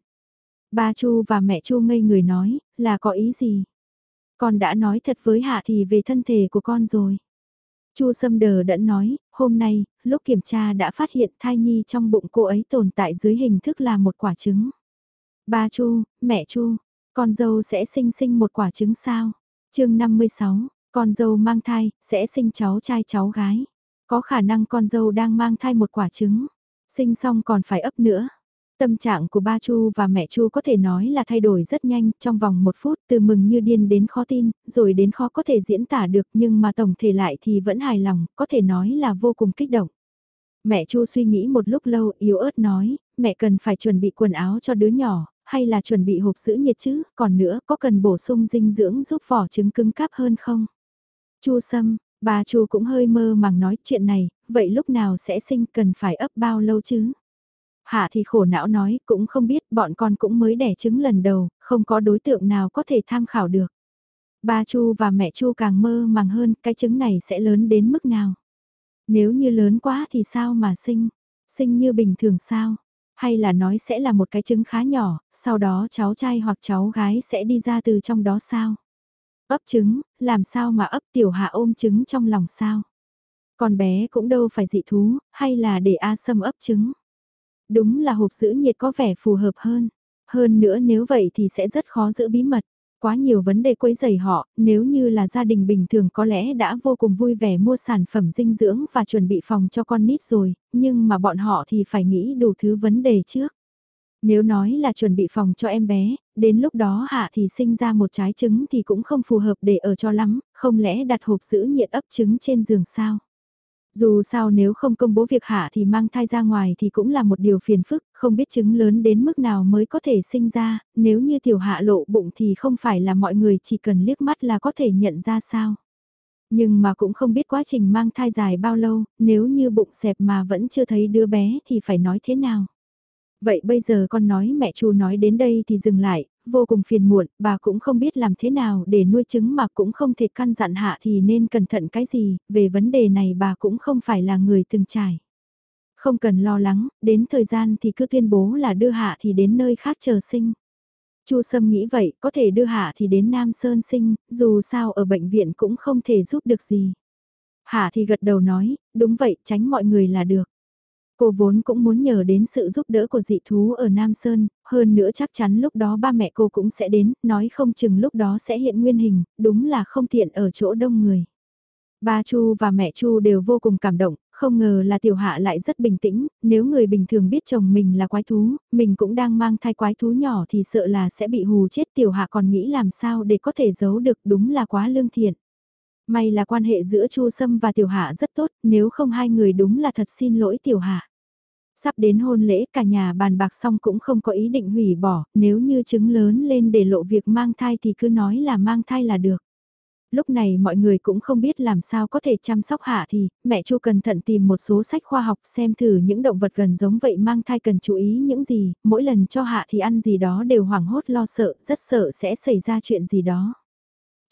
Ba Chu và mẹ Chu ngây người nói, là có ý gì? Con đã nói thật với Hạ Thì về thân thể của con rồi. Chu Sâm đờ đẫn nói, hôm nay, lúc kiểm tra đã phát hiện thai nhi trong bụng cô ấy tồn tại dưới hình thức là một quả trứng. Ba Chu, mẹ Chu, con dâu sẽ sinh sinh một quả trứng sao? chương 56, con dâu mang thai, sẽ sinh cháu trai cháu gái. Có khả năng con dâu đang mang thai một quả trứng. Sinh xong còn phải ấp nữa. Tâm trạng của ba Chu và mẹ Chu có thể nói là thay đổi rất nhanh, trong vòng một phút từ mừng như điên đến khó tin, rồi đến khó có thể diễn tả được nhưng mà tổng thể lại thì vẫn hài lòng, có thể nói là vô cùng kích động. Mẹ Chu suy nghĩ một lúc lâu yếu ớt nói, mẹ cần phải chuẩn bị quần áo cho đứa nhỏ, hay là chuẩn bị hộp sữa nhiệt chứ, còn nữa có cần bổ sung dinh dưỡng giúp vỏ trứng cứng cáp hơn không? Chu Sâm, bà Chu cũng hơi mơ màng nói chuyện này, vậy lúc nào sẽ sinh cần phải ấp bao lâu chứ? Hạ thì khổ não nói, cũng không biết, bọn con cũng mới đẻ trứng lần đầu, không có đối tượng nào có thể tham khảo được. Ba Chu và mẹ Chu càng mơ màng hơn, cái trứng này sẽ lớn đến mức nào? Nếu như lớn quá thì sao mà sinh? Sinh như bình thường sao? Hay là nói sẽ là một cái trứng khá nhỏ, sau đó cháu trai hoặc cháu gái sẽ đi ra từ trong đó sao? Ấp trứng, làm sao mà ấp tiểu hạ ôm trứng trong lòng sao? Con bé cũng đâu phải dị thú, hay là để A Sâm ấp trứng? Đúng là hộp giữ nhiệt có vẻ phù hợp hơn. Hơn nữa nếu vậy thì sẽ rất khó giữ bí mật quá nhiều vấn đề quấy rầy họ, nếu như là gia đình bình thường có lẽ đã vô cùng vui vẻ mua sản phẩm dinh dưỡng và chuẩn bị phòng cho con nít rồi, nhưng mà bọn họ thì phải nghĩ đủ thứ vấn đề trước. Nếu nói là chuẩn bị phòng cho em bé, đến lúc đó hạ thì sinh ra một trái trứng thì cũng không phù hợp để ở cho lắm, không lẽ đặt hộp giữ nhiệt ấp trứng trên giường sao? Dù sao nếu không công bố việc hạ thì mang thai ra ngoài thì cũng là một điều phiền phức, không biết trứng lớn đến mức nào mới có thể sinh ra, nếu như tiểu hạ lộ bụng thì không phải là mọi người chỉ cần liếc mắt là có thể nhận ra sao. Nhưng mà cũng không biết quá trình mang thai dài bao lâu, nếu như bụng xẹp mà vẫn chưa thấy đứa bé thì phải nói thế nào. Vậy bây giờ con nói mẹ chú nói đến đây thì dừng lại, vô cùng phiền muộn, bà cũng không biết làm thế nào để nuôi trứng mà cũng không thể căn dặn hạ thì nên cẩn thận cái gì, về vấn đề này bà cũng không phải là người từng trải. Không cần lo lắng, đến thời gian thì cứ tuyên bố là đưa hạ thì đến nơi khác chờ sinh. Chu Sâm nghĩ vậy, có thể đưa hạ thì đến Nam Sơn sinh, dù sao ở bệnh viện cũng không thể giúp được gì. Hạ thì gật đầu nói, đúng vậy, tránh mọi người là được. Cô vốn cũng muốn nhờ đến sự giúp đỡ của dị thú ở Nam Sơn, hơn nữa chắc chắn lúc đó ba mẹ cô cũng sẽ đến, nói không chừng lúc đó sẽ hiện nguyên hình, đúng là không tiện ở chỗ đông người. Ba Chu và mẹ Chu đều vô cùng cảm động, không ngờ là tiểu hạ lại rất bình tĩnh, nếu người bình thường biết chồng mình là quái thú, mình cũng đang mang thai quái thú nhỏ thì sợ là sẽ bị hù chết tiểu hạ còn nghĩ làm sao để có thể giấu được đúng là quá lương thiện. May là quan hệ giữa Chu Sâm và tiểu hạ rất tốt, nếu không hai người đúng là thật xin lỗi tiểu hạ. Sắp đến hôn lễ cả nhà bàn bạc xong cũng không có ý định hủy bỏ, nếu như chứng lớn lên để lộ việc mang thai thì cứ nói là mang thai là được. Lúc này mọi người cũng không biết làm sao có thể chăm sóc hạ thì, mẹ Chu cẩn thận tìm một số sách khoa học xem thử những động vật gần giống vậy mang thai cần chú ý những gì, mỗi lần cho hạ thì ăn gì đó đều hoảng hốt lo sợ, rất sợ sẽ xảy ra chuyện gì đó.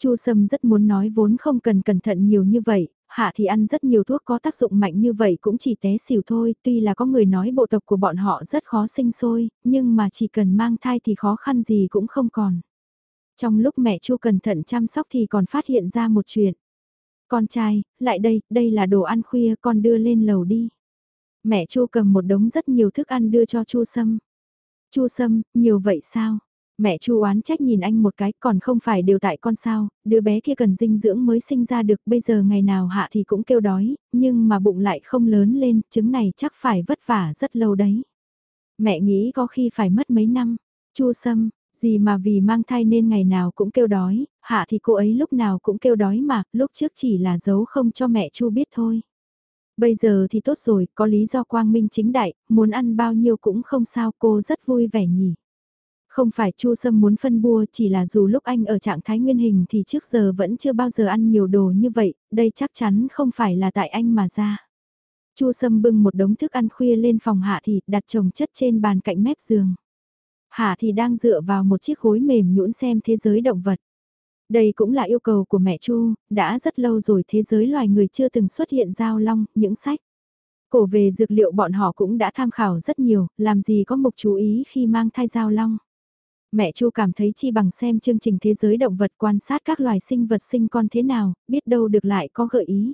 Chu Sâm rất muốn nói vốn không cần cẩn thận nhiều như vậy, hạ thì ăn rất nhiều thuốc có tác dụng mạnh như vậy cũng chỉ té xỉu thôi, tuy là có người nói bộ tộc của bọn họ rất khó sinh sôi, nhưng mà chỉ cần mang thai thì khó khăn gì cũng không còn. Trong lúc mẹ Chu cẩn thận chăm sóc thì còn phát hiện ra một chuyện. Con trai, lại đây, đây là đồ ăn khuya con đưa lên lầu đi. Mẹ Chu cầm một đống rất nhiều thức ăn đưa cho Chu Sâm. Chu Sâm, nhiều vậy sao? Mẹ Chu oán trách nhìn anh một cái còn không phải đều tại con sao, đứa bé kia cần dinh dưỡng mới sinh ra được bây giờ ngày nào hạ thì cũng kêu đói, nhưng mà bụng lại không lớn lên, trứng này chắc phải vất vả rất lâu đấy. Mẹ nghĩ có khi phải mất mấy năm, Chu Sâm, gì mà vì mang thai nên ngày nào cũng kêu đói, hạ thì cô ấy lúc nào cũng kêu đói mà, lúc trước chỉ là giấu không cho mẹ Chu biết thôi. Bây giờ thì tốt rồi, có lý do quang minh chính đại, muốn ăn bao nhiêu cũng không sao cô rất vui vẻ nhỉ. Không phải Chu Sâm muốn phân bua chỉ là dù lúc anh ở trạng thái nguyên hình thì trước giờ vẫn chưa bao giờ ăn nhiều đồ như vậy, đây chắc chắn không phải là tại anh mà ra. Chu Sâm bưng một đống thức ăn khuya lên phòng Hạ Thị đặt chồng chất trên bàn cạnh mép giường. Hạ Thị đang dựa vào một chiếc gối mềm nhũn xem thế giới động vật. Đây cũng là yêu cầu của mẹ Chu, đã rất lâu rồi thế giới loài người chưa từng xuất hiện giao long, những sách. Cổ về dược liệu bọn họ cũng đã tham khảo rất nhiều, làm gì có mục chú ý khi mang thai giao long mẹ Chu cảm thấy chi bằng xem chương trình thế giới động vật quan sát các loài sinh vật sinh con thế nào, biết đâu được lại có gợi ý.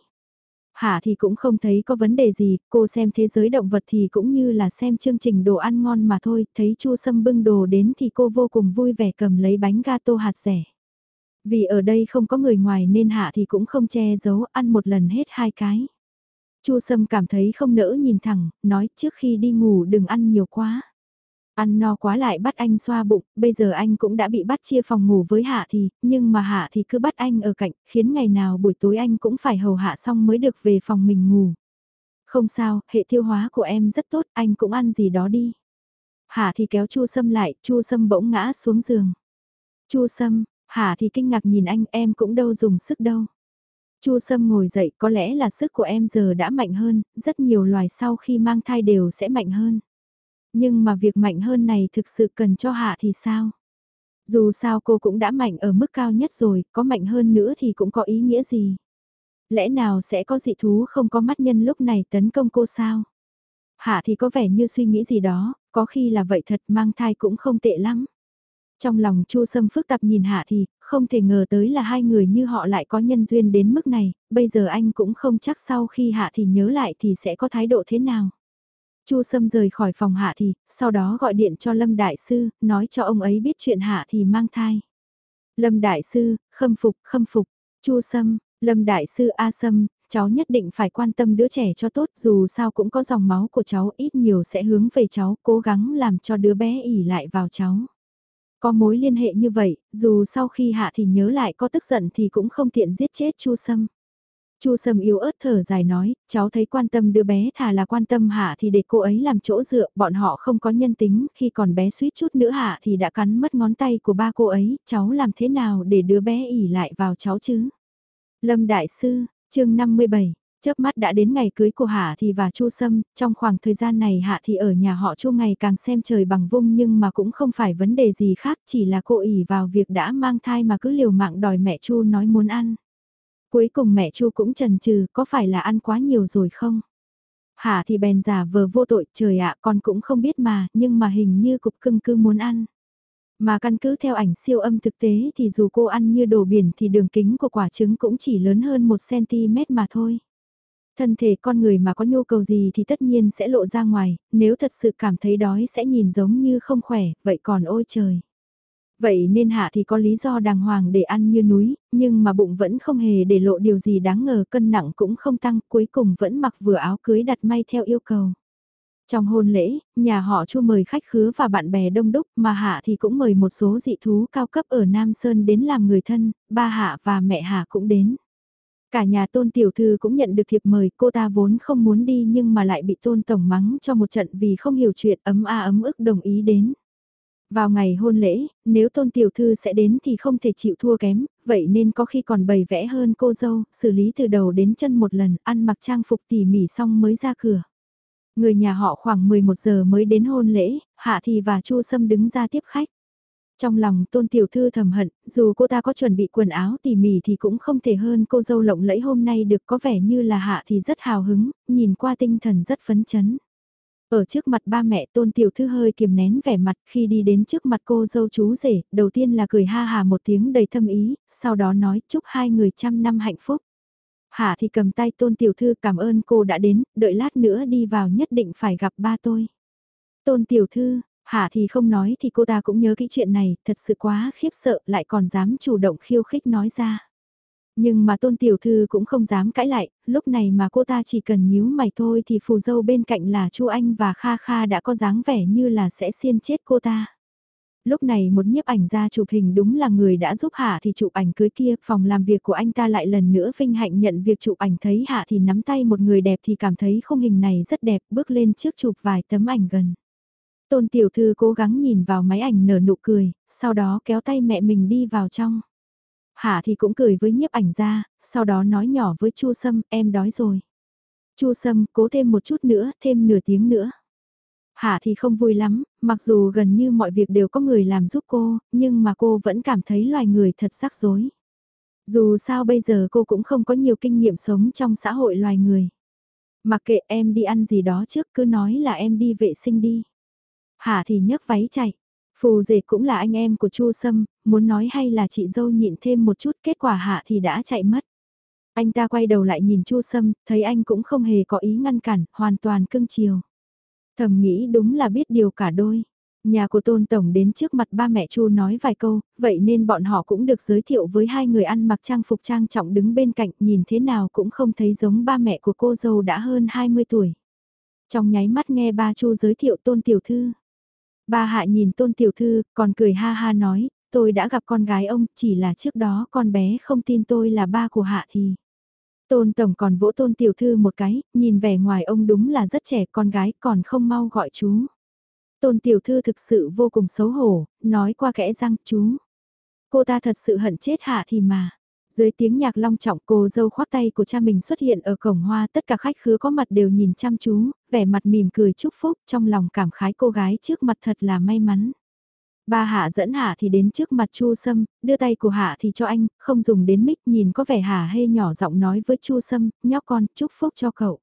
Hạ thì cũng không thấy có vấn đề gì, cô xem thế giới động vật thì cũng như là xem chương trình đồ ăn ngon mà thôi, thấy Chu Sâm bưng đồ đến thì cô vô cùng vui vẻ cầm lấy bánh gato hạt rẻ. Vì ở đây không có người ngoài nên Hạ thì cũng không che giấu ăn một lần hết hai cái. Chu Sâm cảm thấy không nỡ nhìn thẳng, nói trước khi đi ngủ đừng ăn nhiều quá. Ăn no quá lại bắt anh xoa bụng, bây giờ anh cũng đã bị bắt chia phòng ngủ với Hạ thì, nhưng mà Hạ thì cứ bắt anh ở cạnh, khiến ngày nào buổi tối anh cũng phải hầu hạ xong mới được về phòng mình ngủ. Không sao, hệ tiêu hóa của em rất tốt, anh cũng ăn gì đó đi. Hạ thì kéo Chu Sâm lại, Chu Sâm bỗng ngã xuống giường. Chu Sâm, Hạ thì kinh ngạc nhìn anh, em cũng đâu dùng sức đâu. Chu Sâm ngồi dậy, có lẽ là sức của em giờ đã mạnh hơn, rất nhiều loài sau khi mang thai đều sẽ mạnh hơn. Nhưng mà việc mạnh hơn này thực sự cần cho Hạ thì sao? Dù sao cô cũng đã mạnh ở mức cao nhất rồi, có mạnh hơn nữa thì cũng có ý nghĩa gì? Lẽ nào sẽ có dị thú không có mắt nhân lúc này tấn công cô sao? Hạ thì có vẻ như suy nghĩ gì đó, có khi là vậy thật mang thai cũng không tệ lắm. Trong lòng Chu Sâm phức tạp nhìn Hạ thì, không thể ngờ tới là hai người như họ lại có nhân duyên đến mức này, bây giờ anh cũng không chắc sau khi Hạ thì nhớ lại thì sẽ có thái độ thế nào. Chu Sâm rời khỏi phòng Hạ Thì, sau đó gọi điện cho Lâm Đại Sư, nói cho ông ấy biết chuyện Hạ Thì mang thai. Lâm Đại Sư, khâm phục, khâm phục. Chu Sâm, Lâm Đại Sư A Sâm, cháu nhất định phải quan tâm đứa trẻ cho tốt dù sao cũng có dòng máu của cháu ít nhiều sẽ hướng về cháu, cố gắng làm cho đứa bé ỉ lại vào cháu. Có mối liên hệ như vậy, dù sau khi hạ thì nhớ lại có tức giận thì cũng không tiện giết chết Chu Sâm. Chu Sâm yếu ớt thở dài nói, cháu thấy quan tâm đứa bé thà là quan tâm hạ thì để cô ấy làm chỗ dựa, bọn họ không có nhân tính, khi còn bé suýt chút nữa hạ thì đã cắn mất ngón tay của ba cô ấy, cháu làm thế nào để đứa bé ỉ lại vào cháu chứ? Lâm Đại Sư, chương 57 Chớp mắt đã đến ngày cưới của Hạ thì và Chu Sâm, trong khoảng thời gian này Hạ thì ở nhà họ Chu ngày càng xem trời bằng vung nhưng mà cũng không phải vấn đề gì khác, chỉ là cô ỉ vào việc đã mang thai mà cứ liều mạng đòi mẹ Chu nói muốn ăn. Cuối cùng mẹ Chu cũng trần trừ có phải là ăn quá nhiều rồi không? Hả thì bèn giả vờ vô tội, trời ạ con cũng không biết mà, nhưng mà hình như cục cưng cứ muốn ăn. Mà căn cứ theo ảnh siêu âm thực tế thì dù cô ăn như đồ biển thì đường kính của quả trứng cũng chỉ lớn hơn 1cm mà thôi. Thân thể con người mà có nhu cầu gì thì tất nhiên sẽ lộ ra ngoài, nếu thật sự cảm thấy đói sẽ nhìn giống như không khỏe, vậy còn ôi trời. Vậy nên hạ thì có lý do đàng hoàng để ăn như núi, nhưng mà bụng vẫn không hề để lộ điều gì đáng ngờ cân nặng cũng không tăng, cuối cùng vẫn mặc vừa áo cưới đặt may theo yêu cầu. Trong hôn lễ, nhà họ Chu mời khách khứa và bạn bè đông đúc mà Hạ thì cũng mời một số dị thú cao cấp ở Nam Sơn đến làm người thân, ba Hạ và mẹ Hạ cũng đến. Cả nhà tôn tiểu thư cũng nhận được thiệp mời cô ta vốn không muốn đi nhưng mà lại bị tôn tổng mắng cho một trận vì không hiểu chuyện ấm a ấm ức đồng ý đến. Vào ngày hôn lễ, nếu tôn tiểu thư sẽ đến thì không thể chịu thua kém, vậy nên có khi còn bày vẽ hơn cô dâu, xử lý từ đầu đến chân một lần, ăn mặc trang phục tỉ mỉ xong mới ra cửa. Người nhà họ khoảng 11 giờ mới đến hôn lễ, Hạ Thì và Chu Sâm đứng ra tiếp khách. Trong lòng tôn tiểu thư thầm hận, dù cô ta có chuẩn bị quần áo tỉ mỉ thì cũng không thể hơn cô dâu lộng lẫy hôm nay được có vẻ như là Hạ thì rất hào hứng, nhìn qua tinh thần rất phấn chấn. Ở trước mặt ba mẹ tôn tiểu thư hơi kiềm nén vẻ mặt khi đi đến trước mặt cô dâu chú rể, đầu tiên là cười ha hà một tiếng đầy thâm ý, sau đó nói chúc hai người trăm năm hạnh phúc. Hạ thì cầm tay tôn tiểu thư cảm ơn cô đã đến, đợi lát nữa đi vào nhất định phải gặp ba tôi. Tôn tiểu thư, Hạ thì không nói thì cô ta cũng nhớ kỹ chuyện này, thật sự quá khiếp sợ lại còn dám chủ động khiêu khích nói ra. Nhưng mà tôn tiểu thư cũng không dám cãi lại, lúc này mà cô ta chỉ cần nhíu mày thôi thì phù dâu bên cạnh là chu Anh và Kha Kha đã có dáng vẻ như là sẽ xiên chết cô ta. Lúc này một nhiếp ảnh gia chụp hình đúng là người đã giúp Hạ thì chụp ảnh cưới kia, phòng làm việc của anh ta lại lần nữa vinh hạnh nhận việc chụp ảnh thấy Hạ thì nắm tay một người đẹp thì cảm thấy khung hình này rất đẹp, bước lên trước chụp vài tấm ảnh gần. Tôn tiểu thư cố gắng nhìn vào máy ảnh nở nụ cười, sau đó kéo tay mẹ mình đi vào trong. Hạ thì cũng cười với nhiếp ảnh gia, sau đó nói nhỏ với Chu Sâm, em đói rồi. Chu Sâm, cố thêm một chút nữa, thêm nửa tiếng nữa. Hạ thì không vui lắm, mặc dù gần như mọi việc đều có người làm giúp cô, nhưng mà cô vẫn cảm thấy loài người thật rắc rối. Dù sao bây giờ cô cũng không có nhiều kinh nghiệm sống trong xã hội loài người. Mặc kệ em đi ăn gì đó trước cứ nói là em đi vệ sinh đi. Hạ thì nhấc váy chạy. Phù dệt cũng là anh em của Chu Sâm, muốn nói hay là chị dâu nhịn thêm một chút kết quả hạ thì đã chạy mất. Anh ta quay đầu lại nhìn Chu Sâm, thấy anh cũng không hề có ý ngăn cản, hoàn toàn cưng chiều. Thầm nghĩ đúng là biết điều cả đôi. Nhà của Tôn Tổng đến trước mặt ba mẹ Chu nói vài câu, vậy nên bọn họ cũng được giới thiệu với hai người ăn mặc trang phục trang trọng đứng bên cạnh nhìn thế nào cũng không thấy giống ba mẹ của cô dâu đã hơn 20 tuổi. Trong nháy mắt nghe ba Chu giới thiệu Tôn Tiểu Thư. Ba Hạ nhìn Tôn Tiểu Thư, còn cười ha ha nói, tôi đã gặp con gái ông, chỉ là trước đó con bé không tin tôi là ba của Hạ thì. Tôn Tổng còn vỗ Tôn Tiểu Thư một cái, nhìn vẻ ngoài ông đúng là rất trẻ con gái còn không mau gọi chú. Tôn Tiểu Thư thực sự vô cùng xấu hổ, nói qua kẽ răng chú. Cô ta thật sự hận chết Hạ thì mà. Dưới tiếng nhạc long trọng cô dâu khoác tay của cha mình xuất hiện ở cổng hoa tất cả khách khứa có mặt đều nhìn chăm chú, vẻ mặt mỉm cười chúc phúc trong lòng cảm khái cô gái trước mặt thật là may mắn. Ba Hạ dẫn Hạ thì đến trước mặt Chu Sâm, đưa tay của Hạ thì cho anh, không dùng đến mic nhìn có vẻ Hạ hê nhỏ giọng nói với Chu Sâm, nhóc con, chúc phúc cho cậu.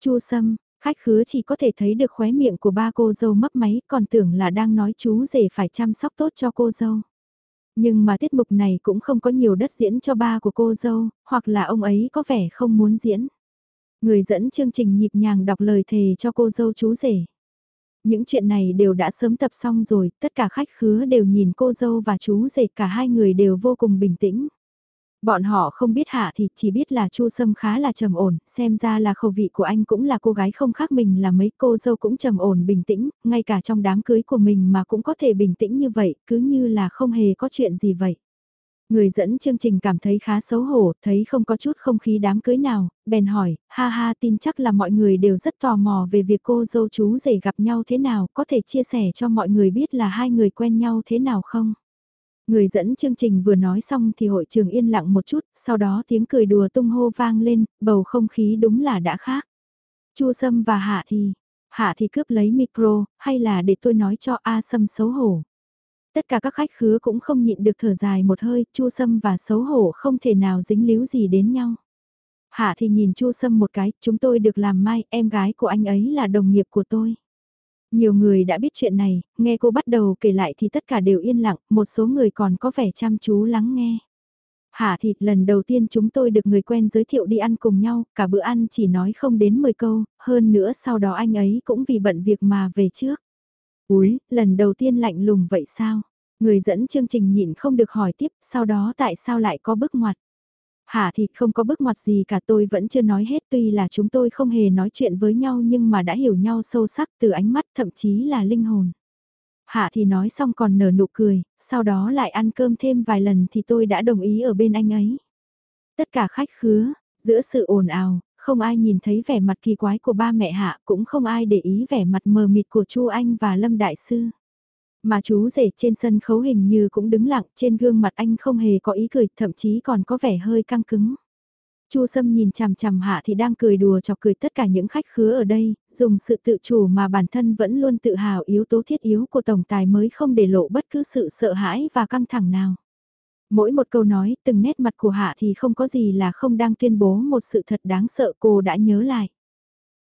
Chu Sâm, khách khứa chỉ có thể thấy được khóe miệng của ba cô dâu mấp máy, còn tưởng là đang nói chú rể phải chăm sóc tốt cho cô dâu. Nhưng mà tiết mục này cũng không có nhiều đất diễn cho ba của cô dâu, hoặc là ông ấy có vẻ không muốn diễn. Người dẫn chương trình nhịp nhàng đọc lời thề cho cô dâu chú rể. Những chuyện này đều đã sớm tập xong rồi, tất cả khách khứa đều nhìn cô dâu và chú rể cả hai người đều vô cùng bình tĩnh. Bọn họ không biết hạ thì chỉ biết là Chu Sâm khá là trầm ổn, xem ra là khẩu vị của anh cũng là cô gái không khác mình là mấy cô dâu cũng trầm ổn bình tĩnh, ngay cả trong đám cưới của mình mà cũng có thể bình tĩnh như vậy, cứ như là không hề có chuyện gì vậy. Người dẫn chương trình cảm thấy khá xấu hổ, thấy không có chút không khí đám cưới nào, bèn hỏi, ha ha tin chắc là mọi người đều rất tò mò về việc cô dâu chú rể gặp nhau thế nào, có thể chia sẻ cho mọi người biết là hai người quen nhau thế nào không? Người dẫn chương trình vừa nói xong thì hội trường yên lặng một chút, sau đó tiếng cười đùa tung hô vang lên, bầu không khí đúng là đã khác. Chu Sâm và Hạ thì, Hạ thì cướp lấy micro, hay là để tôi nói cho A Sâm xấu hổ. Tất cả các khách khứa cũng không nhịn được thở dài một hơi, Chu Sâm và xấu hổ không thể nào dính líu gì đến nhau. Hạ thì nhìn Chu Sâm một cái, chúng tôi được làm mai, em gái của anh ấy là đồng nghiệp của tôi. Nhiều người đã biết chuyện này, nghe cô bắt đầu kể lại thì tất cả đều yên lặng, một số người còn có vẻ chăm chú lắng nghe. Hạ thịt lần đầu tiên chúng tôi được người quen giới thiệu đi ăn cùng nhau, cả bữa ăn chỉ nói không đến 10 câu, hơn nữa sau đó anh ấy cũng vì bận việc mà về trước. Úi, lần đầu tiên lạnh lùng vậy sao? Người dẫn chương trình nhịn không được hỏi tiếp, sau đó tại sao lại có bước ngoặt. Hả thì không có bước ngoặt gì cả tôi vẫn chưa nói hết tuy là chúng tôi không hề nói chuyện với nhau nhưng mà đã hiểu nhau sâu sắc từ ánh mắt thậm chí là linh hồn. Hạ thì nói xong còn nở nụ cười, sau đó lại ăn cơm thêm vài lần thì tôi đã đồng ý ở bên anh ấy. Tất cả khách khứa, giữa sự ồn ào, không ai nhìn thấy vẻ mặt kỳ quái của ba mẹ Hạ cũng không ai để ý vẻ mặt mờ mịt của Chu Anh và Lâm Đại Sư. Mà chú rể trên sân khấu hình như cũng đứng lặng trên gương mặt anh không hề có ý cười thậm chí còn có vẻ hơi căng cứng. Chu Sâm nhìn chằm chằm Hạ thì đang cười đùa chọc cười tất cả những khách khứa ở đây, dùng sự tự chủ mà bản thân vẫn luôn tự hào yếu tố thiết yếu của tổng tài mới không để lộ bất cứ sự sợ hãi và căng thẳng nào. Mỗi một câu nói, từng nét mặt của Hạ thì không có gì là không đang tuyên bố một sự thật đáng sợ cô đã nhớ lại.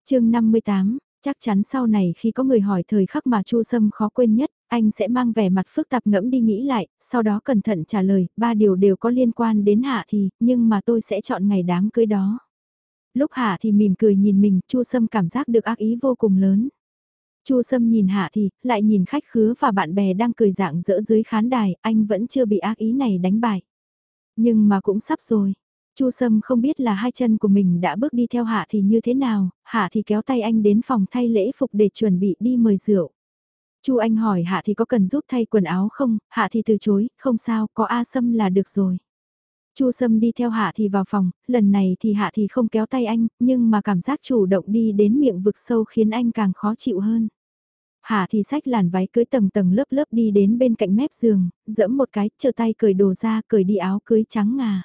chương 58, chắc chắn sau này khi có người hỏi thời khắc mà Chu Sâm khó quên nhất, anh sẽ mang vẻ mặt phức tạp ngẫm đi nghĩ lại, sau đó cẩn thận trả lời, ba điều đều có liên quan đến Hạ thì, nhưng mà tôi sẽ chọn ngày đám cưới đó. Lúc Hạ thì mỉm cười nhìn mình, Chu Sâm cảm giác được ác ý vô cùng lớn. Chu Sâm nhìn Hạ thì, lại nhìn khách khứa và bạn bè đang cười dạng dỡ dưới khán đài, anh vẫn chưa bị ác ý này đánh bại. Nhưng mà cũng sắp rồi. Chu Sâm không biết là hai chân của mình đã bước đi theo Hạ thì như thế nào, Hạ thì kéo tay anh đến phòng thay lễ phục để chuẩn bị đi mời rượu. Chu Anh hỏi Hạ thì có cần giúp thay quần áo không, Hạ thì từ chối, không sao, có A Sâm là được rồi. Chu Sâm đi theo Hạ thì vào phòng, lần này thì Hạ thì không kéo tay anh, nhưng mà cảm giác chủ động đi đến miệng vực sâu khiến anh càng khó chịu hơn. Hạ thì xách làn váy cưới tầng tầng lớp lớp đi đến bên cạnh mép giường, dẫm một cái, chờ tay cởi đồ ra, cởi đi áo cưới trắng ngà.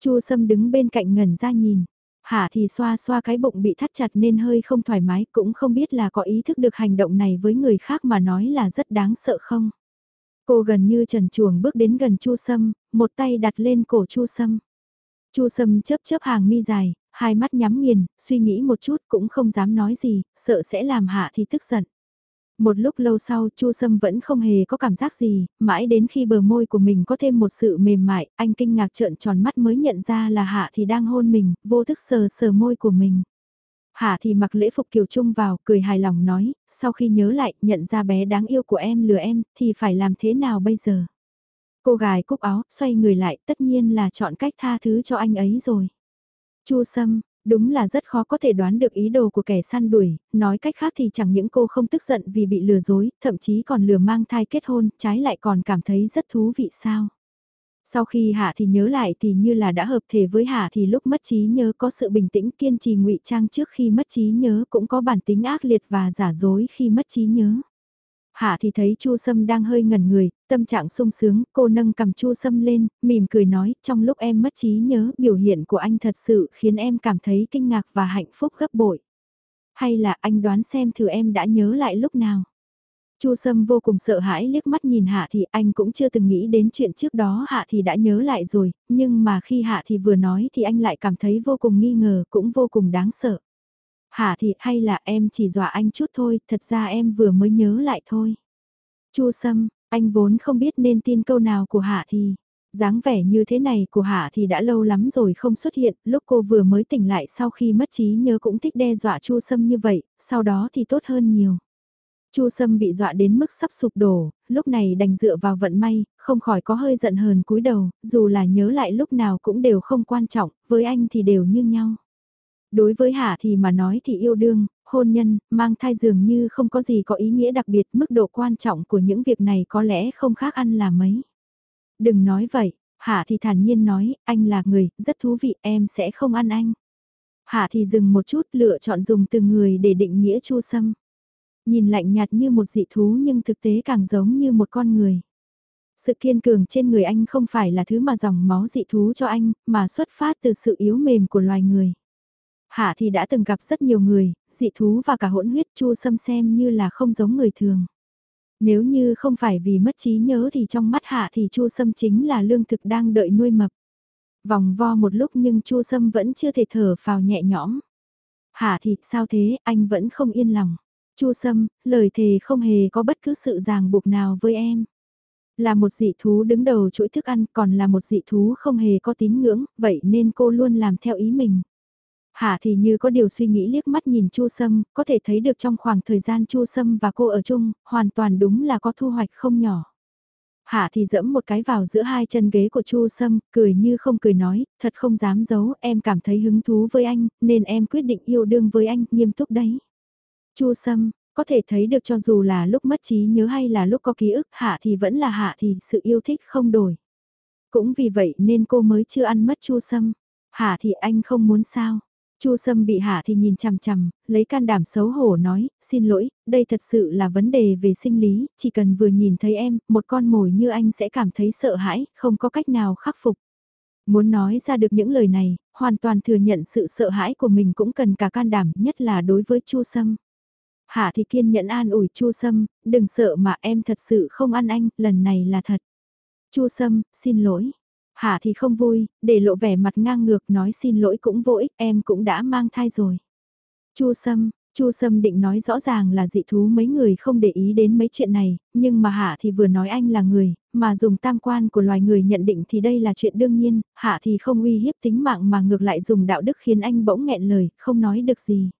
Chu Sâm đứng bên cạnh ngẩn ra nhìn, Hạ thì xoa xoa cái bụng bị thắt chặt nên hơi không thoải mái cũng không biết là có ý thức được hành động này với người khác mà nói là rất đáng sợ không. Cô gần như trần chuồng bước đến gần Chu Sâm, một tay đặt lên cổ Chu Sâm. Chu Sâm chớp chớp hàng mi dài, hai mắt nhắm nghiền, suy nghĩ một chút cũng không dám nói gì, sợ sẽ làm Hạ thì tức giận. Một lúc lâu sau Chu Sâm vẫn không hề có cảm giác gì, mãi đến khi bờ môi của mình có thêm một sự mềm mại, anh kinh ngạc trợn tròn mắt mới nhận ra là Hạ thì đang hôn mình, vô thức sờ sờ môi của mình. Hạ thì mặc lễ phục kiều trung vào, cười hài lòng nói, sau khi nhớ lại, nhận ra bé đáng yêu của em lừa em, thì phải làm thế nào bây giờ? Cô gái cúc áo, xoay người lại, tất nhiên là chọn cách tha thứ cho anh ấy rồi. Chu Sâm, Đúng là rất khó có thể đoán được ý đồ của kẻ săn đuổi, nói cách khác thì chẳng những cô không tức giận vì bị lừa dối, thậm chí còn lừa mang thai kết hôn, trái lại còn cảm thấy rất thú vị sao. Sau khi Hạ thì nhớ lại thì như là đã hợp thể với Hạ thì lúc mất trí nhớ có sự bình tĩnh kiên trì ngụy trang trước khi mất trí nhớ cũng có bản tính ác liệt và giả dối khi mất trí nhớ. Hạ thì thấy Chu Sâm đang hơi ngẩn người, tâm trạng sung sướng, cô nâng cầm Chu Sâm lên, mỉm cười nói, trong lúc em mất trí nhớ, biểu hiện của anh thật sự khiến em cảm thấy kinh ngạc và hạnh phúc gấp bội. Hay là anh đoán xem thử em đã nhớ lại lúc nào? Chu Sâm vô cùng sợ hãi liếc mắt nhìn Hạ thì anh cũng chưa từng nghĩ đến chuyện trước đó Hạ thì đã nhớ lại rồi, nhưng mà khi Hạ thì vừa nói thì anh lại cảm thấy vô cùng nghi ngờ, cũng vô cùng đáng sợ. Hả thì hay là em chỉ dọa anh chút thôi, thật ra em vừa mới nhớ lại thôi. Chu Sâm, anh vốn không biết nên tin câu nào của Hạ thì. dáng vẻ như thế này của Hạ thì đã lâu lắm rồi không xuất hiện, lúc cô vừa mới tỉnh lại sau khi mất trí nhớ cũng thích đe dọa Chu Sâm như vậy, sau đó thì tốt hơn nhiều. Chu Sâm bị dọa đến mức sắp sụp đổ, lúc này đành dựa vào vận may, không khỏi có hơi giận hờn cúi đầu, dù là nhớ lại lúc nào cũng đều không quan trọng, với anh thì đều như nhau. Đối với Hạ thì mà nói thì yêu đương, hôn nhân, mang thai dường như không có gì có ý nghĩa đặc biệt, mức độ quan trọng của những việc này có lẽ không khác ăn là mấy. Đừng nói vậy, Hạ thì thản nhiên nói, anh là người, rất thú vị, em sẽ không ăn anh. Hạ thì dừng một chút lựa chọn dùng từ người để định nghĩa chu sâm. Nhìn lạnh nhạt như một dị thú nhưng thực tế càng giống như một con người. Sự kiên cường trên người anh không phải là thứ mà dòng máu dị thú cho anh, mà xuất phát từ sự yếu mềm của loài người. Hạ thì đã từng gặp rất nhiều người, dị thú và cả hỗn huyết chu xâm xem như là không giống người thường. Nếu như không phải vì mất trí nhớ thì trong mắt hạ thì chu xâm chính là lương thực đang đợi nuôi mập. Vòng vo một lúc nhưng chu xâm vẫn chưa thể thở phào nhẹ nhõm. Hạ thì sao thế, anh vẫn không yên lòng. chu sâm, lời thề không hề có bất cứ sự ràng buộc nào với em. Là một dị thú đứng đầu chuỗi thức ăn còn là một dị thú không hề có tín ngưỡng, vậy nên cô luôn làm theo ý mình. Hạ thì như có điều suy nghĩ liếc mắt nhìn Chu Sâm, có thể thấy được trong khoảng thời gian Chu Sâm và cô ở chung, hoàn toàn đúng là có thu hoạch không nhỏ. Hạ thì dẫm một cái vào giữa hai chân ghế của Chu Sâm, cười như không cười nói, thật không dám giấu, em cảm thấy hứng thú với anh, nên em quyết định yêu đương với anh, nghiêm túc đấy. Chu Sâm, có thể thấy được cho dù là lúc mất trí nhớ hay là lúc có ký ức, Hạ thì vẫn là Hạ thì sự yêu thích không đổi. Cũng vì vậy nên cô mới chưa ăn mất Chu Sâm. Hạ thì anh không muốn sao? Chu Sâm bị hạ thì nhìn chằm chằm, lấy can đảm xấu hổ nói, xin lỗi, đây thật sự là vấn đề về sinh lý, chỉ cần vừa nhìn thấy em, một con mồi như anh sẽ cảm thấy sợ hãi, không có cách nào khắc phục. Muốn nói ra được những lời này, hoàn toàn thừa nhận sự sợ hãi của mình cũng cần cả can đảm, nhất là đối với Chu Sâm. Hạ thì kiên nhẫn an ủi Chu Sâm, đừng sợ mà em thật sự không ăn anh, lần này là thật. Chu Sâm, xin lỗi. Hạ thì không vui, để lộ vẻ mặt ngang ngược nói xin lỗi cũng vô ích, em cũng đã mang thai rồi. Chu Sâm, Chu Sâm định nói rõ ràng là dị thú mấy người không để ý đến mấy chuyện này, nhưng mà Hạ thì vừa nói anh là người, mà dùng tam quan của loài người nhận định thì đây là chuyện đương nhiên, Hạ thì không uy hiếp tính mạng mà ngược lại dùng đạo đức khiến anh bỗng nghẹn lời, không nói được gì.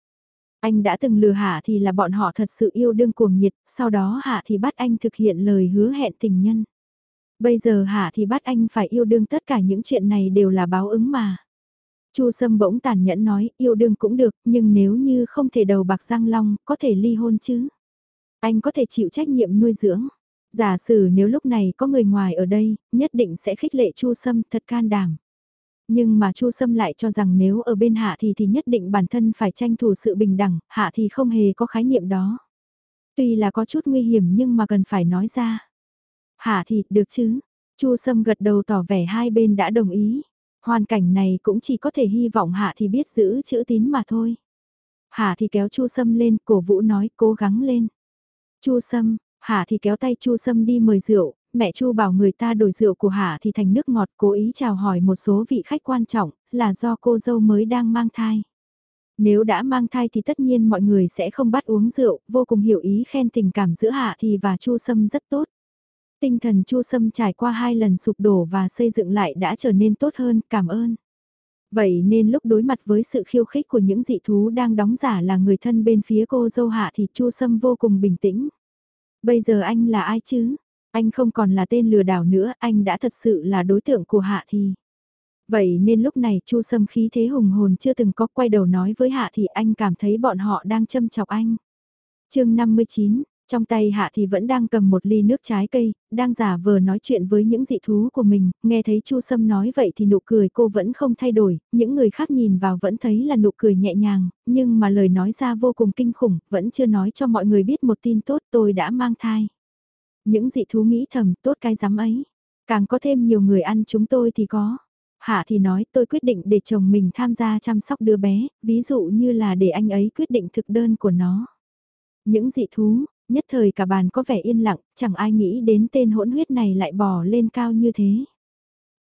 Anh đã từng lừa Hạ thì là bọn họ thật sự yêu đương cuồng nhiệt, sau đó Hạ thì bắt anh thực hiện lời hứa hẹn tình nhân. Bây giờ Hạ thì bắt anh phải yêu đương tất cả những chuyện này đều là báo ứng mà. Chu Sâm bỗng tàn nhẫn nói, yêu đương cũng được, nhưng nếu như không thể đầu bạc răng long, có thể ly hôn chứ. Anh có thể chịu trách nhiệm nuôi dưỡng. Giả sử nếu lúc này có người ngoài ở đây, nhất định sẽ khích lệ Chu Sâm thật can đảm. Nhưng mà Chu Sâm lại cho rằng nếu ở bên Hạ thì thì nhất định bản thân phải tranh thủ sự bình đẳng, Hạ thì không hề có khái niệm đó. Tuy là có chút nguy hiểm nhưng mà cần phải nói ra. Hạ thì, được chứ. Chu Sâm gật đầu tỏ vẻ hai bên đã đồng ý. Hoàn cảnh này cũng chỉ có thể hy vọng Hạ thì biết giữ chữ tín mà thôi. Hạ thì kéo Chu Sâm lên, cổ vũ nói cố gắng lên. Chu Sâm, Hạ thì kéo tay Chu Sâm đi mời rượu, mẹ Chu bảo người ta đổi rượu của Hạ thì thành nước ngọt cố ý chào hỏi một số vị khách quan trọng, là do cô dâu mới đang mang thai. Nếu đã mang thai thì tất nhiên mọi người sẽ không bắt uống rượu, vô cùng hiểu ý khen tình cảm giữa Hạ thì và Chu Sâm rất tốt. Tinh thần Chu Sâm trải qua hai lần sụp đổ và xây dựng lại đã trở nên tốt hơn, cảm ơn. Vậy nên lúc đối mặt với sự khiêu khích của những dị thú đang đóng giả là người thân bên phía cô dâu hạ thì Chu Sâm vô cùng bình tĩnh. Bây giờ anh là ai chứ? Anh không còn là tên lừa đảo nữa, anh đã thật sự là đối tượng của hạ thì. Vậy nên lúc này Chu Sâm khí thế hùng hồn chưa từng có quay đầu nói với hạ thì anh cảm thấy bọn họ đang châm chọc anh. chương 59, trong tay hạ thì vẫn đang cầm một ly nước trái cây, đang giả vờ nói chuyện với những dị thú của mình, nghe thấy Chu Sâm nói vậy thì nụ cười cô vẫn không thay đổi, những người khác nhìn vào vẫn thấy là nụ cười nhẹ nhàng, nhưng mà lời nói ra vô cùng kinh khủng, vẫn chưa nói cho mọi người biết một tin tốt tôi đã mang thai. Những dị thú nghĩ thầm tốt cái dám ấy, càng có thêm nhiều người ăn chúng tôi thì có. Hạ thì nói tôi quyết định để chồng mình tham gia chăm sóc đứa bé, ví dụ như là để anh ấy quyết định thực đơn của nó. Những dị thú, Nhất thời cả bàn có vẻ yên lặng, chẳng ai nghĩ đến tên hỗn huyết này lại bò lên cao như thế.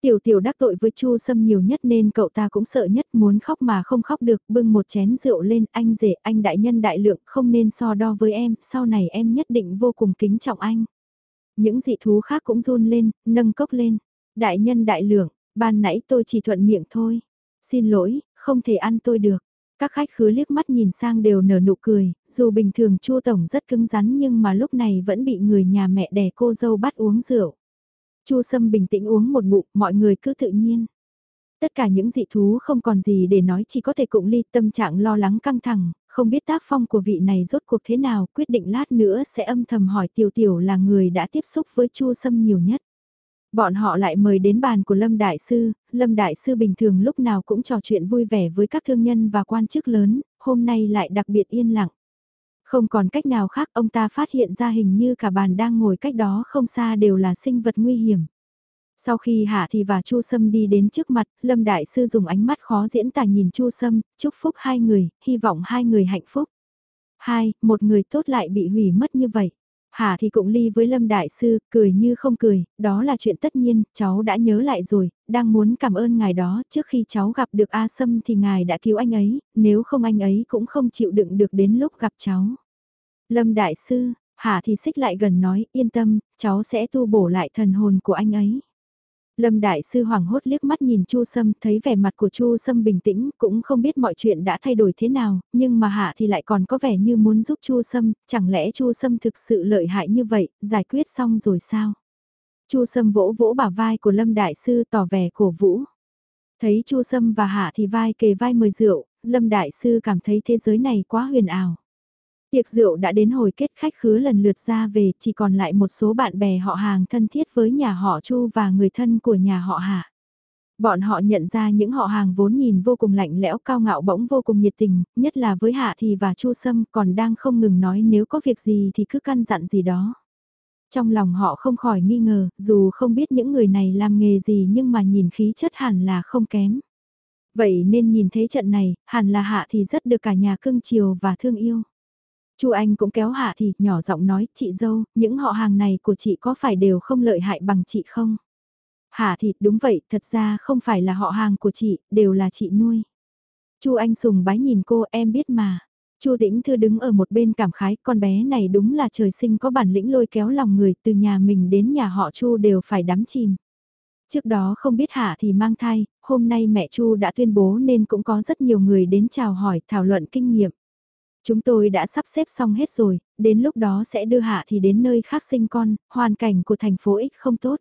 Tiểu tiểu đắc tội với Chu Sâm nhiều nhất nên cậu ta cũng sợ nhất muốn khóc mà không khóc được, bưng một chén rượu lên, anh rể, anh đại nhân đại lượng, không nên so đo với em, sau này em nhất định vô cùng kính trọng anh. Những dị thú khác cũng run lên, nâng cốc lên. Đại nhân đại lượng, ban nãy tôi chỉ thuận miệng thôi. Xin lỗi, không thể ăn tôi được. Các khách khứa liếc mắt nhìn sang đều nở nụ cười, dù bình thường Chu Tổng rất cứng rắn nhưng mà lúc này vẫn bị người nhà mẹ đẻ cô dâu bắt uống rượu. Chu Sâm bình tĩnh uống một ngụm, mọi người cứ tự nhiên. Tất cả những dị thú không còn gì để nói chỉ có thể cụng ly tâm trạng lo lắng căng thẳng, không biết tác phong của vị này rốt cuộc thế nào, quyết định lát nữa sẽ âm thầm hỏi Tiểu Tiểu là người đã tiếp xúc với Chu Sâm nhiều nhất. Bọn họ lại mời đến bàn của Lâm Đại Sư, Lâm Đại Sư bình thường lúc nào cũng trò chuyện vui vẻ với các thương nhân và quan chức lớn, hôm nay lại đặc biệt yên lặng. Không còn cách nào khác ông ta phát hiện ra hình như cả bàn đang ngồi cách đó không xa đều là sinh vật nguy hiểm. Sau khi Hạ Thì và Chu Sâm đi đến trước mặt, Lâm Đại Sư dùng ánh mắt khó diễn tả nhìn Chu Sâm, chúc phúc hai người, hy vọng hai người hạnh phúc. Hai, một người tốt lại bị hủy mất như vậy. Hà thì cũng ly với Lâm Đại Sư, cười như không cười, đó là chuyện tất nhiên, cháu đã nhớ lại rồi, đang muốn cảm ơn ngài đó, trước khi cháu gặp được A Sâm thì ngài đã cứu anh ấy, nếu không anh ấy cũng không chịu đựng được đến lúc gặp cháu. Lâm Đại Sư, Hà thì xích lại gần nói, yên tâm, cháu sẽ tu bổ lại thần hồn của anh ấy. Lâm Đại Sư hoàng hốt liếc mắt nhìn Chu Sâm, thấy vẻ mặt của Chu Sâm bình tĩnh, cũng không biết mọi chuyện đã thay đổi thế nào, nhưng mà Hạ thì lại còn có vẻ như muốn giúp Chu Sâm, chẳng lẽ Chu Sâm thực sự lợi hại như vậy, giải quyết xong rồi sao? Chu Sâm vỗ vỗ bả vai của Lâm Đại Sư tỏ vẻ cổ vũ. Thấy Chu Sâm và Hạ thì vai kề vai mời rượu, Lâm Đại Sư cảm thấy thế giới này quá huyền ảo. Tiệc rượu đã đến hồi kết khách khứa lần lượt ra về, chỉ còn lại một số bạn bè họ hàng thân thiết với nhà họ Chu và người thân của nhà họ Hạ. Bọn họ nhận ra những họ hàng vốn nhìn vô cùng lạnh lẽo cao ngạo bỗng vô cùng nhiệt tình, nhất là với Hạ Thì và Chu Sâm còn đang không ngừng nói nếu có việc gì thì cứ căn dặn gì đó. Trong lòng họ không khỏi nghi ngờ, dù không biết những người này làm nghề gì nhưng mà nhìn khí chất hẳn là không kém. Vậy nên nhìn thấy trận này, hẳn là Hạ thì rất được cả nhà cưng chiều và thương yêu. Chu Anh cũng kéo Hạ thì nhỏ giọng nói, chị dâu, những họ hàng này của chị có phải đều không lợi hại bằng chị không? Hạ thì đúng vậy, thật ra không phải là họ hàng của chị, đều là chị nuôi. Chu Anh sùng bái nhìn cô em biết mà. Chu Tĩnh Thư đứng ở một bên cảm khái, con bé này đúng là trời sinh có bản lĩnh lôi kéo lòng người, từ nhà mình đến nhà họ Chu đều phải đắm chìm. Trước đó không biết Hạ thì mang thai, hôm nay mẹ Chu đã tuyên bố nên cũng có rất nhiều người đến chào hỏi, thảo luận kinh nghiệm. Chúng tôi đã sắp xếp xong hết rồi, đến lúc đó sẽ đưa Hạ thì đến nơi khác sinh con, hoàn cảnh của thành phố X không tốt.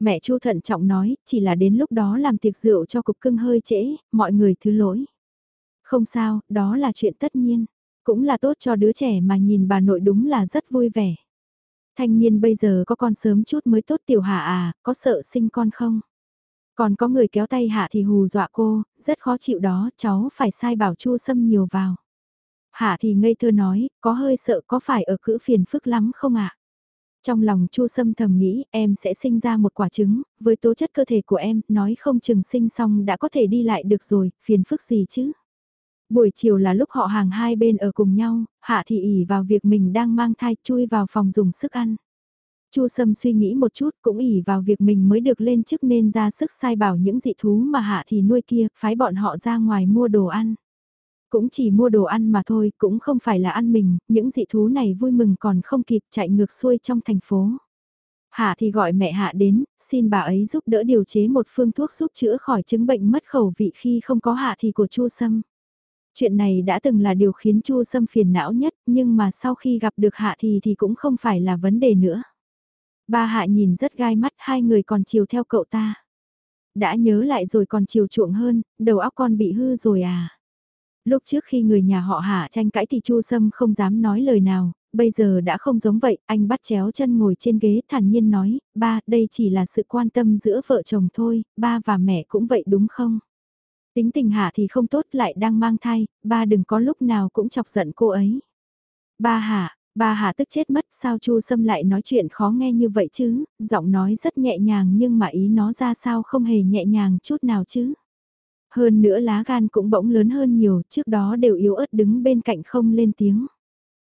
Mẹ Chu thận trọng nói, chỉ là đến lúc đó làm tiệc rượu cho cục cưng hơi trễ, mọi người thứ lỗi. Không sao, đó là chuyện tất nhiên. Cũng là tốt cho đứa trẻ mà nhìn bà nội đúng là rất vui vẻ. Thanh niên bây giờ có con sớm chút mới tốt tiểu hạ à, có sợ sinh con không? Còn có người kéo tay hạ thì hù dọa cô, rất khó chịu đó, cháu phải sai bảo chu xâm nhiều vào. Hạ thì ngây thơ nói, có hơi sợ có phải ở cữ phiền phức lắm không ạ? Trong lòng Chu Sâm thầm nghĩ em sẽ sinh ra một quả trứng, với tố chất cơ thể của em, nói không chừng sinh xong đã có thể đi lại được rồi, phiền phức gì chứ? Buổi chiều là lúc họ hàng hai bên ở cùng nhau, Hạ thì ỉ vào việc mình đang mang thai chui vào phòng dùng sức ăn. Chu Sâm suy nghĩ một chút cũng ỉ vào việc mình mới được lên chức nên ra sức sai bảo những dị thú mà Hạ thì nuôi kia, phái bọn họ ra ngoài mua đồ ăn. Cũng chỉ mua đồ ăn mà thôi, cũng không phải là ăn mình, những dị thú này vui mừng còn không kịp chạy ngược xuôi trong thành phố. Hạ thì gọi mẹ Hạ đến, xin bà ấy giúp đỡ điều chế một phương thuốc giúp chữa khỏi chứng bệnh mất khẩu vị khi không có Hạ thì của Chu Sâm. Chuyện này đã từng là điều khiến Chu Sâm phiền não nhất, nhưng mà sau khi gặp được Hạ thì thì cũng không phải là vấn đề nữa. Ba Hạ nhìn rất gai mắt hai người còn chiều theo cậu ta. Đã nhớ lại rồi còn chiều chuộng hơn, đầu óc con bị hư rồi à. Lúc trước khi người nhà họ Hạ tranh cãi thì Chu Sâm không dám nói lời nào, bây giờ đã không giống vậy, anh bắt chéo chân ngồi trên ghế thản nhiên nói, ba, đây chỉ là sự quan tâm giữa vợ chồng thôi, ba và mẹ cũng vậy đúng không? Tính tình Hạ thì không tốt lại đang mang thai, ba đừng có lúc nào cũng chọc giận cô ấy. Ba Hạ, ba Hạ tức chết mất sao Chu Sâm lại nói chuyện khó nghe như vậy chứ, giọng nói rất nhẹ nhàng nhưng mà ý nó ra sao không hề nhẹ nhàng chút nào chứ. Hơn nữa lá gan cũng bỗng lớn hơn nhiều, trước đó đều yếu ớt đứng bên cạnh không lên tiếng.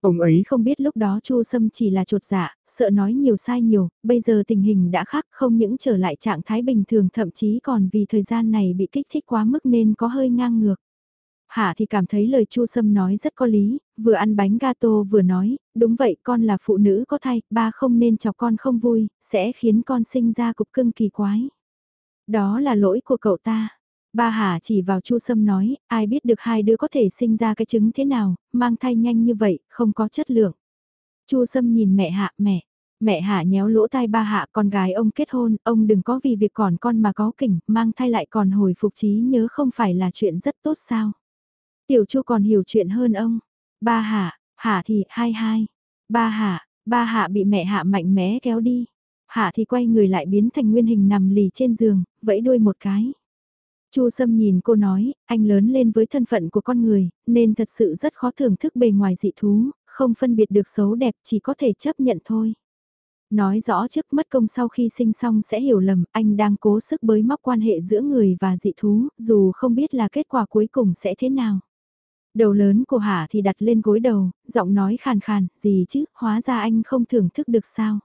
Ông ấy không biết lúc đó Chu Sâm chỉ là trột dạ, sợ nói nhiều sai nhiều, bây giờ tình hình đã khác không những trở lại trạng thái bình thường thậm chí còn vì thời gian này bị kích thích quá mức nên có hơi ngang ngược. Hạ thì cảm thấy lời Chu Sâm nói rất có lý, vừa ăn bánh gato vừa nói, đúng vậy con là phụ nữ có thai, ba không nên chọc con không vui, sẽ khiến con sinh ra cục cưng kỳ quái. Đó là lỗi của cậu ta. Ba Hà chỉ vào Chu Sâm nói, ai biết được hai đứa có thể sinh ra cái trứng thế nào, mang thai nhanh như vậy, không có chất lượng. Chu Sâm nhìn mẹ Hạ, mẹ, mẹ Hạ nhéo lỗ tai ba Hạ con gái ông kết hôn, ông đừng có vì việc còn con mà có kỉnh, mang thai lại còn hồi phục trí nhớ không phải là chuyện rất tốt sao. Tiểu Chu còn hiểu chuyện hơn ông. Ba Hạ, Hạ thì hai hai. Ba Hạ, ba Hạ bị mẹ Hạ mạnh mẽ kéo đi. Hạ thì quay người lại biến thành nguyên hình nằm lì trên giường, vẫy đuôi một cái. Chu Sâm nhìn cô nói, anh lớn lên với thân phận của con người, nên thật sự rất khó thưởng thức bề ngoài dị thú, không phân biệt được xấu đẹp chỉ có thể chấp nhận thôi. Nói rõ trước mất công sau khi sinh xong sẽ hiểu lầm, anh đang cố sức bới móc quan hệ giữa người và dị thú, dù không biết là kết quả cuối cùng sẽ thế nào. Đầu lớn của Hạ thì đặt lên gối đầu, giọng nói khàn khàn, gì chứ, hóa ra anh không thưởng thức được sao.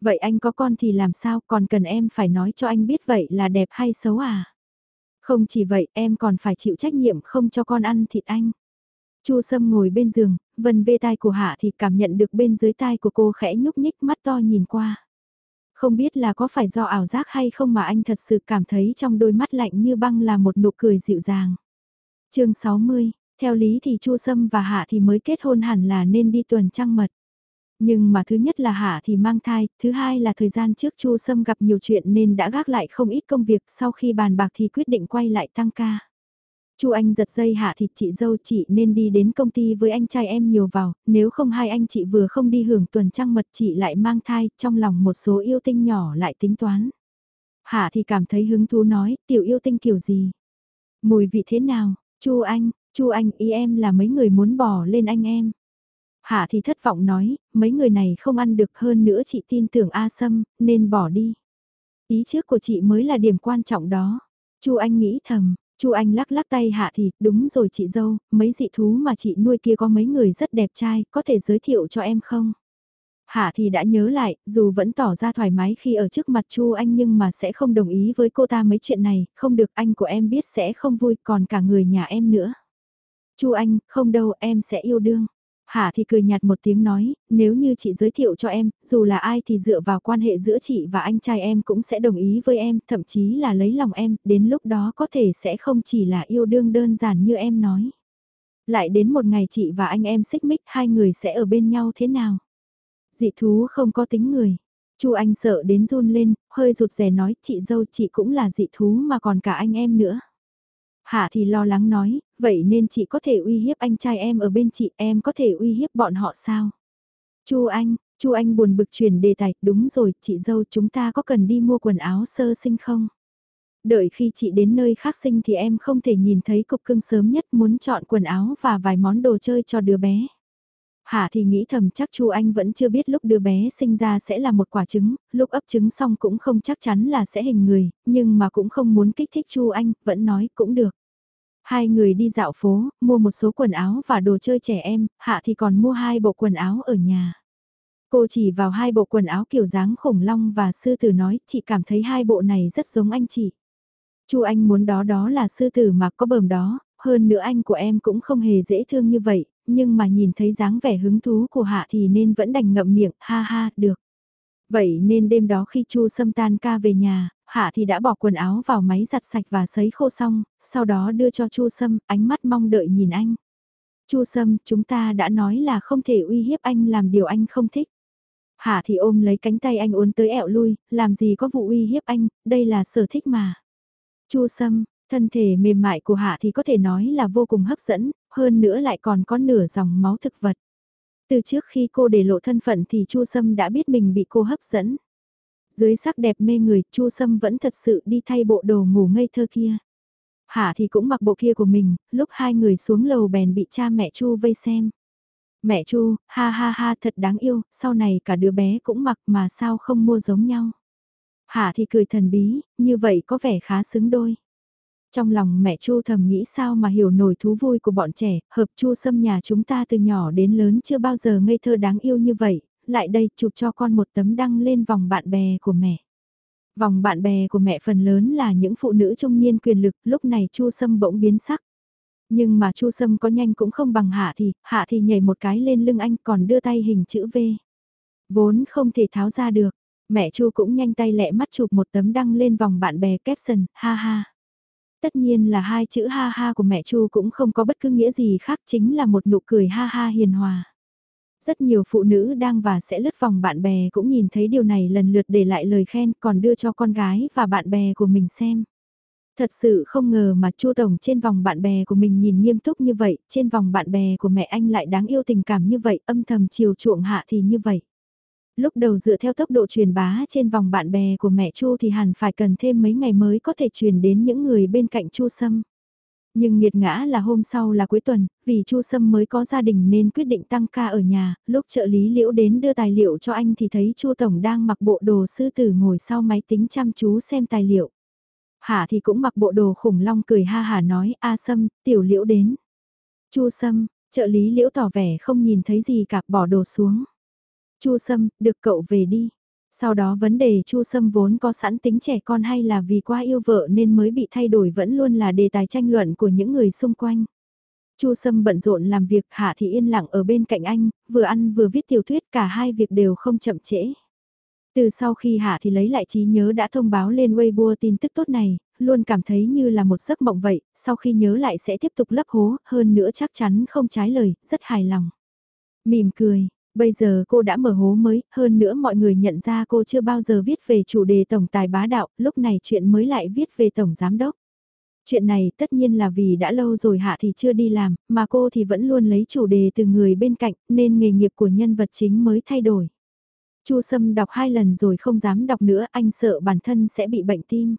Vậy anh có con thì làm sao, còn cần em phải nói cho anh biết vậy là đẹp hay xấu à? Không chỉ vậy em còn phải chịu trách nhiệm không cho con ăn thịt anh. Chu Sâm ngồi bên giường, vần vê tai của Hạ thì cảm nhận được bên dưới tai của cô khẽ nhúc nhích mắt to nhìn qua. Không biết là có phải do ảo giác hay không mà anh thật sự cảm thấy trong đôi mắt lạnh như băng là một nụ cười dịu dàng. chương 60, theo lý thì Chu Sâm và Hạ thì mới kết hôn hẳn là nên đi tuần trăng mật. Nhưng mà thứ nhất là Hạ thì mang thai, thứ hai là thời gian trước Chu Sâm gặp nhiều chuyện nên đã gác lại không ít công việc, sau khi bàn bạc thì quyết định quay lại tăng ca. Chu Anh giật dây hạ thịt chị dâu chị nên đi đến công ty với anh trai em nhiều vào, nếu không hai anh chị vừa không đi hưởng tuần trăng mật chị lại mang thai, trong lòng một số yêu tinh nhỏ lại tính toán. Hạ thì cảm thấy hứng thú nói, tiểu yêu tinh kiểu gì? Mùi vị thế nào? Chu Anh, Chu Anh ý em là mấy người muốn bỏ lên anh em. Hạ thì thất vọng nói, mấy người này không ăn được hơn nữa chị tin tưởng A Sâm, nên bỏ đi. Ý trước của chị mới là điểm quan trọng đó. Chu Anh nghĩ thầm, Chu Anh lắc lắc tay Hạ thì, đúng rồi chị dâu, mấy dị thú mà chị nuôi kia có mấy người rất đẹp trai, có thể giới thiệu cho em không? Hạ thì đã nhớ lại, dù vẫn tỏ ra thoải mái khi ở trước mặt Chu Anh nhưng mà sẽ không đồng ý với cô ta mấy chuyện này, không được anh của em biết sẽ không vui còn cả người nhà em nữa. Chu Anh, không đâu em sẽ yêu đương. Hạ thì cười nhạt một tiếng nói, nếu như chị giới thiệu cho em, dù là ai thì dựa vào quan hệ giữa chị và anh trai em cũng sẽ đồng ý với em, thậm chí là lấy lòng em, đến lúc đó có thể sẽ không chỉ là yêu đương đơn giản như em nói. Lại đến một ngày chị và anh em xích mích hai người sẽ ở bên nhau thế nào? Dị thú không có tính người. Chu Anh sợ đến run lên, hơi rụt rè nói chị dâu chị cũng là dị thú mà còn cả anh em nữa. Hạ thì lo lắng nói, vậy nên chị có thể uy hiếp anh trai em ở bên chị, em có thể uy hiếp bọn họ sao? Chu Anh, Chu Anh buồn bực chuyển đề tài, đúng rồi, chị dâu chúng ta có cần đi mua quần áo sơ sinh không? Đợi khi chị đến nơi khác sinh thì em không thể nhìn thấy cục cưng sớm nhất muốn chọn quần áo và vài món đồ chơi cho đứa bé. Hạ thì nghĩ thầm chắc Chu Anh vẫn chưa biết lúc đứa bé sinh ra sẽ là một quả trứng, lúc ấp trứng xong cũng không chắc chắn là sẽ hình người, nhưng mà cũng không muốn kích thích Chu Anh, vẫn nói cũng được. Hai người đi dạo phố, mua một số quần áo và đồ chơi trẻ em, Hạ thì còn mua hai bộ quần áo ở nhà. Cô chỉ vào hai bộ quần áo kiểu dáng khủng long và sư tử nói, chị cảm thấy hai bộ này rất giống anh chị. Chu Anh muốn đó đó là sư tử mà có bờm đó, hơn nữa anh của em cũng không hề dễ thương như vậy, nhưng mà nhìn thấy dáng vẻ hứng thú của Hạ thì nên vẫn đành ngậm miệng, ha ha, được. Vậy nên đêm đó khi Chu Sâm tan ca về nhà, Hạ thì đã bỏ quần áo vào máy giặt sạch và sấy khô xong, sau đó đưa cho Chu Sâm, ánh mắt mong đợi nhìn anh. Chu Sâm, chúng ta đã nói là không thể uy hiếp anh làm điều anh không thích. Hạ thì ôm lấy cánh tay anh uốn tới ẹo lui, làm gì có vụ uy hiếp anh, đây là sở thích mà. Chu Sâm, thân thể mềm mại của Hạ thì có thể nói là vô cùng hấp dẫn, hơn nữa lại còn có nửa dòng máu thực vật. Từ trước khi cô để lộ thân phận thì Chu Sâm đã biết mình bị cô hấp dẫn. Dưới sắc đẹp mê người, Chu Sâm vẫn thật sự đi thay bộ đồ ngủ ngây thơ kia. Hạ thì cũng mặc bộ kia của mình, lúc hai người xuống lầu bèn bị cha mẹ Chu vây xem. Mẹ Chu, ha ha ha thật đáng yêu, sau này cả đứa bé cũng mặc mà sao không mua giống nhau. Hạ thì cười thần bí, như vậy có vẻ khá xứng đôi. Trong lòng mẹ Chu thầm nghĩ sao mà hiểu nổi thú vui của bọn trẻ, hợp Chu xâm nhà chúng ta từ nhỏ đến lớn chưa bao giờ ngây thơ đáng yêu như vậy, lại đây chụp cho con một tấm đăng lên vòng bạn bè của mẹ. Vòng bạn bè của mẹ phần lớn là những phụ nữ trung niên quyền lực, lúc này Chu Sâm bỗng biến sắc. Nhưng mà Chu Sâm có nhanh cũng không bằng Hạ thì, Hạ thì nhảy một cái lên lưng anh còn đưa tay hình chữ V. Vốn không thể tháo ra được, mẹ Chu cũng nhanh tay lẹ mắt chụp một tấm đăng lên vòng bạn bè caption, ha ha. Tất nhiên là hai chữ ha ha của mẹ Chu cũng không có bất cứ nghĩa gì khác chính là một nụ cười ha ha hiền hòa. Rất nhiều phụ nữ đang và sẽ lướt vòng bạn bè cũng nhìn thấy điều này lần lượt để lại lời khen còn đưa cho con gái và bạn bè của mình xem. Thật sự không ngờ mà Chu Tổng trên vòng bạn bè của mình nhìn nghiêm túc như vậy, trên vòng bạn bè của mẹ anh lại đáng yêu tình cảm như vậy, âm thầm chiều chuộng hạ thì như vậy. Lúc đầu dựa theo tốc độ truyền bá trên vòng bạn bè của mẹ Chu thì hẳn phải cần thêm mấy ngày mới có thể truyền đến những người bên cạnh Chu Sâm. Nhưng nghiệt ngã là hôm sau là cuối tuần, vì Chu Sâm mới có gia đình nên quyết định tăng ca ở nhà, lúc trợ lý Liễu đến đưa tài liệu cho anh thì thấy Chu Tổng đang mặc bộ đồ sư tử ngồi sau máy tính chăm chú xem tài liệu. Hạ thì cũng mặc bộ đồ khủng long cười ha hà nói, A Sâm, tiểu Liễu đến. Chu Sâm, trợ lý Liễu tỏ vẻ không nhìn thấy gì cả bỏ đồ xuống. Chu Sâm, được cậu về đi. Sau đó vấn đề Chu Sâm vốn có sẵn tính trẻ con hay là vì quá yêu vợ nên mới bị thay đổi vẫn luôn là đề tài tranh luận của những người xung quanh. Chu Sâm bận rộn làm việc, Hạ Thị yên lặng ở bên cạnh anh, vừa ăn vừa viết tiểu thuyết, cả hai việc đều không chậm trễ. Từ sau khi Hạ Thị lấy lại trí nhớ đã thông báo lên Weibo tin tức tốt này, luôn cảm thấy như là một giấc mộng vậy, sau khi nhớ lại sẽ tiếp tục lấp hố, hơn nữa chắc chắn không trái lời, rất hài lòng. Mỉm cười, Bây giờ cô đã mở hố mới, hơn nữa mọi người nhận ra cô chưa bao giờ viết về chủ đề tổng tài bá đạo, lúc này chuyện mới lại viết về tổng giám đốc. Chuyện này tất nhiên là vì đã lâu rồi Hạ thì chưa đi làm, mà cô thì vẫn luôn lấy chủ đề từ người bên cạnh, nên nghề nghiệp của nhân vật chính mới thay đổi. Chu Sâm đọc hai lần rồi không dám đọc nữa, anh sợ bản thân sẽ bị bệnh tim.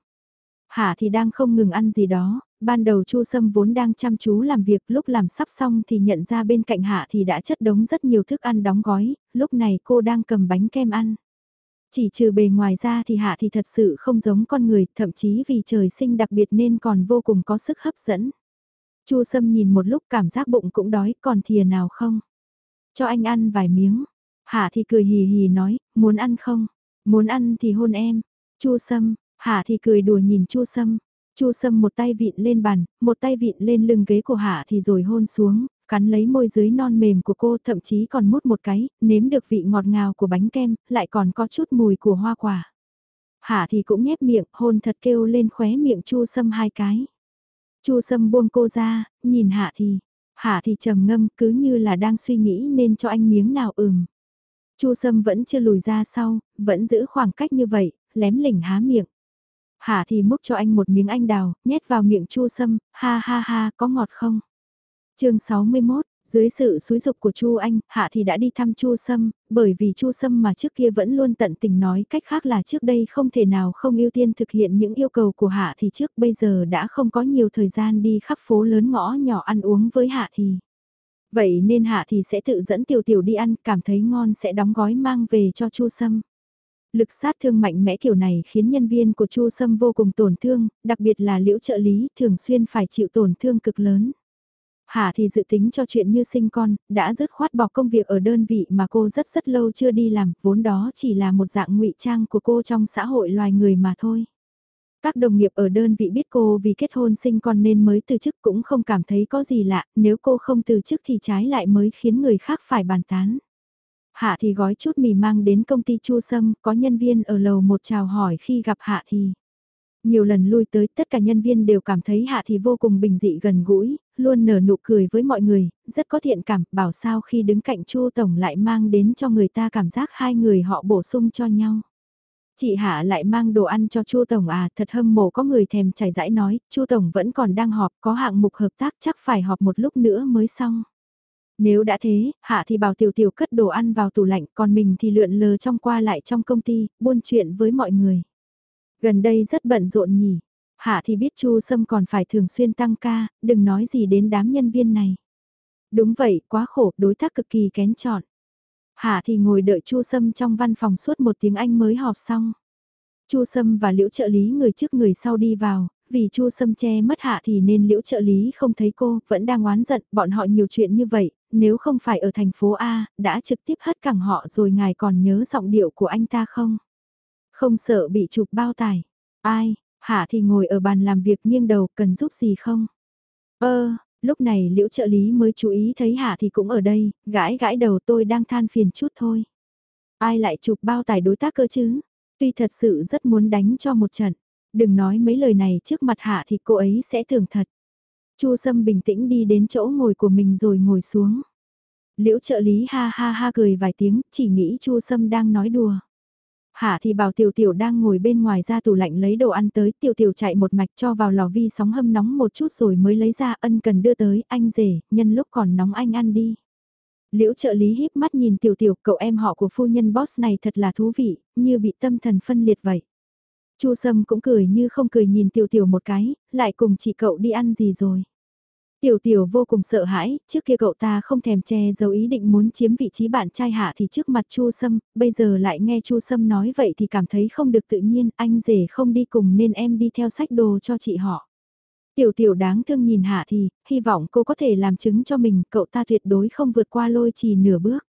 Hạ thì đang không ngừng ăn gì đó, ban đầu Chu Sâm vốn đang chăm chú làm việc, lúc làm sắp xong thì nhận ra bên cạnh Hạ thì đã chất đống rất nhiều thức ăn đóng gói, lúc này cô đang cầm bánh kem ăn. Chỉ trừ bề ngoài ra thì Hạ thì thật sự không giống con người, thậm chí vì trời sinh đặc biệt nên còn vô cùng có sức hấp dẫn. Chu Sâm nhìn một lúc cảm giác bụng cũng đói, còn thìa nào không? Cho anh ăn vài miếng. Hạ thì cười hì hì nói, muốn ăn không? Muốn ăn thì hôn em. Chu Sâm, Hạ thì cười đùa nhìn Chu Sâm. Chu Sâm một tay vịn lên bàn, một tay vịn lên lưng ghế của Hạ thì rồi hôn xuống, cắn lấy môi dưới non mềm của cô thậm chí còn mút một cái, nếm được vị ngọt ngào của bánh kem, lại còn có chút mùi của hoa quả. Hạ thì cũng nhép miệng, hôn thật kêu lên khóe miệng Chu Sâm hai cái. Chu Sâm buông cô ra, nhìn Hạ thì, Hạ thì trầm ngâm cứ như là đang suy nghĩ nên cho anh miếng nào ừm. Chu Sâm vẫn chưa lùi ra sau, vẫn giữ khoảng cách như vậy, lém lỉnh há miệng. Hạ thì múc cho anh một miếng anh đào, nhét vào miệng Chu Sâm, ha ha ha, có ngọt không? chương 61, dưới sự xúi dục của Chu Anh, Hạ thì đã đi thăm Chu Sâm, bởi vì Chu Sâm mà trước kia vẫn luôn tận tình nói cách khác là trước đây không thể nào không ưu tiên thực hiện những yêu cầu của Hạ thì trước bây giờ đã không có nhiều thời gian đi khắp phố lớn ngõ nhỏ ăn uống với Hạ thì. Vậy nên Hạ thì sẽ tự dẫn Tiểu Tiểu đi ăn, cảm thấy ngon sẽ đóng gói mang về cho Chu Sâm. Lực sát thương mạnh mẽ kiểu này khiến nhân viên của Chu Sâm vô cùng tổn thương, đặc biệt là liễu trợ lý thường xuyên phải chịu tổn thương cực lớn. Hà thì dự tính cho chuyện như sinh con, đã dứt khoát bỏ công việc ở đơn vị mà cô rất rất lâu chưa đi làm, vốn đó chỉ là một dạng ngụy trang của cô trong xã hội loài người mà thôi. Các đồng nghiệp ở đơn vị biết cô vì kết hôn sinh con nên mới từ chức cũng không cảm thấy có gì lạ, nếu cô không từ chức thì trái lại mới khiến người khác phải bàn tán. Hạ thì gói chút mì mang đến công ty Chu Sâm, có nhân viên ở lầu một chào hỏi khi gặp Hạ thì. Nhiều lần lui tới tất cả nhân viên đều cảm thấy Hạ thì vô cùng bình dị gần gũi, luôn nở nụ cười với mọi người, rất có thiện cảm, bảo sao khi đứng cạnh Chu Tổng lại mang đến cho người ta cảm giác hai người họ bổ sung cho nhau. Chị Hạ lại mang đồ ăn cho Chu Tổng à, thật hâm mộ có người thèm chảy rãi nói, Chu Tổng vẫn còn đang họp, có hạng mục hợp tác chắc phải họp một lúc nữa mới xong. Nếu đã thế, Hạ thì bảo Tiểu Tiểu cất đồ ăn vào tủ lạnh, còn mình thì lượn lờ trong qua lại trong công ty, buôn chuyện với mọi người. Gần đây rất bận rộn nhỉ. Hạ thì biết Chu Sâm còn phải thường xuyên tăng ca, đừng nói gì đến đám nhân viên này. Đúng vậy, quá khổ, đối tác cực kỳ kén chọn. Hạ thì ngồi đợi Chu Sâm trong văn phòng suốt một tiếng Anh mới họp xong. Chu Sâm và Liễu trợ lý người trước người sau đi vào, vì Chu Sâm che mất Hạ thì nên Liễu trợ lý không thấy cô, vẫn đang oán giận, bọn họ nhiều chuyện như vậy, nếu không phải ở thành phố A, đã trực tiếp hất cẳng họ rồi ngài còn nhớ giọng điệu của anh ta không? Không sợ bị chụp bao tải. Ai, Hạ thì ngồi ở bàn làm việc nghiêng đầu cần giúp gì không? Ơ, lúc này liễu trợ lý mới chú ý thấy Hạ thì cũng ở đây, gãi gãi đầu tôi đang than phiền chút thôi. Ai lại chụp bao tải đối tác cơ chứ? Tuy thật sự rất muốn đánh cho một trận. Đừng nói mấy lời này trước mặt Hạ thì cô ấy sẽ tưởng thật. Chu Sâm bình tĩnh đi đến chỗ ngồi của mình rồi ngồi xuống. Liễu trợ lý ha ha ha cười vài tiếng, chỉ nghĩ Chu Sâm đang nói đùa. Hạ thì bảo tiểu tiểu đang ngồi bên ngoài ra tủ lạnh lấy đồ ăn tới, tiểu tiểu chạy một mạch cho vào lò vi sóng hâm nóng một chút rồi mới lấy ra ân cần đưa tới, anh rể, nhân lúc còn nóng anh ăn đi. Liễu trợ lý híp mắt nhìn tiểu tiểu, cậu em họ của phu nhân boss này thật là thú vị, như bị tâm thần phân liệt vậy. Chu Sâm cũng cười như không cười nhìn tiểu tiểu một cái, lại cùng chị cậu đi ăn gì rồi. Tiểu tiểu vô cùng sợ hãi, trước kia cậu ta không thèm che giấu ý định muốn chiếm vị trí bạn trai hạ thì trước mặt Chu Sâm, bây giờ lại nghe Chu Sâm nói vậy thì cảm thấy không được tự nhiên, anh rể không đi cùng nên em đi theo sách đồ cho chị họ. Tiểu tiểu đáng thương nhìn hạ thì, hy vọng cô có thể làm chứng cho mình, cậu ta tuyệt đối không vượt qua lôi trì nửa bước.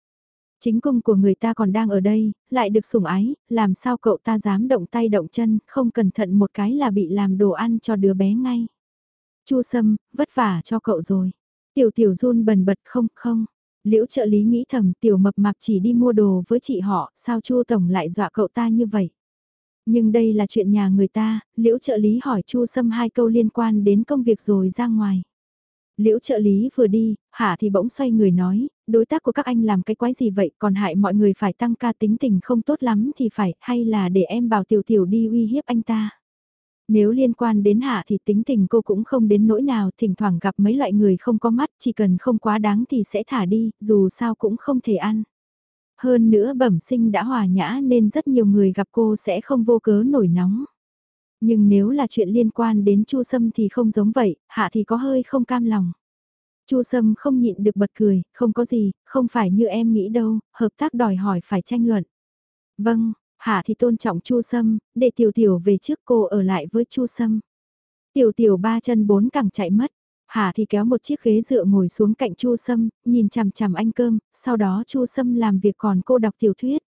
Chính cung của người ta còn đang ở đây, lại được sủng ái, làm sao cậu ta dám động tay động chân, không cẩn thận một cái là bị làm đồ ăn cho đứa bé ngay. Chu Sâm, vất vả cho cậu rồi. Tiểu tiểu run bần bật không không. Liễu trợ lý nghĩ thầm tiểu mập mạp chỉ đi mua đồ với chị họ, sao Chu Tổng lại dọa cậu ta như vậy? Nhưng đây là chuyện nhà người ta, liễu trợ lý hỏi Chu Sâm hai câu liên quan đến công việc rồi ra ngoài. Liễu trợ lý vừa đi, Hạ thì bỗng xoay người nói, đối tác của các anh làm cái quái gì vậy, còn hại mọi người phải tăng ca tính tình không tốt lắm thì phải, hay là để em bảo tiểu tiểu đi uy hiếp anh ta. Nếu liên quan đến hạ thì tính tình cô cũng không đến nỗi nào, thỉnh thoảng gặp mấy loại người không có mắt, chỉ cần không quá đáng thì sẽ thả đi, dù sao cũng không thể ăn. Hơn nữa bẩm sinh đã hòa nhã nên rất nhiều người gặp cô sẽ không vô cớ nổi nóng. Nhưng nếu là chuyện liên quan đến Chu Sâm thì không giống vậy, Hạ thì có hơi không cam lòng. Chu Sâm không nhịn được bật cười, không có gì, không phải như em nghĩ đâu, hợp tác đòi hỏi phải tranh luận. Vâng, Hạ thì tôn trọng Chu Sâm, để Tiểu Tiểu về trước cô ở lại với Chu Sâm. Tiểu Tiểu ba chân bốn cẳng chạy mất, hà thì kéo một chiếc ghế dựa ngồi xuống cạnh Chu Sâm, nhìn chằm chằm anh cơm, sau đó Chu Sâm làm việc còn cô đọc tiểu thuyết.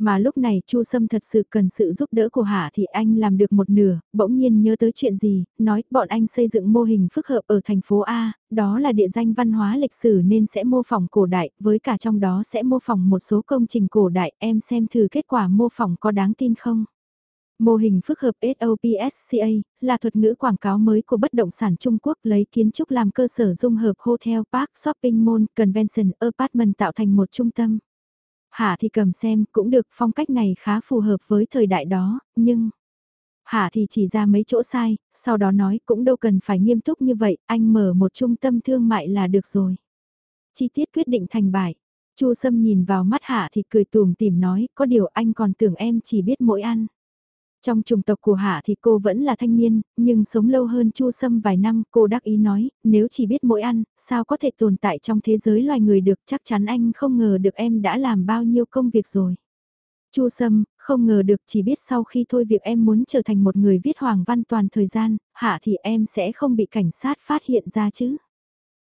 Mà lúc này Chu Sâm thật sự cần sự giúp đỡ của Hạ thì anh làm được một nửa, bỗng nhiên nhớ tới chuyện gì, nói bọn anh xây dựng mô hình phức hợp ở thành phố A, đó là địa danh văn hóa lịch sử nên sẽ mô phỏng cổ đại, với cả trong đó sẽ mô phỏng một số công trình cổ đại, em xem thử kết quả mô phỏng có đáng tin không. Mô hình phức hợp SOPSCA là thuật ngữ quảng cáo mới của bất động sản Trung Quốc lấy kiến trúc làm cơ sở dung hợp hotel, park, shopping mall, convention, apartment tạo thành một trung tâm. Hạ thì cầm xem cũng được phong cách này khá phù hợp với thời đại đó, nhưng... Hạ thì chỉ ra mấy chỗ sai, sau đó nói cũng đâu cần phải nghiêm túc như vậy, anh mở một trung tâm thương mại là được rồi. Chi tiết quyết định thành bại. Chu Sâm nhìn vào mắt Hạ thì cười tùm tìm nói, có điều anh còn tưởng em chỉ biết mỗi ăn. Trong chủng tộc của Hạ thì cô vẫn là thanh niên, nhưng sống lâu hơn Chu Sâm vài năm, cô đắc ý nói, nếu chỉ biết mỗi ăn, sao có thể tồn tại trong thế giới loài người được, chắc chắn anh không ngờ được em đã làm bao nhiêu công việc rồi. Chu Sâm, không ngờ được chỉ biết sau khi thôi việc em muốn trở thành một người viết hoàng văn toàn thời gian, Hạ thì em sẽ không bị cảnh sát phát hiện ra chứ.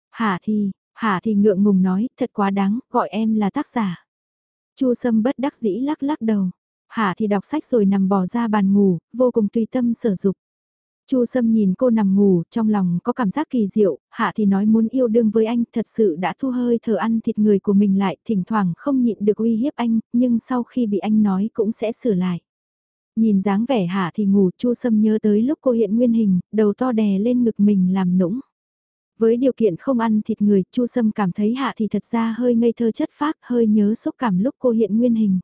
Hạ thì, Hạ thì ngượng ngùng nói, thật quá đáng, gọi em là tác giả. Chu Sâm bất đắc dĩ lắc lắc đầu. Hạ thì đọc sách rồi nằm bò ra bàn ngủ, vô cùng tùy tâm sở dục. Chu Sâm nhìn cô nằm ngủ, trong lòng có cảm giác kỳ diệu, Hạ thì nói muốn yêu đương với anh, thật sự đã thu hơi thở ăn thịt người của mình lại, thỉnh thoảng không nhịn được uy hiếp anh, nhưng sau khi bị anh nói cũng sẽ sửa lại. Nhìn dáng vẻ Hạ thì ngủ, Chu Sâm nhớ tới lúc cô hiện nguyên hình, đầu to đè lên ngực mình làm nũng. Với điều kiện không ăn thịt người, Chu Sâm cảm thấy Hạ thì thật ra hơi ngây thơ chất phác, hơi nhớ xúc cảm lúc cô hiện nguyên hình.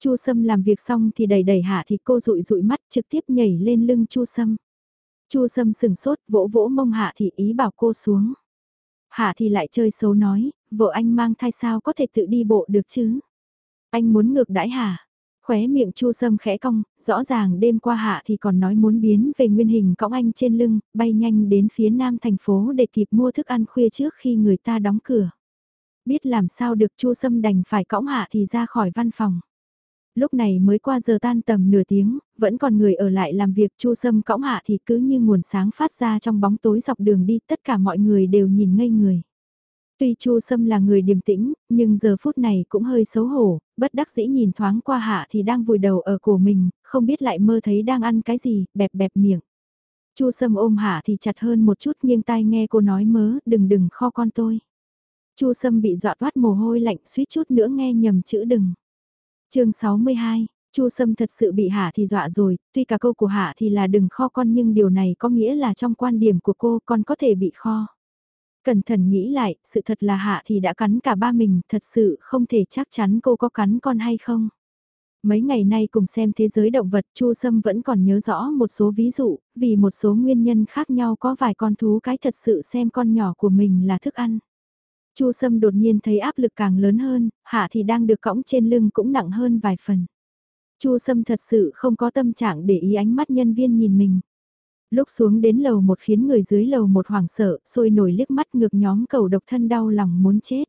Chu Sâm làm việc xong thì đẩy đẩy hạ thì cô rụi rụi mắt trực tiếp nhảy lên lưng Chu Sâm. Chu Sâm sừng sốt vỗ vỗ mông hạ thì ý bảo cô xuống. Hạ thì lại chơi xấu nói, vợ anh mang thai sao có thể tự đi bộ được chứ? Anh muốn ngược đãi hả? Khóe miệng Chu Sâm khẽ cong, rõ ràng đêm qua hạ thì còn nói muốn biến về nguyên hình cõng anh trên lưng, bay nhanh đến phía nam thành phố để kịp mua thức ăn khuya trước khi người ta đóng cửa. Biết làm sao được Chu Sâm đành phải cõng hạ thì ra khỏi văn phòng lúc này mới qua giờ tan tầm nửa tiếng, vẫn còn người ở lại làm việc chu sâm cõng hạ thì cứ như nguồn sáng phát ra trong bóng tối dọc đường đi tất cả mọi người đều nhìn ngây người. Tuy Chu Sâm là người điềm tĩnh, nhưng giờ phút này cũng hơi xấu hổ, bất đắc dĩ nhìn thoáng qua hạ thì đang vùi đầu ở cổ mình, không biết lại mơ thấy đang ăn cái gì, bẹp bẹp miệng. Chu Sâm ôm hạ thì chặt hơn một chút nghiêng tai nghe cô nói mớ, đừng đừng kho con tôi. Chu Sâm bị dọa toát mồ hôi lạnh suýt chút nữa nghe nhầm chữ đừng chương 62, Chu Sâm thật sự bị Hạ thì dọa rồi, tuy cả câu của Hạ thì là đừng kho con nhưng điều này có nghĩa là trong quan điểm của cô con có thể bị kho. Cẩn thận nghĩ lại, sự thật là Hạ thì đã cắn cả ba mình, thật sự không thể chắc chắn cô có cắn con hay không. Mấy ngày nay cùng xem thế giới động vật Chu Sâm vẫn còn nhớ rõ một số ví dụ, vì một số nguyên nhân khác nhau có vài con thú cái thật sự xem con nhỏ của mình là thức ăn. Chu Sâm đột nhiên thấy áp lực càng lớn hơn, Hạ thì đang được cõng trên lưng cũng nặng hơn vài phần. Chu Sâm thật sự không có tâm trạng để ý ánh mắt nhân viên nhìn mình. Lúc xuống đến lầu một khiến người dưới lầu một hoảng sợ, sôi nổi liếc mắt ngược nhóm cầu độc thân đau lòng muốn chết.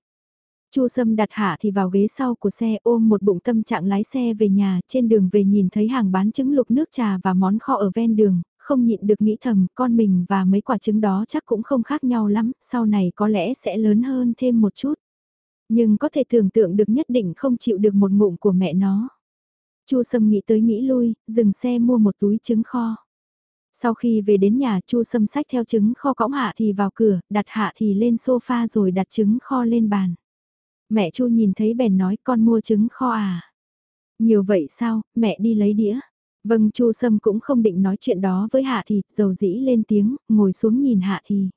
Chu Sâm đặt hạ thì vào ghế sau của xe ôm một bụng tâm trạng lái xe về nhà, trên đường về nhìn thấy hàng bán trứng lục nước trà và món kho ở ven đường, không nhịn được nghĩ thầm con mình và mấy quả trứng đó chắc cũng không khác nhau lắm, sau này có lẽ sẽ lớn hơn thêm một chút. Nhưng có thể tưởng tượng được nhất định không chịu được một ngụm của mẹ nó. Chu Sâm nghĩ tới nghĩ lui, dừng xe mua một túi trứng kho. Sau khi về đến nhà Chu Sâm sách theo trứng kho cõng hạ thì vào cửa, đặt hạ thì lên sofa rồi đặt trứng kho lên bàn. Mẹ Chu nhìn thấy bèn nói con mua trứng kho à. Nhiều vậy sao, mẹ đi lấy đĩa. Vâng Chu Sâm cũng không định nói chuyện đó với Hạ Thì, dầu dĩ lên tiếng, ngồi xuống nhìn Hạ Thì.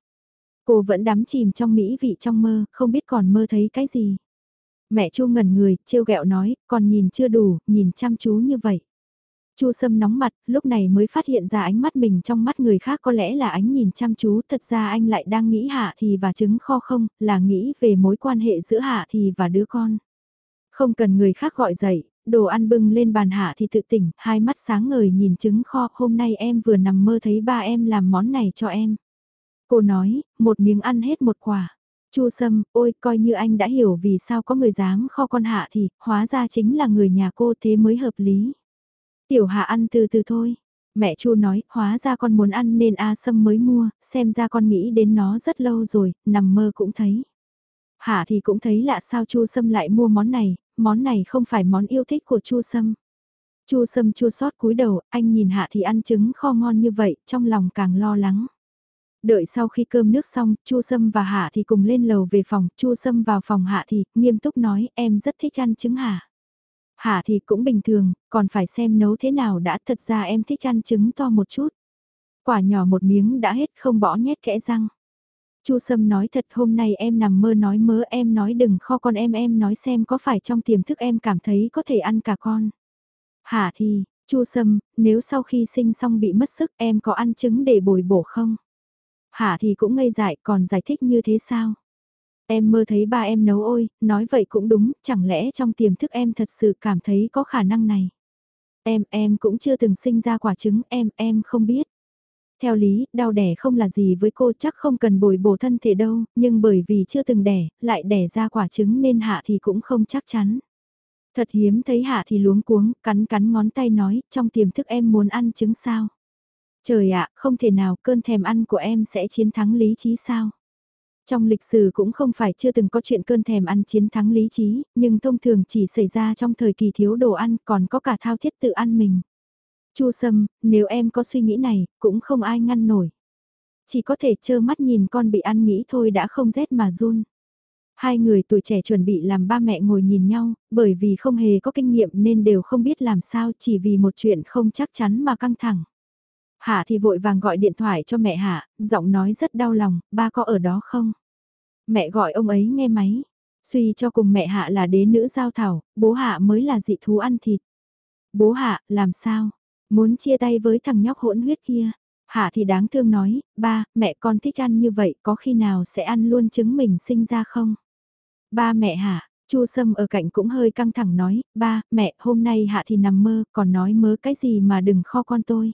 Cô vẫn đắm chìm trong mỹ vị trong mơ, không biết còn mơ thấy cái gì. Mẹ Chu ngẩn người, trêu ghẹo nói, còn nhìn chưa đủ, nhìn chăm chú như vậy. Chu Sâm nóng mặt, lúc này mới phát hiện ra ánh mắt mình trong mắt người khác có lẽ là ánh nhìn chăm chú, thật ra anh lại đang nghĩ Hạ Thì và trứng kho không, là nghĩ về mối quan hệ giữa Hạ Thì và đứa con. Không cần người khác gọi dậy, đồ ăn bưng lên bàn Hạ Thì tự tỉnh, hai mắt sáng ngời nhìn trứng kho, hôm nay em vừa nằm mơ thấy ba em làm món này cho em. Cô nói, một miếng ăn hết một quả. Chu Sâm, ôi coi như anh đã hiểu vì sao có người dám kho con Hạ thì, hóa ra chính là người nhà cô thế mới hợp lý. Tiểu Hạ ăn từ từ thôi. Mẹ Chu nói, hóa ra con muốn ăn nên A Sâm mới mua, xem ra con nghĩ đến nó rất lâu rồi, nằm mơ cũng thấy. Hạ thì cũng thấy lạ sao Chu Sâm lại mua món này, món này không phải món yêu thích của Chu Sâm. Chu Sâm chua xót cúi đầu, anh nhìn Hạ thì ăn trứng kho ngon như vậy, trong lòng càng lo lắng. Đợi sau khi cơm nước xong, Chu Sâm và Hạ thì cùng lên lầu về phòng, Chu Sâm vào phòng Hạ thì nghiêm túc nói, em rất thích ăn trứng hả? Hạ thì cũng bình thường, còn phải xem nấu thế nào đã thật ra em thích ăn trứng to một chút. Quả nhỏ một miếng đã hết không bỏ nhét kẽ răng. Chu Sâm nói thật hôm nay em nằm mơ nói mớ em nói đừng kho con em em nói xem có phải trong tiềm thức em cảm thấy có thể ăn cả con. Hạ thì, Chu Sâm, nếu sau khi sinh xong bị mất sức em có ăn trứng để bồi bổ không? Hạ thì cũng ngây dại còn giải thích như thế sao? Em mơ thấy ba em nấu ôi, nói vậy cũng đúng, chẳng lẽ trong tiềm thức em thật sự cảm thấy có khả năng này? Em, em cũng chưa từng sinh ra quả trứng, em, em không biết. Theo lý, đau đẻ không là gì với cô chắc không cần bồi bổ thân thể đâu, nhưng bởi vì chưa từng đẻ, lại đẻ ra quả trứng nên hạ thì cũng không chắc chắn. Thật hiếm thấy hạ thì luống cuống, cắn cắn ngón tay nói, trong tiềm thức em muốn ăn trứng sao? Trời ạ, không thể nào cơn thèm ăn của em sẽ chiến thắng lý trí sao? Trong lịch sử cũng không phải chưa từng có chuyện cơn thèm ăn chiến thắng lý trí, nhưng thông thường chỉ xảy ra trong thời kỳ thiếu đồ ăn còn có cả thao thiết tự ăn mình. Chu Sâm, nếu em có suy nghĩ này, cũng không ai ngăn nổi. Chỉ có thể trơ mắt nhìn con bị ăn nghĩ thôi đã không rét mà run. Hai người tuổi trẻ chuẩn bị làm ba mẹ ngồi nhìn nhau, bởi vì không hề có kinh nghiệm nên đều không biết làm sao chỉ vì một chuyện không chắc chắn mà căng thẳng. Hạ thì vội vàng gọi điện thoại cho mẹ Hạ, giọng nói rất đau lòng, ba có ở đó không? Mẹ gọi ông ấy nghe máy. Suy cho cùng mẹ Hạ là đế nữ giao thảo, bố Hạ mới là dị thú ăn thịt. Bố Hạ, làm sao? Muốn chia tay với thằng nhóc hỗn huyết kia. Hạ thì đáng thương nói, ba, mẹ con thích ăn như vậy có khi nào sẽ ăn luôn trứng mình sinh ra không? Ba mẹ Hạ, Chu Sâm ở cạnh cũng hơi căng thẳng nói, ba, mẹ, hôm nay Hạ thì nằm mơ, còn nói mớ cái gì mà đừng kho con tôi.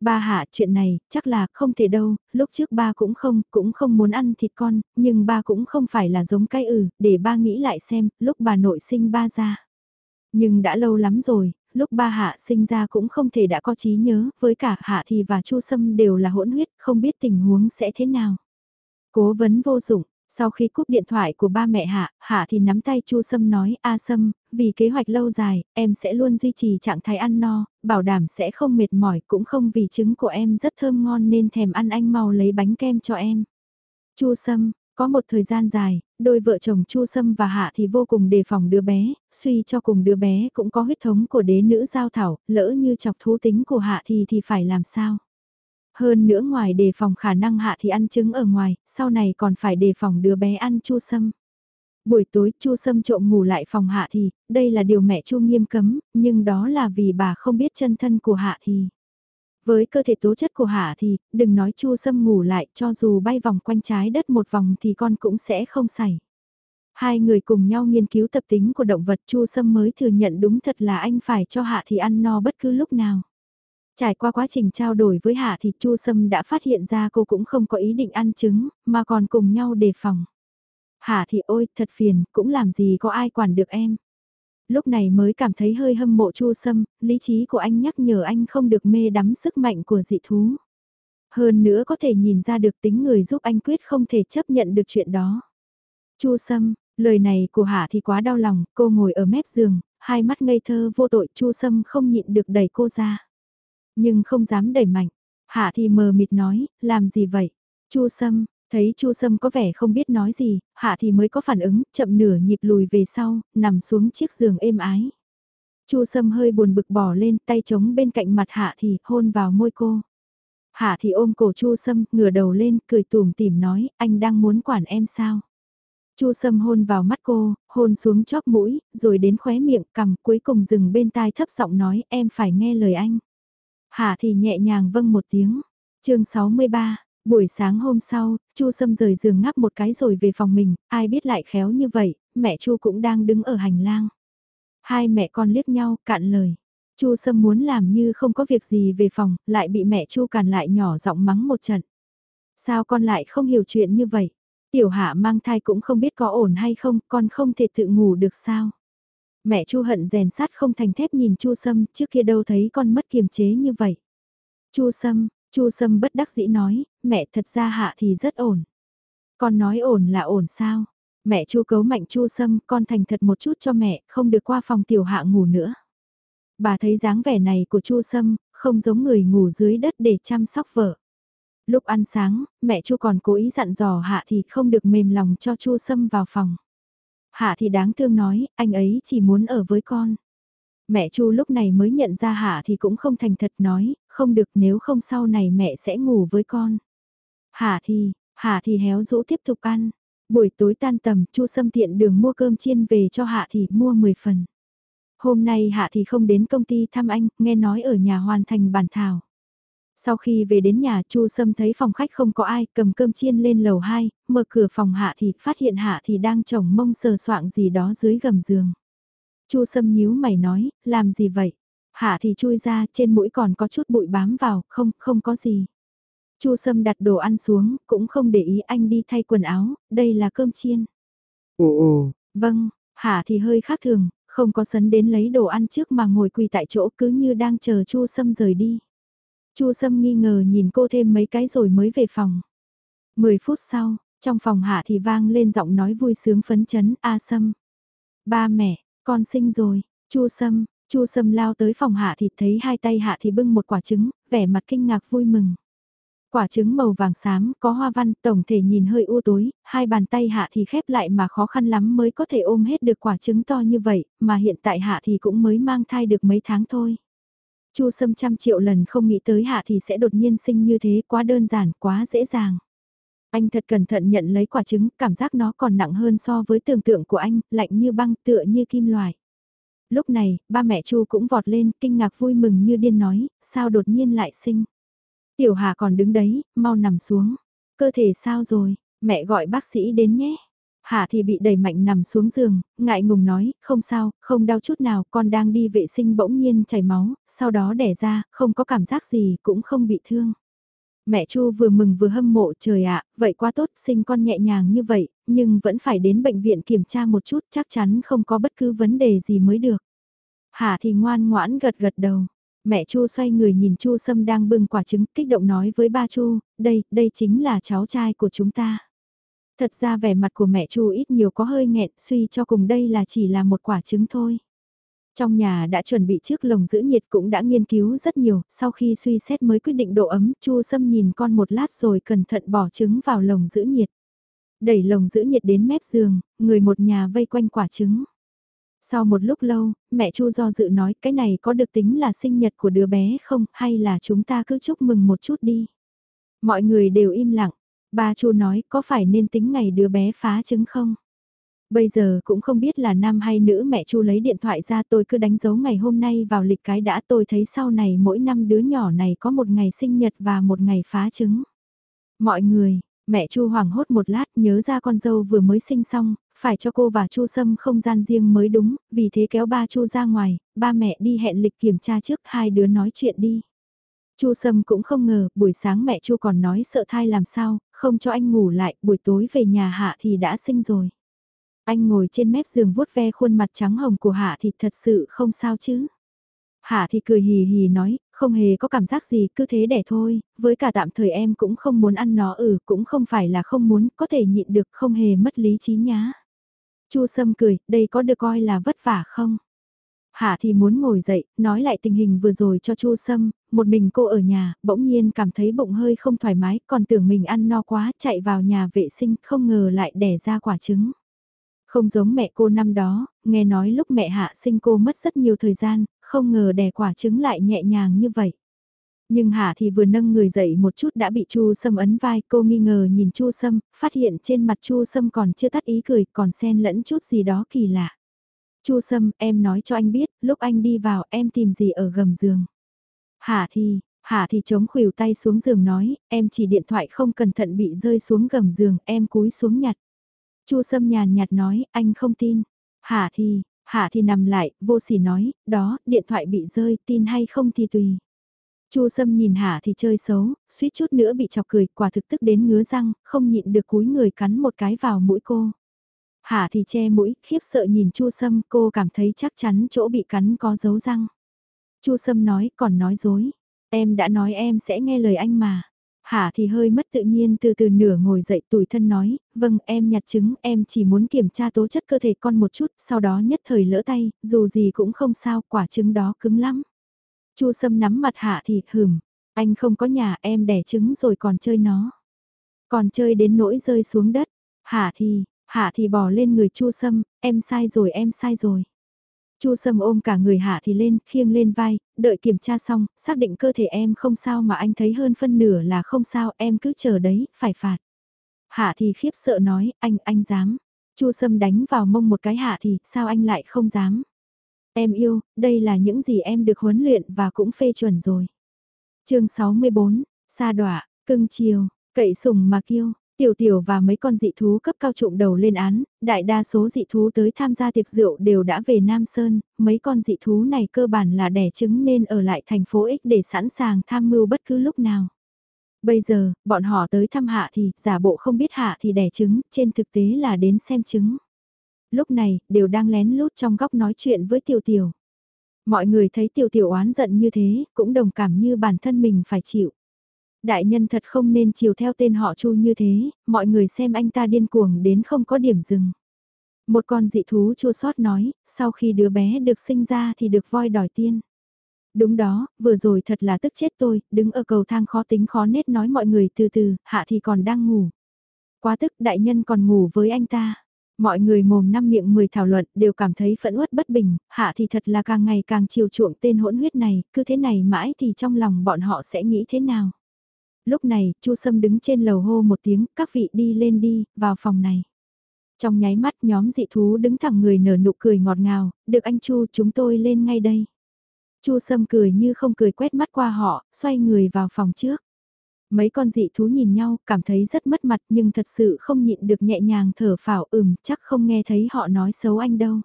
Ba hạ chuyện này, chắc là không thể đâu, lúc trước ba cũng không, cũng không muốn ăn thịt con, nhưng ba cũng không phải là giống cái ử, để ba nghĩ lại xem, lúc bà nội sinh ba ra. Nhưng đã lâu lắm rồi, lúc ba hạ sinh ra cũng không thể đã có trí nhớ, với cả hạ thì và chu sâm đều là hỗn huyết, không biết tình huống sẽ thế nào. Cố vấn vô dụng, sau khi cúp điện thoại của ba mẹ Hạ, Hạ thì nắm tay Chu Sâm nói, A Sâm, vì kế hoạch lâu dài, em sẽ luôn duy trì trạng thái ăn no, bảo đảm sẽ không mệt mỏi cũng không vì trứng của em rất thơm ngon nên thèm ăn anh mau lấy bánh kem cho em. Chu Sâm, có một thời gian dài, đôi vợ chồng Chu Sâm và Hạ thì vô cùng đề phòng đứa bé, suy cho cùng đứa bé cũng có huyết thống của đế nữ giao thảo, lỡ như chọc thú tính của Hạ thì thì phải làm sao? Hơn nữa ngoài đề phòng khả năng hạ thì ăn trứng ở ngoài, sau này còn phải đề phòng đứa bé ăn chu sâm. Buổi tối chu sâm trộm ngủ lại phòng hạ thì, đây là điều mẹ chu nghiêm cấm, nhưng đó là vì bà không biết chân thân của hạ thì. Với cơ thể tố chất của hạ thì, đừng nói chu sâm ngủ lại cho dù bay vòng quanh trái đất một vòng thì con cũng sẽ không xảy. Hai người cùng nhau nghiên cứu tập tính của động vật chu sâm mới thừa nhận đúng thật là anh phải cho hạ thì ăn no bất cứ lúc nào. Trải qua quá trình trao đổi với Hạ thì Chu Sâm đã phát hiện ra cô cũng không có ý định ăn trứng, mà còn cùng nhau đề phòng. Hạ thì ôi, thật phiền, cũng làm gì có ai quản được em. Lúc này mới cảm thấy hơi hâm mộ Chu Sâm, lý trí của anh nhắc nhở anh không được mê đắm sức mạnh của dị thú. Hơn nữa có thể nhìn ra được tính người giúp anh quyết không thể chấp nhận được chuyện đó. Chu Sâm, lời này của Hạ thì quá đau lòng, cô ngồi ở mép giường, hai mắt ngây thơ vô tội Chu Sâm không nhịn được đẩy cô ra nhưng không dám đẩy mạnh. Hạ thì mờ mịt nói, làm gì vậy? Chu Sâm, thấy Chu Sâm có vẻ không biết nói gì, Hạ thì mới có phản ứng, chậm nửa nhịp lùi về sau, nằm xuống chiếc giường êm ái. Chu Sâm hơi buồn bực bỏ lên tay trống bên cạnh mặt Hạ thì hôn vào môi cô. Hạ thì ôm cổ Chu Sâm, ngửa đầu lên, cười tủm tỉm nói, anh đang muốn quản em sao? Chu Sâm hôn vào mắt cô, hôn xuống chóp mũi, rồi đến khóe miệng, cằm, cuối cùng dừng bên tai thấp giọng nói, em phải nghe lời anh. Hạ thì nhẹ nhàng vâng một tiếng. chương 63, buổi sáng hôm sau, Chu Sâm rời giường ngáp một cái rồi về phòng mình, ai biết lại khéo như vậy, mẹ Chu cũng đang đứng ở hành lang. Hai mẹ con liếc nhau, cạn lời. Chu Sâm muốn làm như không có việc gì về phòng, lại bị mẹ Chu càn lại nhỏ giọng mắng một trận. Sao con lại không hiểu chuyện như vậy? Tiểu hạ mang thai cũng không biết có ổn hay không, con không thể tự ngủ được sao? Mẹ Chu hận rèn sắt không thành thép nhìn Chu Sâm, trước kia đâu thấy con mất kiềm chế như vậy. Chu Sâm, Chu Sâm bất đắc dĩ nói, mẹ thật ra hạ thì rất ổn. Con nói ổn là ổn sao? Mẹ Chu cấu mạnh Chu Sâm, con thành thật một chút cho mẹ, không được qua phòng tiểu hạ ngủ nữa. Bà thấy dáng vẻ này của Chu Sâm, không giống người ngủ dưới đất để chăm sóc vợ. Lúc ăn sáng, mẹ Chu còn cố ý dặn dò Hạ thì không được mềm lòng cho Chu Sâm vào phòng. Hạ thì đáng thương nói, anh ấy chỉ muốn ở với con. Mẹ Chu lúc này mới nhận ra Hạ thì cũng không thành thật nói, không được nếu không sau này mẹ sẽ ngủ với con. Hạ thì, Hạ thì héo rũ tiếp tục ăn. Buổi tối tan tầm, Chu Sâm tiện đường mua cơm chiên về cho Hạ thì mua 10 phần. Hôm nay Hạ thì không đến công ty thăm anh, nghe nói ở nhà hoàn thành bản thảo. Sau khi về đến nhà Chu Sâm thấy phòng khách không có ai, cầm cơm chiên lên lầu 2, mở cửa phòng Hạ thì phát hiện Hạ thì đang chồng mông sờ soạng gì đó dưới gầm giường. Chu Sâm nhíu mày nói, làm gì vậy? Hạ thì chui ra, trên mũi còn có chút bụi bám vào, không, không có gì. Chu Sâm đặt đồ ăn xuống, cũng không để ý anh đi thay quần áo, đây là cơm chiên. Ồ ồ, Vâng, Hạ thì hơi khác thường, không có sấn đến lấy đồ ăn trước mà ngồi quỳ tại chỗ cứ như đang chờ Chu Sâm rời đi. Chu Sâm nghi ngờ nhìn cô thêm mấy cái rồi mới về phòng. Mười phút sau, trong phòng Hạ thì vang lên giọng nói vui sướng phấn chấn, A Sâm. Ba mẹ, con sinh rồi, Chu Sâm, Chu Sâm lao tới phòng Hạ thì thấy hai tay Hạ thì bưng một quả trứng, vẻ mặt kinh ngạc vui mừng. Quả trứng màu vàng xám, có hoa văn, tổng thể nhìn hơi u tối, hai bàn tay Hạ thì khép lại mà khó khăn lắm mới có thể ôm hết được quả trứng to như vậy, mà hiện tại Hạ thì cũng mới mang thai được mấy tháng thôi. Chu Sâm trăm triệu lần không nghĩ tới Hạ thì sẽ đột nhiên sinh như thế, quá đơn giản, quá dễ dàng. Anh thật cẩn thận nhận lấy quả trứng, cảm giác nó còn nặng hơn so với tưởng tượng của anh, lạnh như băng, tựa như kim loại. Lúc này, ba mẹ Chu cũng vọt lên, kinh ngạc vui mừng như điên nói, sao đột nhiên lại sinh. Tiểu Hà còn đứng đấy, mau nằm xuống. Cơ thể sao rồi, mẹ gọi bác sĩ đến nhé. hà thì bị đẩy mạnh nằm xuống giường, ngại ngùng nói, không sao, không đau chút nào, con đang đi vệ sinh bỗng nhiên chảy máu, sau đó đẻ ra, không có cảm giác gì, cũng không bị thương. Mẹ Chu vừa mừng vừa hâm mộ trời ạ, vậy quá tốt, sinh con nhẹ nhàng như vậy, nhưng vẫn phải đến bệnh viện kiểm tra một chút, chắc chắn không có bất cứ vấn đề gì mới được. hà thì ngoan ngoãn gật gật đầu. Mẹ Chu xoay người nhìn Chu Sâm đang bưng quả trứng, kích động nói với ba Chu, đây, đây chính là cháu trai của chúng ta. Thật ra vẻ mặt của mẹ Chu ít nhiều có hơi nghẹn, suy cho cùng đây là chỉ là một quả trứng thôi. Trong nhà đã chuẩn bị trước lồng giữ nhiệt cũng đã nghiên cứu rất nhiều, sau khi suy xét mới quyết định độ ấm, Chu Sâm nhìn con một lát rồi cẩn thận bỏ trứng vào lồng giữ nhiệt. Đẩy lồng giữ nhiệt đến mép giường, người một nhà vây quanh quả trứng. Sau một lúc lâu, mẹ Chu do dự nói cái này có được tính là sinh nhật của đứa bé không hay là chúng ta cứ chúc mừng một chút đi. Mọi người đều im lặng, ba Chu nói có phải nên tính ngày đứa bé phá trứng không? Bây giờ cũng không biết là nam hay nữ mẹ Chu lấy điện thoại ra tôi cứ đánh dấu ngày hôm nay vào lịch cái đã tôi thấy sau này mỗi năm đứa nhỏ này có một ngày sinh nhật và một ngày phá trứng. Mọi người, mẹ Chu hoảng hốt một lát nhớ ra con dâu vừa mới sinh xong, phải cho cô và Chu Sâm không gian riêng mới đúng, vì thế kéo ba Chu ra ngoài, ba mẹ đi hẹn lịch kiểm tra trước hai đứa nói chuyện đi. Chu Sâm cũng không ngờ, buổi sáng mẹ Chu còn nói sợ thai làm sao, không cho anh ngủ lại, buổi tối về nhà Hạ thì đã sinh rồi. Anh ngồi trên mép giường vuốt ve khuôn mặt trắng hồng của Hạ thì thật sự không sao chứ. Hạ thì cười hì hì nói, không hề có cảm giác gì, cứ thế để thôi, với cả tạm thời em cũng không muốn ăn nó ừ, cũng không phải là không muốn, có thể nhịn được, không hề mất lý trí nhá. Chu Sâm cười, đây có được coi là vất vả không? Hạ thì muốn ngồi dậy, nói lại tình hình vừa rồi cho Chu Sâm, một mình cô ở nhà, bỗng nhiên cảm thấy bụng hơi không thoải mái, còn tưởng mình ăn no quá, chạy vào nhà vệ sinh, không ngờ lại đẻ ra quả trứng. Không giống mẹ cô năm đó, nghe nói lúc mẹ hạ sinh cô mất rất nhiều thời gian, không ngờ đẻ quả trứng lại nhẹ nhàng như vậy. Nhưng Hạ thì vừa nâng người dậy một chút đã bị Chu Sâm ấn vai, cô nghi ngờ nhìn Chu Sâm, phát hiện trên mặt Chu Sâm còn chưa tắt ý cười, còn xen lẫn chút gì đó kỳ lạ. Chu Sâm, em nói cho anh biết, lúc anh đi vào em tìm gì ở gầm giường. Hạ thì, Hạ thì chống khuỷu tay xuống giường nói, em chỉ điện thoại không cẩn thận bị rơi xuống gầm giường, em cúi xuống nhặt. Chu Sâm nhàn nhạt nói, anh không tin. Hạ thì, Hạ thì nằm lại, vô sỉ nói, đó, điện thoại bị rơi, tin hay không thì tùy. Chu Sâm nhìn Hạ thì chơi xấu, suýt chút nữa bị chọc cười, quả thực tức đến ngứa răng, không nhịn được cúi người cắn một cái vào mũi cô. Hạ thì che mũi, khiếp sợ nhìn Chu Sâm, cô cảm thấy chắc chắn chỗ bị cắn có dấu răng. Chu Sâm nói, còn nói dối. Em đã nói em sẽ nghe lời anh mà. Hạ thì hơi mất tự nhiên từ từ nửa ngồi dậy tủi thân nói, vâng em nhặt trứng em chỉ muốn kiểm tra tố chất cơ thể con một chút, sau đó nhất thời lỡ tay, dù gì cũng không sao, quả trứng đó cứng lắm. Chu Sâm nắm mặt Hạ thì hừm, anh không có nhà em đẻ trứng rồi còn chơi nó. Còn chơi đến nỗi rơi xuống đất, Hạ thì, Hạ thì bỏ lên người Chu Sâm, em sai rồi em sai rồi. Chu Sâm ôm cả người Hạ thì lên, khiêng lên vai, đợi kiểm tra xong, xác định cơ thể em không sao mà anh thấy hơn phân nửa là không sao, em cứ chờ đấy, phải phạt. Hạ thì khiếp sợ nói, anh, anh dám. Chu Sâm đánh vào mông một cái Hạ thì, sao anh lại không dám? Em yêu, đây là những gì em được huấn luyện và cũng phê chuẩn rồi. chương 64, sa đọa, cưng chiều, cậy sùng mà kiêu, Tiểu tiểu và mấy con dị thú cấp cao trụng đầu lên án, đại đa số dị thú tới tham gia tiệc rượu đều đã về Nam Sơn, mấy con dị thú này cơ bản là đẻ trứng nên ở lại thành phố X để sẵn sàng tham mưu bất cứ lúc nào. Bây giờ, bọn họ tới thăm hạ thì, giả bộ không biết hạ thì đẻ trứng, trên thực tế là đến xem trứng. Lúc này, đều đang lén lút trong góc nói chuyện với tiểu tiểu. Mọi người thấy tiểu tiểu oán giận như thế, cũng đồng cảm như bản thân mình phải chịu. Đại nhân thật không nên chiều theo tên họ Chu như thế, mọi người xem anh ta điên cuồng đến không có điểm dừng. Một con dị thú chua sót nói, sau khi đứa bé được sinh ra thì được voi đòi tiên. Đúng đó, vừa rồi thật là tức chết tôi, đứng ở cầu thang khó tính khó nết nói mọi người từ từ, hạ thì còn đang ngủ. Quá tức đại nhân còn ngủ với anh ta. Mọi người mồm năm miệng mười thảo luận đều cảm thấy phẫn uất bất bình, hạ thì thật là càng ngày càng chiều chuộng tên hỗn huyết này, cứ thế này mãi thì trong lòng bọn họ sẽ nghĩ thế nào. Lúc này, Chu Sâm đứng trên lầu hô một tiếng, các vị đi lên đi, vào phòng này. Trong nháy mắt nhóm dị thú đứng thẳng người nở nụ cười ngọt ngào, được anh Chu chúng tôi lên ngay đây. Chu Sâm cười như không cười quét mắt qua họ, xoay người vào phòng trước. Mấy con dị thú nhìn nhau, cảm thấy rất mất mặt nhưng thật sự không nhịn được nhẹ nhàng thở phào ừm, chắc không nghe thấy họ nói xấu anh đâu.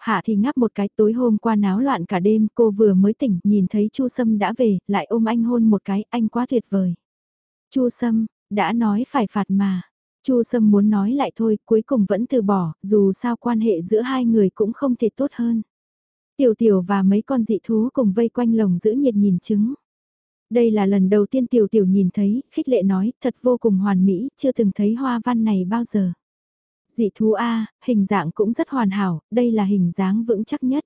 Hạ thì ngáp một cái tối hôm qua náo loạn cả đêm, cô vừa mới tỉnh, nhìn thấy Chu Sâm đã về, lại ôm anh hôn một cái, anh quá tuyệt vời. Chu Sâm, đã nói phải phạt mà. Chu Sâm muốn nói lại thôi, cuối cùng vẫn từ bỏ, dù sao quan hệ giữa hai người cũng không thể tốt hơn. Tiểu Tiểu và mấy con dị thú cùng vây quanh lồng giữ nhiệt nhìn chứng. Đây là lần đầu tiên Tiểu Tiểu nhìn thấy, khích lệ nói, thật vô cùng hoàn mỹ, chưa từng thấy hoa văn này bao giờ. Dị thú A, hình dạng cũng rất hoàn hảo, đây là hình dáng vững chắc nhất.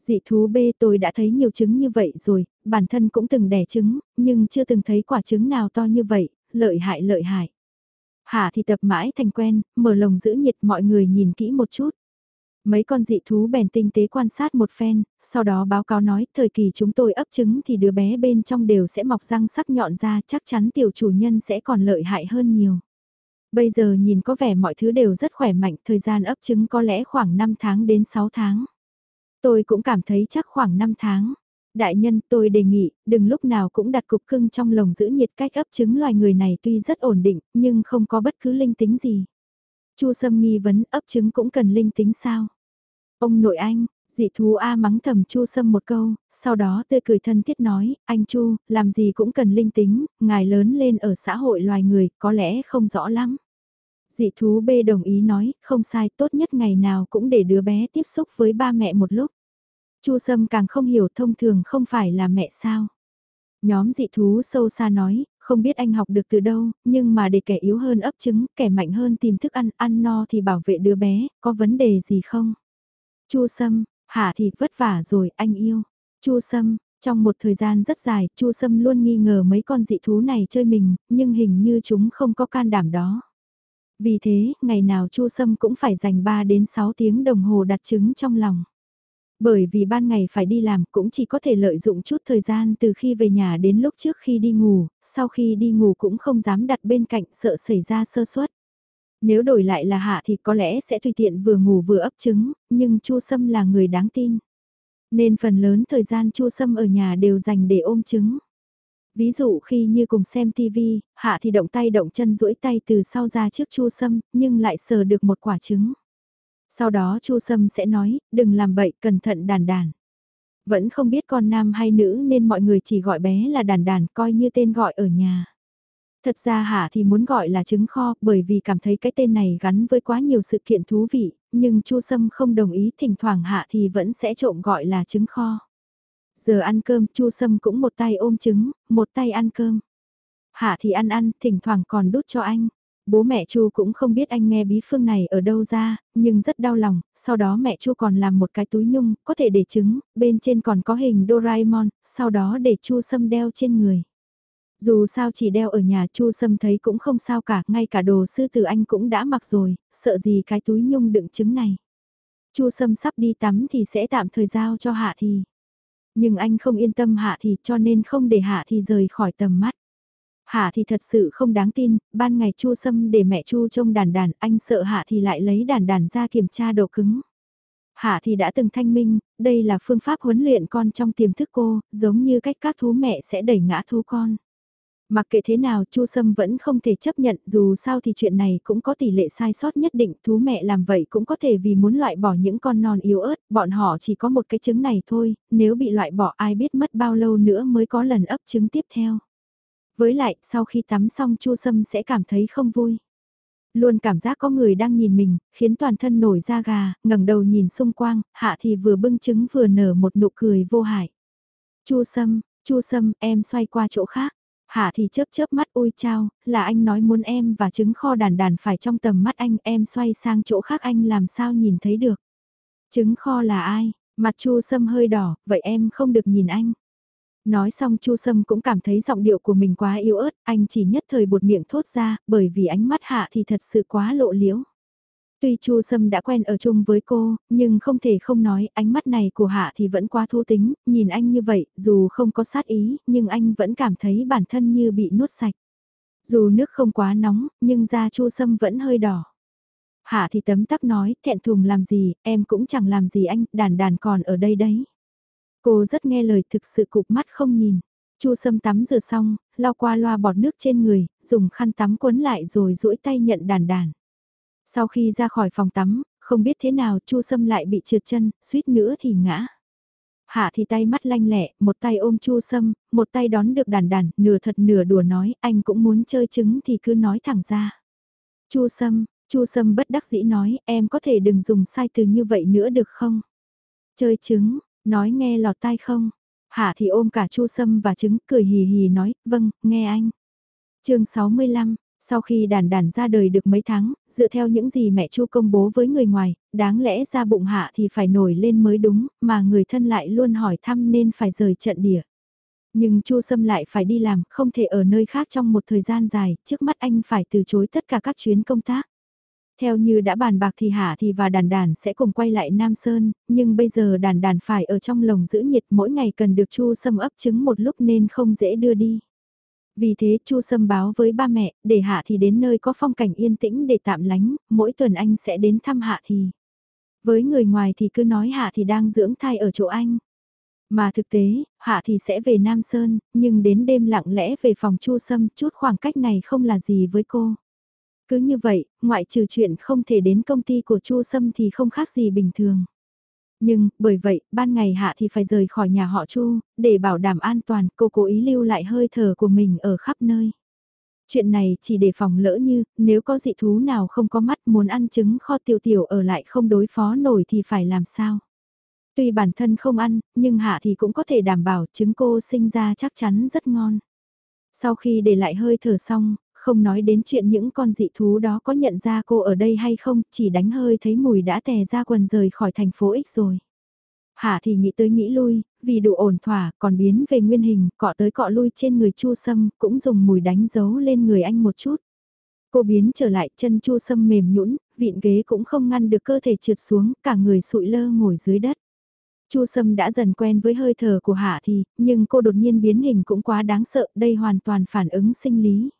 Dị thú B tôi đã thấy nhiều trứng như vậy rồi, bản thân cũng từng đẻ trứng, nhưng chưa từng thấy quả trứng nào to như vậy, lợi hại lợi hại. Hạ thì tập mãi thành quen, mở lồng giữ nhiệt mọi người nhìn kỹ một chút. Mấy con dị thú bèn tinh tế quan sát một phen, sau đó báo cáo nói thời kỳ chúng tôi ấp trứng thì đứa bé bên trong đều sẽ mọc răng sắc nhọn ra chắc chắn tiểu chủ nhân sẽ còn lợi hại hơn nhiều. Bây giờ nhìn có vẻ mọi thứ đều rất khỏe mạnh, thời gian ấp trứng có lẽ khoảng 5 tháng đến 6 tháng. Tôi cũng cảm thấy chắc khoảng 5 tháng. Đại nhân tôi đề nghị, đừng lúc nào cũng đặt cục cưng trong lồng giữ nhiệt cách ấp trứng loài người này tuy rất ổn định, nhưng không có bất cứ linh tính gì. Chu Sâm nghi vấn ấp trứng cũng cần linh tính sao? Ông nội anh, dị thú A mắng thầm Chu Sâm một câu, sau đó tươi cười thân thiết nói, anh Chu, làm gì cũng cần linh tính, ngài lớn lên ở xã hội loài người, có lẽ không rõ lắm. Dị thú B đồng ý nói, không sai, tốt nhất ngày nào cũng để đứa bé tiếp xúc với ba mẹ một lúc. Chu Sâm càng không hiểu thông thường không phải là mẹ sao. Nhóm dị thú sâu xa nói, không biết anh học được từ đâu, nhưng mà để kẻ yếu hơn ấp trứng, kẻ mạnh hơn tìm thức ăn, ăn no thì bảo vệ đứa bé, có vấn đề gì không? Chu Sâm, hả thì vất vả rồi, anh yêu. Chu Sâm, trong một thời gian rất dài, Chu Sâm luôn nghi ngờ mấy con dị thú này chơi mình, nhưng hình như chúng không có can đảm đó. Vì thế, ngày nào Chu Sâm cũng phải dành 3 đến 6 tiếng đồng hồ đặt trứng trong lòng. Bởi vì ban ngày phải đi làm cũng chỉ có thể lợi dụng chút thời gian từ khi về nhà đến lúc trước khi đi ngủ, sau khi đi ngủ cũng không dám đặt bên cạnh sợ xảy ra sơ suất. Nếu đổi lại là hạ thì có lẽ sẽ tùy tiện vừa ngủ vừa ấp trứng, nhưng Chu Sâm là người đáng tin. Nên phần lớn thời gian Chu Sâm ở nhà đều dành để ôm trứng. Ví dụ khi như cùng xem TV, hạ thì động tay động chân duỗi tay từ sau ra trước Chu Sâm, nhưng lại sờ được một quả trứng. Sau đó Chu Sâm sẽ nói, đừng làm bậy, cẩn thận đàn đàn. Vẫn không biết con nam hay nữ nên mọi người chỉ gọi bé là đàn đàn coi như tên gọi ở nhà. Thật ra Hạ thì muốn gọi là trứng kho bởi vì cảm thấy cái tên này gắn với quá nhiều sự kiện thú vị, nhưng Chu Sâm không đồng ý thỉnh thoảng Hạ thì vẫn sẽ trộm gọi là trứng kho. Giờ ăn cơm Chu Sâm cũng một tay ôm trứng, một tay ăn cơm. Hạ thì ăn ăn, thỉnh thoảng còn đút cho anh. Bố mẹ Chu cũng không biết anh nghe bí phương này ở đâu ra, nhưng rất đau lòng, sau đó mẹ Chu còn làm một cái túi nhung, có thể để trứng, bên trên còn có hình Doraemon, sau đó để Chu Sâm đeo trên người. Dù sao chỉ đeo ở nhà Chu Sâm thấy cũng không sao cả, ngay cả đồ sư tử anh cũng đã mặc rồi, sợ gì cái túi nhung đựng trứng này. Chu Sâm sắp đi tắm thì sẽ tạm thời giao cho Hạ Thì. Nhưng anh không yên tâm Hạ Thì cho nên không để Hạ Thì rời khỏi tầm mắt. Hạ Thì thật sự không đáng tin, ban ngày Chu Sâm để mẹ Chu trông đàn đàn, anh sợ Hạ Thì lại lấy đàn đàn ra kiểm tra độ cứng. Hạ thì đã từng thanh minh, đây là phương pháp huấn luyện con trong tiềm thức cô, giống như cách các thú mẹ sẽ đẩy ngã thú con. Mặc kệ thế nào Chu Sâm vẫn không thể chấp nhận dù sao thì chuyện này cũng có tỷ lệ sai sót nhất định thú mẹ làm vậy cũng có thể vì muốn loại bỏ những con non yếu ớt, bọn họ chỉ có một cái trứng này thôi, nếu bị loại bỏ ai biết mất bao lâu nữa mới có lần ấp trứng tiếp theo. Với lại sau khi tắm xong Chu Sâm sẽ cảm thấy không vui. Luôn cảm giác có người đang nhìn mình, khiến toàn thân nổi da gà, ngẩng đầu nhìn xung quanh, hạ thì vừa bưng trứng vừa nở một nụ cười vô hại. Chu Sâm, Chu Sâm, em xoay qua chỗ khác. Hạ thì chớp chớp mắt ôi chao, là anh nói muốn em và trứng kho đàn đàn phải trong tầm mắt anh, em xoay sang chỗ khác anh làm sao nhìn thấy được. Trứng kho là ai? Mặt Chu Sâm hơi đỏ, vậy em không được nhìn anh. Nói xong Chu Sâm cũng cảm thấy giọng điệu của mình quá yếu ớt, anh chỉ nhất thời buột miệng thốt ra, bởi vì ánh mắt Hạ thì thật sự quá lộ liễu. Tuy Chu Sâm đã quen ở chung với cô, nhưng không thể không nói ánh mắt này của Hạ thì vẫn quá thú tính, nhìn anh như vậy, dù không có sát ý, nhưng anh vẫn cảm thấy bản thân như bị nuốt sạch. Dù nước không quá nóng, nhưng da Chu Sâm vẫn hơi đỏ. Hạ thì tấm tắc nói, thẹn thùng làm gì, em cũng chẳng làm gì anh, đàn đàn còn ở đây đấy. Cô rất nghe lời thực sự cụp mắt không nhìn. Chu Sâm tắm rửa xong, lau qua loa bọt nước trên người, dùng khăn tắm quấn lại rồi duỗi tay nhận đàn đàn. Sau khi ra khỏi phòng tắm, không biết thế nào Chu Sâm lại bị trượt chân, suýt nữa thì ngã. Hạ thì tay mắt lanh lẹ, một tay ôm Chu Sâm, một tay đón được đàn đàn, nửa thật nửa đùa nói, anh cũng muốn chơi trứng thì cứ nói thẳng ra. Chu Sâm, Chu Sâm bất đắc dĩ nói, em có thể đừng dùng sai từ như vậy nữa được không? Chơi trứng, nói nghe lọt tai không? Hạ thì ôm cả Chu Sâm và trứng, cười hì hì nói, vâng, nghe anh. chương 65, sau khi đàn đàn ra đời được mấy tháng, dựa theo những gì mẹ Chu công bố với người ngoài, đáng lẽ ra bụng hạ thì phải nổi lên mới đúng, mà người thân lại luôn hỏi thăm nên phải rời trận địa. Nhưng Chu Sâm lại phải đi làm, không thể ở nơi khác trong một thời gian dài, trước mắt anh phải từ chối tất cả các chuyến công tác. Theo như đã bàn bạc thì Hạ thì và đàn đàn sẽ cùng quay lại Nam Sơn, nhưng bây giờ đàn đàn phải ở trong lồng giữ nhiệt mỗi ngày cần được Chu Sâm ấp trứng một lúc nên không dễ đưa đi. Vì thế Chu Sâm báo với ba mẹ, để Hạ thì đến nơi có phong cảnh yên tĩnh để tạm lánh, mỗi tuần anh sẽ đến thăm Hạ thì. Với người ngoài thì cứ nói Hạ thì đang dưỡng thai ở chỗ anh. Mà thực tế, Hạ thì sẽ về Nam Sơn, nhưng đến đêm lặng lẽ về phòng Chu Sâm chút khoảng cách này không là gì với cô. Cứ như vậy, ngoại trừ chuyện không thể đến công ty của Chu Sâm thì không khác gì bình thường. Nhưng, bởi vậy, ban ngày Hạ thì phải rời khỏi nhà họ Chu, để bảo đảm an toàn, cô cố ý lưu lại hơi thở của mình ở khắp nơi. Chuyện này chỉ để phòng lỡ như, nếu có dị thú nào không có mắt muốn ăn trứng kho tiểu tiểu ở lại không đối phó nổi thì phải làm sao? Tuy bản thân không ăn, nhưng Hạ thì cũng có thể đảm bảo trứng cô sinh ra chắc chắn rất ngon. Sau khi để lại hơi thở xong, không nói đến chuyện những con dị thú đó có nhận ra cô ở đây hay không, chỉ đánh hơi thấy mùi đã tè ra quần rời khỏi thành phố X rồi. Hạ thì nghĩ tới nghĩ lui, vì đủ ổn thỏa, còn biến về nguyên hình, cọ tới cọ lui trên người Chu Sâm, cũng dùng mùi đánh dấu lên người anh một chút. Cô biến trở lại, chân Chu Sâm mềm nhũn, vịn ghế cũng không ngăn được cơ thể trượt xuống, cả người sụi lơ ngồi dưới đất. Chu Sâm đã dần quen với hơi thở của Hạ Thì, nhưng cô đột nhiên biến hình cũng quá đáng sợ, đây hoàn toàn phản ứng sinh lý.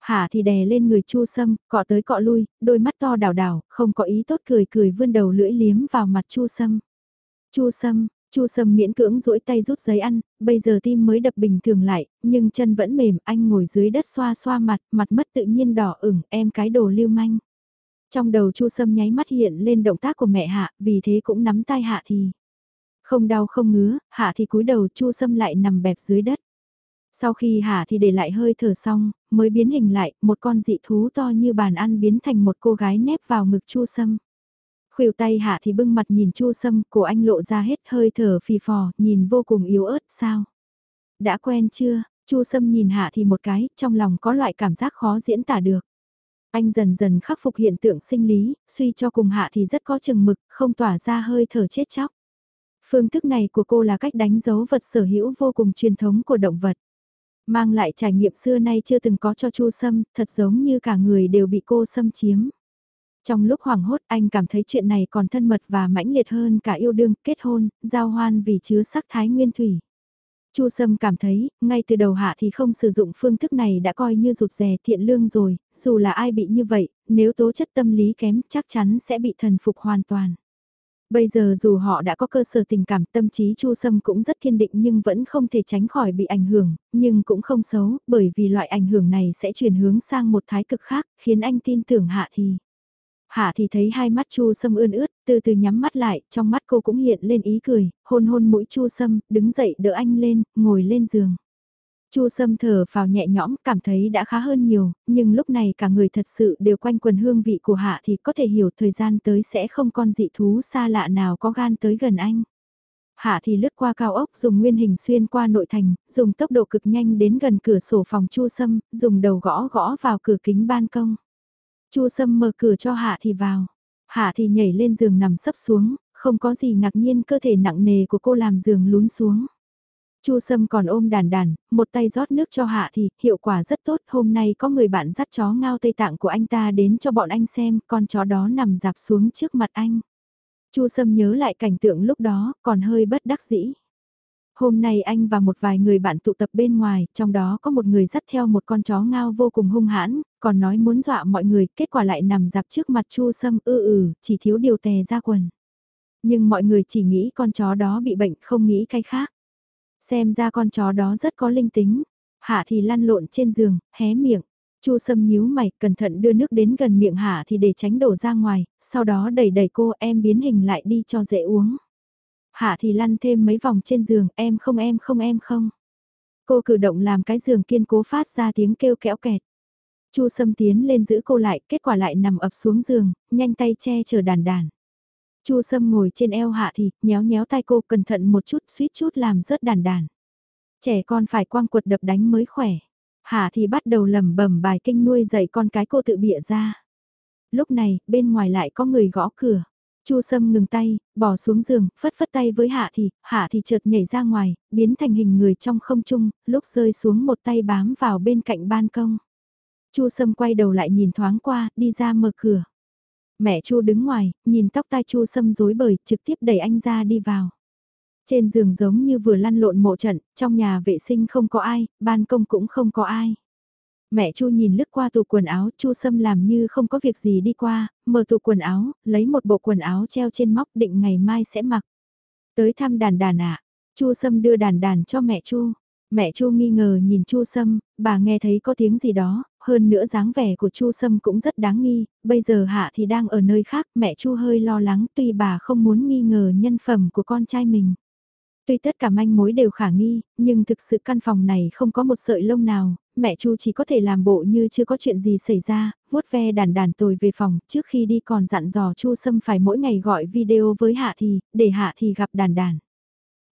Hạ Thì đè lên người Chu Sâm, cọ tới cọ lui, đôi mắt to đảo đảo, không có ý tốt cười cười vươn đầu lưỡi liếm vào mặt Chu Sâm. Chu Sâm, Chu Sâm miễn cưỡng duỗi tay rút giấy ăn, bây giờ tim mới đập bình thường lại, nhưng chân vẫn mềm, anh ngồi dưới đất xoa xoa mặt, mặt mất tự nhiên đỏ ửng, em cái đồ lưu manh. Trong đầu Chu Sâm nháy mắt hiện lên động tác của mẹ Hạ, vì thế cũng nắm tay Hạ thì. Không đau không ngứa, Hạ thì cúi đầu Chu Sâm lại nằm bẹp dưới đất. Sau khi Hạ thì để lại hơi thở xong, mới biến hình lại, một con dị thú to như bàn ăn biến thành một cô gái nép vào ngực Chu Sâm. Khuỷu tay Hạ thì bưng mặt nhìn Chu Sâm, cổ anh lộ ra hết hơi thở phì phò, nhìn vô cùng yếu ớt, sao? Đã quen chưa? Chu Sâm nhìn Hạ thì một cái, trong lòng có loại cảm giác khó diễn tả được. Anh dần dần khắc phục hiện tượng sinh lý, suy cho cùng Hạ thì rất có chừng mực, không tỏa ra hơi thở chết chóc. Phương thức này của cô là cách đánh dấu vật sở hữu vô cùng truyền thống của động vật. Mang lại trải nghiệm xưa nay chưa từng có cho Chu Sâm, thật giống như cả người đều bị cô xâm chiếm. Trong lúc hoảng hốt anh cảm thấy chuyện này còn thân mật và mãnh liệt hơn cả yêu đương, kết hôn, giao hoan vì chứa sắc thái nguyên thủy. Chu Sâm cảm thấy, ngay từ đầu hạ thì không sử dụng phương thức này đã coi như rụt rè thiện lương rồi, dù là ai bị như vậy, nếu tố chất tâm lý kém chắc chắn sẽ bị thần phục hoàn toàn. Bây giờ dù họ đã có cơ sở tình cảm tâm trí Chu Sâm cũng rất kiên định nhưng vẫn không thể tránh khỏi bị ảnh hưởng, nhưng cũng không xấu, bởi vì loại ảnh hưởng này sẽ chuyển hướng sang một thái cực khác, khiến anh tin tưởng hạ thì. Hạ thì thấy hai mắt Chu Sâm ươn ướt, từ từ nhắm mắt lại, trong mắt cô cũng hiện lên ý cười, hôn hôn mũi Chu Sâm, đứng dậy đỡ anh lên, ngồi lên giường. Chu Sâm thở vào nhẹ nhõm, cảm thấy đã khá hơn nhiều, nhưng lúc này cả người thật sự đều quanh quần hương vị của Hạ thì có thể hiểu thời gian tới sẽ không con dị thú xa lạ nào có gan tới gần anh. Hạ thì lướt qua cao ốc dùng nguyên hình xuyên qua nội thành, dùng tốc độ cực nhanh đến gần cửa sổ phòng Chu Sâm, dùng đầu gõ gõ vào cửa kính ban công. Chu Sâm mở cửa cho Hạ thì vào. Hạ thì nhảy lên giường nằm sấp xuống, không có gì ngạc nhiên cơ thể nặng nề của cô làm giường lún xuống. Chu Sâm còn ôm đàn đàn, một tay rót nước cho Hạ thì, hiệu quả rất tốt, hôm nay có người bạn dắt chó ngao tây tạng của anh ta đến cho bọn anh xem, con chó đó nằm dạp xuống trước mặt anh. Chu Sâm nhớ lại cảnh tượng lúc đó, còn hơi bất đắc dĩ. Hôm nay anh và một vài người bạn tụ tập bên ngoài, trong đó có một người dắt theo một con chó ngao vô cùng hung hãn, còn nói muốn dọa mọi người, kết quả lại nằm dạp trước mặt Chu Sâm ư ừ, chỉ thiếu điều tè ra quần. Nhưng mọi người chỉ nghĩ con chó đó bị bệnh không nghĩ cái khác. Xem ra con chó đó rất có linh tính. Hạ thì lăn lộn trên giường, hé miệng. Chu Sâm nhíu mày, cẩn thận đưa nước đến gần miệng Hạ thì để tránh đổ ra ngoài, sau đó đẩy đẩy cô em biến hình lại đi cho dễ uống. Hạ thì lăn thêm mấy vòng trên giường, em không em không em không. Cô cử động làm cái giường kiên cố phát ra tiếng kêu kẽo kẹt. Chu Sâm tiến lên giữ cô lại, kết quả lại nằm ập xuống giường, nhanh tay che chở đàn đàn. Chu Sâm ngồi trên eo hạ thì, nhéo nhéo tay cô cẩn thận một chút suýt chút làm rớt đàn đàn. Trẻ con phải quang quật đập đánh mới khỏe. Hạ thì bắt đầu lẩm bẩm bài kinh nuôi dạy con cái cô tự bịa ra. Lúc này, bên ngoài lại có người gõ cửa. Chu Sâm ngừng tay, bỏ xuống giường, phất phất tay với Hạ thì, Hạ thì chợt nhảy ra ngoài, biến thành hình người trong không trung, lúc rơi xuống một tay bám vào bên cạnh ban công. Chu Sâm quay đầu lại nhìn thoáng qua, đi ra mở cửa. Mẹ Chu đứng ngoài, nhìn tóc tai Chu Sâm rối bời, trực tiếp đẩy anh ra đi vào. Trên giường giống như vừa lăn lộn mộ trận, trong nhà vệ sinh không có ai, ban công cũng không có ai. Mẹ Chu nhìn lướt qua tủ quần áo, Chu Sâm làm như không có việc gì đi qua, mở tủ quần áo, lấy một bộ quần áo treo trên móc định ngày mai sẽ mặc. Tới thăm đàn đàn ạ. Chu Sâm đưa đàn đàn cho mẹ Chu. Mẹ Chu nghi ngờ nhìn Chu Sâm, bà nghe thấy có tiếng gì đó, hơn nữa dáng vẻ của Chu Sâm cũng rất đáng nghi, bây giờ Hạ thì đang ở nơi khác, mẹ Chu hơi lo lắng tuy bà không muốn nghi ngờ nhân phẩm của con trai mình. Tuy tất cả manh mối đều khả nghi, nhưng thực sự căn phòng này không có một sợi lông nào, mẹ Chu chỉ có thể làm bộ như chưa có chuyện gì xảy ra, vuốt ve đàn đàn tồi về phòng, trước khi đi còn dặn dò Chu Sâm phải mỗi ngày gọi video với Hạ Thì, để Hạ Thì gặp đàn đàn.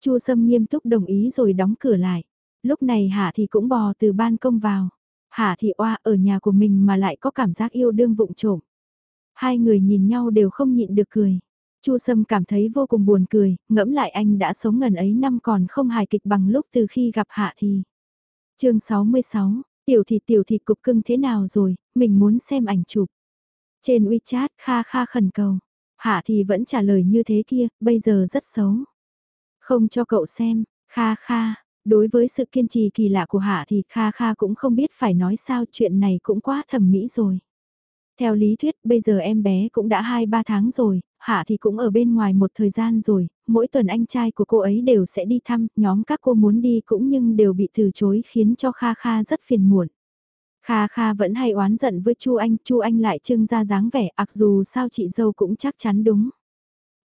Chu Sâm nghiêm túc đồng ý rồi đóng cửa lại. Lúc này Hạ Thì cũng bò từ ban công vào. Hạ Thị Oa ở nhà của mình mà lại có cảm giác yêu đương vụng trộm. Hai người nhìn nhau đều không nhịn được cười. Chu Sâm cảm thấy vô cùng buồn cười, ngẫm lại anh đã sống ngần ấy năm còn không hài kịch bằng lúc từ khi gặp Hạ Thị. chương 66, tiểu thịt tiểu thịt cục cưng thế nào rồi, mình muốn xem ảnh chụp. Trên WeChat Kha Kha khẩn cầu, Hạ Thị vẫn trả lời như thế kia, bây giờ rất xấu. Không cho cậu xem, kha kha, đối với sự kiên trì kỳ lạ của Hạ thì kha kha cũng không biết phải nói sao chuyện này cũng quá thẩm mỹ rồi. Theo lý thuyết bây giờ em bé cũng đã 2-3 tháng rồi, Hạ thì cũng ở bên ngoài một thời gian rồi, mỗi tuần anh trai của cô ấy đều sẽ đi thăm, nhóm các cô muốn đi cũng nhưng đều bị từ chối khiến cho Kha Kha rất phiền muộn. Kha Kha vẫn hay oán giận với Chu Anh, Chu Anh lại trưng ra dáng vẻ, ặc dù sao chị dâu cũng chắc chắn đúng.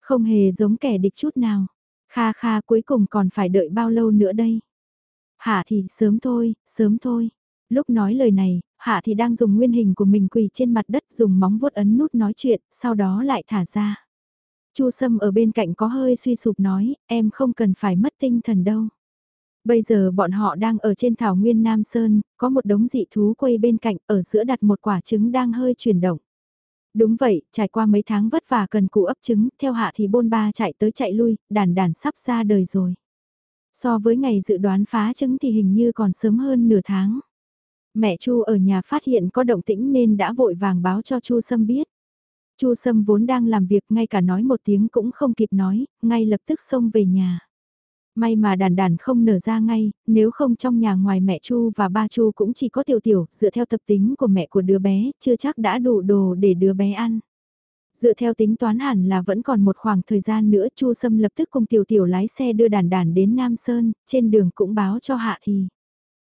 Không hề giống kẻ địch chút nào. Kha Kha cuối cùng còn phải đợi bao lâu nữa đây? Hạ thì sớm thôi, sớm thôi. Lúc nói lời này, Hạ thì đang dùng nguyên hình của mình quỳ trên mặt đất dùng móng vuốt ấn nút nói chuyện, sau đó lại thả ra. Chu Sâm ở bên cạnh có hơi suy sụp nói, em không cần phải mất tinh thần đâu. Bây giờ bọn họ đang ở trên thảo nguyên Nam Sơn, có một đống dị thú quay bên cạnh, ở giữa đặt một quả trứng đang hơi chuyển động. Đúng vậy, trải qua mấy tháng vất vả cần cụ ấp trứng, theo hạ thì bôn ba chạy tới chạy lui, đàn đàn sắp ra đời rồi. So với ngày dự đoán phá trứng thì hình như còn sớm hơn nửa tháng. Mẹ Chu ở nhà phát hiện có động tĩnh nên đã vội vàng báo cho Chu Sâm biết. Chu Sâm vốn đang làm việc ngay cả nói một tiếng cũng không kịp nói, ngay lập tức xông về nhà. May mà đàn đàn không nở ra ngay, nếu không trong nhà ngoài mẹ Chu và ba Chu cũng chỉ có tiểu tiểu, dựa theo tập tính của mẹ của đứa bé, chưa chắc đã đủ đồ để đứa bé ăn. Dựa theo tính toán hẳn là vẫn còn một khoảng thời gian nữa Chu Sâm lập tức cùng tiểu tiểu lái xe đưa đàn đàn đến Nam Sơn, trên đường cũng báo cho Hạ Thì.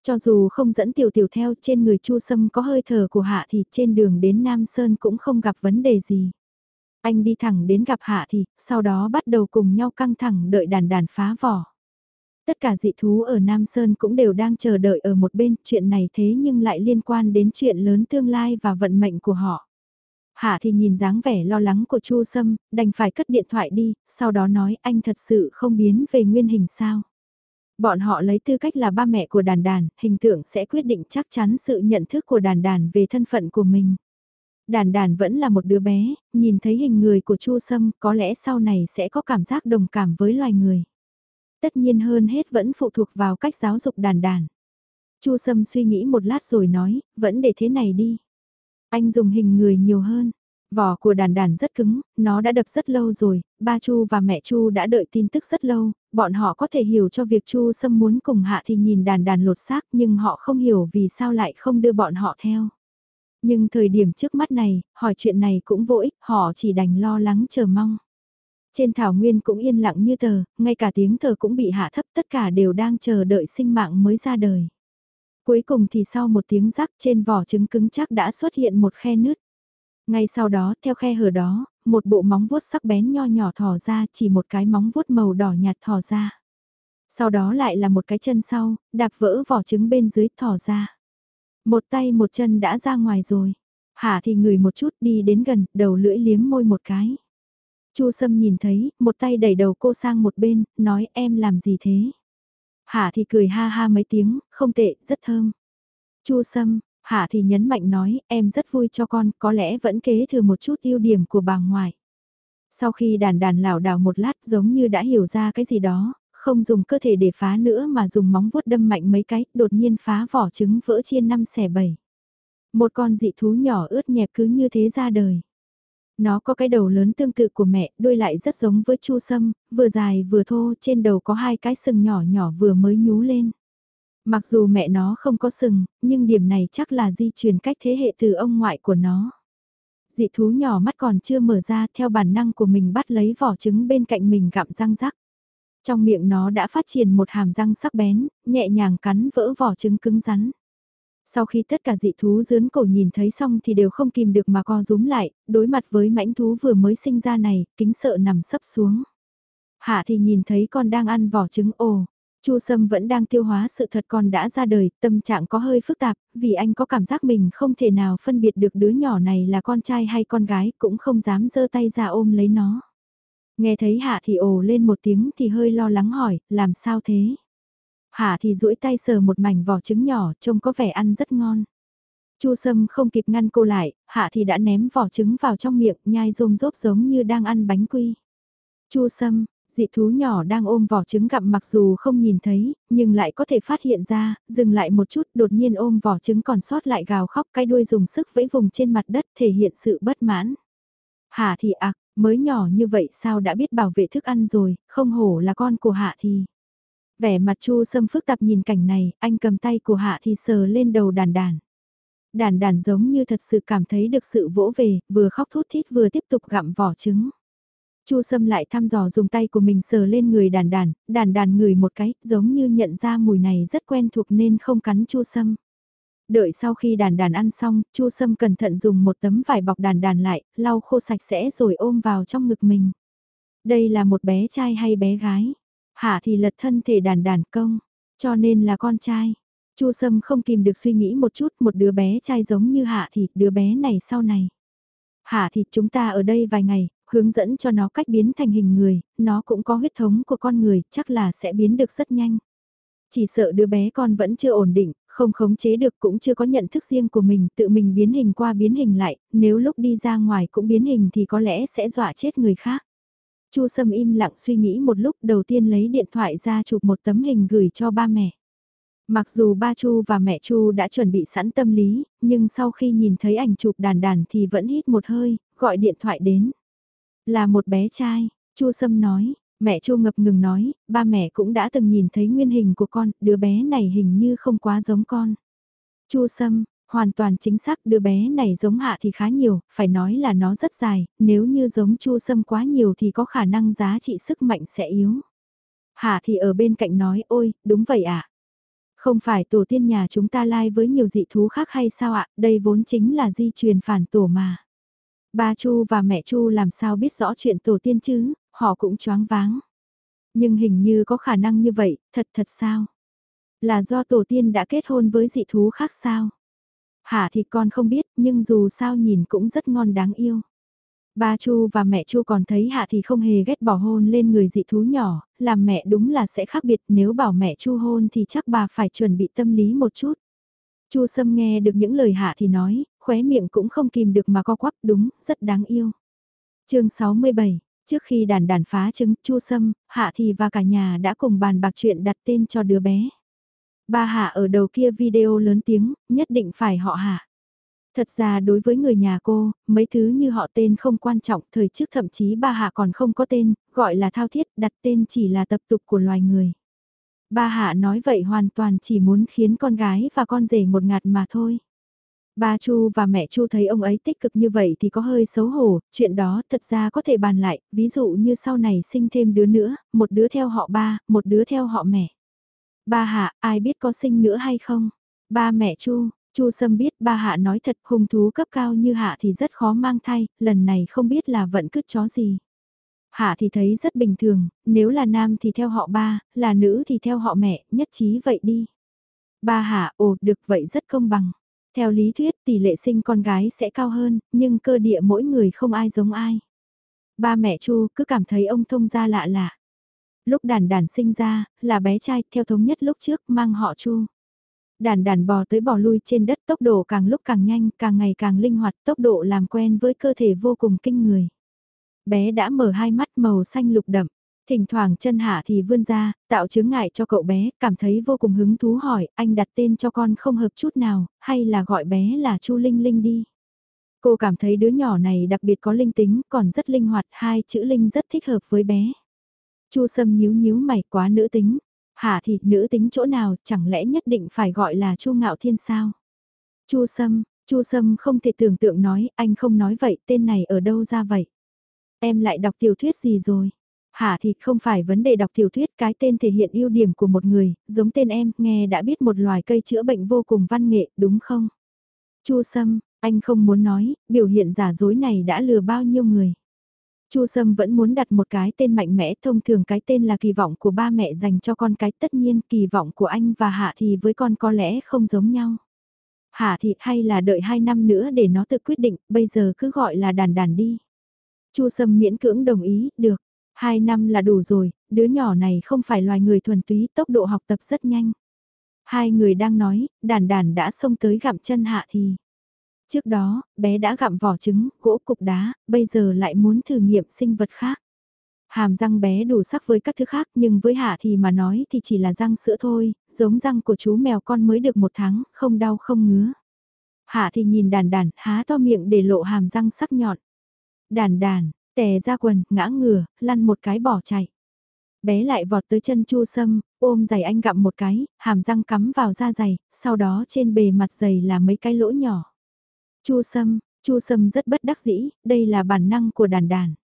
Cho dù không dẫn tiểu tiểu theo trên người Chu Sâm có hơi thở của Hạ Thì trên đường đến Nam Sơn cũng không gặp vấn đề gì. Anh đi thẳng đến gặp Hạ Thì, sau đó bắt đầu cùng nhau căng thẳng đợi đàn đàn phá vỏ. Tất cả dị thú ở Nam Sơn cũng đều đang chờ đợi ở một bên chuyện này thế nhưng lại liên quan đến chuyện lớn tương lai và vận mệnh của họ. Hạ thì nhìn dáng vẻ lo lắng của Chu Sâm, đành phải cất điện thoại đi, sau đó nói anh thật sự không biến về nguyên hình sao. Bọn họ lấy tư cách là ba mẹ của đàn đàn, hình tượng sẽ quyết định chắc chắn sự nhận thức của đàn đàn về thân phận của mình. Đàn đàn vẫn là một đứa bé, nhìn thấy hình người của Chu Sâm có lẽ sau này sẽ có cảm giác đồng cảm với loài người. Tất nhiên hơn hết vẫn phụ thuộc vào cách giáo dục đàn đàn. Chu Sâm suy nghĩ một lát rồi nói, vẫn để thế này đi. Anh dùng hình người nhiều hơn. Vỏ của đàn đàn rất cứng, nó đã đập rất lâu rồi, ba Chu và mẹ Chu đã đợi tin tức rất lâu, bọn họ có thể hiểu cho việc Chu Sâm muốn cùng hạ thì nhìn đàn đàn lột xác nhưng họ không hiểu vì sao lại không đưa bọn họ theo. Nhưng thời điểm trước mắt này, hỏi chuyện này cũng vô ích, họ chỉ đành lo lắng chờ mong. Trên thảo nguyên cũng yên lặng như tờ, ngay cả tiếng thờ cũng bị hạ thấp tất cả đều đang chờ đợi sinh mạng mới ra đời. Cuối cùng thì sau một tiếng rắc trên vỏ trứng cứng chắc đã xuất hiện một khe nứt. Ngay sau đó, theo khe hở đó, một bộ móng vuốt sắc bén nho nhỏ thò ra, chỉ một cái móng vuốt màu đỏ nhạt thò ra. Sau đó lại là một cái chân sau, đạp vỡ vỏ trứng bên dưới thò ra. Một tay một chân đã ra ngoài rồi. Hả thì người một chút đi đến gần, đầu lưỡi liếm môi một cái. Chu Sâm nhìn thấy, một tay đẩy đầu cô sang một bên, nói em làm gì thế? Hạ thì cười ha ha mấy tiếng, không tệ, rất thơm. Chu Sâm, Hạ thì nhấn mạnh nói, em rất vui cho con, có lẽ vẫn kế thừa một chút ưu điểm của bà ngoại. Sau khi đàn đàn lảo đảo một lát giống như đã hiểu ra cái gì đó, không dùng cơ thể để phá nữa mà dùng móng vuốt đâm mạnh mấy cái, đột nhiên phá vỏ trứng vỡ chia năm xẻ bảy. Một con dị thú nhỏ ướt nhẹp cứ như thế ra đời. Nó có cái đầu lớn tương tự của mẹ, đuôi lại rất giống với chu sâm, vừa dài vừa thô, trên đầu có hai cái sừng nhỏ nhỏ vừa mới nhú lên. Mặc dù mẹ nó không có sừng, nhưng điểm này chắc là di truyền cách thế hệ từ ông ngoại của nó. Dị thú nhỏ mắt còn chưa mở ra theo bản năng của mình bắt lấy vỏ trứng bên cạnh mình gặm răng rắc. Trong miệng nó đã phát triển một hàm răng sắc bén, nhẹ nhàng cắn vỡ vỏ trứng cứng rắn. Sau khi tất cả dị thú dướn cổ nhìn thấy xong thì đều không kìm được mà co rúm lại, đối mặt với mãnh thú vừa mới sinh ra này, kính sợ nằm sấp xuống. Hạ thì nhìn thấy con đang ăn vỏ trứng ồ. Chu Sâm vẫn đang tiêu hóa sự thật con đã ra đời, tâm trạng có hơi phức tạp, vì anh có cảm giác mình không thể nào phân biệt được đứa nhỏ này là con trai hay con gái, cũng không dám giơ tay ra ôm lấy nó. Nghe thấy Hạ thì ồ lên một tiếng thì hơi lo lắng hỏi, làm sao thế? Hà thì duỗi tay sờ một mảnh vỏ trứng nhỏ, trông có vẻ ăn rất ngon. Chu Sâm không kịp ngăn cô lại, Hạ thì đã ném vỏ trứng vào trong miệng, nhai rôm rốp giống như đang ăn bánh quy. Chu Sâm, dị thú nhỏ đang ôm vỏ trứng gặm mặc dù không nhìn thấy, nhưng lại có thể phát hiện ra, dừng lại một chút đột nhiên ôm vỏ trứng còn sót lại gào khóc cái đuôi dùng sức vẫy vùng trên mặt đất thể hiện sự bất mãn. Hạ thì ạc, Mới nhỏ như vậy sao đã biết bảo vệ thức ăn rồi, không hổ là con của Hạ thì. Vẻ mặt Chu Sâm phức tạp nhìn cảnh này, anh cầm tay của Hạ thì sờ lên đầu đàn đàn. Đàn đàn giống như thật sự cảm thấy được sự vỗ về, vừa khóc thút thít vừa tiếp tục gặm vỏ trứng. Chu Sâm lại thăm dò dùng tay của mình sờ lên người đàn đàn, đàn đàn ngửi một cái, giống như nhận ra mùi này rất quen thuộc nên không cắn Chu Sâm. Đợi sau khi đàn đàn ăn xong, Chu Sâm cẩn thận dùng một tấm vải bọc đàn đàn lại, lau khô sạch sẽ rồi ôm vào trong ngực mình. Đây là một bé trai hay bé gái? Hạ thì lật thân thể đàn đàn công, cho nên là con trai. Chu Sâm không kìm được suy nghĩ một chút, một đứa bé trai giống như Hạ thì, đứa bé này sau này. Hạ thì chúng ta ở đây vài ngày, hướng dẫn cho nó cách biến thành hình người, nó cũng có huyết thống của con người, chắc là sẽ biến được rất nhanh. Chỉ sợ đứa bé con vẫn chưa ổn định, không khống chế được cũng chưa có nhận thức riêng của mình, tự mình biến hình qua biến hình lại, nếu lúc đi ra ngoài cũng biến hình thì có lẽ sẽ dọa chết người khác. Chu Sâm im lặng suy nghĩ một lúc đầu tiên lấy điện thoại ra chụp một tấm hình gửi cho ba mẹ. Mặc dù ba Chu và mẹ Chu đã chuẩn bị sẵn tâm lý, nhưng sau khi nhìn thấy ảnh chụp đàn đàn thì vẫn hít một hơi, gọi điện thoại đến. Là một bé trai, Chu Sâm nói, mẹ Chu ngập ngừng nói, ba mẹ cũng đã từng nhìn thấy nguyên hình của con, đứa bé này hình như không quá giống con. Chu Sâm, hoàn toàn chính xác đứa bé này giống hạ thì khá nhiều, phải nói là nó rất dài, nếu như giống Chu Sâm quá nhiều thì có khả năng giá trị sức mạnh sẽ yếu. Hạ thì ở bên cạnh nói, ôi, đúng vậy ạ. À? Không phải tổ tiên nhà chúng ta lai với nhiều dị thú khác hay sao ạ, đây vốn chính là di truyền phản tổ mà. Ba Chu và mẹ Chu làm sao biết rõ chuyện tổ tiên chứ, họ cũng choáng váng. Nhưng hình như có khả năng như vậy, thật thật sao? Là do tổ tiên đã kết hôn với dị thú khác sao? Hả thì con không biết, nhưng dù sao nhìn cũng rất ngon đáng yêu. Ba Chu và mẹ Chu còn thấy Hạ thì không hề ghét bỏ hôn lên người dị thú nhỏ, làm mẹ đúng là sẽ khác biệt nếu bảo mẹ Chu hôn thì chắc bà phải chuẩn bị tâm lý một chút. Chu Sâm nghe được những lời Hạ thì nói, khóe miệng cũng không kìm được mà co quắp đúng, rất đáng yêu. chương 67, trước khi đàn đàn phá trứng, Chu Sâm, Hạ thì và cả nhà đã cùng bàn bạc chuyện đặt tên cho đứa bé. Ba Hạ ở đầu kia video lớn tiếng, nhất định phải họ Hạ. Thật ra đối với người nhà cô, mấy thứ như họ tên không quan trọng, thời trước thậm chí ba hạ còn không có tên, gọi là thao thiết, đặt tên chỉ là tập tục của loài người. Ba hạ nói vậy hoàn toàn chỉ muốn khiến con gái và con rể một ngạt mà thôi. Ba Chu và mẹ Chu thấy ông ấy tích cực như vậy thì có hơi xấu hổ, chuyện đó thật ra có thể bàn lại, ví dụ như sau này sinh thêm đứa nữa, một đứa theo họ ba, một đứa theo họ mẹ. Ba hạ, ai biết có sinh nữa hay không? Ba mẹ Chu, Chu Sâm biết ba hạ nói thật hung thú cấp cao như hạ thì rất khó mang thai, lần này không biết là vận cứt chó gì. Hạ thì thấy rất bình thường, nếu là nam thì theo họ ba, là nữ thì theo họ mẹ, nhất trí vậy đi. Ba hạ, ồ, được vậy rất công bằng. Theo lý thuyết tỷ lệ sinh con gái sẽ cao hơn, nhưng cơ địa mỗi người không ai giống ai. Ba mẹ Chu cứ cảm thấy ông thông gia lạ lạ. Lúc đàn đàn sinh ra, là bé trai theo thống nhất lúc trước mang họ Chu. Đàn đàn bò tới bò lui trên đất tốc độ càng lúc càng nhanh, càng ngày càng linh hoạt, tốc độ làm quen với cơ thể vô cùng kinh người. Bé đã mở hai mắt màu xanh lục đậm, thỉnh thoảng chân hạ thì vươn ra, tạo chướng ngại cho cậu bé, cảm thấy vô cùng hứng thú hỏi, anh đặt tên cho con không hợp chút nào, hay là gọi bé là Chu Linh Linh đi. Cô cảm thấy đứa nhỏ này đặc biệt có linh tính, còn rất linh hoạt, hai chữ Linh rất thích hợp với bé. Chu Sâm nhíu nhíu mày quá nữ tính, Hả thì nữ tính chỗ nào chẳng lẽ nhất định phải gọi là Chu Ngạo Thiên sao? Chu Sâm, Chu Sâm không thể tưởng tượng nói, anh không nói vậy, tên này ở đâu ra vậy? Em lại đọc tiểu thuyết gì rồi? Hả thì không phải vấn đề đọc tiểu thuyết cái tên thể hiện ưu điểm của một người, giống tên em, nghe đã biết một loài cây chữa bệnh vô cùng văn nghệ, đúng không? Chu Sâm, anh không muốn nói, biểu hiện giả dối này đã lừa bao nhiêu người. Chu Sâm vẫn muốn đặt một cái tên mạnh mẽ, thông thường cái tên là kỳ vọng của ba mẹ dành cho con cái, tất nhiên kỳ vọng của anh và Hạ thì với con có lẽ không giống nhau. Hạ thì hay là đợi 2 năm nữa để nó tự quyết định, bây giờ cứ gọi là đàn đàn đi. Chu Sâm miễn cưỡng đồng ý, được, 2 năm là đủ rồi, đứa nhỏ này không phải loài người thuần túy, tốc độ học tập rất nhanh. Hai người đang nói, đàn đàn đã xông tới gặm chân Hạ thì. Trước đó, bé đã gặm vỏ trứng, gỗ cục đá, bây giờ lại muốn thử nghiệm sinh vật khác. Hàm răng bé đủ sắc với các thứ khác nhưng với Hạ thì mà nói thì chỉ là răng sữa thôi, giống răng của chú mèo con mới được một tháng, không đau không ngứa. Hạ thì nhìn đàn đàn, há to miệng để lộ hàm răng sắc nhọn. Đàn đàn, Tè ra quần, ngã ngửa, lăn một cái bỏ chạy. Bé lại vọt tới chân Chu Sâm, ôm giày anh gặm một cái, hàm răng cắm vào da giày, sau đó trên bề mặt giày là mấy cái lỗ nhỏ. Chu Sâm, Chu Sâm rất bất đắc dĩ, đây là bản năng của đàn đàn.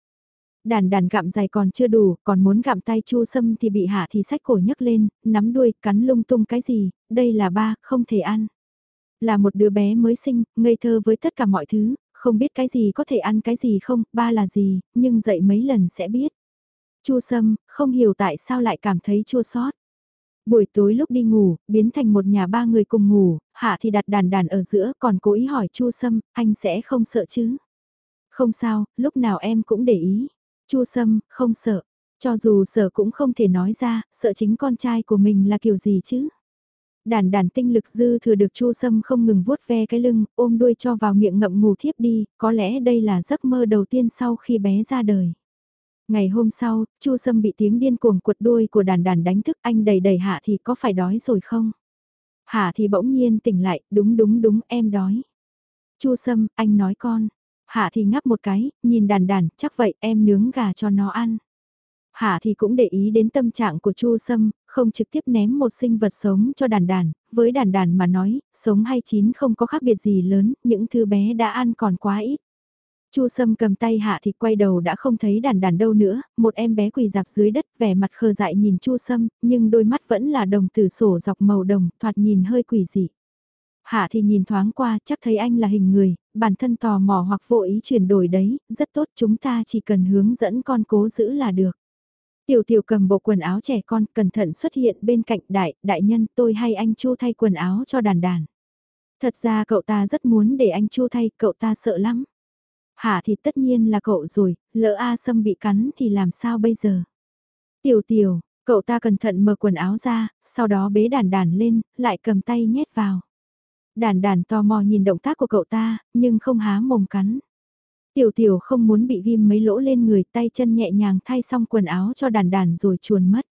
Đàn đàn gặm dài còn chưa đủ, còn muốn gặm tay Chu Sâm thì bị hạ thì sách cổ nhấc lên, nắm đuôi, cắn lung tung cái gì, đây là ba, không thể ăn. Là một đứa bé mới sinh, ngây thơ với tất cả mọi thứ, không biết cái gì có thể ăn cái gì không, ba là gì, nhưng dậy mấy lần sẽ biết. Chu Sâm, không hiểu tại sao lại cảm thấy chua xót. Buổi tối lúc đi ngủ, biến thành một nhà ba người cùng ngủ, Hạ thì đặt đàn đàn ở giữa còn cố ý hỏi Chu Sâm, anh sẽ không sợ chứ? Không sao, lúc nào em cũng để ý. Chu Sâm, không sợ. Cho dù sợ cũng không thể nói ra, sợ chính con trai của mình là kiểu gì chứ? Đàn đàn tinh lực dư thừa được Chu Sâm không ngừng vuốt ve cái lưng, ôm đuôi cho vào miệng ngậm ngủ thiếp đi, có lẽ đây là giấc mơ đầu tiên sau khi bé ra đời. Ngày hôm sau, Chu Sâm bị tiếng điên cuồng cuột đuôi của đàn đàn đánh thức anh đầy đầy hạ thì có phải đói rồi không? Hạ thì bỗng nhiên tỉnh lại, đúng đúng đúng em đói. Chu Sâm, anh nói con. Hạ thì ngắp một cái, nhìn đàn đàn, chắc vậy em nướng gà cho nó ăn. Hạ thì cũng để ý đến tâm trạng của Chu Sâm, không trực tiếp ném một sinh vật sống cho đàn đàn, với đàn đàn mà nói, sống hay chín không có khác biệt gì lớn, những thứ bé đã ăn còn quá ít. Chu Sâm cầm tay hạ thì quay đầu đã không thấy đàn đàn đâu nữa, một em bé quỳ dạp dưới đất vẻ mặt khờ dại nhìn Chu Sâm, nhưng đôi mắt vẫn là đồng tử sổ dọc màu đồng, thoạt nhìn hơi quỷ dị. Hạ thì nhìn thoáng qua, chắc thấy anh là hình người, bản thân tò mò hoặc vô ý chuyển đổi đấy, rất tốt chúng ta chỉ cần hướng dẫn con cố giữ là được. Tiểu tiểu cầm bộ quần áo trẻ con, cẩn thận xuất hiện bên cạnh đại, đại nhân tôi hay anh Chu thay quần áo cho đàn đàn. Thật ra cậu ta rất muốn để anh Chu thay, cậu ta sợ lắm. Hả thì tất nhiên là cậu rồi, lỡ A Sâm bị cắn thì làm sao bây giờ? Tiểu tiểu, cậu ta cẩn thận mở quần áo ra, sau đó bế đàn đàn lên, lại cầm tay nhét vào. Đàn đàn tò mò nhìn động tác của cậu ta, nhưng không há mồm cắn. Tiểu tiểu không muốn bị ghim mấy lỗ lên người tay chân nhẹ nhàng thay xong quần áo cho đàn đàn rồi chuồn mất.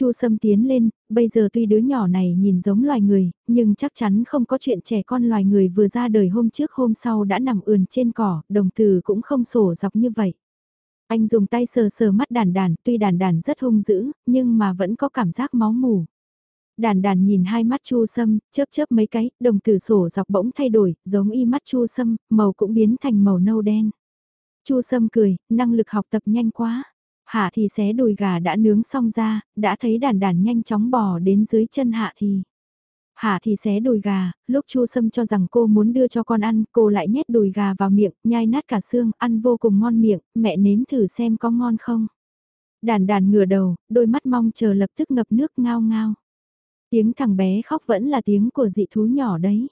Chu Sâm tiến lên, bây giờ tuy đứa nhỏ này nhìn giống loài người, nhưng chắc chắn không có chuyện trẻ con loài người vừa ra đời hôm trước hôm sau đã nằm ườn trên cỏ, đồng từ cũng không sổ dọc như vậy. Anh dùng tay sờ sờ mắt đàn đàn, tuy đàn đàn rất hung dữ, nhưng mà vẫn có cảm giác máu mù. Đàn đàn nhìn hai mắt Chu Sâm, chớp chớp mấy cái, đồng tử sổ dọc bỗng thay đổi, giống y mắt Chu Sâm, màu cũng biến thành màu nâu đen. Chu Sâm cười, năng lực học tập nhanh quá. Hạ thì xé đùi gà đã nướng xong ra, đã thấy đàn đàn nhanh chóng bò đến dưới chân hạ thì. Hạ thì xé đùi gà, lúc Chu Sâm cho rằng cô muốn đưa cho con ăn, cô lại nhét đùi gà vào miệng, nhai nát cả xương, ăn vô cùng ngon miệng, mẹ nếm thử xem có ngon không. Đàn đàn ngửa đầu, đôi mắt mong chờ lập tức ngập nước ngao ngao. Tiếng thằng bé khóc vẫn là tiếng của dị thú nhỏ đấy.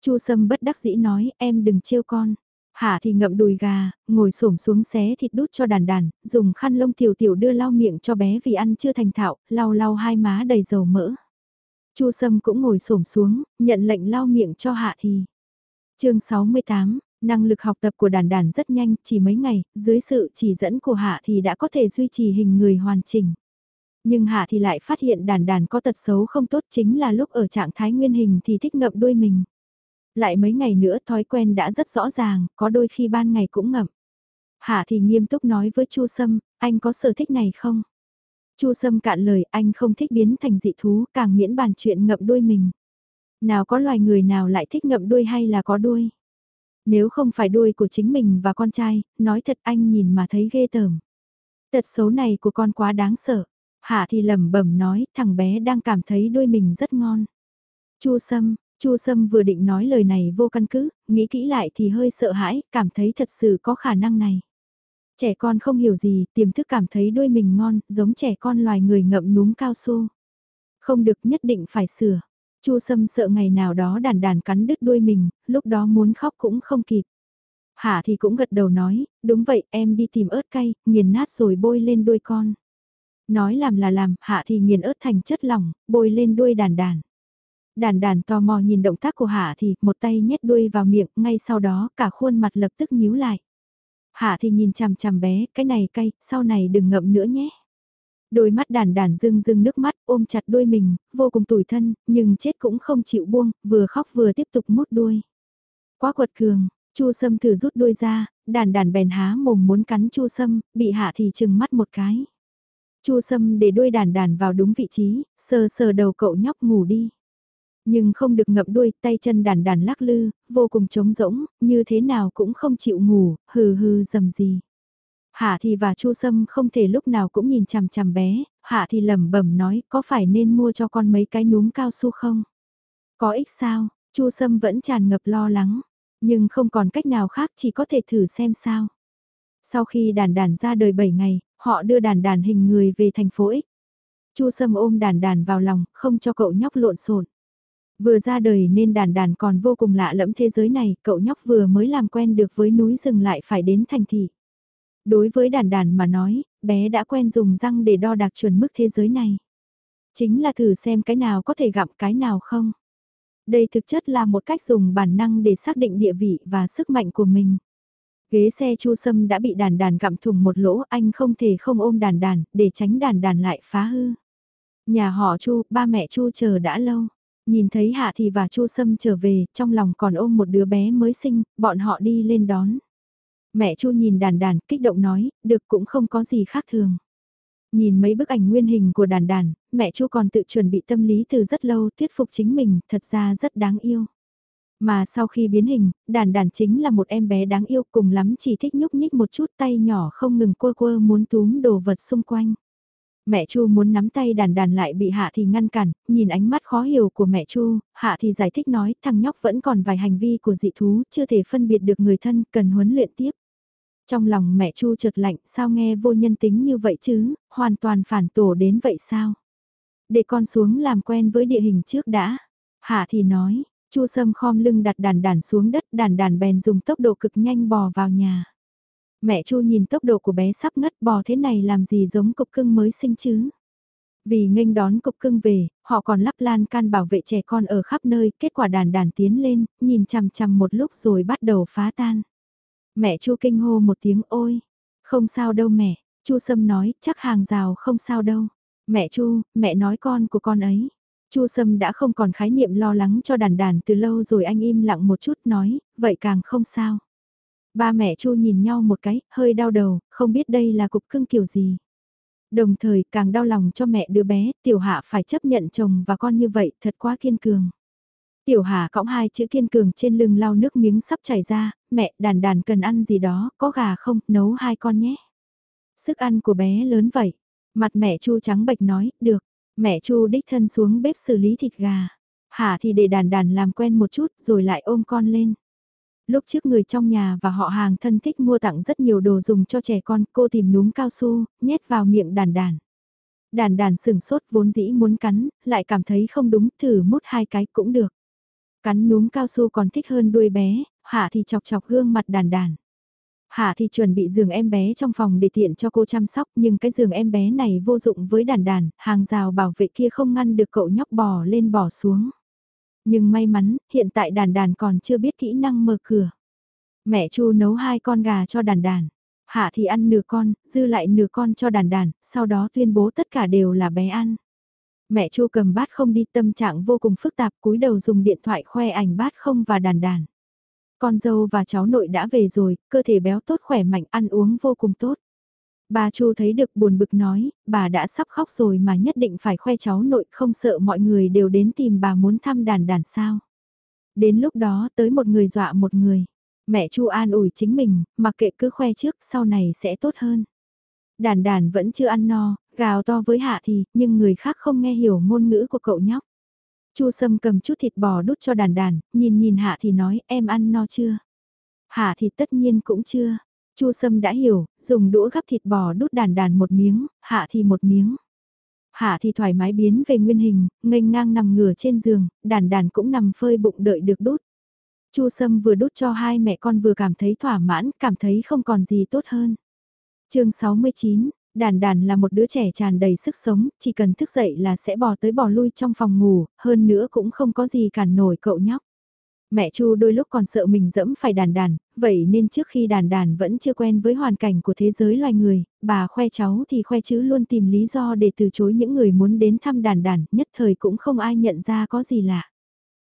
Chu Sâm bất đắc dĩ nói em đừng trêu con. Hạ thì ngậm đùi gà, ngồi xổm xuống xé thịt đút cho đàn đàn, dùng khăn lông tiểu tiểu đưa lau miệng cho bé vì ăn chưa thành thạo, lau lau hai má đầy dầu mỡ. Chu Sâm cũng ngồi xổm xuống, nhận lệnh lau miệng cho Hạ thì. chương 68, năng lực học tập của đàn đàn rất nhanh, chỉ mấy ngày, dưới sự chỉ dẫn của Hạ thì đã có thể duy trì hình người hoàn chỉnh. Nhưng Hạ thì lại phát hiện đàn đàn có tật xấu không tốt chính là lúc ở trạng thái nguyên hình thì thích ngậm đuôi mình. Lại mấy ngày nữa thói quen đã rất rõ ràng, có đôi khi ban ngày cũng ngậm. Hạ thì nghiêm túc nói với Chu Sâm, anh có sở thích này không? Chu Sâm cạn lời anh không thích biến thành dị thú, càng miễn bàn chuyện ngậm đuôi mình. Nào có loài người nào lại thích ngậm đuôi hay là có đuôi? Nếu không phải đuôi của chính mình và con trai, nói thật anh nhìn mà thấy ghê tởm. Tật xấu này của con quá đáng sợ. Hạ thì lẩm bẩm nói, thằng bé đang cảm thấy đuôi mình rất ngon. Chu Sâm, Chu Sâm vừa định nói lời này vô căn cứ, nghĩ kỹ lại thì hơi sợ hãi, cảm thấy thật sự có khả năng này. Trẻ con không hiểu gì, tiềm thức cảm thấy đuôi mình ngon, giống trẻ con loài người ngậm núm cao su. Không được nhất định phải sửa. Chu Sâm sợ ngày nào đó đàn đàn cắn đứt đuôi mình, lúc đó muốn khóc cũng không kịp. Hạ thì cũng gật đầu nói, đúng vậy em đi tìm ớt cay, nghiền nát rồi bôi lên đuôi con. Nói làm là làm, hạ thì nghiền ớt thành chất lỏng, bôi lên đuôi đàn đàn. Đàn đàn tò mò nhìn động tác của hạ thì một tay nhét đuôi vào miệng, ngay sau đó cả khuôn mặt lập tức nhíu lại. Hạ thì nhìn chằm chằm bé, cái này cay, sau này đừng ngậm nữa nhé. Đôi mắt đàn đàn rưng rưng nước mắt ôm chặt đuôi mình, vô cùng tủi thân, nhưng chết cũng không chịu buông, vừa khóc vừa tiếp tục mút đuôi. Quá quật cường, Chu Sâm thử rút đuôi ra, đàn đàn bèn há mồm muốn cắn chu sâm, bị hạ thì chừng mắt một cái. chu sâm để đuôi đàn đàn vào đúng vị trí, sờ sờ đầu cậu nhóc ngủ đi. Nhưng không được ngậm đuôi, tay chân đàn đàn lắc lư, vô cùng trống rỗng, như thế nào cũng không chịu ngủ, hừ hừ dầm gì. Hạ thì và Chu Sâm không thể lúc nào cũng nhìn chằm chằm bé, Hạ thì lẩm bẩm nói có phải nên mua cho con mấy cái núm cao su không? Có ích sao? Chu Sâm vẫn tràn ngập lo lắng, nhưng không còn cách nào khác chỉ có thể thử xem sao. Sau khi đàn đàn ra đời 7 ngày, họ đưa đàn đàn hình người về thành phố X. Chu Sâm ôm đàn đàn vào lòng, không cho cậu nhóc lộn xộn. Vừa ra đời nên đàn đàn còn vô cùng lạ lẫm thế giới này, cậu nhóc vừa mới làm quen được với núi rừng lại phải đến thành thị. Đối với đàn đàn mà nói, bé đã quen dùng răng để đo đạc chuẩn mức thế giới này. Chính là thử xem cái nào có thể gặm cái nào không. Đây thực chất là một cách dùng bản năng để xác định địa vị và sức mạnh của mình. Ghế xe chu sâm đã bị đàn đàn gặm thùng một lỗ anh không thể không ôm đàn đàn để tránh đàn đàn lại phá hư. Nhà họ chu, ba mẹ chu chờ đã lâu. Nhìn thấy Hạ Thị và Chu Sâm trở về, trong lòng còn ôm một đứa bé mới sinh, bọn họ đi lên đón. Mẹ Chu nhìn đàn đàn, kích động nói, được cũng không có gì khác thường. Nhìn mấy bức ảnh nguyên hình của đàn đàn, mẹ Chu còn tự chuẩn bị tâm lý từ rất lâu thuyết phục chính mình, thật ra rất đáng yêu. Mà sau khi biến hình, đàn đàn chính là một em bé đáng yêu cùng lắm chỉ thích nhúc nhích một chút tay nhỏ không ngừng quơ quơ muốn túm đồ vật xung quanh. Mẹ Chu muốn nắm tay đàn đàn lại bị Hạ thì ngăn cản, nhìn ánh mắt khó hiểu của mẹ Chu, Hạ thì giải thích nói thằng nhóc vẫn còn vài hành vi của dị thú, chưa thể phân biệt được người thân, cần huấn luyện tiếp. Trong lòng mẹ Chu chợt lạnh, sao nghe vô nhân tính như vậy chứ, hoàn toàn phản tổ đến vậy sao? Để con xuống làm quen với địa hình trước đã. Hạ thì nói, Chu Sâm khom lưng đặt đàn đàn xuống đất, đàn đàn bèn dùng tốc độ cực nhanh bò vào nhà. Mẹ Chu nhìn tốc độ của bé sắp ngất bò thế này làm gì giống cục cưng mới sinh chứ? Vì nghênh đón cục cưng về, họ còn lắp lan can bảo vệ trẻ con ở khắp nơi, kết quả đàn đàn tiến lên, nhìn chằm chằm một lúc rồi bắt đầu phá tan. Mẹ Chu kinh hô một tiếng ôi, không sao đâu mẹ, Chu Sâm nói, chắc hàng rào không sao đâu. Mẹ Chu, mẹ nói con của con ấy. Chu Sâm đã không còn khái niệm lo lắng cho đàn đàn từ lâu rồi anh im lặng một chút nói, vậy càng không sao. Ba mẹ Chu nhìn nhau một cái, hơi đau đầu, không biết đây là cục cưng kiểu gì. Đồng thời càng đau lòng cho mẹ đứa bé, tiểu hạ phải chấp nhận chồng và con như vậy, thật quá kiên cường. Tiểu Hà cõng hai chữ kiên cường trên lưng lau nước miếng sắp chảy ra, mẹ đàn đàn cần ăn gì đó, có gà không, nấu hai con nhé. Sức ăn của bé lớn vậy. Mặt mẹ Chu trắng bệch nói, được. Mẹ Chu đích thân xuống bếp xử lý thịt gà. Hà thì để đàn đàn làm quen một chút rồi lại ôm con lên. Lúc trước người trong nhà và họ hàng thân thích mua tặng rất nhiều đồ dùng cho trẻ con, cô tìm núm cao su, nhét vào miệng đàn đàn. Đàn đàn sừng sốt vốn dĩ muốn cắn, lại cảm thấy không đúng, thử mút hai cái cũng được. Cắn núm cao su còn thích hơn đuôi bé, hạ thì chọc chọc gương mặt đàn đàn. Hạ thì chuẩn bị giường em bé trong phòng để tiện cho cô chăm sóc nhưng cái giường em bé này vô dụng với đàn đàn, hàng rào bảo vệ kia không ngăn được cậu nhóc bò lên bò xuống. Nhưng may mắn, hiện tại đàn đàn còn chưa biết kỹ năng mở cửa. Mẹ Chu nấu hai con gà cho đàn đàn. Hạ thì ăn nửa con, dư lại nửa con cho đàn đàn, sau đó tuyên bố tất cả đều là bé ăn. Mẹ Chu cầm bát không đi tâm trạng vô cùng phức tạp cúi đầu dùng điện thoại khoe ảnh bát không và đàn đàn. Con dâu và cháu nội đã về rồi, cơ thể béo tốt khỏe mạnh ăn uống vô cùng tốt. Bà Chu thấy được buồn bực nói, bà đã sắp khóc rồi mà nhất định phải khoe cháu nội không sợ mọi người đều đến tìm bà muốn thăm đàn đàn sao. Đến lúc đó tới một người dọa một người. Mẹ Chu an ủi chính mình, mặc kệ cứ khoe trước sau này sẽ tốt hơn. Đàn đàn vẫn chưa ăn no, gào to với hạ thì, nhưng người khác không nghe hiểu ngôn ngữ của cậu nhóc. Chu Sâm cầm chút thịt bò đút cho đàn đàn, nhìn nhìn hạ thì nói em ăn no chưa? Hạ thì tất nhiên cũng chưa. Chu Sâm đã hiểu, dùng đũa gắp thịt bò đút đàn đàn một miếng, hạ thì một miếng. Hạ thì thoải mái biến về nguyên hình, nghênh ngang nằm ngửa trên giường, đàn đàn cũng nằm phơi bụng đợi được đút. Chu Sâm vừa đút cho hai mẹ con vừa cảm thấy thỏa mãn, cảm thấy không còn gì tốt hơn. chương 69, Đàn đàn là một đứa trẻ tràn đầy sức sống, chỉ cần thức dậy là sẽ bò tới bò lui trong phòng ngủ, hơn nữa cũng không có gì cản nổi cậu nhóc. Mẹ Chu đôi lúc còn sợ mình dẫm phải đàn đàn, vậy nên trước khi đàn đàn vẫn chưa quen với hoàn cảnh của thế giới loài người, bà khoe cháu thì khoe chứ luôn tìm lý do để từ chối những người muốn đến thăm đàn đàn, nhất thời cũng không ai nhận ra có gì lạ.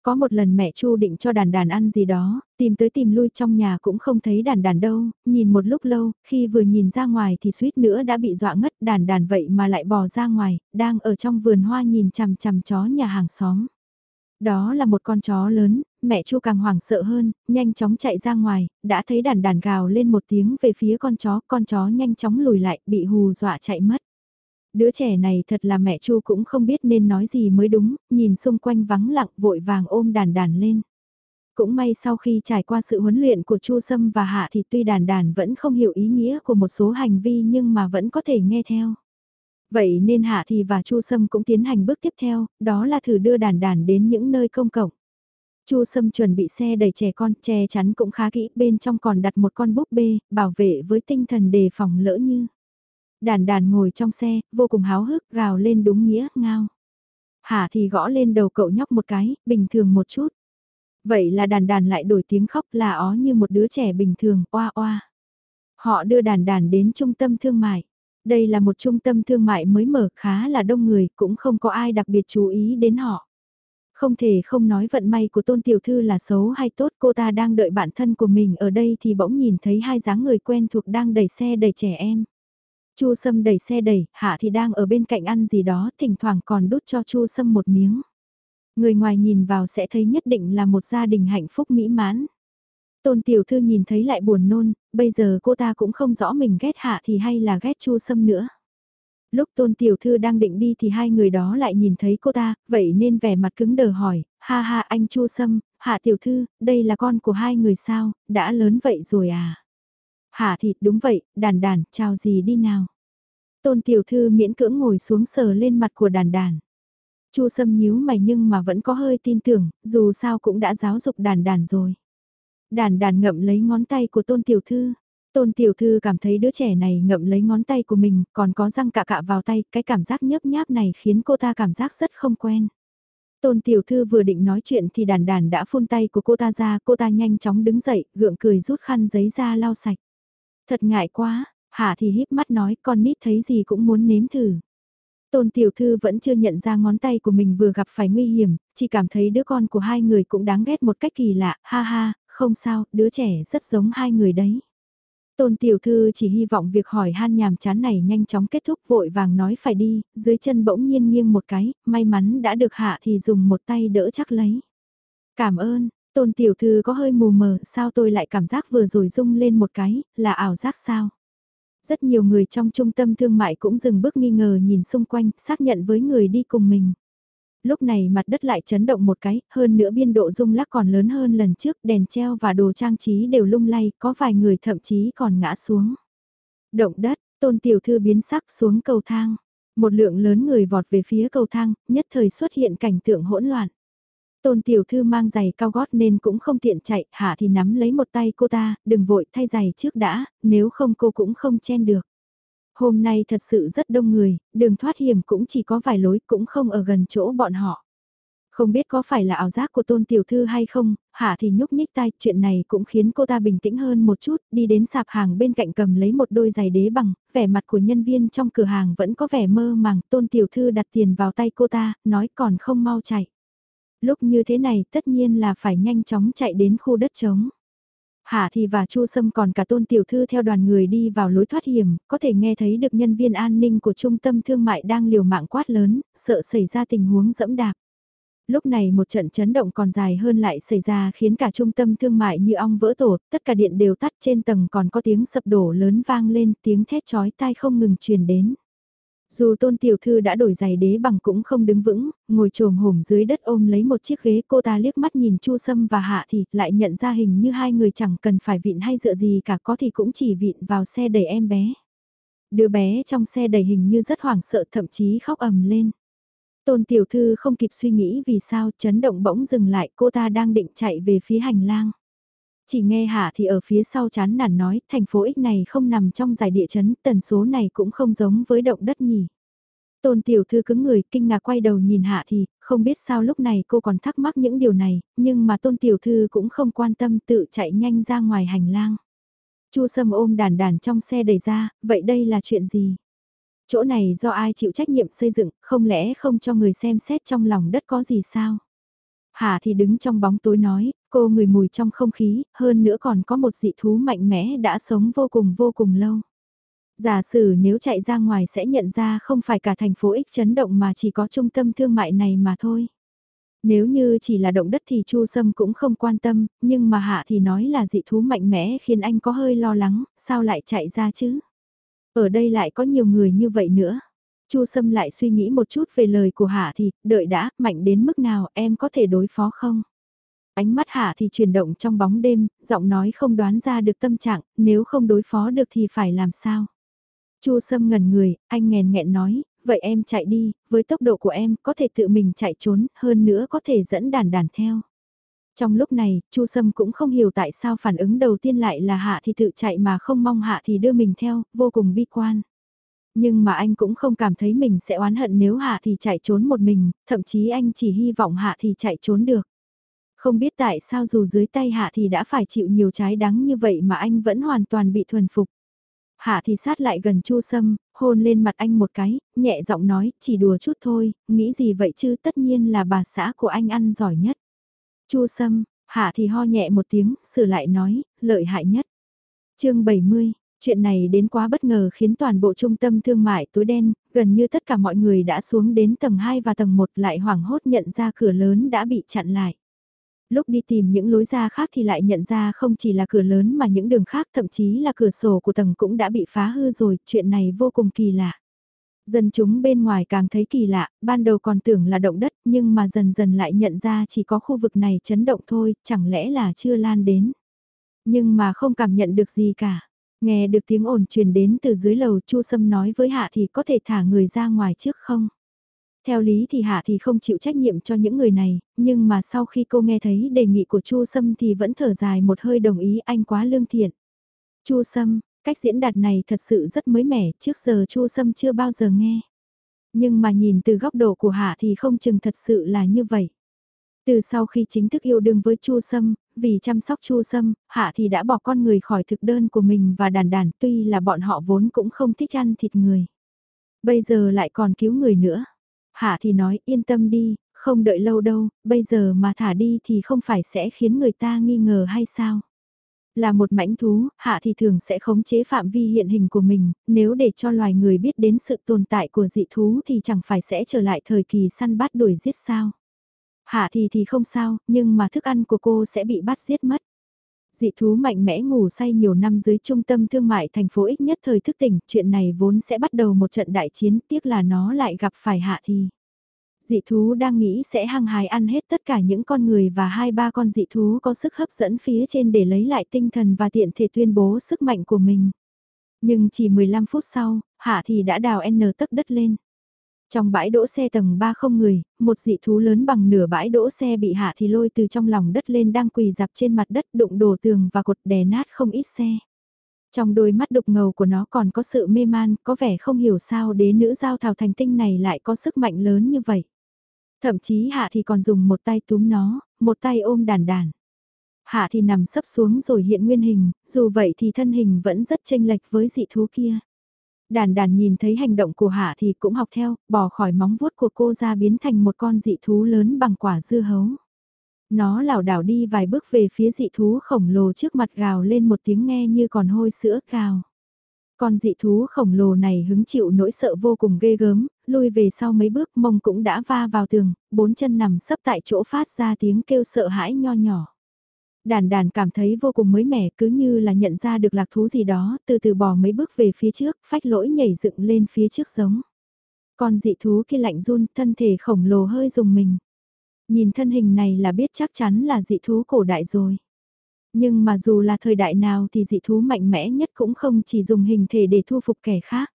Có một lần mẹ Chu định cho đàn đàn ăn gì đó, tìm tới tìm lui trong nhà cũng không thấy đàn đàn đâu, nhìn một lúc lâu, khi vừa nhìn ra ngoài thì suýt nữa đã bị dọa ngất đàn đàn vậy mà lại bò ra ngoài, đang ở trong vườn hoa nhìn chằm chằm chó nhà hàng xóm. Đó là một con chó lớn, mẹ Chu càng hoảng sợ hơn, nhanh chóng chạy ra ngoài, đã thấy đàn đàn gào lên một tiếng về phía con chó, con chó nhanh chóng lùi lại, bị hù dọa chạy mất. Đứa trẻ này thật là mẹ Chu cũng không biết nên nói gì mới đúng, nhìn xung quanh vắng lặng vội vàng ôm đàn đàn lên. Cũng may sau khi trải qua sự huấn luyện của Chu Sâm và Hạ thì tuy đàn đàn vẫn không hiểu ý nghĩa của một số hành vi nhưng mà vẫn có thể nghe theo. Vậy nên Hạ thì và Chu Sâm cũng tiến hành bước tiếp theo, đó là thử đưa đàn đàn đến những nơi công cộng. Chu Sâm chuẩn bị xe đẩy trẻ con, che chắn cũng khá kỹ, bên trong còn đặt một con búp bê, bảo vệ với tinh thần đề phòng lỡ như. Đàn đàn ngồi trong xe, vô cùng háo hức, gào lên đúng nghĩa, ngao. Hạ thì gõ lên đầu cậu nhóc một cái, bình thường một chút. Vậy là đàn đàn lại đổi tiếng khóc là ó như một đứa trẻ bình thường, oa oa. Họ đưa đàn đàn đến trung tâm thương mại. Đây là một trung tâm thương mại mới mở khá là đông người, cũng không có ai đặc biệt chú ý đến họ. Không thể không nói vận may của tôn tiểu thư là xấu hay tốt cô ta đang đợi bản thân của mình ở đây thì bỗng nhìn thấy hai dáng người quen thuộc đang đẩy xe đẩy trẻ em. Chu Sâm đẩy xe đẩy, Hạ thì đang ở bên cạnh ăn gì đó, thỉnh thoảng còn đút cho Chu Sâm một miếng. Người ngoài nhìn vào sẽ thấy nhất định là một gia đình hạnh phúc mỹ mãn. Tôn tiểu thư nhìn thấy lại buồn nôn, bây giờ cô ta cũng không rõ mình ghét Hạ thì hay là ghét Chu Sâm nữa. Lúc tôn tiểu thư đang định đi thì hai người đó lại nhìn thấy cô ta, vậy nên vẻ mặt cứng đờ hỏi, ha ha anh Chu Sâm, Hạ tiểu thư, đây là con của hai người sao, đã lớn vậy rồi à? Hạ thịt đúng vậy, đàn đàn, chào gì đi nào. Tôn tiểu thư miễn cưỡng ngồi xuống sờ lên mặt của đàn đàn. Chu Sâm nhíu mày nhưng mà vẫn có hơi tin tưởng, dù sao cũng đã giáo dục đàn đàn rồi. Đàn đàn ngậm lấy ngón tay của tôn tiểu thư. Tôn tiểu thư cảm thấy đứa trẻ này ngậm lấy ngón tay của mình, còn có răng cạ cạ vào tay, cái cảm giác nhấp nháp này khiến cô ta cảm giác rất không quen. Tôn tiểu thư vừa định nói chuyện thì đàn đàn đã phun tay của cô ta ra, cô ta nhanh chóng đứng dậy, gượng cười rút khăn giấy ra lau sạch. Thật ngại quá, Hạ thì híp mắt nói con nít thấy gì cũng muốn nếm thử. Tôn tiểu thư vẫn chưa nhận ra ngón tay của mình vừa gặp phải nguy hiểm, chỉ cảm thấy đứa con của hai người cũng đáng ghét một cách kỳ lạ, ha ha, không sao, đứa trẻ rất giống hai người đấy. Tôn tiểu thư chỉ hy vọng việc hỏi han nhàm chán này nhanh chóng kết thúc vội vàng nói phải đi, dưới chân bỗng nhiên nghiêng một cái, may mắn đã được hạ thì dùng một tay đỡ chắc lấy. Cảm ơn, tôn tiểu thư có hơi mù mờ, sao tôi lại cảm giác vừa rồi rung lên một cái, là ảo giác sao? Rất nhiều người trong trung tâm thương mại cũng dừng bước nghi ngờ nhìn xung quanh, xác nhận với người đi cùng mình. Lúc này mặt đất lại chấn động một cái, hơn nữa biên độ rung lắc còn lớn hơn lần trước, đèn treo và đồ trang trí đều lung lay, có vài người thậm chí còn ngã xuống. Động đất, tôn tiểu thư biến sắc xuống cầu thang. Một lượng lớn người vọt về phía cầu thang, nhất thời xuất hiện cảnh tượng hỗn loạn. Tôn tiểu thư mang giày cao gót nên cũng không tiện chạy, hạ thì nắm lấy một tay cô ta, đừng vội thay giày trước đã, nếu không cô cũng không chen được. Hôm nay thật sự rất đông người, đường thoát hiểm cũng chỉ có vài lối cũng không ở gần chỗ bọn họ. Không biết có phải là ảo giác của tôn tiểu thư hay không, hạ thì nhúc nhích tay, chuyện này cũng khiến cô ta bình tĩnh hơn một chút, đi đến sạp hàng bên cạnh cầm lấy một đôi giày đế bằng, vẻ mặt của nhân viên trong cửa hàng vẫn có vẻ mơ màng, tôn tiểu thư đặt tiền vào tay cô ta, nói còn không mau chạy. Lúc như thế này tất nhiên là phải nhanh chóng chạy đến khu đất trống. Hạ thì và Chu Sâm còn cả tôn tiểu thư theo đoàn người đi vào lối thoát hiểm, có thể nghe thấy được nhân viên an ninh của trung tâm thương mại đang liều mạng quát lớn, sợ xảy ra tình huống dẫm đạp. Lúc này một trận chấn động còn dài hơn lại xảy ra khiến cả trung tâm thương mại như ong vỡ tổ, tất cả điện đều tắt trên tầng còn có tiếng sập đổ lớn vang lên, tiếng thét chói tai không ngừng truyền đến. Dù tôn tiểu thư đã đổi giày đế bằng cũng không đứng vững, ngồi trồm hổm dưới đất ôm lấy một chiếc ghế cô ta liếc mắt nhìn Chu Sâm và Hạ thì lại nhận ra hình như hai người chẳng cần phải vịn hay dựa gì cả có thì cũng chỉ vịn vào xe đẩy em bé. Đứa bé trong xe đẩy hình như rất hoảng sợ thậm chí khóc ầm lên. Tôn tiểu thư không kịp suy nghĩ vì sao chấn động bỗng dừng lại cô ta đang định chạy về phía hành lang. Chỉ nghe Hạ thì ở phía sau chán nản nói, thành phố X này không nằm trong giải địa chấn, tần số này cũng không giống với động đất nhỉ. Tôn tiểu thư cứng người, kinh ngạc quay đầu nhìn Hạ thì, không biết sao lúc này cô còn thắc mắc những điều này, nhưng mà tôn tiểu thư cũng không quan tâm tự chạy nhanh ra ngoài hành lang. Chu Sâm ôm đàn đàn trong xe đẩy ra, vậy đây là chuyện gì? Chỗ này do ai chịu trách nhiệm xây dựng, không lẽ không cho người xem xét trong lòng đất có gì sao? Hà thì đứng trong bóng tối nói, cô người mùi trong không khí, hơn nữa còn có một dị thú mạnh mẽ đã sống vô cùng vô cùng lâu. Giả sử nếu chạy ra ngoài sẽ nhận ra không phải cả thành phố ích chấn động mà chỉ có trung tâm thương mại này mà thôi. Nếu như chỉ là động đất thì Chu Sâm cũng không quan tâm, nhưng mà Hạ thì nói là dị thú mạnh mẽ khiến anh có hơi lo lắng, sao lại chạy ra chứ? Ở đây lại có nhiều người như vậy nữa. Chu Sâm lại suy nghĩ một chút về lời của Hạ thì, đợi đã, mạnh đến mức nào em có thể đối phó không? Ánh mắt Hạ thì chuyển động trong bóng đêm, giọng nói không đoán ra được tâm trạng, nếu không đối phó được thì phải làm sao? Chu Sâm ngẩn người, anh nghèn nghẹn nói, vậy em chạy đi, với tốc độ của em có thể tự mình chạy trốn, hơn nữa có thể dẫn đàn đàn theo. Trong lúc này, Chu Sâm cũng không hiểu tại sao phản ứng đầu tiên lại là Hạ thì tự chạy mà không mong Hạ thì đưa mình theo, vô cùng bi quan. Nhưng mà anh cũng không cảm thấy mình sẽ oán hận nếu Hạ thì chạy trốn một mình, thậm chí anh chỉ hy vọng Hạ thì chạy trốn được. Không biết tại sao dù dưới tay Hạ thì đã phải chịu nhiều trái đắng như vậy mà anh vẫn hoàn toàn bị thuần phục. Hạ thì sát lại gần Chu Sâm, hôn lên mặt anh một cái, nhẹ giọng nói, chỉ đùa chút thôi, nghĩ gì vậy chứ tất nhiên là bà xã của anh ăn giỏi nhất. Chu Sâm, Hạ thì ho nhẹ một tiếng, sửa lại nói, lợi hại nhất. chương 70, chuyện này đến quá bất ngờ khiến toàn bộ trung tâm thương mại tối đen, gần như tất cả mọi người đã xuống đến tầng 2 và tầng 1 lại hoảng hốt nhận ra cửa lớn đã bị chặn lại. Lúc đi tìm những lối ra khác thì lại nhận ra không chỉ là cửa lớn mà những đường khác thậm chí là cửa sổ của tầng cũng đã bị phá hư rồi, chuyện này vô cùng kỳ lạ. Dân chúng bên ngoài càng thấy kỳ lạ, ban đầu còn tưởng là động đất nhưng mà dần dần lại nhận ra chỉ có khu vực này chấn động thôi, chẳng lẽ là chưa lan đến. Nhưng mà không cảm nhận được gì cả. Nghe được tiếng ồn truyền đến từ dưới lầu Chu Sâm nói với Hạ thì có thể thả người ra ngoài trước không? Theo lý thì Hạ thì không chịu trách nhiệm cho những người này, nhưng mà sau khi cô nghe thấy đề nghị của Chu Sâm thì vẫn thở dài một hơi đồng ý anh quá lương thiện. Chu Sâm, cách diễn đạt này thật sự rất mới mẻ, trước giờ Chu Sâm chưa bao giờ nghe. Nhưng mà nhìn từ góc độ của Hạ thì không chừng thật sự là như vậy. Từ sau khi chính thức yêu đương với Chu Sâm, vì chăm sóc Chu Sâm, Hạ thì đã bỏ con người khỏi thực đơn của mình và đàn đàn tuy là bọn họ vốn cũng không thích ăn thịt người. Bây giờ lại còn cứu người nữa. Hạ thì nói yên tâm đi, không đợi lâu đâu, bây giờ mà thả đi thì không phải sẽ khiến người ta nghi ngờ hay sao? Là một mãnh thú, hạ thì thường sẽ khống chế phạm vi hiện hình của mình, nếu để cho loài người biết đến sự tồn tại của dị thú thì chẳng phải sẽ trở lại thời kỳ săn bắt đuổi giết sao. Hạ thì thì không sao, nhưng mà thức ăn của cô sẽ bị bắt giết mất dị thú mạnh mẽ ngủ say nhiều năm dưới trung tâm thương mại thành phố ít nhất thời thức tỉnh, chuyện này vốn sẽ bắt đầu một trận đại chiến, tiếc là nó lại gặp phải hạ thì. Dị thú đang nghĩ sẽ hăng hái ăn hết tất cả những con người và hai ba con dị thú có sức hấp dẫn phía trên để lấy lại tinh thần và tiện thể tuyên bố sức mạnh của mình. Nhưng chỉ 15 phút sau, hạ thì đã đào N tấc đất lên. Trong bãi đỗ xe tầng 3 không người, một dị thú lớn bằng nửa bãi đỗ xe bị hạ thì lôi từ trong lòng đất lên đang quỳ dạp trên mặt đất đụng đổ tường và cột đè nát không ít xe. Trong đôi mắt đục ngầu của nó còn có sự mê man, có vẻ không hiểu sao đế nữ giao thảo thành tinh này lại có sức mạnh lớn như vậy. Thậm chí hạ thì còn dùng một tay túm nó, một tay ôm đàn đàn. Hạ thì nằm sấp xuống rồi hiện nguyên hình, dù vậy thì thân hình vẫn rất chênh lệch với dị thú kia. Đàn đàn nhìn thấy hành động của Hạ thì cũng học theo, bỏ khỏi móng vuốt của cô ra biến thành một con dị thú lớn bằng quả dưa hấu. Nó lảo đảo đi vài bước về phía dị thú khổng lồ trước mặt gào lên một tiếng nghe như còn hôi sữa gào. Con dị thú khổng lồ này hứng chịu nỗi sợ vô cùng ghê gớm, lui về sau mấy bước mông cũng đã va vào tường, bốn chân nằm sấp tại chỗ phát ra tiếng kêu sợ hãi nho nhỏ. Đàn đàn cảm thấy vô cùng mới mẻ cứ như là nhận ra được lạc thú gì đó, từ từ bỏ mấy bước về phía trước, phách lỗi nhảy dựng lên phía trước giống. Con dị thú kia lạnh run, thân thể khổng lồ hơi dùng mình. Nhìn thân hình này là biết chắc chắn là dị thú cổ đại rồi. Nhưng mà dù là thời đại nào thì dị thú mạnh mẽ nhất cũng không chỉ dùng hình thể để thu phục kẻ khác.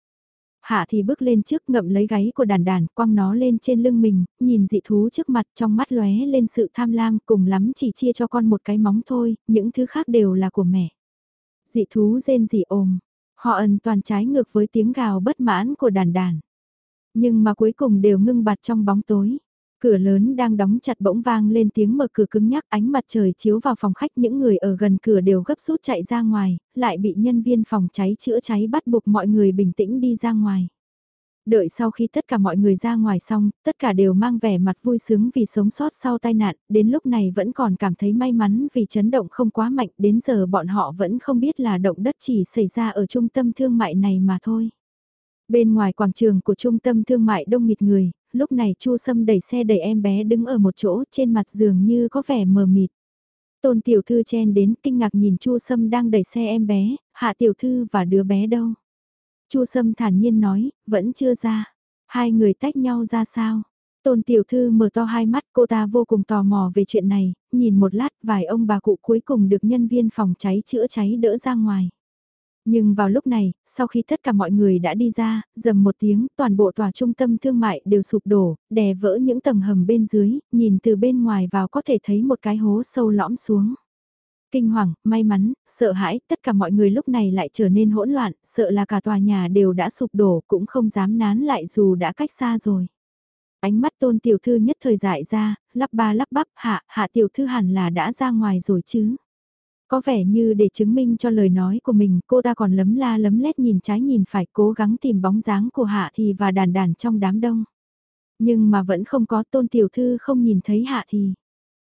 Hạ thì bước lên trước ngậm lấy gáy của đàn đàn, quăng nó lên trên lưng mình, nhìn dị thú trước mặt trong mắt lóe lên sự tham lam cùng lắm chỉ chia cho con một cái móng thôi, những thứ khác đều là của mẹ. Dị thú rên dị ồm, họ ẩn toàn trái ngược với tiếng gào bất mãn của đàn đàn. Nhưng mà cuối cùng đều ngưng bặt trong bóng tối. Cửa lớn đang đóng chặt bỗng vang lên tiếng mở cửa cứng nhắc ánh mặt trời chiếu vào phòng khách những người ở gần cửa đều gấp rút chạy ra ngoài, lại bị nhân viên phòng cháy chữa cháy bắt buộc mọi người bình tĩnh đi ra ngoài. Đợi sau khi tất cả mọi người ra ngoài xong, tất cả đều mang vẻ mặt vui sướng vì sống sót sau tai nạn, đến lúc này vẫn còn cảm thấy may mắn vì chấn động không quá mạnh, đến giờ bọn họ vẫn không biết là động đất chỉ xảy ra ở trung tâm thương mại này mà thôi. Bên ngoài quảng trường của trung tâm thương mại đông nghịt người, lúc này Chu Sâm đẩy xe đẩy em bé đứng ở một chỗ trên mặt giường như có vẻ mờ mịt. Tôn tiểu thư chen đến kinh ngạc nhìn Chu Sâm đang đẩy xe em bé, hạ tiểu thư và đứa bé đâu. Chu Sâm thản nhiên nói, vẫn chưa ra. Hai người tách nhau ra sao? Tôn tiểu thư mở to hai mắt cô ta vô cùng tò mò về chuyện này, nhìn một lát vài ông bà cụ cuối cùng được nhân viên phòng cháy chữa cháy đỡ ra ngoài. Nhưng vào lúc này, sau khi tất cả mọi người đã đi ra, dầm một tiếng, toàn bộ tòa trung tâm thương mại đều sụp đổ, đè vỡ những tầng hầm bên dưới, nhìn từ bên ngoài vào có thể thấy một cái hố sâu lõm xuống. Kinh hoàng, may mắn, sợ hãi, tất cả mọi người lúc này lại trở nên hỗn loạn, sợ là cả tòa nhà đều đã sụp đổ, cũng không dám nán lại dù đã cách xa rồi. Ánh mắt tôn tiểu thư nhất thời dại ra, lắp ba lắp bắp, hạ, hạ tiểu thư hẳn là đã ra ngoài rồi chứ. Có vẻ như để chứng minh cho lời nói của mình, cô ta còn lấm la lấm lét nhìn trái nhìn phải cố gắng tìm bóng dáng của Hạ Thì và đàn đàn trong đám đông. Nhưng mà vẫn không có tôn tiểu thư không nhìn thấy Hạ Thì.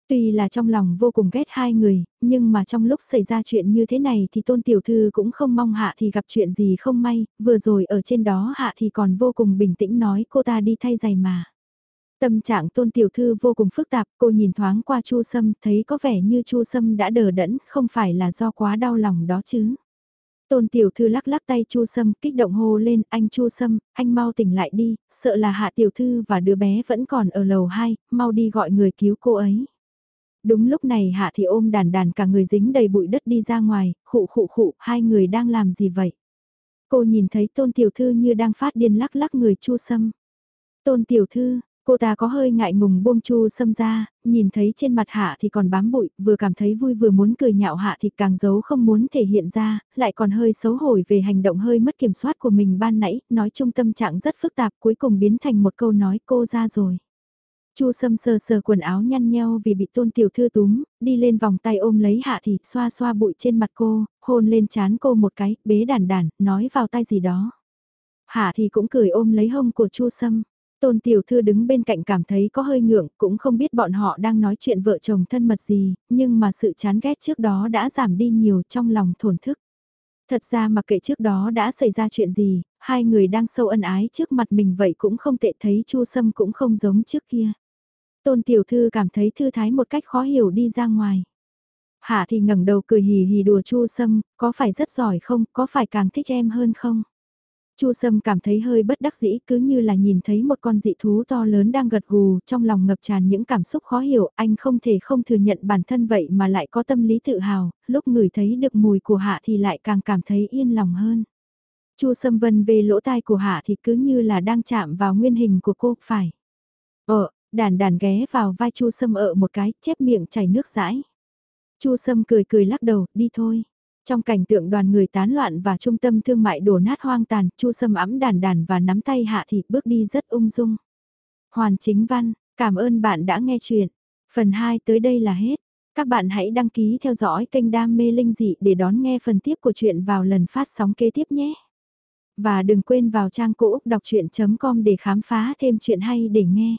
Tuy là trong lòng vô cùng ghét hai người, nhưng mà trong lúc xảy ra chuyện như thế này thì tôn tiểu thư cũng không mong Hạ Thì gặp chuyện gì không may, vừa rồi ở trên đó Hạ Thì còn vô cùng bình tĩnh nói cô ta đi thay giày mà. Tâm trạng tôn tiểu thư vô cùng phức tạp, cô nhìn thoáng qua Chu Sâm, thấy có vẻ như Chu Sâm đã đờ đẫn, không phải là do quá đau lòng đó chứ. Tôn tiểu thư lắc lắc tay Chu Sâm, kích động hô lên, anh Chu Sâm, anh mau tỉnh lại đi, sợ là hạ tiểu thư và đứa bé vẫn còn ở lầu 2, mau đi gọi người cứu cô ấy. Đúng lúc này hạ thì ôm đàn đàn cả người dính đầy bụi đất đi ra ngoài, khụ khụ khụ, hai người đang làm gì vậy? Cô nhìn thấy tôn tiểu thư như đang phát điên lắc lắc người Chu Sâm. Tôn tiểu thư, Cô ta có hơi ngại ngùng buông chu xâm ra, nhìn thấy trên mặt hạ thì còn bám bụi, vừa cảm thấy vui vừa muốn cười nhạo hạ thì càng giấu không muốn thể hiện ra, lại còn hơi xấu hổ về hành động hơi mất kiểm soát của mình ban nãy, nói chung tâm trạng rất phức tạp cuối cùng biến thành một câu nói cô ra rồi. Chu Sâm sờ sờ quần áo nhăn nheo vì bị tôn tiểu thư túm, đi lên vòng tay ôm lấy hạ thì xoa xoa bụi trên mặt cô, hôn lên chán cô một cái, bế đàn đàn, nói vào tay gì đó. Hạ thì cũng cười ôm lấy hông của Chu Sâm. Tôn tiểu thư đứng bên cạnh cảm thấy có hơi ngượng, cũng không biết bọn họ đang nói chuyện vợ chồng thân mật gì, nhưng mà sự chán ghét trước đó đã giảm đi nhiều trong lòng thổn thức. Thật ra mặc kệ trước đó đã xảy ra chuyện gì, hai người đang sâu ân ái trước mặt mình vậy cũng không tệ thấy Chu Sâm cũng không giống trước kia. Tôn tiểu thư cảm thấy thư thái một cách khó hiểu đi ra ngoài. Hạ thì ngẩng đầu cười hì hì đùa Chu Sâm, có phải rất giỏi không, có phải càng thích em hơn không? Chu Sâm cảm thấy hơi bất đắc dĩ cứ như là nhìn thấy một con dị thú to lớn đang gật gù trong lòng ngập tràn những cảm xúc khó hiểu anh không thể không thừa nhận bản thân vậy mà lại có tâm lý tự hào, lúc ngửi thấy được mùi của Hạ thì lại càng cảm thấy yên lòng hơn. Chu Sâm vân về lỗ tai của Hạ thì cứ như là đang chạm vào nguyên hình của cô, phải. Ờ, đàn đàn ghé vào vai Chu Sâm ở một cái, chép miệng chảy nước rãi. Chu Sâm cười cười lắc đầu, đi thôi. Trong cảnh tượng đoàn người tán loạn và trung tâm thương mại đổ nát hoang tàn, Chu Sâm ấm đàn đàn và nắm tay Hạ Thị bước đi rất ung dung. Hoàn chính văn, cảm ơn bạn đã nghe chuyện. Phần 2 tới đây là hết. Các bạn hãy đăng ký theo dõi kênh Đam Mê Linh Dị để đón nghe phần tiếp của chuyện vào lần phát sóng kế tiếp nhé. Và đừng quên vào trang cũ đọc chuyện.com để khám phá thêm chuyện hay để nghe.